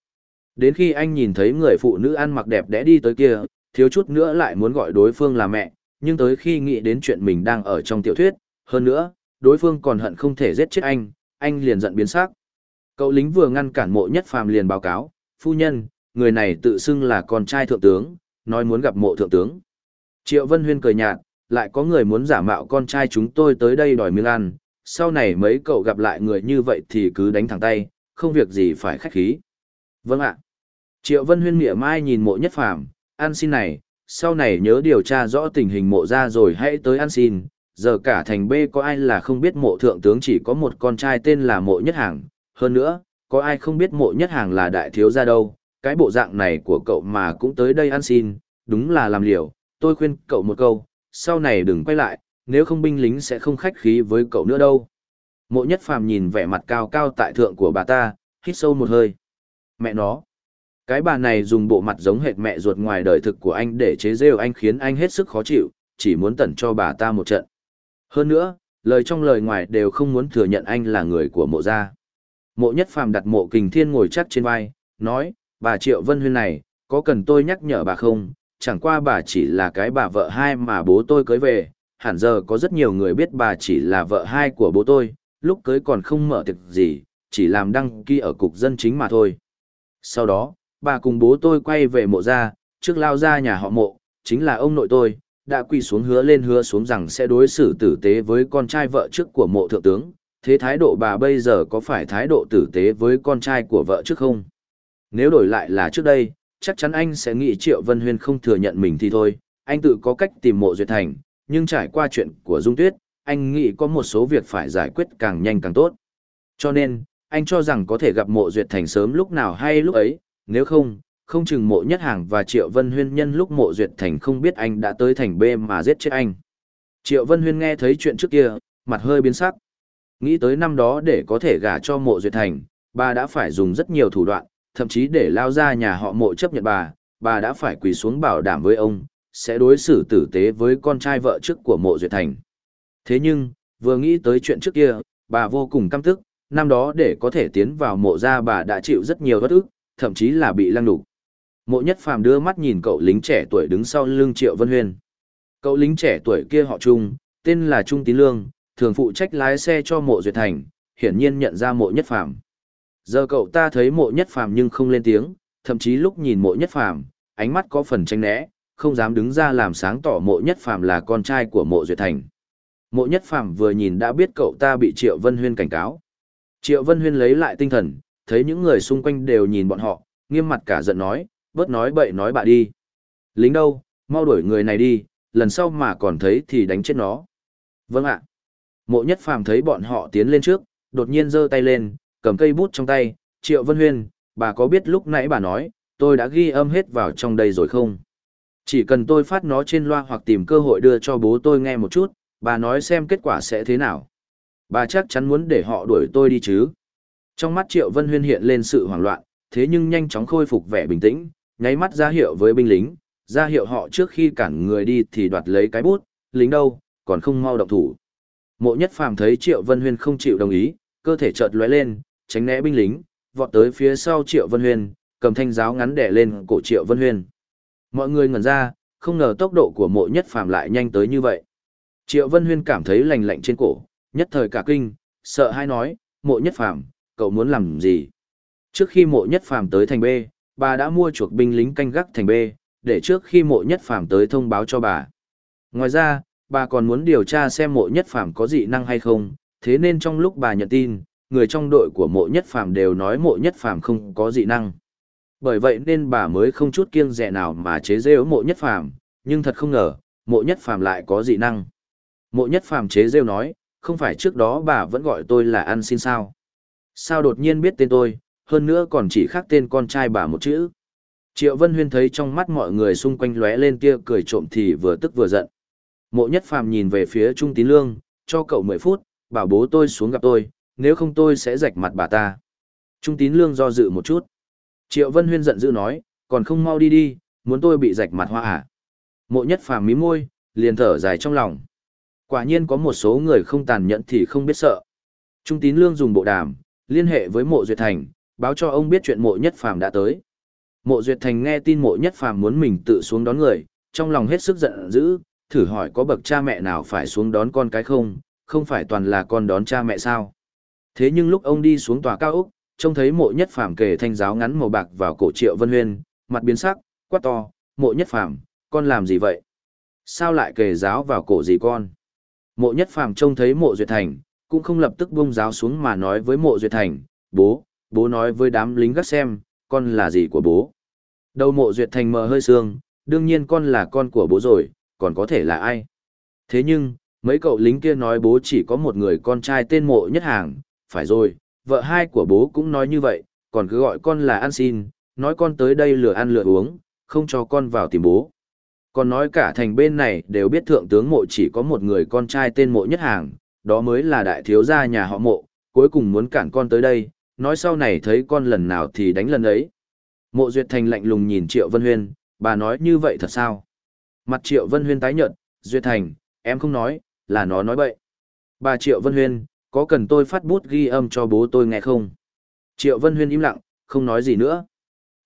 Đến khi anh nhìn thấy người phụ nữ ăn mặc đẹp đẽ đi tới kia, thiếu chút nữa lại muốn gọi đối phương là mẹ, nhưng tới khi nghĩ đến chuyện mình đang ở trong tiểu thuyết, hơn nữa, đối phương còn hận không thể giết chết anh, anh liền giận biến sắc. Cậu lính vừa ngăn cản mộ nhất phàm liền báo cáo, phu nhân, người này tự xưng là con trai thượng tướng, nói muốn gặp mộ thượng tướng. Triệu Vân Huyên cười nhạt, lại có người muốn giả mạo con trai chúng tôi tới đây đòi miếng ăn, sau này mấy cậu gặp lại người như vậy thì cứ đánh thẳng tay, không việc gì phải khách khí. Vâng ạ. Triệu Vân Huyên mỉa mai nhìn mộ nhất phàm, ăn xin này, sau này nhớ điều tra rõ tình hình mộ ra rồi hãy tới ăn xin, giờ cả thành B có ai là không biết mộ thượng tướng chỉ có một con trai tên là mộ nhất hàng, hơn nữa, có ai không biết mộ nhất hàng là đại thiếu gia đâu, cái bộ dạng này của cậu mà cũng tới đây ăn xin, đúng là làm liều, tôi khuyên cậu một câu, sau này đừng quay lại, nếu không binh lính sẽ không khách khí với cậu nữa đâu. Mộ nhất phàm nhìn vẻ mặt cao cao tại thượng của bà ta, hít sâu một hơi. Mẹ nó. Cái bà này dùng bộ mặt giống hệt mẹ ruột ngoài đời thực của anh để chế rêu anh khiến anh hết sức khó chịu, chỉ muốn tẩn cho bà ta một trận. Hơn nữa, lời trong lời ngoài đều không muốn thừa nhận anh là người của mộ gia. Mộ nhất phàm đặt mộ kình thiên ngồi chắc trên vai, nói, bà Triệu Vân Huyên này, có cần tôi nhắc nhở bà không? Chẳng qua bà chỉ là cái bà vợ hai mà bố tôi cưới về, hẳn giờ có rất nhiều người biết bà chỉ là vợ hai của bố tôi, lúc cưới còn không mở tiệc gì, chỉ làm đăng ký ở cục dân chính mà thôi. Sau đó, bà cùng bố tôi quay về mộ gia, trước lao ra nhà họ mộ, chính là ông nội tôi, đã quỳ xuống hứa lên hứa xuống rằng sẽ đối xử tử tế với con trai vợ trước của mộ thượng tướng, thế thái độ bà bây giờ có phải thái độ tử tế với con trai của vợ trước không? Nếu đổi lại là trước đây, chắc chắn anh sẽ nghĩ Triệu Vân Huyên không thừa nhận mình thì thôi, anh tự có cách tìm mộ duyệt thành, nhưng trải qua chuyện của Dung Tuyết, anh nghĩ có một số việc phải giải quyết càng nhanh càng tốt. Cho nên, anh cho rằng có thể gặp mộ duyệt thành sớm lúc nào hay lúc ấy, nếu không, không chừng mộ nhất hàng và Triệu Vân Huyên nhân lúc mộ duyệt thành không biết anh đã tới thành B mà giết chết anh. Triệu Vân Huyên nghe thấy chuyện trước kia, mặt hơi biến sắc. Nghĩ tới năm đó để có thể gả cho mộ duyệt thành, bà đã phải dùng rất nhiều thủ đoạn, thậm chí để lao ra nhà họ mộ chấp nhận bà, bà đã phải quỳ xuống bảo đảm với ông, sẽ đối xử tử tế với con trai vợ trước của mộ duyệt thành. Thế nhưng, vừa nghĩ tới chuyện trước kia, bà vô cùng căm tức, năm đó để có thể tiến vào mộ ra bà đã chịu rất nhiều bất ức, thậm chí là bị lăng đục. Mộ nhất phàm đưa mắt nhìn cậu lính trẻ tuổi đứng sau lưng Triệu Vân Huyên. Cậu lính trẻ tuổi kia họ Trung, tên là Trung Tín Lương, thường phụ trách lái xe cho mộ duyệt thành, hiển nhiên nhận ra mộ nhất phàm. Giờ cậu ta thấy mộ nhất phàm nhưng không lên tiếng, thậm chí lúc nhìn mộ nhất phàm, ánh mắt có phần tranh né, không dám đứng ra làm sáng tỏ mộ nhất phàm là con trai của mộ duyệt thành. Mộ nhất phàm vừa nhìn đã biết cậu ta bị Triệu Vân Huyên cảnh cáo. Triệu Vân Huyên lấy lại tinh thần, thấy những người xung quanh đều nhìn bọn họ, nghiêm mặt cả giận nói, bớt nói bậy nói bạ đi. Lính đâu, mau đuổi người này đi, lần sau mà còn thấy thì đánh chết nó. Vâng ạ. Mộ nhất phàm thấy bọn họ tiến lên trước, đột nhiên giơ tay lên, cầm cây bút trong tay, Triệu Vân Huyên, bà có biết lúc nãy bà nói, tôi đã ghi âm hết vào trong đây rồi không? Chỉ cần tôi phát nó trên loa hoặc tìm cơ hội đưa cho bố tôi nghe một chút, bà nói xem kết quả sẽ thế nào. Bà chắc chắn muốn để họ đuổi tôi đi chứ. Trong mắt Triệu Vân Huyên hiện lên sự hoảng loạn, thế nhưng nhanh chóng khôi phục vẻ bình tĩnh, nháy mắt ra hiệu với binh lính, ra hiệu họ trước khi cản người đi thì đoạt lấy cái bút, lính đâu, còn không mau động thủ. Mộ nhất phàm thấy Triệu Vân Huyên không chịu đồng ý, cơ thể chợt lóe lên, tránh né binh lính, vọt tới phía sau Triệu Vân Huyên, cầm thanh giáo ngắn đẻ lên cổ Triệu Vân Huyên. Mọi người ngẩn ra, không ngờ tốc độ của mộ nhất phàm lại nhanh tới như vậy. Triệu Vân Huyên cảm thấy lạnh lạnh trên cổ, nhất thời cả kinh, sợ hai nói, mộ nhất phàm, cậu muốn làm gì? Trước khi mộ nhất phàm tới thành B, bà đã mua chuộc binh lính canh gác thành B, để trước khi mộ nhất phàm tới thông báo cho bà. Ngoài ra, bà còn muốn điều tra xem mộ nhất phàm có dị năng hay không, thế nên trong lúc bà nhận tin, người trong đội của mộ nhất phàm đều nói mộ nhất phàm không có dị năng. Bởi vậy nên bà mới không chút kiêng dè nào mà chế rêu mộ nhất phàm, nhưng thật không ngờ, mộ nhất phàm lại có dị năng. Mộ nhất phàm chế rêu nói, không phải trước đó bà vẫn gọi tôi là ăn xin sao. Sao đột nhiên biết tên tôi, hơn nữa còn chỉ khác tên con trai bà một chữ. Triệu Vân Huyên thấy trong mắt mọi người xung quanh lóe lên tia cười trộm thì vừa tức vừa giận. Mộ Nhất Phàm nhìn về phía Trung Tín Lương, cho cậu 10 phút, bảo bố tôi xuống gặp tôi, nếu không tôi sẽ rạch mặt bà ta. Trung Tín Lương do dự một chút. Triệu Vân Huyên giận dữ nói, còn không mau đi đi, muốn tôi bị rạch mặt hoa à. Mộ Nhất Phàm mím môi, liền thở dài trong lòng. Quả nhiên có một số người không tàn nhẫn thì không biết sợ. Trung Tín Lương dùng bộ đàm, liên hệ với Mộ Duyệt Thành, báo cho ông biết chuyện Mộ Nhất Phàm đã tới. Mộ Duyệt Thành nghe tin Mộ Nhất Phàm muốn mình tự xuống đón người, trong lòng hết sức giận dữ, thử hỏi có bậc cha mẹ nào phải xuống đón con cái không, không phải toàn là con đón cha mẹ sao. Thế nhưng lúc ông đi xuống tòa cao ốc, trông thấy mộ nhất phàm kề thanh giáo ngắn màu bạc vào cổ triệu vân huyên, mặt biến sắc, quát to, mộ nhất phàm, con làm gì vậy? Sao lại kề giáo vào cổ gì con? Mộ nhất phàm trông thấy mộ duyệt thành, cũng không lập tức buông giáo xuống mà nói với mộ duyệt thành, bố, bố nói với đám lính gác xem, con là gì của bố? Đầu mộ duyệt thành mờ hơi sương, đương nhiên con là con của bố rồi, còn có thể là ai? Thế nhưng, mấy cậu lính kia nói bố chỉ có một người con trai tên mộ nhất hàng, phải rồi, vợ hai của bố cũng nói như vậy, còn cứ gọi con là ăn xin, nói con tới đây lừa ăn lừa uống, không cho con vào tìm bố. Còn nói cả thành bên này đều biết thượng tướng mộ chỉ có một người con trai tên mộ nhất hàng, đó mới là đại thiếu gia nhà họ mộ, cuối cùng muốn cản con tới đây, nói sau này thấy con lần nào thì đánh lần ấy. Mộ Duyệt Thành lạnh lùng nhìn Triệu Vân Huyên, bà nói như vậy thật sao? Mặt Triệu Vân Huyên tái nhợt, Duyệt Thành, em không nói, là nó nói bậy. Bà Triệu Vân Huyên, có cần tôi phát bút ghi âm cho bố tôi nghe không? Triệu Vân Huyên im lặng, không nói gì nữa.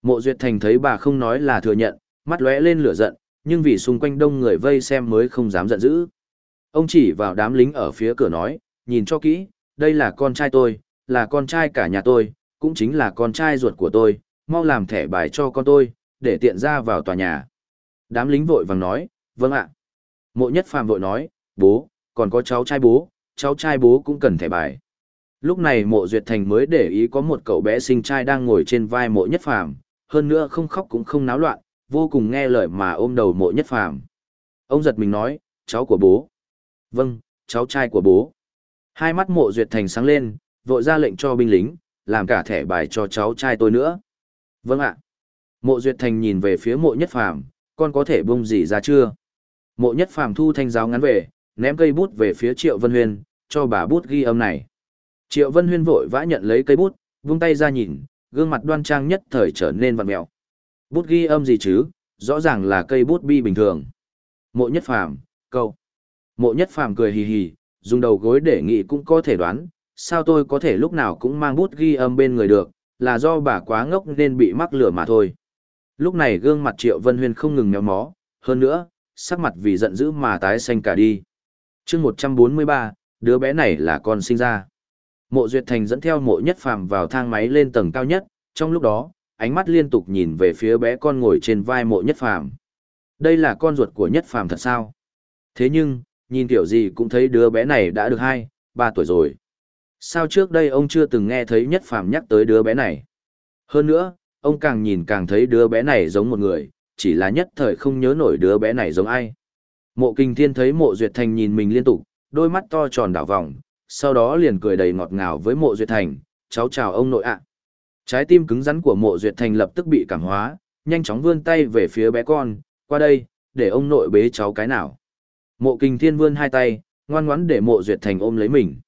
Mộ Duyệt Thành thấy bà không nói là thừa nhận, mắt lóe lên lửa giận, nhưng vì xung quanh đông người vây xem mới không dám giận dữ. Ông chỉ vào đám lính ở phía cửa nói, nhìn cho kỹ, đây là con trai tôi, là con trai cả nhà tôi, cũng chính là con trai ruột của tôi, mau làm thẻ bài cho con tôi, để tiện ra vào tòa nhà. Đám lính vội vàng nói, vâng ạ. Mộ nhất phàm vội nói, bố, còn có cháu trai bố, cháu trai bố cũng cần thẻ bài. Lúc này mộ duyệt thành mới để ý có một cậu bé sinh trai đang ngồi trên vai mộ nhất phàm, hơn nữa không khóc cũng không náo loạn, vô cùng nghe lời mà ôm đầu mộ nhất phàm. Ông giật mình nói, cháu của bố. Vâng, cháu trai của bố. Hai mắt mộ duyệt thành sáng lên, vội ra lệnh cho binh lính, làm cả thẻ bài cho cháu trai tôi nữa. Vâng ạ. Mộ duyệt thành nhìn về phía mộ nhất phàm, con có thể bông gì ra chưa? Mộ nhất phàm thu thanh giáo ngắn về, ném cây bút về phía Triệu Vân Huyên, cho bà bút ghi âm này. Triệu Vân Huyên vội vã nhận lấy cây bút, vung tay ra nhìn, gương mặt đoan trang nhất thời trở nên vặn mẹo. Bút ghi âm gì chứ, rõ ràng là cây bút bi bình thường. Mộ nhất phàm, câu. Mộ nhất phàm cười hì hì, dùng đầu gối để nghị cũng có thể đoán, sao tôi có thể lúc nào cũng mang bút ghi âm bên người được, là do bà quá ngốc nên bị mắc lửa mà thôi. Lúc này gương mặt Triệu Vân Huyên không ngừng méo mó, hơn nữa, sắc mặt vì giận dữ mà tái xanh cả đi. chương 143, đứa bé này là con sinh ra. Mộ Duyệt Thành dẫn theo mộ nhất phàm vào thang máy lên tầng cao nhất, trong lúc đó, ánh mắt liên tục nhìn về phía bé con ngồi trên vai mộ nhất phàm. Đây là con ruột của nhất phàm thật sao? Thế nhưng, nhìn kiểu gì cũng thấy đứa bé này đã được 2, 3 tuổi rồi. Sao trước đây ông chưa từng nghe thấy nhất phàm nhắc tới đứa bé này? Hơn nữa, ông càng nhìn càng thấy đứa bé này giống một người, chỉ là nhất thời không nhớ nổi đứa bé này giống ai. Mộ kinh thiên thấy mộ duyệt thành nhìn mình liên tục, đôi mắt to tròn đảo vòng, sau đó liền cười đầy ngọt ngào với mộ duyệt thành, cháu chào ông nội ạ. Trái tim cứng rắn của mộ duyệt thành lập tức bị cảm hóa, nhanh chóng vươn tay về phía bé con, qua đây, để ông nội bế cháu cái nào. Mộ kinh thiên vươn hai tay, ngoan ngoãn để mộ duyệt thành ôm lấy mình.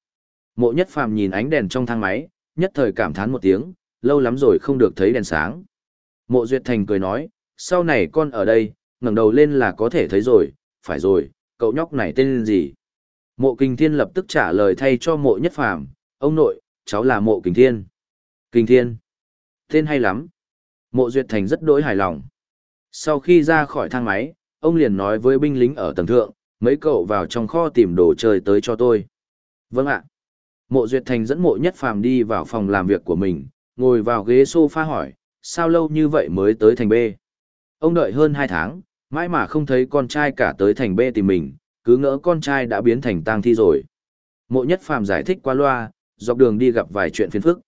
Mộ nhất phàm nhìn ánh đèn trong thang máy, nhất thời cảm thán một tiếng, lâu lắm rồi không được thấy đèn sáng. Mộ duyệt thành cười nói, sau này con ở đây, ngẩng đầu lên là có thể thấy rồi, phải rồi, cậu nhóc này tên gì? Mộ Kình Thiên lập tức trả lời thay cho mộ nhất phàm, ông nội, cháu là mộ Kình Thiên. Kình Thiên. Tên hay lắm. Mộ Duyệt Thành rất đối hài lòng. Sau khi ra khỏi thang máy, ông liền nói với binh lính ở tầng thượng, mấy cậu vào trong kho tìm đồ chơi tới cho tôi. Vâng ạ. Mộ Duyệt Thành dẫn mộ nhất phàm đi vào phòng làm việc của mình, ngồi vào ghế sofa hỏi, sao lâu như vậy mới tới thành B? Ông đợi hơn 2 tháng, mãi mà không thấy con trai cả tới thành B tìm mình, cứ ngỡ con trai đã biến thành tang thi rồi. Mộ nhất phàm giải thích qua loa, dọc đường đi gặp vài chuyện phiền phức.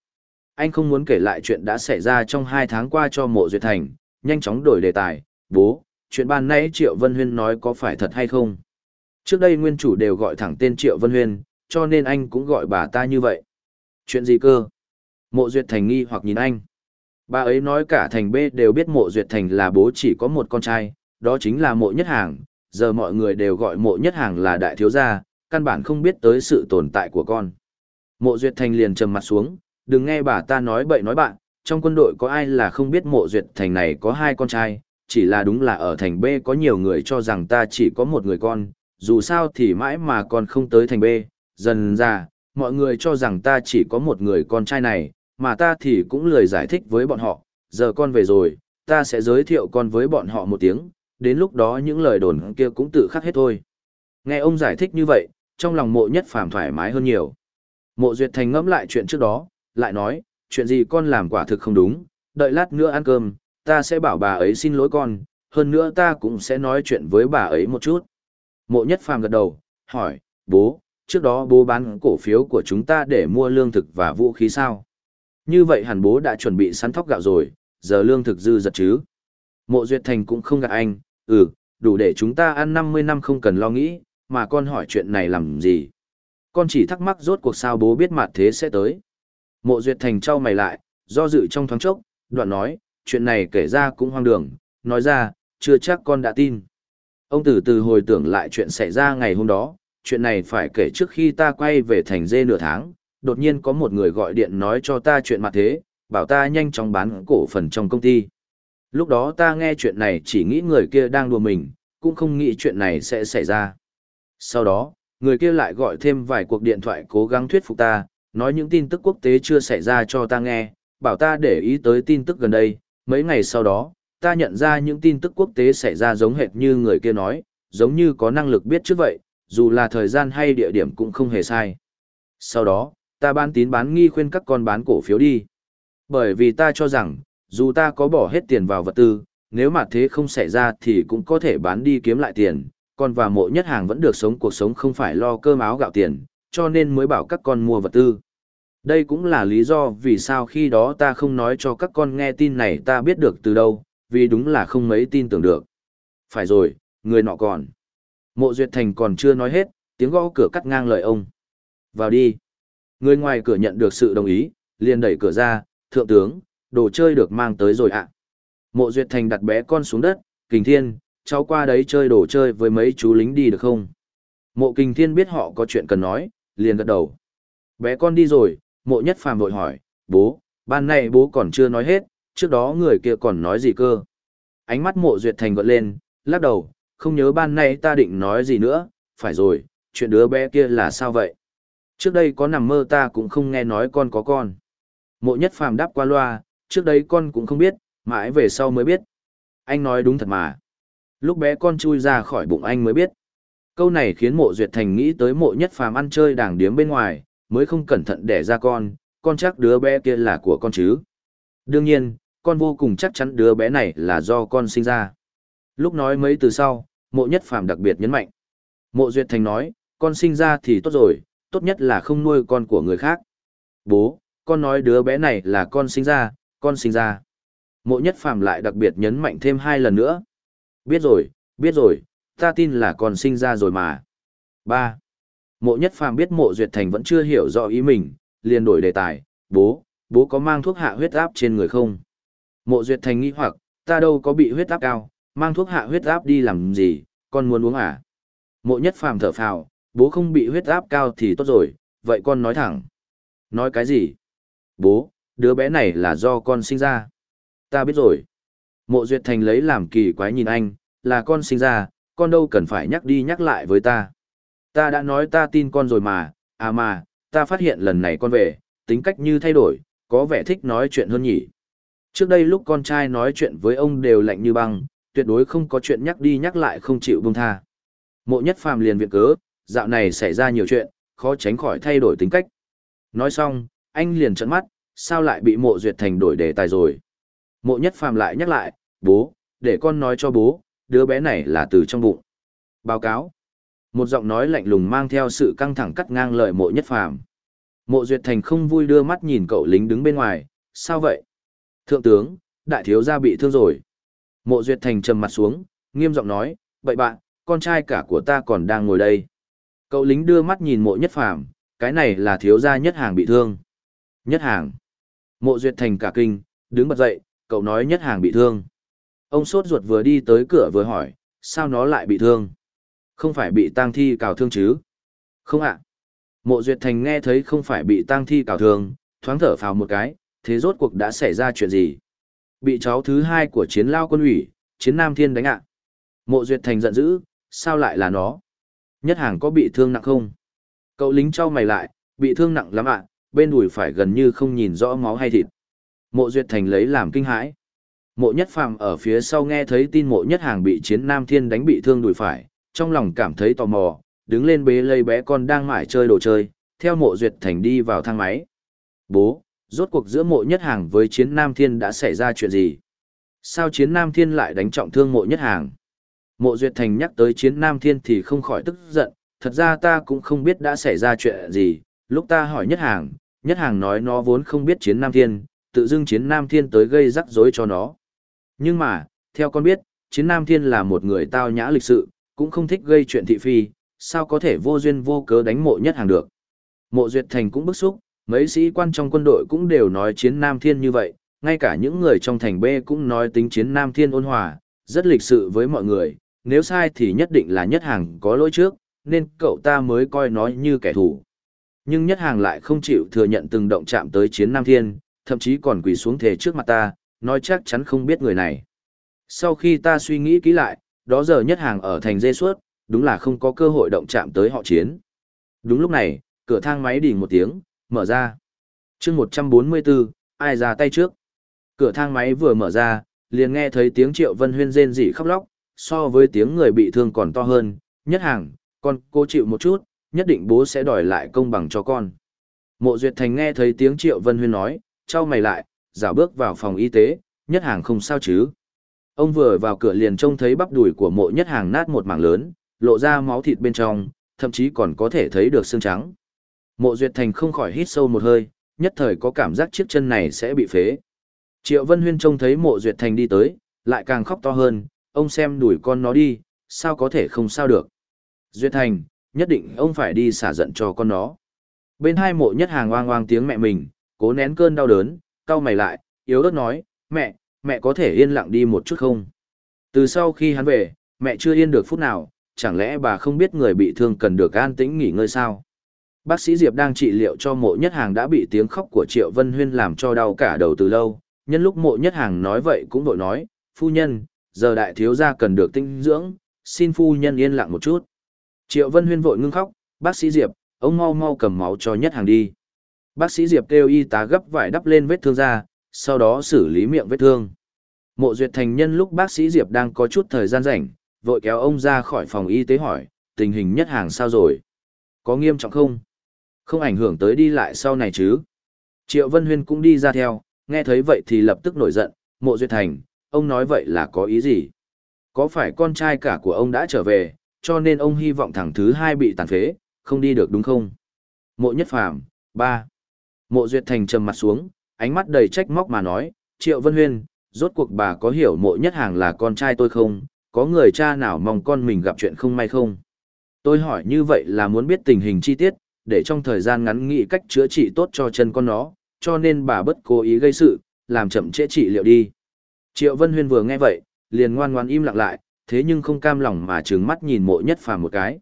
Anh không muốn kể lại chuyện đã xảy ra trong 2 tháng qua cho mộ duyệt thành, nhanh chóng đổi đề tài, bố, chuyện ban nãy Triệu Vân Huyên nói có phải thật hay không? Trước đây nguyên chủ đều gọi thẳng tên Triệu Vân Huyên, cho nên anh cũng gọi bà ta như vậy. Chuyện gì cơ? Mộ Duyệt Thành nghi hoặc nhìn anh. Bà ấy nói cả thành B đều biết mộ Duyệt Thành là bố chỉ có một con trai, đó chính là mộ nhất hàng, giờ mọi người đều gọi mộ nhất hàng là đại thiếu gia, căn bản không biết tới sự tồn tại của con. Mộ Duyệt Thành liền trầm mặt xuống, đừng nghe bà ta nói bậy nói bạn, trong quân đội có ai là không biết mộ Duyệt Thành này có hai con trai, chỉ là đúng là ở thành B có nhiều người cho rằng ta chỉ có một người con, dù sao thì mãi mà còn không tới thành B, dần ra, mọi người cho rằng ta chỉ có một người con trai này, mà ta thì cũng lười giải thích với bọn họ, giờ con về rồi, ta sẽ giới thiệu con với bọn họ một tiếng, đến lúc đó những lời đồn kia cũng tự khắc hết thôi. Nghe ông giải thích như vậy, trong lòng mộ nhất phàm thoải mái hơn nhiều. Mộ Duyệt Thành ngẫm lại chuyện trước đó, lại nói, chuyện gì con làm quả thực không đúng, đợi lát nữa ăn cơm, ta sẽ bảo bà ấy xin lỗi con, hơn nữa ta cũng sẽ nói chuyện với bà ấy một chút. Mộ nhất phàm gật đầu, hỏi, bố, trước đó bố bán cổ phiếu của chúng ta để mua lương thực và vũ khí sao? Như vậy hẳn bố đã chuẩn bị sẵn thóc gạo rồi, giờ lương thực dư giật chứ? Mộ Duyệt Thành cũng không gạt anh, ừ, đủ để chúng ta ăn 50 năm không cần lo nghĩ, mà con hỏi chuyện này làm gì? Con chỉ thắc mắc rốt cuộc sao bố biết mặt thế sẽ tới. Mộ Duyệt Thành trao mày lại, do dự trong thoáng chốc, đoạn nói, chuyện này kể ra cũng hoang đường, nói ra, chưa chắc con đã tin. Ông từ từ hồi tưởng lại chuyện xảy ra ngày hôm đó, chuyện này phải kể trước khi ta quay về thành dê nửa tháng, đột nhiên có một người gọi điện nói cho ta chuyện mặt thế, bảo ta nhanh chóng bán cổ phần trong công ty. Lúc đó ta nghe chuyện này chỉ nghĩ người kia đang đùa mình, cũng không nghĩ chuyện này sẽ xảy ra. Sau đó, người kia lại gọi thêm vài cuộc điện thoại cố gắng thuyết phục ta, nói những tin tức quốc tế chưa xảy ra cho ta nghe, bảo ta để ý tới tin tức gần đây. Mấy ngày sau đó, ta nhận ra những tin tức quốc tế xảy ra giống hệt như người kia nói, giống như có năng lực biết trước vậy, dù là thời gian hay địa điểm cũng không hề sai. Sau đó, ta bán tín bán nghi khuyên các con bán cổ phiếu đi. Bởi vì ta cho rằng, dù ta có bỏ hết tiền vào vật tư, nếu mà thế không xảy ra thì cũng có thể bán đi kiếm lại tiền, còn và mộ nhất hàng vẫn được sống cuộc sống không phải lo cơm áo gạo tiền, cho nên mới bảo các con mua vật tư. Đây cũng là lý do vì sao khi đó ta không nói cho các con nghe tin này ta biết được từ đâu, vì đúng là không mấy tin tưởng được. Phải rồi, người nọ còn. Mộ Duyệt Thành còn chưa nói hết, tiếng gõ cửa cắt ngang lời ông. Vào đi. Người ngoài cửa nhận được sự đồng ý, liền đẩy cửa ra, thượng tướng, đồ chơi được mang tới rồi ạ. Mộ Duyệt Thành đặt bé con xuống đất, kình thiên, cháu qua đấy chơi đồ chơi với mấy chú lính đi được không? Mộ kình thiên biết họ có chuyện cần nói, liền gật đầu. Bé con đi rồi, mộ nhất phàm vội hỏi, bố, ban nay bố còn chưa nói hết, trước đó người kia còn nói gì cơ? Ánh mắt mộ Duyệt Thành gợn lên, lắc đầu, không nhớ ban nay ta định nói gì nữa, phải rồi, chuyện đứa bé kia là sao vậy? Trước đây có nằm mơ ta cũng không nghe nói con có con. Mộ nhất phàm đáp qua loa, trước đây con cũng không biết, mãi về sau mới biết. Anh nói đúng thật mà. Lúc bé con chui ra khỏi bụng anh mới biết. Câu này khiến mộ duyệt thành nghĩ tới mộ nhất phàm ăn chơi đàng điếm bên ngoài, mới không cẩn thận đẻ ra con, con chắc đứa bé kia là của con chứ. Đương nhiên, con vô cùng chắc chắn đứa bé này là do con sinh ra. Lúc nói mấy từ sau, mộ nhất phàm đặc biệt nhấn mạnh. Mộ duyệt thành nói, con sinh ra thì tốt rồi, tốt nhất là không nuôi con của người khác. Bố, con nói đứa bé này là con sinh ra, con sinh ra. Mộ nhất phàm lại đặc biệt nhấn mạnh thêm hai lần nữa. Biết rồi, biết rồi, ta tin là con sinh ra rồi mà. Ba. Mộ nhất phàm biết mộ duyệt thành vẫn chưa hiểu rõ ý mình, liền đổi đề tài, bố, bố có mang thuốc hạ huyết áp trên người không? Mộ duyệt thành nghĩ hoặc, ta đâu có bị huyết áp cao, mang thuốc hạ huyết áp đi làm gì, con muốn uống à? Mộ nhất phàm thở phào, bố không bị huyết áp cao thì tốt rồi, vậy con nói thẳng. Nói cái gì? Bố, đứa bé này là do con sinh ra. Ta biết rồi. Mộ Duyệt Thành lấy làm kỳ quái nhìn anh, là con sinh ra, con đâu cần phải nhắc đi nhắc lại với ta. Ta đã nói ta tin con rồi mà, à mà, ta phát hiện lần này con về, tính cách như thay đổi, có vẻ thích nói chuyện hơn nhỉ. Trước đây lúc con trai nói chuyện với ông đều lạnh như băng, tuyệt đối không có chuyện nhắc đi nhắc lại không chịu buông tha. Mộ nhất phàm liền viện cớ, dạo này xảy ra nhiều chuyện, khó tránh khỏi thay đổi tính cách. Nói xong, anh liền trợn mắt, sao lại bị mộ duyệt thành đổi đề tài rồi. Mộ nhất phàm lại nhắc lại, bố, để con nói cho bố, đứa bé này là từ trong bụng. Báo cáo. Một giọng nói lạnh lùng mang theo sự căng thẳng cắt ngang lời mộ nhất phàm. Mộ duyệt thành không vui đưa mắt nhìn cậu lính đứng bên ngoài, sao vậy? Thượng tướng, đại thiếu gia bị thương rồi. Mộ duyệt thành trầm mặt xuống, nghiêm giọng nói, vậy bạn, con trai cả của ta còn đang ngồi đây. Cậu lính đưa mắt nhìn mộ nhất phàm, cái này là thiếu gia nhất hàng bị thương. Nhất hàng. Mộ duyệt thành cả kinh, đứng bật dậy, cậu nói nhất hàng bị thương. Ông sốt ruột vừa đi tới cửa vừa hỏi, sao nó lại bị thương? Không phải bị tang thi cào thương chứ? Không ạ. Mộ duyệt thành nghe thấy không phải bị tang thi cào thương, thoáng thở phào một cái, thế rốt cuộc đã xảy ra chuyện gì? Bị cháu thứ hai của chiến lao quân ủy, chiến nam thiên đánh ạ. Mộ duyệt thành giận dữ, sao lại là nó? Nhất hàng có bị thương nặng không? Cậu lính trao mày lại, bị thương nặng lắm ạ, bên đùi phải gần như không nhìn rõ máu hay thịt. Mộ duyệt thành lấy làm kinh hãi. Mộ nhất phàm ở phía sau nghe thấy tin mộ nhất hàng bị chiến nam thiên đánh bị thương đùi phải, trong lòng cảm thấy tò mò, đứng lên bế lây bé con đang mải chơi đồ chơi, theo mộ duyệt thành đi vào thang máy. Bố, rốt cuộc giữa mộ nhất hàng với chiến nam thiên đã xảy ra chuyện gì? Sao chiến nam thiên lại đánh trọng thương mộ nhất hàng? Mộ duyệt thành nhắc tới chiến nam thiên thì không khỏi tức giận, thật ra ta cũng không biết đã xảy ra chuyện gì, lúc ta hỏi nhất hàng, nhất hàng nói nó vốn không biết chiến nam thiên, tự dưng chiến nam thiên tới gây rắc rối cho nó. Nhưng mà, theo con biết, chiến nam thiên là một người tao nhã lịch sự, cũng không thích gây chuyện thị phi, sao có thể vô duyên vô cớ đánh mộ nhất hàng được. Mộ Duyệt Thành cũng bức xúc, mấy sĩ quan trong quân đội cũng đều nói chiến Nam Thiên như vậy, ngay cả những người trong thành B cũng nói tính chiến Nam Thiên ôn hòa, rất lịch sự với mọi người, nếu sai thì nhất định là nhất hàng có lỗi trước, nên cậu ta mới coi nó như kẻ thù. Nhưng nhất hàng lại không chịu thừa nhận từng động chạm tới chiến Nam Thiên, thậm chí còn quỳ xuống thề trước mặt ta, nói chắc chắn không biết người này. Sau khi ta suy nghĩ kỹ lại, đó giờ nhất hàng ở thành dê suốt, đúng là không có cơ hội động chạm tới họ chiến. Đúng lúc này, cửa thang máy đỉnh một tiếng, mở ra. chương 144, ai ra tay trước? Cửa thang máy vừa mở ra, liền nghe thấy tiếng triệu vân huyên rên rỉ khóc lóc, so với tiếng người bị thương còn to hơn, nhất hàng, con cô chịu một chút, nhất định bố sẽ đòi lại công bằng cho con. Mộ Duyệt Thành nghe thấy tiếng triệu vân huyên nói, trao mày lại, dạo bước vào phòng y tế, nhất hàng không sao chứ. Ông vừa vào cửa liền trông thấy bắp đùi của mộ nhất hàng nát một mảng lớn, lộ ra máu thịt bên trong, thậm chí còn có thể thấy được xương trắng. Mộ Duyệt Thành không khỏi hít sâu một hơi, nhất thời có cảm giác chiếc chân này sẽ bị phế. Triệu Vân Huyên trông thấy Mộ Duyệt Thành đi tới, lại càng khóc to hơn, ông xem đuổi con nó đi, sao có thể không sao được. Duyệt Thành, nhất định ông phải đi xả giận cho con nó. Bên hai mộ nhất hàng oang oang tiếng mẹ mình, cố nén cơn đau đớn, cau mày lại, yếu ớt nói, mẹ, mẹ có thể yên lặng đi một chút không? Từ sau khi hắn về, mẹ chưa yên được phút nào, chẳng lẽ bà không biết người bị thương cần được an tĩnh nghỉ ngơi sao? Bác sĩ Diệp đang trị liệu cho mộ nhất hàng đã bị tiếng khóc của Triệu Vân Huyên làm cho đau cả đầu từ lâu, nhân lúc mộ nhất hàng nói vậy cũng vội nói, phu nhân, giờ đại thiếu gia cần được tinh dưỡng, xin phu nhân yên lặng một chút. Triệu Vân Huyên vội ngưng khóc, bác sĩ Diệp, ông mau mau cầm máu cho nhất hàng đi. Bác sĩ Diệp kêu y tá gấp vải đắp lên vết thương ra, sau đó xử lý miệng vết thương. Mộ Duyệt Thành nhân lúc bác sĩ Diệp đang có chút thời gian rảnh, vội kéo ông ra khỏi phòng y tế hỏi, tình hình nhất hàng sao rồi? Có nghiêm trọng không? Không ảnh hưởng tới đi lại sau này chứ? Triệu Vân Huyên cũng đi ra theo, nghe thấy vậy thì lập tức nổi giận, mộ duyệt thành, ông nói vậy là có ý gì? Có phải con trai cả của ông đã trở về, cho nên ông hy vọng thằng thứ hai bị tàn phế, không đi được đúng không? Mộ nhất phàm, ba. Mộ duyệt thành trầm mặt xuống, ánh mắt đầy trách móc mà nói, Triệu Vân Huyên, rốt cuộc bà có hiểu mộ nhất hàng là con trai tôi không? Có người cha nào mong con mình gặp chuyện không may không? Tôi hỏi như vậy là muốn biết tình hình chi tiết, để trong thời gian ngắn nghĩ cách chữa trị tốt cho chân con nó, cho nên bà bất cố ý gây sự, làm chậm trễ trị liệu đi. Triệu Vân Huyên vừa nghe vậy, liền ngoan ngoan im lặng lại, thế nhưng không cam lòng mà trừng mắt nhìn mộ nhất phàm một cái.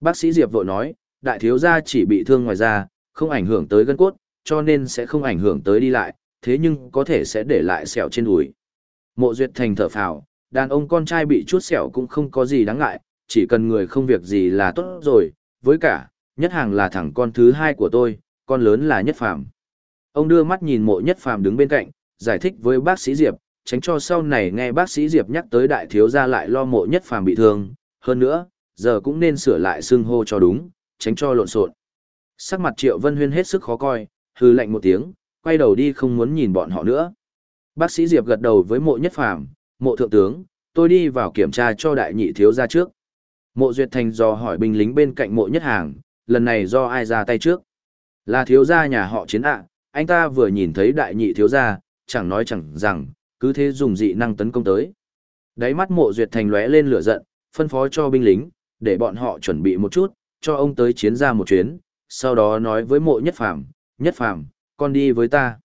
Bác sĩ Diệp vội nói, đại thiếu gia chỉ bị thương ngoài da, không ảnh hưởng tới gân cốt, cho nên sẽ không ảnh hưởng tới đi lại, thế nhưng có thể sẽ để lại sẹo trên đùi. Mộ Duyệt Thành thở phào, đàn ông con trai bị chút sẹo cũng không có gì đáng ngại, chỉ cần người không việc gì là tốt rồi, với cả, nhất hàng là thằng con thứ hai của tôi, con lớn là nhất phàm. Ông đưa mắt nhìn mộ nhất phàm đứng bên cạnh, giải thích với bác sĩ Diệp, tránh cho sau này nghe bác sĩ Diệp nhắc tới đại thiếu gia lại lo mộ nhất phàm bị thương, hơn nữa, giờ cũng nên sửa lại xưng hô cho đúng, tránh cho lộn xộn. Sắc mặt Triệu Vân Huyên hết sức khó coi, hư lạnh một tiếng, quay đầu đi không muốn nhìn bọn họ nữa. Bác sĩ Diệp gật đầu với mộ nhất phàm, mộ thượng tướng, tôi đi vào kiểm tra cho đại nhị thiếu gia trước. Mộ Duyệt Thành do hỏi binh lính bên cạnh mộ nhất hàng, lần này do ai ra tay trước? Là thiếu gia nhà họ chiến ạ, anh ta vừa nhìn thấy đại nhị thiếu gia, chẳng nói chẳng rằng, cứ thế dùng dị năng tấn công tới. Đáy mắt mộ Duyệt Thành lóe lên lửa giận, phân phó cho binh lính, để bọn họ chuẩn bị một chút, cho ông tới chiến ra một chuyến, sau đó nói với mộ nhất phàm, nhất phàm, con đi với ta.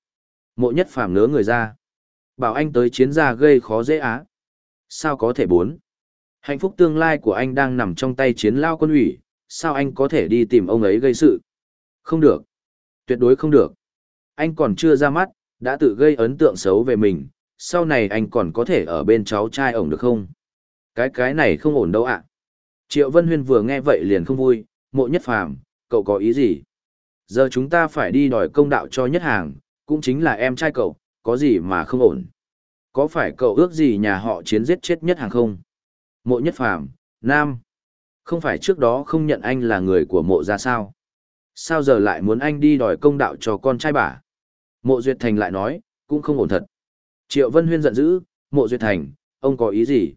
Mộ nhất phàm nớ người ra. Bảo anh tới chiến gia gây khó dễ á. Sao có thể bốn? Hạnh phúc tương lai của anh đang nằm trong tay chiến lao quân ủy, sao anh có thể đi tìm ông ấy gây sự? Không được. Tuyệt đối không được. Anh còn chưa ra mắt, đã tự gây ấn tượng xấu về mình, sau này anh còn có thể ở bên cháu trai ổng được không? Cái cái này không ổn đâu ạ. Triệu Vân Huyên vừa nghe vậy liền không vui, mộ nhất phàm, cậu có ý gì? Giờ chúng ta phải đi đòi công đạo cho nhất hàng, cũng chính là em trai cậu, có gì mà không ổn? Có phải cậu ước gì nhà họ chiến giết chết nhất hàng không? Mộ nhất phàm, Nam. Không phải trước đó không nhận anh là người của mộ ra sao? Sao giờ lại muốn anh đi đòi công đạo cho con trai bà? Mộ Duyệt Thành lại nói, cũng không ổn thật. Triệu Vân Huyên giận dữ, mộ Duyệt Thành, ông có ý gì?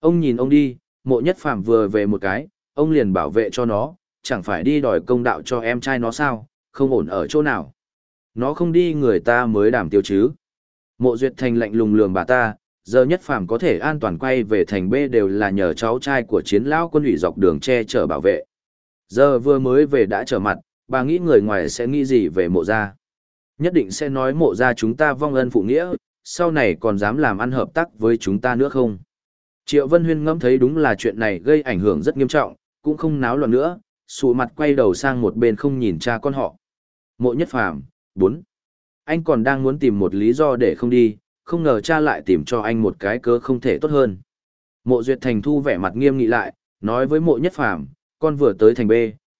Ông nhìn ông đi, mộ nhất phàm vừa về một cái, ông liền bảo vệ cho nó, chẳng phải đi đòi công đạo cho em trai nó sao, không ổn ở chỗ nào. Nó không đi người ta mới đảm tiêu chứ. Mộ Duyệt Thành lạnh lùng lườm bà ta, giờ nhất phàm có thể an toàn quay về thành B đều là nhờ cháu trai của chiến lão quân ủy dọc đường che chở bảo vệ. Giờ vừa mới về đã trở mặt, bà nghĩ người ngoài sẽ nghĩ gì về mộ gia. Nhất định sẽ nói mộ gia chúng ta vong ân phụ nghĩa, sau này còn dám làm ăn hợp tác với chúng ta nữa không? Triệu Vân Huyên ngẫm thấy đúng là chuyện này gây ảnh hưởng rất nghiêm trọng, cũng không náo loạn nữa, sụ mặt quay đầu sang một bên không nhìn cha con họ. Mộ nhất phàm, 4. Anh còn đang muốn tìm một lý do để không đi, không ngờ cha lại tìm cho anh một cái cớ không thể tốt hơn. Mộ Duyệt Thành thu vẻ mặt nghiêm nghị lại, nói với mộ nhất phàm, con vừa tới thành B,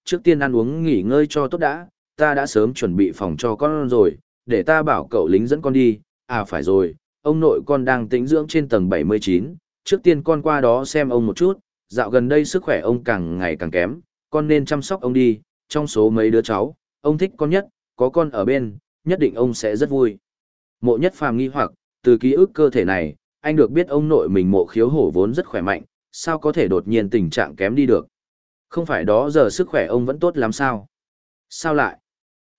trước tiên ăn uống nghỉ ngơi cho tốt đã, ta đã sớm chuẩn bị phòng cho con rồi, để ta bảo cậu lính dẫn con đi, à phải rồi, ông nội con đang tĩnh dưỡng trên tầng 79, trước tiên con qua đó xem ông một chút, dạo gần đây sức khỏe ông càng ngày càng kém, con nên chăm sóc ông đi, trong số mấy đứa cháu, ông thích con nhất, có con ở bên, nhất định ông sẽ rất vui. Mộ nhất phàm nghi hoặc, từ ký ức cơ thể này, anh được biết ông nội mình mộ khiếu hổ vốn rất khỏe mạnh, sao có thể đột nhiên tình trạng kém đi được. Không phải đó giờ sức khỏe ông vẫn tốt lắm sao? Sao lại?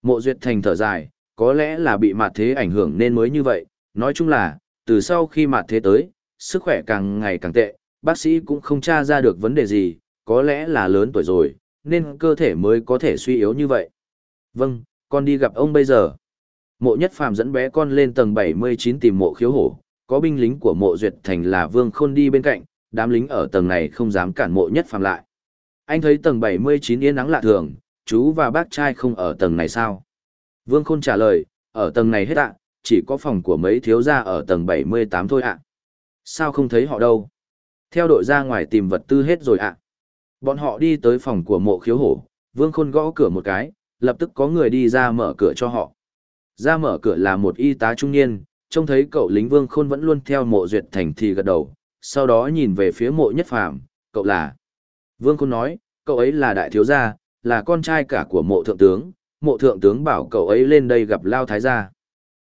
Mộ duyệt thành thở dài, có lẽ là bị mạt thế ảnh hưởng nên mới như vậy, nói chung là, từ sau khi mạt thế tới, sức khỏe càng ngày càng tệ, bác sĩ cũng không tra ra được vấn đề gì, có lẽ là lớn tuổi rồi, nên cơ thể mới có thể suy yếu như vậy. Vâng, con đi gặp ông bây giờ. Mộ nhất phàm dẫn bé con lên tầng 79 tìm mộ khiếu hổ, có binh lính của mộ duyệt thành là vương khôn đi bên cạnh, đám lính ở tầng này không dám cản mộ nhất phàm lại. Anh thấy tầng 79 yên nắng lạ thường, chú và bác trai không ở tầng này sao? Vương khôn trả lời, ở tầng này hết ạ, chỉ có phòng của mấy thiếu gia ở tầng 78 thôi ạ. Sao không thấy họ đâu? Theo đội ra ngoài tìm vật tư hết rồi ạ. Bọn họ đi tới phòng của mộ khiếu hổ, vương khôn gõ cửa một cái, lập tức có người đi ra mở cửa cho họ. Ra mở cửa là một y tá trung niên, trông thấy cậu lính vương khôn vẫn luôn theo mộ duyệt thành thì gật đầu, sau đó nhìn về phía mộ nhất phàm, cậu là. Vương khôn nói, cậu ấy là đại thiếu gia, là con trai cả của mộ thượng tướng, mộ thượng tướng bảo cậu ấy lên đây gặp Lao Thái gia.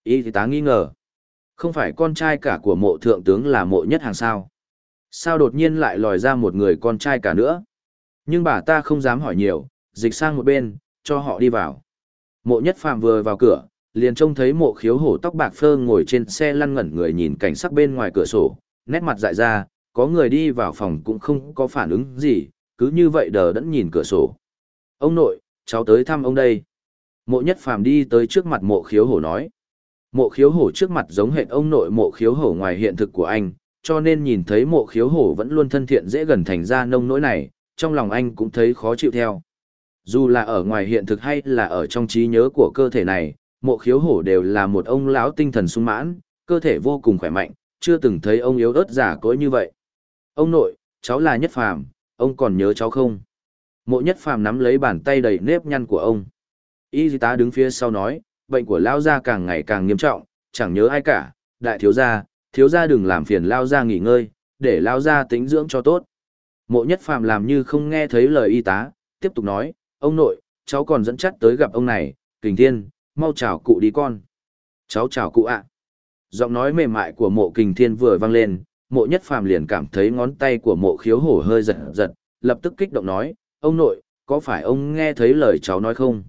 Y tá nghi ngờ, không phải con trai cả của mộ thượng tướng là mộ nhất hàng sao. Sao đột nhiên lại lòi ra một người con trai cả nữa? Nhưng bà ta không dám hỏi nhiều, dịch sang một bên, cho họ đi vào. Mộ nhất phàm vừa vào cửa, liền trông thấy mộ khiếu hổ tóc bạc phơ ngồi trên xe lăn ngẩn người nhìn cảnh sắc bên ngoài cửa sổ, nét mặt dại ra, có người đi vào phòng cũng không có phản ứng gì, cứ như vậy đờ đẫn nhìn cửa sổ. Ông nội, cháu tới thăm ông đây. Mộ nhất phàm đi tới trước mặt mộ khiếu hổ nói. Mộ khiếu hổ trước mặt giống hệt ông nội mộ khiếu hổ ngoài hiện thực của anh, cho nên nhìn thấy mộ khiếu hổ vẫn luôn thân thiện dễ gần thành ra nông nỗi này, trong lòng anh cũng thấy khó chịu theo. Dù là ở ngoài hiện thực hay là ở trong trí nhớ của cơ thể này, mộ khiếu hổ đều là một ông lão tinh thần sung mãn, cơ thể vô cùng khỏe mạnh, chưa từng thấy ông yếu ớt giả cỗi như vậy. Ông nội, cháu là nhất phàm, ông còn nhớ cháu không? Mộ nhất phàm nắm lấy bàn tay đầy nếp nhăn của ông. Y tá đứng phía sau nói, bệnh của lao gia càng ngày càng nghiêm trọng, chẳng nhớ ai cả, đại thiếu gia, thiếu gia đừng làm phiền lao gia nghỉ ngơi, để lao gia tính dưỡng cho tốt. Mộ nhất phàm làm như không nghe thấy lời y tá, tiếp tục nói, ông nội, cháu còn dẫn chắt tới gặp ông này, kình thiên, mau chào cụ đi con. Cháu chào cụ ạ. Giọng nói mềm mại của mộ kình thiên vừa vang lên, mộ nhất phàm liền cảm thấy ngón tay của mộ khiếu hổ hơi giật giật, lập tức kích động nói, ông nội, có phải ông nghe thấy lời cháu nói không?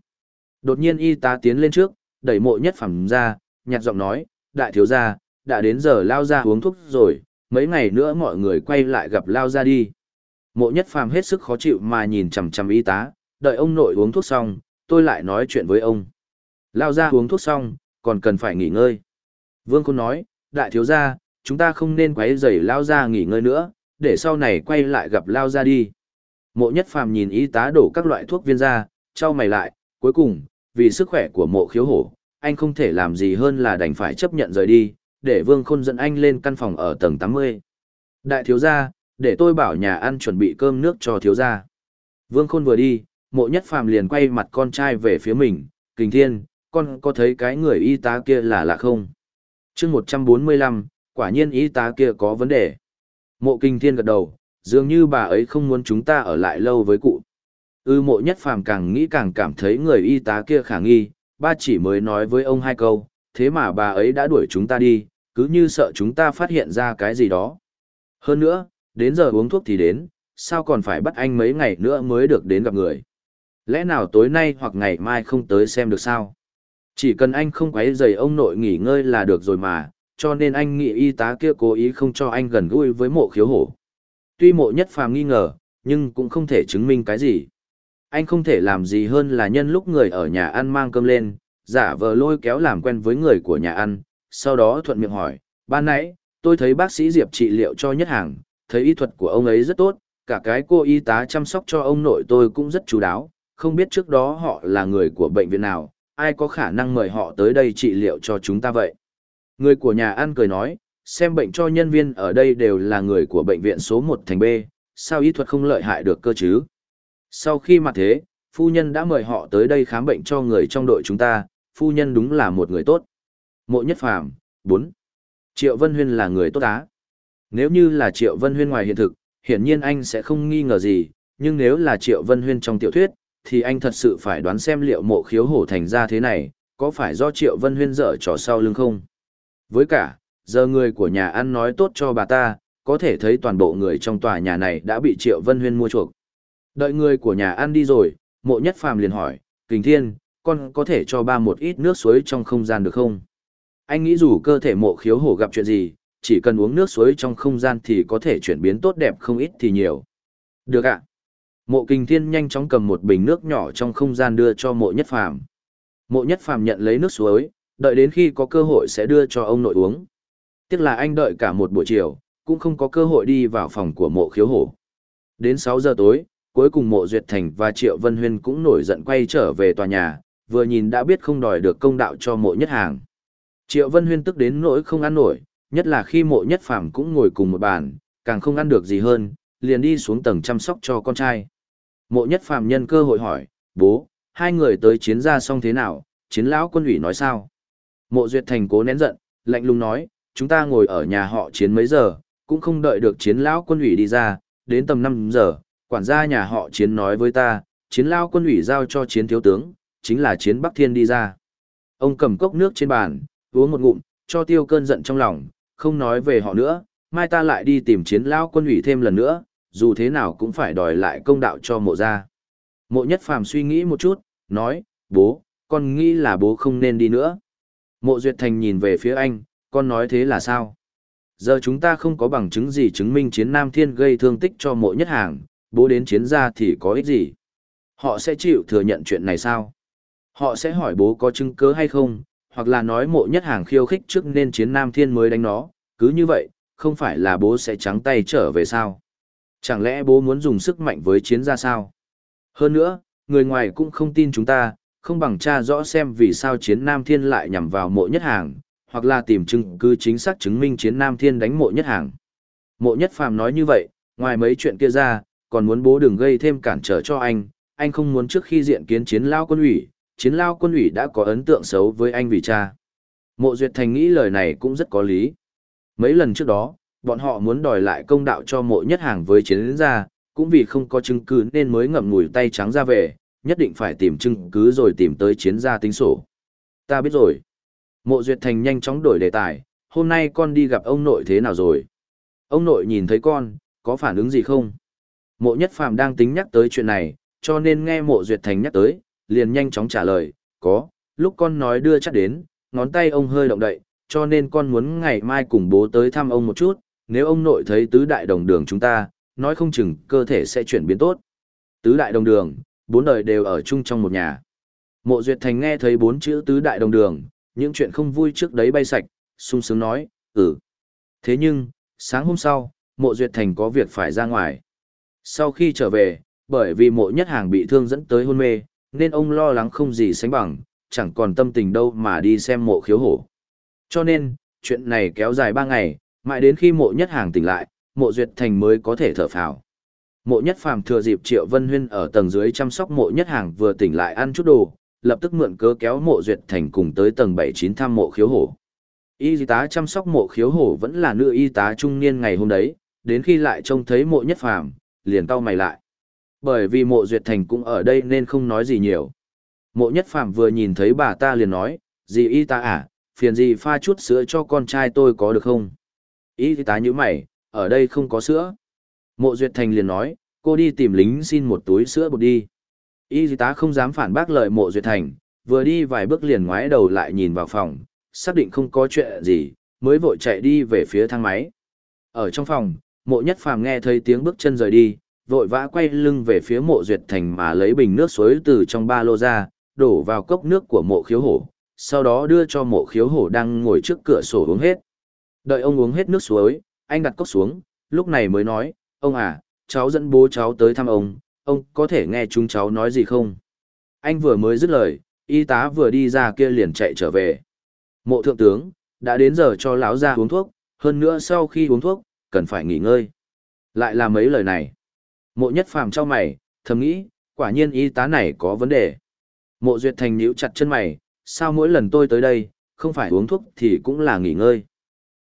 Đột nhiên y tá tiến lên trước, đẩy mộ nhất phàm ra, nhạt giọng nói, đại thiếu gia, đã đến giờ lao ra uống thuốc rồi, mấy ngày nữa mọi người quay lại gặp lao ra đi. Mộ nhất phàm hết sức khó chịu mà nhìn chằm chằm y tá, đợi ông nội uống thuốc xong, tôi lại nói chuyện với ông. Lao ra uống thuốc xong, còn cần phải nghỉ ngơi. Vương Khôn nói, đại thiếu gia, chúng ta không nên quấy rầy Lao ra nghỉ ngơi nữa, để sau này quay lại gặp Lao ra đi. Mộ nhất phàm nhìn y tá đổ các loại thuốc viên ra, trao mày lại, cuối cùng, vì sức khỏe của mộ khiếu hổ, anh không thể làm gì hơn là đành phải chấp nhận rời đi, để Vương Khôn dẫn anh lên căn phòng ở tầng 80. Đại thiếu gia, để tôi bảo nhà ăn chuẩn bị cơm nước cho thiếu gia. Vương Khôn vừa đi, mộ nhất phàm liền quay mặt con trai về phía mình, kình thiên, con có thấy cái người y tá kia là lạ không? chương 145, quả nhiên y tá kia có vấn đề. Mộ kinh thiên gật đầu, dường như bà ấy không muốn chúng ta ở lại lâu với cụ. Ư mộ nhất phàm càng nghĩ càng cảm thấy người y tá kia khả nghi, ba chỉ mới nói với ông hai câu, thế mà bà ấy đã đuổi chúng ta đi, cứ như sợ chúng ta phát hiện ra cái gì đó. Hơn nữa, đến giờ uống thuốc thì đến, sao còn phải bắt anh mấy ngày nữa mới được đến gặp người. Lẽ nào tối nay hoặc ngày mai không tới xem được sao? Chỉ cần anh không quấy rầy ông nội nghỉ ngơi là được rồi mà, cho nên anh nghĩ y tá kia cố ý không cho anh gần gũi với mộ khiếu hổ. Tuy mộ nhất phàm nghi ngờ, nhưng cũng không thể chứng minh cái gì. Anh không thể làm gì hơn là nhân lúc người ở nhà ăn mang cơm lên, giả vờ lôi kéo làm quen với người của nhà ăn, sau đó thuận miệng hỏi, ban nãy, tôi thấy bác sĩ Diệp trị liệu cho nhất hàng, thấy y thuật của ông ấy rất tốt, cả cái cô y tá chăm sóc cho ông nội tôi cũng rất chú đáo, không biết trước đó họ là người của bệnh viện nào, ai có khả năng mời họ tới đây trị liệu cho chúng ta vậy. Người của nhà ăn cười nói, xem bệnh cho nhân viên ở đây đều là người của bệnh viện số 1 thành B, sao y thuật không lợi hại được cơ chứ? Sau khi mà thế, phu nhân đã mời họ tới đây khám bệnh cho người trong đội chúng ta, phu nhân đúng là một người tốt. Mộ Nhất Phàm, 4. Triệu Vân Huyên là người tốt á. Nếu như là Triệu Vân Huyên ngoài hiện thực, hiển nhiên anh sẽ không nghi ngờ gì, nhưng nếu là Triệu Vân Huyên trong tiểu thuyết, thì anh thật sự phải đoán xem liệu mộ khiếu hổ thành ra thế này, có phải do Triệu Vân Huyên dở trò sau lưng không? Với cả, giờ người của nhà ăn nói tốt cho bà ta, có thể thấy toàn bộ người trong tòa nhà này đã bị Triệu Vân Huyên mua chuộc. Đợi người của nhà ăn đi rồi, mộ nhất phàm liền hỏi, Kình Thiên, con có thể cho ba một ít nước suối trong không gian được không? Anh nghĩ dù cơ thể mộ khiếu hổ gặp chuyện gì, chỉ cần uống nước suối trong không gian thì có thể chuyển biến tốt đẹp không ít thì nhiều. Được ạ. Mộ Kình Thiên nhanh chóng cầm một bình nước nhỏ trong không gian đưa cho mộ nhất phàm. Mộ nhất phàm nhận lấy nước suối, đợi đến khi có cơ hội sẽ đưa cho ông nội uống. Tiếc là anh đợi cả một buổi chiều, cũng không có cơ hội đi vào phòng của mộ khiếu hổ. Đến 6 giờ tối, cuối cùng mộ Duyệt Thành và Triệu Vân Huyên cũng nổi giận quay trở về tòa nhà, vừa nhìn đã biết không đòi được công đạo cho mộ nhất hàng. Triệu Vân Huyên tức đến nỗi không ăn nổi, nhất là khi mộ nhất phàm cũng ngồi cùng một bàn, càng không ăn được gì hơn, liền đi xuống tầng chăm sóc cho con trai. Mộ nhất phàm nhân cơ hội hỏi, bố, hai người tới chiến ra xong thế nào, chiến lão quân ủy nói sao? Mộ Duyệt Thành cố nén giận, lạnh lùng nói, chúng ta ngồi ở nhà họ chiến mấy giờ, cũng không đợi được chiến lão quân ủy đi ra, đến tầm 5 giờ, quản gia nhà họ chiến nói với ta, chiến lão quân ủy giao cho chiến thiếu tướng, chính là chiến Bắc Thiên đi ra. Ông cầm cốc nước trên bàn, uống một ngụm, cho tiêu cơn giận trong lòng, không nói về họ nữa, mai ta lại đi tìm chiến lão quân ủy thêm lần nữa, dù thế nào cũng phải đòi lại công đạo cho mộ gia. Mộ nhất phàm suy nghĩ một chút, nói, bố, con nghĩ là bố không nên đi nữa. Mộ Duyệt Thành nhìn về phía anh, con nói thế là sao? Giờ chúng ta không có bằng chứng gì chứng minh chiến Nam Thiên gây thương tích cho mộ nhất hàng, bố đến chiến gia thì có ích gì? Họ sẽ chịu thừa nhận chuyện này sao? Họ sẽ hỏi bố có chứng cứ hay không, hoặc là nói mộ nhất hàng khiêu khích trước nên chiến Nam Thiên mới đánh nó, cứ như vậy, không phải là bố sẽ trắng tay trở về sao? Chẳng lẽ bố muốn dùng sức mạnh với chiến gia sao? Hơn nữa, người ngoài cũng không tin chúng ta, không bằng tra rõ xem vì sao chiến Nam Thiên lại nhằm vào mộ nhất hàng, hoặc là tìm chứng cứ chính xác chứng minh chiến Nam Thiên đánh mộ nhất hàng. Mộ nhất phàm nói như vậy, ngoài mấy chuyện kia ra, còn muốn bố đừng gây thêm cản trở cho anh, anh không muốn trước khi diện kiến chiến lao quân ủy, chiến lao quân ủy đã có ấn tượng xấu với anh vì cha. Mộ Duyệt Thành nghĩ lời này cũng rất có lý. Mấy lần trước đó, bọn họ muốn đòi lại công đạo cho mộ nhất hàng với chiến gia, cũng vì không có chứng cứ nên mới ngậm ngùi tay trắng ra về, nhất định phải tìm chứng cứ rồi tìm tới chiến gia tính sổ. Ta biết rồi. Mộ Duyệt Thành nhanh chóng đổi đề tài, hôm nay con đi gặp ông nội thế nào rồi? Ông nội nhìn thấy con, có phản ứng gì không? Mộ Nhất Phàm đang tính nhắc tới chuyện này, cho nên nghe Mộ Duyệt Thành nhắc tới, liền nhanh chóng trả lời, có, lúc con nói đưa chắc đến, ngón tay ông hơi động đậy, cho nên con muốn ngày mai cùng bố tới thăm ông một chút, nếu ông nội thấy tứ đại đồng đường chúng ta, nói không chừng cơ thể sẽ chuyển biến tốt. Tứ đại đồng đường, bốn đời đều ở chung trong một nhà. Mộ Duyệt Thành nghe thấy bốn chữ tứ đại đồng đường, những chuyện không vui trước đấy bay sạch, sung sướng nói, ừ. Thế nhưng, sáng hôm sau, Mộ Duyệt Thành có việc phải ra ngoài. Sau khi trở về, bởi vì mộ nhất hàng bị thương dẫn tới hôn mê, nên ông lo lắng không gì sánh bằng, chẳng còn tâm tình đâu mà đi xem mộ khiếu hổ. Cho nên, chuyện này kéo dài ba ngày, mãi đến khi mộ nhất hàng tỉnh lại, mộ duyệt thành mới có thể thở phào. Mộ nhất phàm thừa dịp triệu vân huyên ở tầng dưới chăm sóc mộ nhất hàng vừa tỉnh lại ăn chút đồ, lập tức mượn cớ kéo mộ duyệt thành cùng tới tầng bảy chín thăm mộ khiếu hổ. Y tá chăm sóc mộ khiếu hổ vẫn là nữ y tá trung niên ngày hôm đấy, đến khi lại trông thấy mộ nhất phàm, liền cau mày lại. Bởi vì mộ duyệt thành cũng ở đây nên không nói gì nhiều. Mộ nhất phàm vừa nhìn thấy bà ta liền nói, "Dì y tá à, phiền gì pha chút sữa cho con trai tôi có được không? Y tá như mày, ở đây không có sữa. Mộ duyệt thành liền nói, cô đi tìm lính xin một túi sữa bột đi. Y tá không dám phản bác lời mộ duyệt thành, vừa đi vài bước liền ngoái đầu lại nhìn vào phòng, xác định không có chuyện gì, mới vội chạy đi về phía thang máy. Ở trong phòng, mộ nhất phàm nghe thấy tiếng bước chân rời đi, vội vã quay lưng về phía mộ duyệt thành mà lấy bình nước suối từ trong ba lô ra, đổ vào cốc nước của mộ khiếu hổ, sau đó đưa cho mộ khiếu hổ đang ngồi trước cửa sổ uống hết. Đợi ông uống hết nước suối, anh đặt cốc xuống, lúc này mới nói, ông à, cháu dẫn bố cháu tới thăm ông, ông có thể nghe chúng cháu nói gì không? Anh vừa mới dứt lời, y tá vừa đi ra kia liền chạy trở về. Mộ thượng tướng, đã đến giờ cho lão ra uống thuốc, hơn nữa sau khi uống thuốc, cần phải nghỉ ngơi. Lại là mấy lời này. Mộ nhất phàm cho mày, thầm nghĩ, quả nhiên y tá này có vấn đề. Mộ duyệt thành nhíu chặt chân mày, sao mỗi lần tôi tới đây, không phải uống thuốc thì cũng là nghỉ ngơi.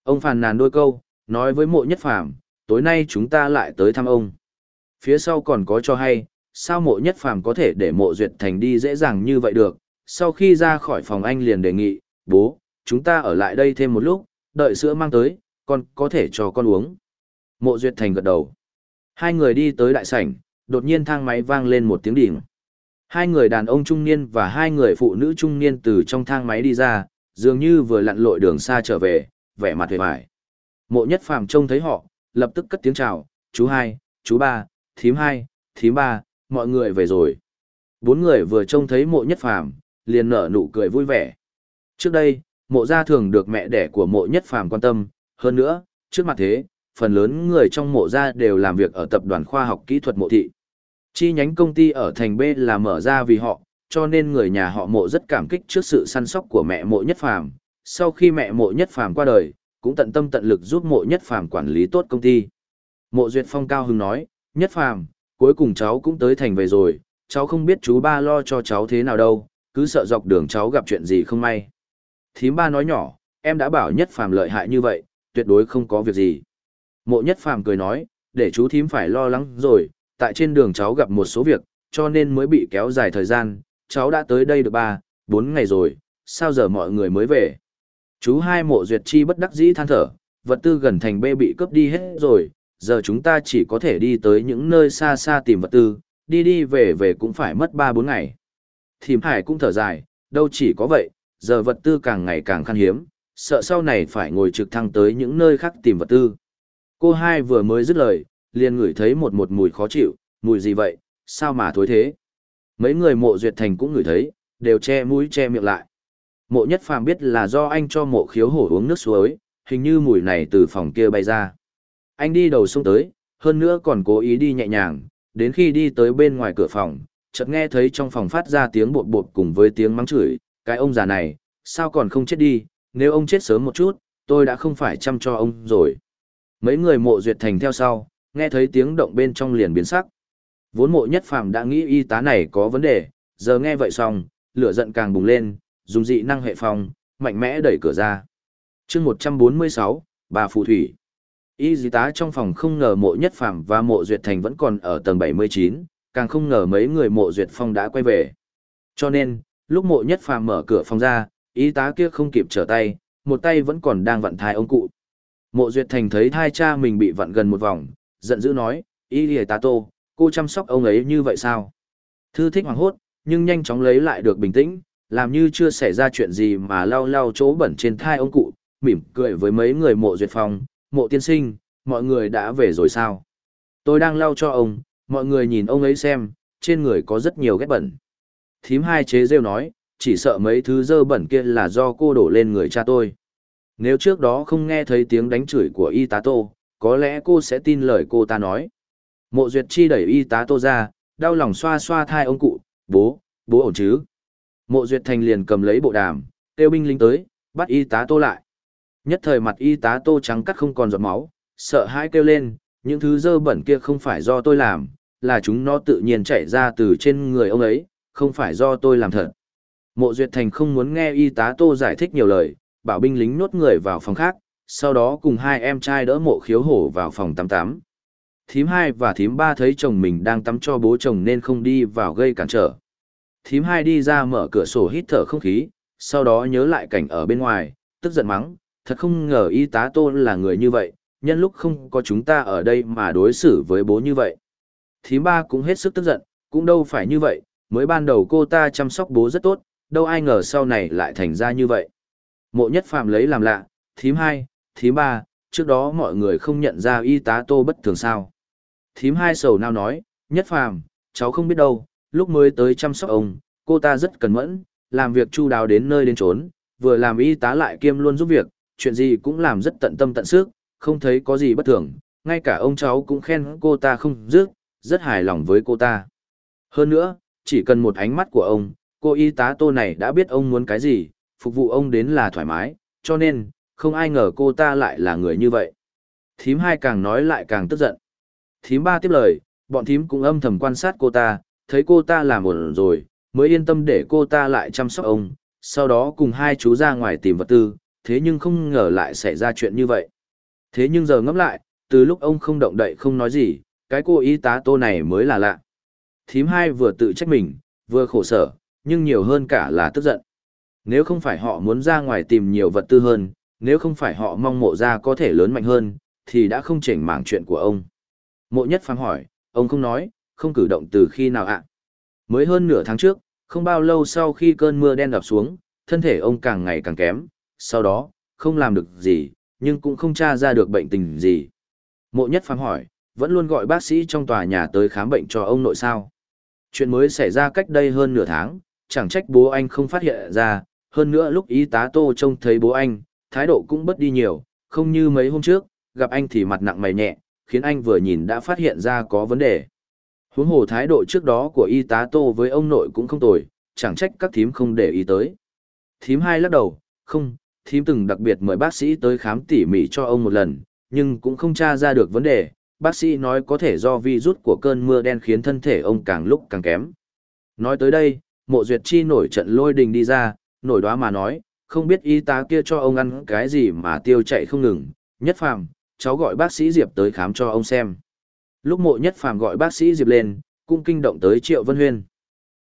Ông phàn nàn đôi câu, nói với mộ nhất phàm, tối nay chúng ta lại tới thăm ông. Phía sau còn có cho hay, sao mộ nhất phàm có thể để mộ duyệt thành đi dễ dàng như vậy được. Sau khi ra khỏi phòng anh liền đề nghị, bố, chúng ta ở lại đây thêm một lúc, đợi sữa mang tới, con có thể cho con uống. Mộ duyệt thành gật đầu. Hai người đi tới đại sảnh, đột nhiên thang máy vang lên một tiếng đỉnh. Hai người đàn ông trung niên và hai người phụ nữ trung niên từ trong thang máy đi ra, dường như vừa lặn lội đường xa trở về, vẻ mặt hề vải. Mộ nhất phàm trông thấy họ, lập tức cất tiếng chào, chú hai, chú ba, thím hai, thím ba, mọi người về rồi. Bốn người vừa trông thấy mộ nhất phàm, liền nở nụ cười vui vẻ. Trước đây, mộ gia thường được mẹ đẻ của mộ nhất phàm quan tâm, hơn nữa, trước mặt thế, phần lớn người trong mộ gia đều làm việc ở tập đoàn khoa học kỹ thuật mộ thị. Chi nhánh công ty ở thành B là mở ra vì họ, cho nên người nhà họ mộ rất cảm kích trước sự săn sóc của mẹ mộ nhất phàm. Sau khi mẹ mộ nhất phàm qua đời, cũng tận tâm tận lực giúp mộ nhất phàm quản lý tốt công ty. Mộ Duyệt Phong cao hứng nói, nhất phàm, cuối cùng cháu cũng tới thành về rồi, cháu không biết chú ba lo cho cháu thế nào đâu, cứ sợ dọc đường cháu gặp chuyện gì không may. Thím ba nói nhỏ, em đã bảo nhất phàm lợi hại như vậy, tuyệt đối không có việc gì. Mộ nhất phàm cười nói, để chú thím phải lo lắng rồi, tại trên đường cháu gặp một số việc, cho nên mới bị kéo dài thời gian, cháu đã tới đây được 3, 4 ngày rồi, sao giờ mọi người mới về. Chú hai mộ duyệt chi bất đắc dĩ than thở, vật tư gần thành bê bị cướp đi hết rồi, giờ chúng ta chỉ có thể đi tới những nơi xa xa tìm vật tư, đi đi về về cũng phải mất 3-4 ngày. Thìm hải cũng thở dài, đâu chỉ có vậy, giờ vật tư càng ngày càng khan hiếm, sợ sau này phải ngồi trực thăng tới những nơi khác tìm vật tư. Cô hai vừa mới dứt lời, liền ngửi thấy một một mùi khó chịu, mùi gì vậy, sao mà thối thế. Mấy người mộ duyệt thành cũng ngửi thấy, đều che mũi che miệng lại. Mộ nhất phàm biết là do anh cho mộ khiếu hổ uống nước suối, hình như mùi này từ phòng kia bay ra. Anh đi đầu sông tới, hơn nữa còn cố ý đi nhẹ nhàng, đến khi đi tới bên ngoài cửa phòng, chợt nghe thấy trong phòng phát ra tiếng bột bột cùng với tiếng mắng chửi, cái ông già này, sao còn không chết đi, nếu ông chết sớm một chút, tôi đã không phải chăm cho ông rồi. Mấy người mộ duyệt thành theo sau, nghe thấy tiếng động bên trong liền biến sắc. Vốn mộ nhất phàm đã nghĩ y tá này có vấn đề, giờ nghe vậy xong, lửa giận càng bùng lên, dùng dị năng hệ phòng, mạnh mẽ đẩy cửa ra. chương 146, bà Phù Thủy. Y dì tá trong phòng không ngờ mộ nhất phàm và mộ duyệt thành vẫn còn ở tầng 79, càng không ngờ mấy người mộ duyệt phong đã quay về. Cho nên, lúc mộ nhất phàm mở cửa phòng ra, y tá kia không kịp trở tay, một tay vẫn còn đang vặn thai ông cụ. Mộ duyệt thành thấy thai cha mình bị vặn gần một vòng, giận dữ nói, y dì tá tô, cô chăm sóc ông ấy như vậy sao? Thư thích hoàng hốt, nhưng nhanh chóng lấy lại được bình tĩnh, làm như chưa xảy ra chuyện gì mà lau lau chỗ bẩn trên thai ông cụ, mỉm cười với mấy người mộ duyệt phòng, mộ tiên sinh, mọi người đã về rồi sao? Tôi đang lau cho ông, mọi người nhìn ông ấy xem, trên người có rất nhiều ghét bẩn. Thím hai chế rêu nói, chỉ sợ mấy thứ dơ bẩn kia là do cô đổ lên người cha tôi. Nếu trước đó không nghe thấy tiếng đánh chửi của y tá tô, có lẽ cô sẽ tin lời cô ta nói. Mộ duyệt chi đẩy y tá tô ra, đau lòng xoa xoa thai ông cụ, bố, bố ổn chứ. Mộ duyệt thành liền cầm lấy bộ đàm, kêu binh lính tới, bắt y tá tô lại. Nhất thời mặt y tá tô trắng cắt không còn giọt máu, sợ hãi kêu lên, những thứ dơ bẩn kia không phải do tôi làm, là chúng nó tự nhiên chạy ra từ trên người ông ấy, không phải do tôi làm thật. Mộ Duyệt Thành không muốn nghe y tá tô giải thích nhiều lời, bảo binh lính nốt người vào phòng khác, sau đó cùng hai em trai đỡ mộ khiếu hổ vào phòng tắm tắm. Thím hai và thím ba thấy chồng mình đang tắm cho bố chồng nên không đi vào gây cản trở. Thím hai đi ra mở cửa sổ hít thở không khí, sau đó nhớ lại cảnh ở bên ngoài, tức giận mắng, thật không ngờ y tá tôn là người như vậy, nhân lúc không có chúng ta ở đây mà đối xử với bố như vậy. Thím ba cũng hết sức tức giận, cũng đâu phải như vậy, mới ban đầu cô ta chăm sóc bố rất tốt, đâu ai ngờ sau này lại thành ra như vậy. Mộ nhất phàm lấy làm lạ, thím hai, thím ba, trước đó mọi người không nhận ra y tá tô bất thường sao. Thím hai sầu nào nói, nhất phàm, cháu không biết đâu, lúc mới tới chăm sóc ông, cô ta rất cẩn mẫn, làm việc chu đáo đến nơi đến trốn, vừa làm y tá lại kiêm luôn giúp việc, chuyện gì cũng làm rất tận tâm tận sức, không thấy có gì bất thường, ngay cả ông cháu cũng khen cô ta không dứt, rất hài lòng với cô ta. Hơn nữa, chỉ cần một ánh mắt của ông, cô y tá tô này đã biết ông muốn cái gì, phục vụ ông đến là thoải mái, cho nên, không ai ngờ cô ta lại là người như vậy. Thím hai càng nói lại càng tức giận. Thím ba tiếp lời, bọn thím cũng âm thầm quan sát cô ta, thấy cô ta làm ổn rồi, mới yên tâm để cô ta lại chăm sóc ông, sau đó cùng hai chú ra ngoài tìm vật tư, thế nhưng không ngờ lại xảy ra chuyện như vậy. Thế nhưng giờ ngẫm lại, từ lúc ông không động đậy không nói gì, cái cô y tá tô này mới là lạ. Thím hai vừa tự trách mình, vừa khổ sở, nhưng nhiều hơn cả là tức giận. Nếu không phải họ muốn ra ngoài tìm nhiều vật tư hơn, nếu không phải họ mong mộ ra có thể lớn mạnh hơn, thì đã không chỉnh mảng chuyện của ông. Mộ nhất phán hỏi, ông không nói, không cử động từ khi nào ạ? Mới hơn nửa tháng trước, không bao lâu sau khi cơn mưa đen đập xuống, thân thể ông càng ngày càng kém, sau đó, không làm được gì, nhưng cũng không tra ra được bệnh tình gì. Mộ nhất phán hỏi, vẫn luôn gọi bác sĩ trong tòa nhà tới khám bệnh cho ông nội sao. Chuyện mới xảy ra cách đây hơn nửa tháng, chẳng trách bố anh không phát hiện ra, hơn nữa lúc y tá tô trông thấy bố anh, thái độ cũng bất đi nhiều, không như mấy hôm trước, gặp anh thì mặt nặng mày nhẹ, khiến anh vừa nhìn đã phát hiện ra có vấn đề. Huống hồ thái độ trước đó của y tá tô với ông nội cũng không tồi, chẳng trách các thím không để ý tới. Thím hai lắc đầu, không, thím từng đặc biệt mời bác sĩ tới khám tỉ mỉ cho ông một lần, nhưng cũng không tra ra được vấn đề. Bác sĩ nói có thể do virus của cơn mưa đen khiến thân thể ông càng lúc càng kém. Nói tới đây, mộ duyệt chi nổi trận lôi đình đi ra, nổi đoá mà nói, không biết y tá kia cho ông ăn cái gì mà tiêu chạy không ngừng. Nhất phàm, cháu gọi bác sĩ Diệp tới khám cho ông xem. Lúc mộ nhất phàm gọi bác sĩ Diệp lên, cũng kinh động tới Triệu Vân Huyên.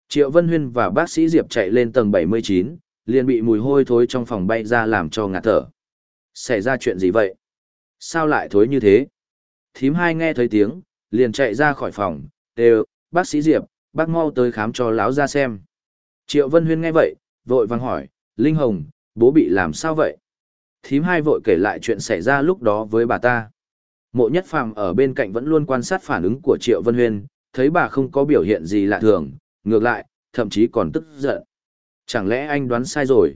Triệu Vân Huyên và bác sĩ Diệp chạy lên tầng 79, liền bị mùi hôi thối trong phòng bay ra làm cho ngạt thở. Xảy ra chuyện gì vậy? Sao lại thối như thế? Thím hai nghe thấy tiếng, liền chạy ra khỏi phòng, đều, bác sĩ Diệp, bác mau tới khám cho lão ra xem. Triệu Vân Huyên nghe vậy, vội vàng hỏi, Linh Hồng, bố bị làm sao vậy? Thím hai vội kể lại chuyện xảy ra lúc đó với bà ta. Mộ nhất phàm ở bên cạnh vẫn luôn quan sát phản ứng của Triệu Vân Huyên, thấy bà không có biểu hiện gì lạ thường, ngược lại, thậm chí còn tức giận. Chẳng lẽ anh đoán sai rồi?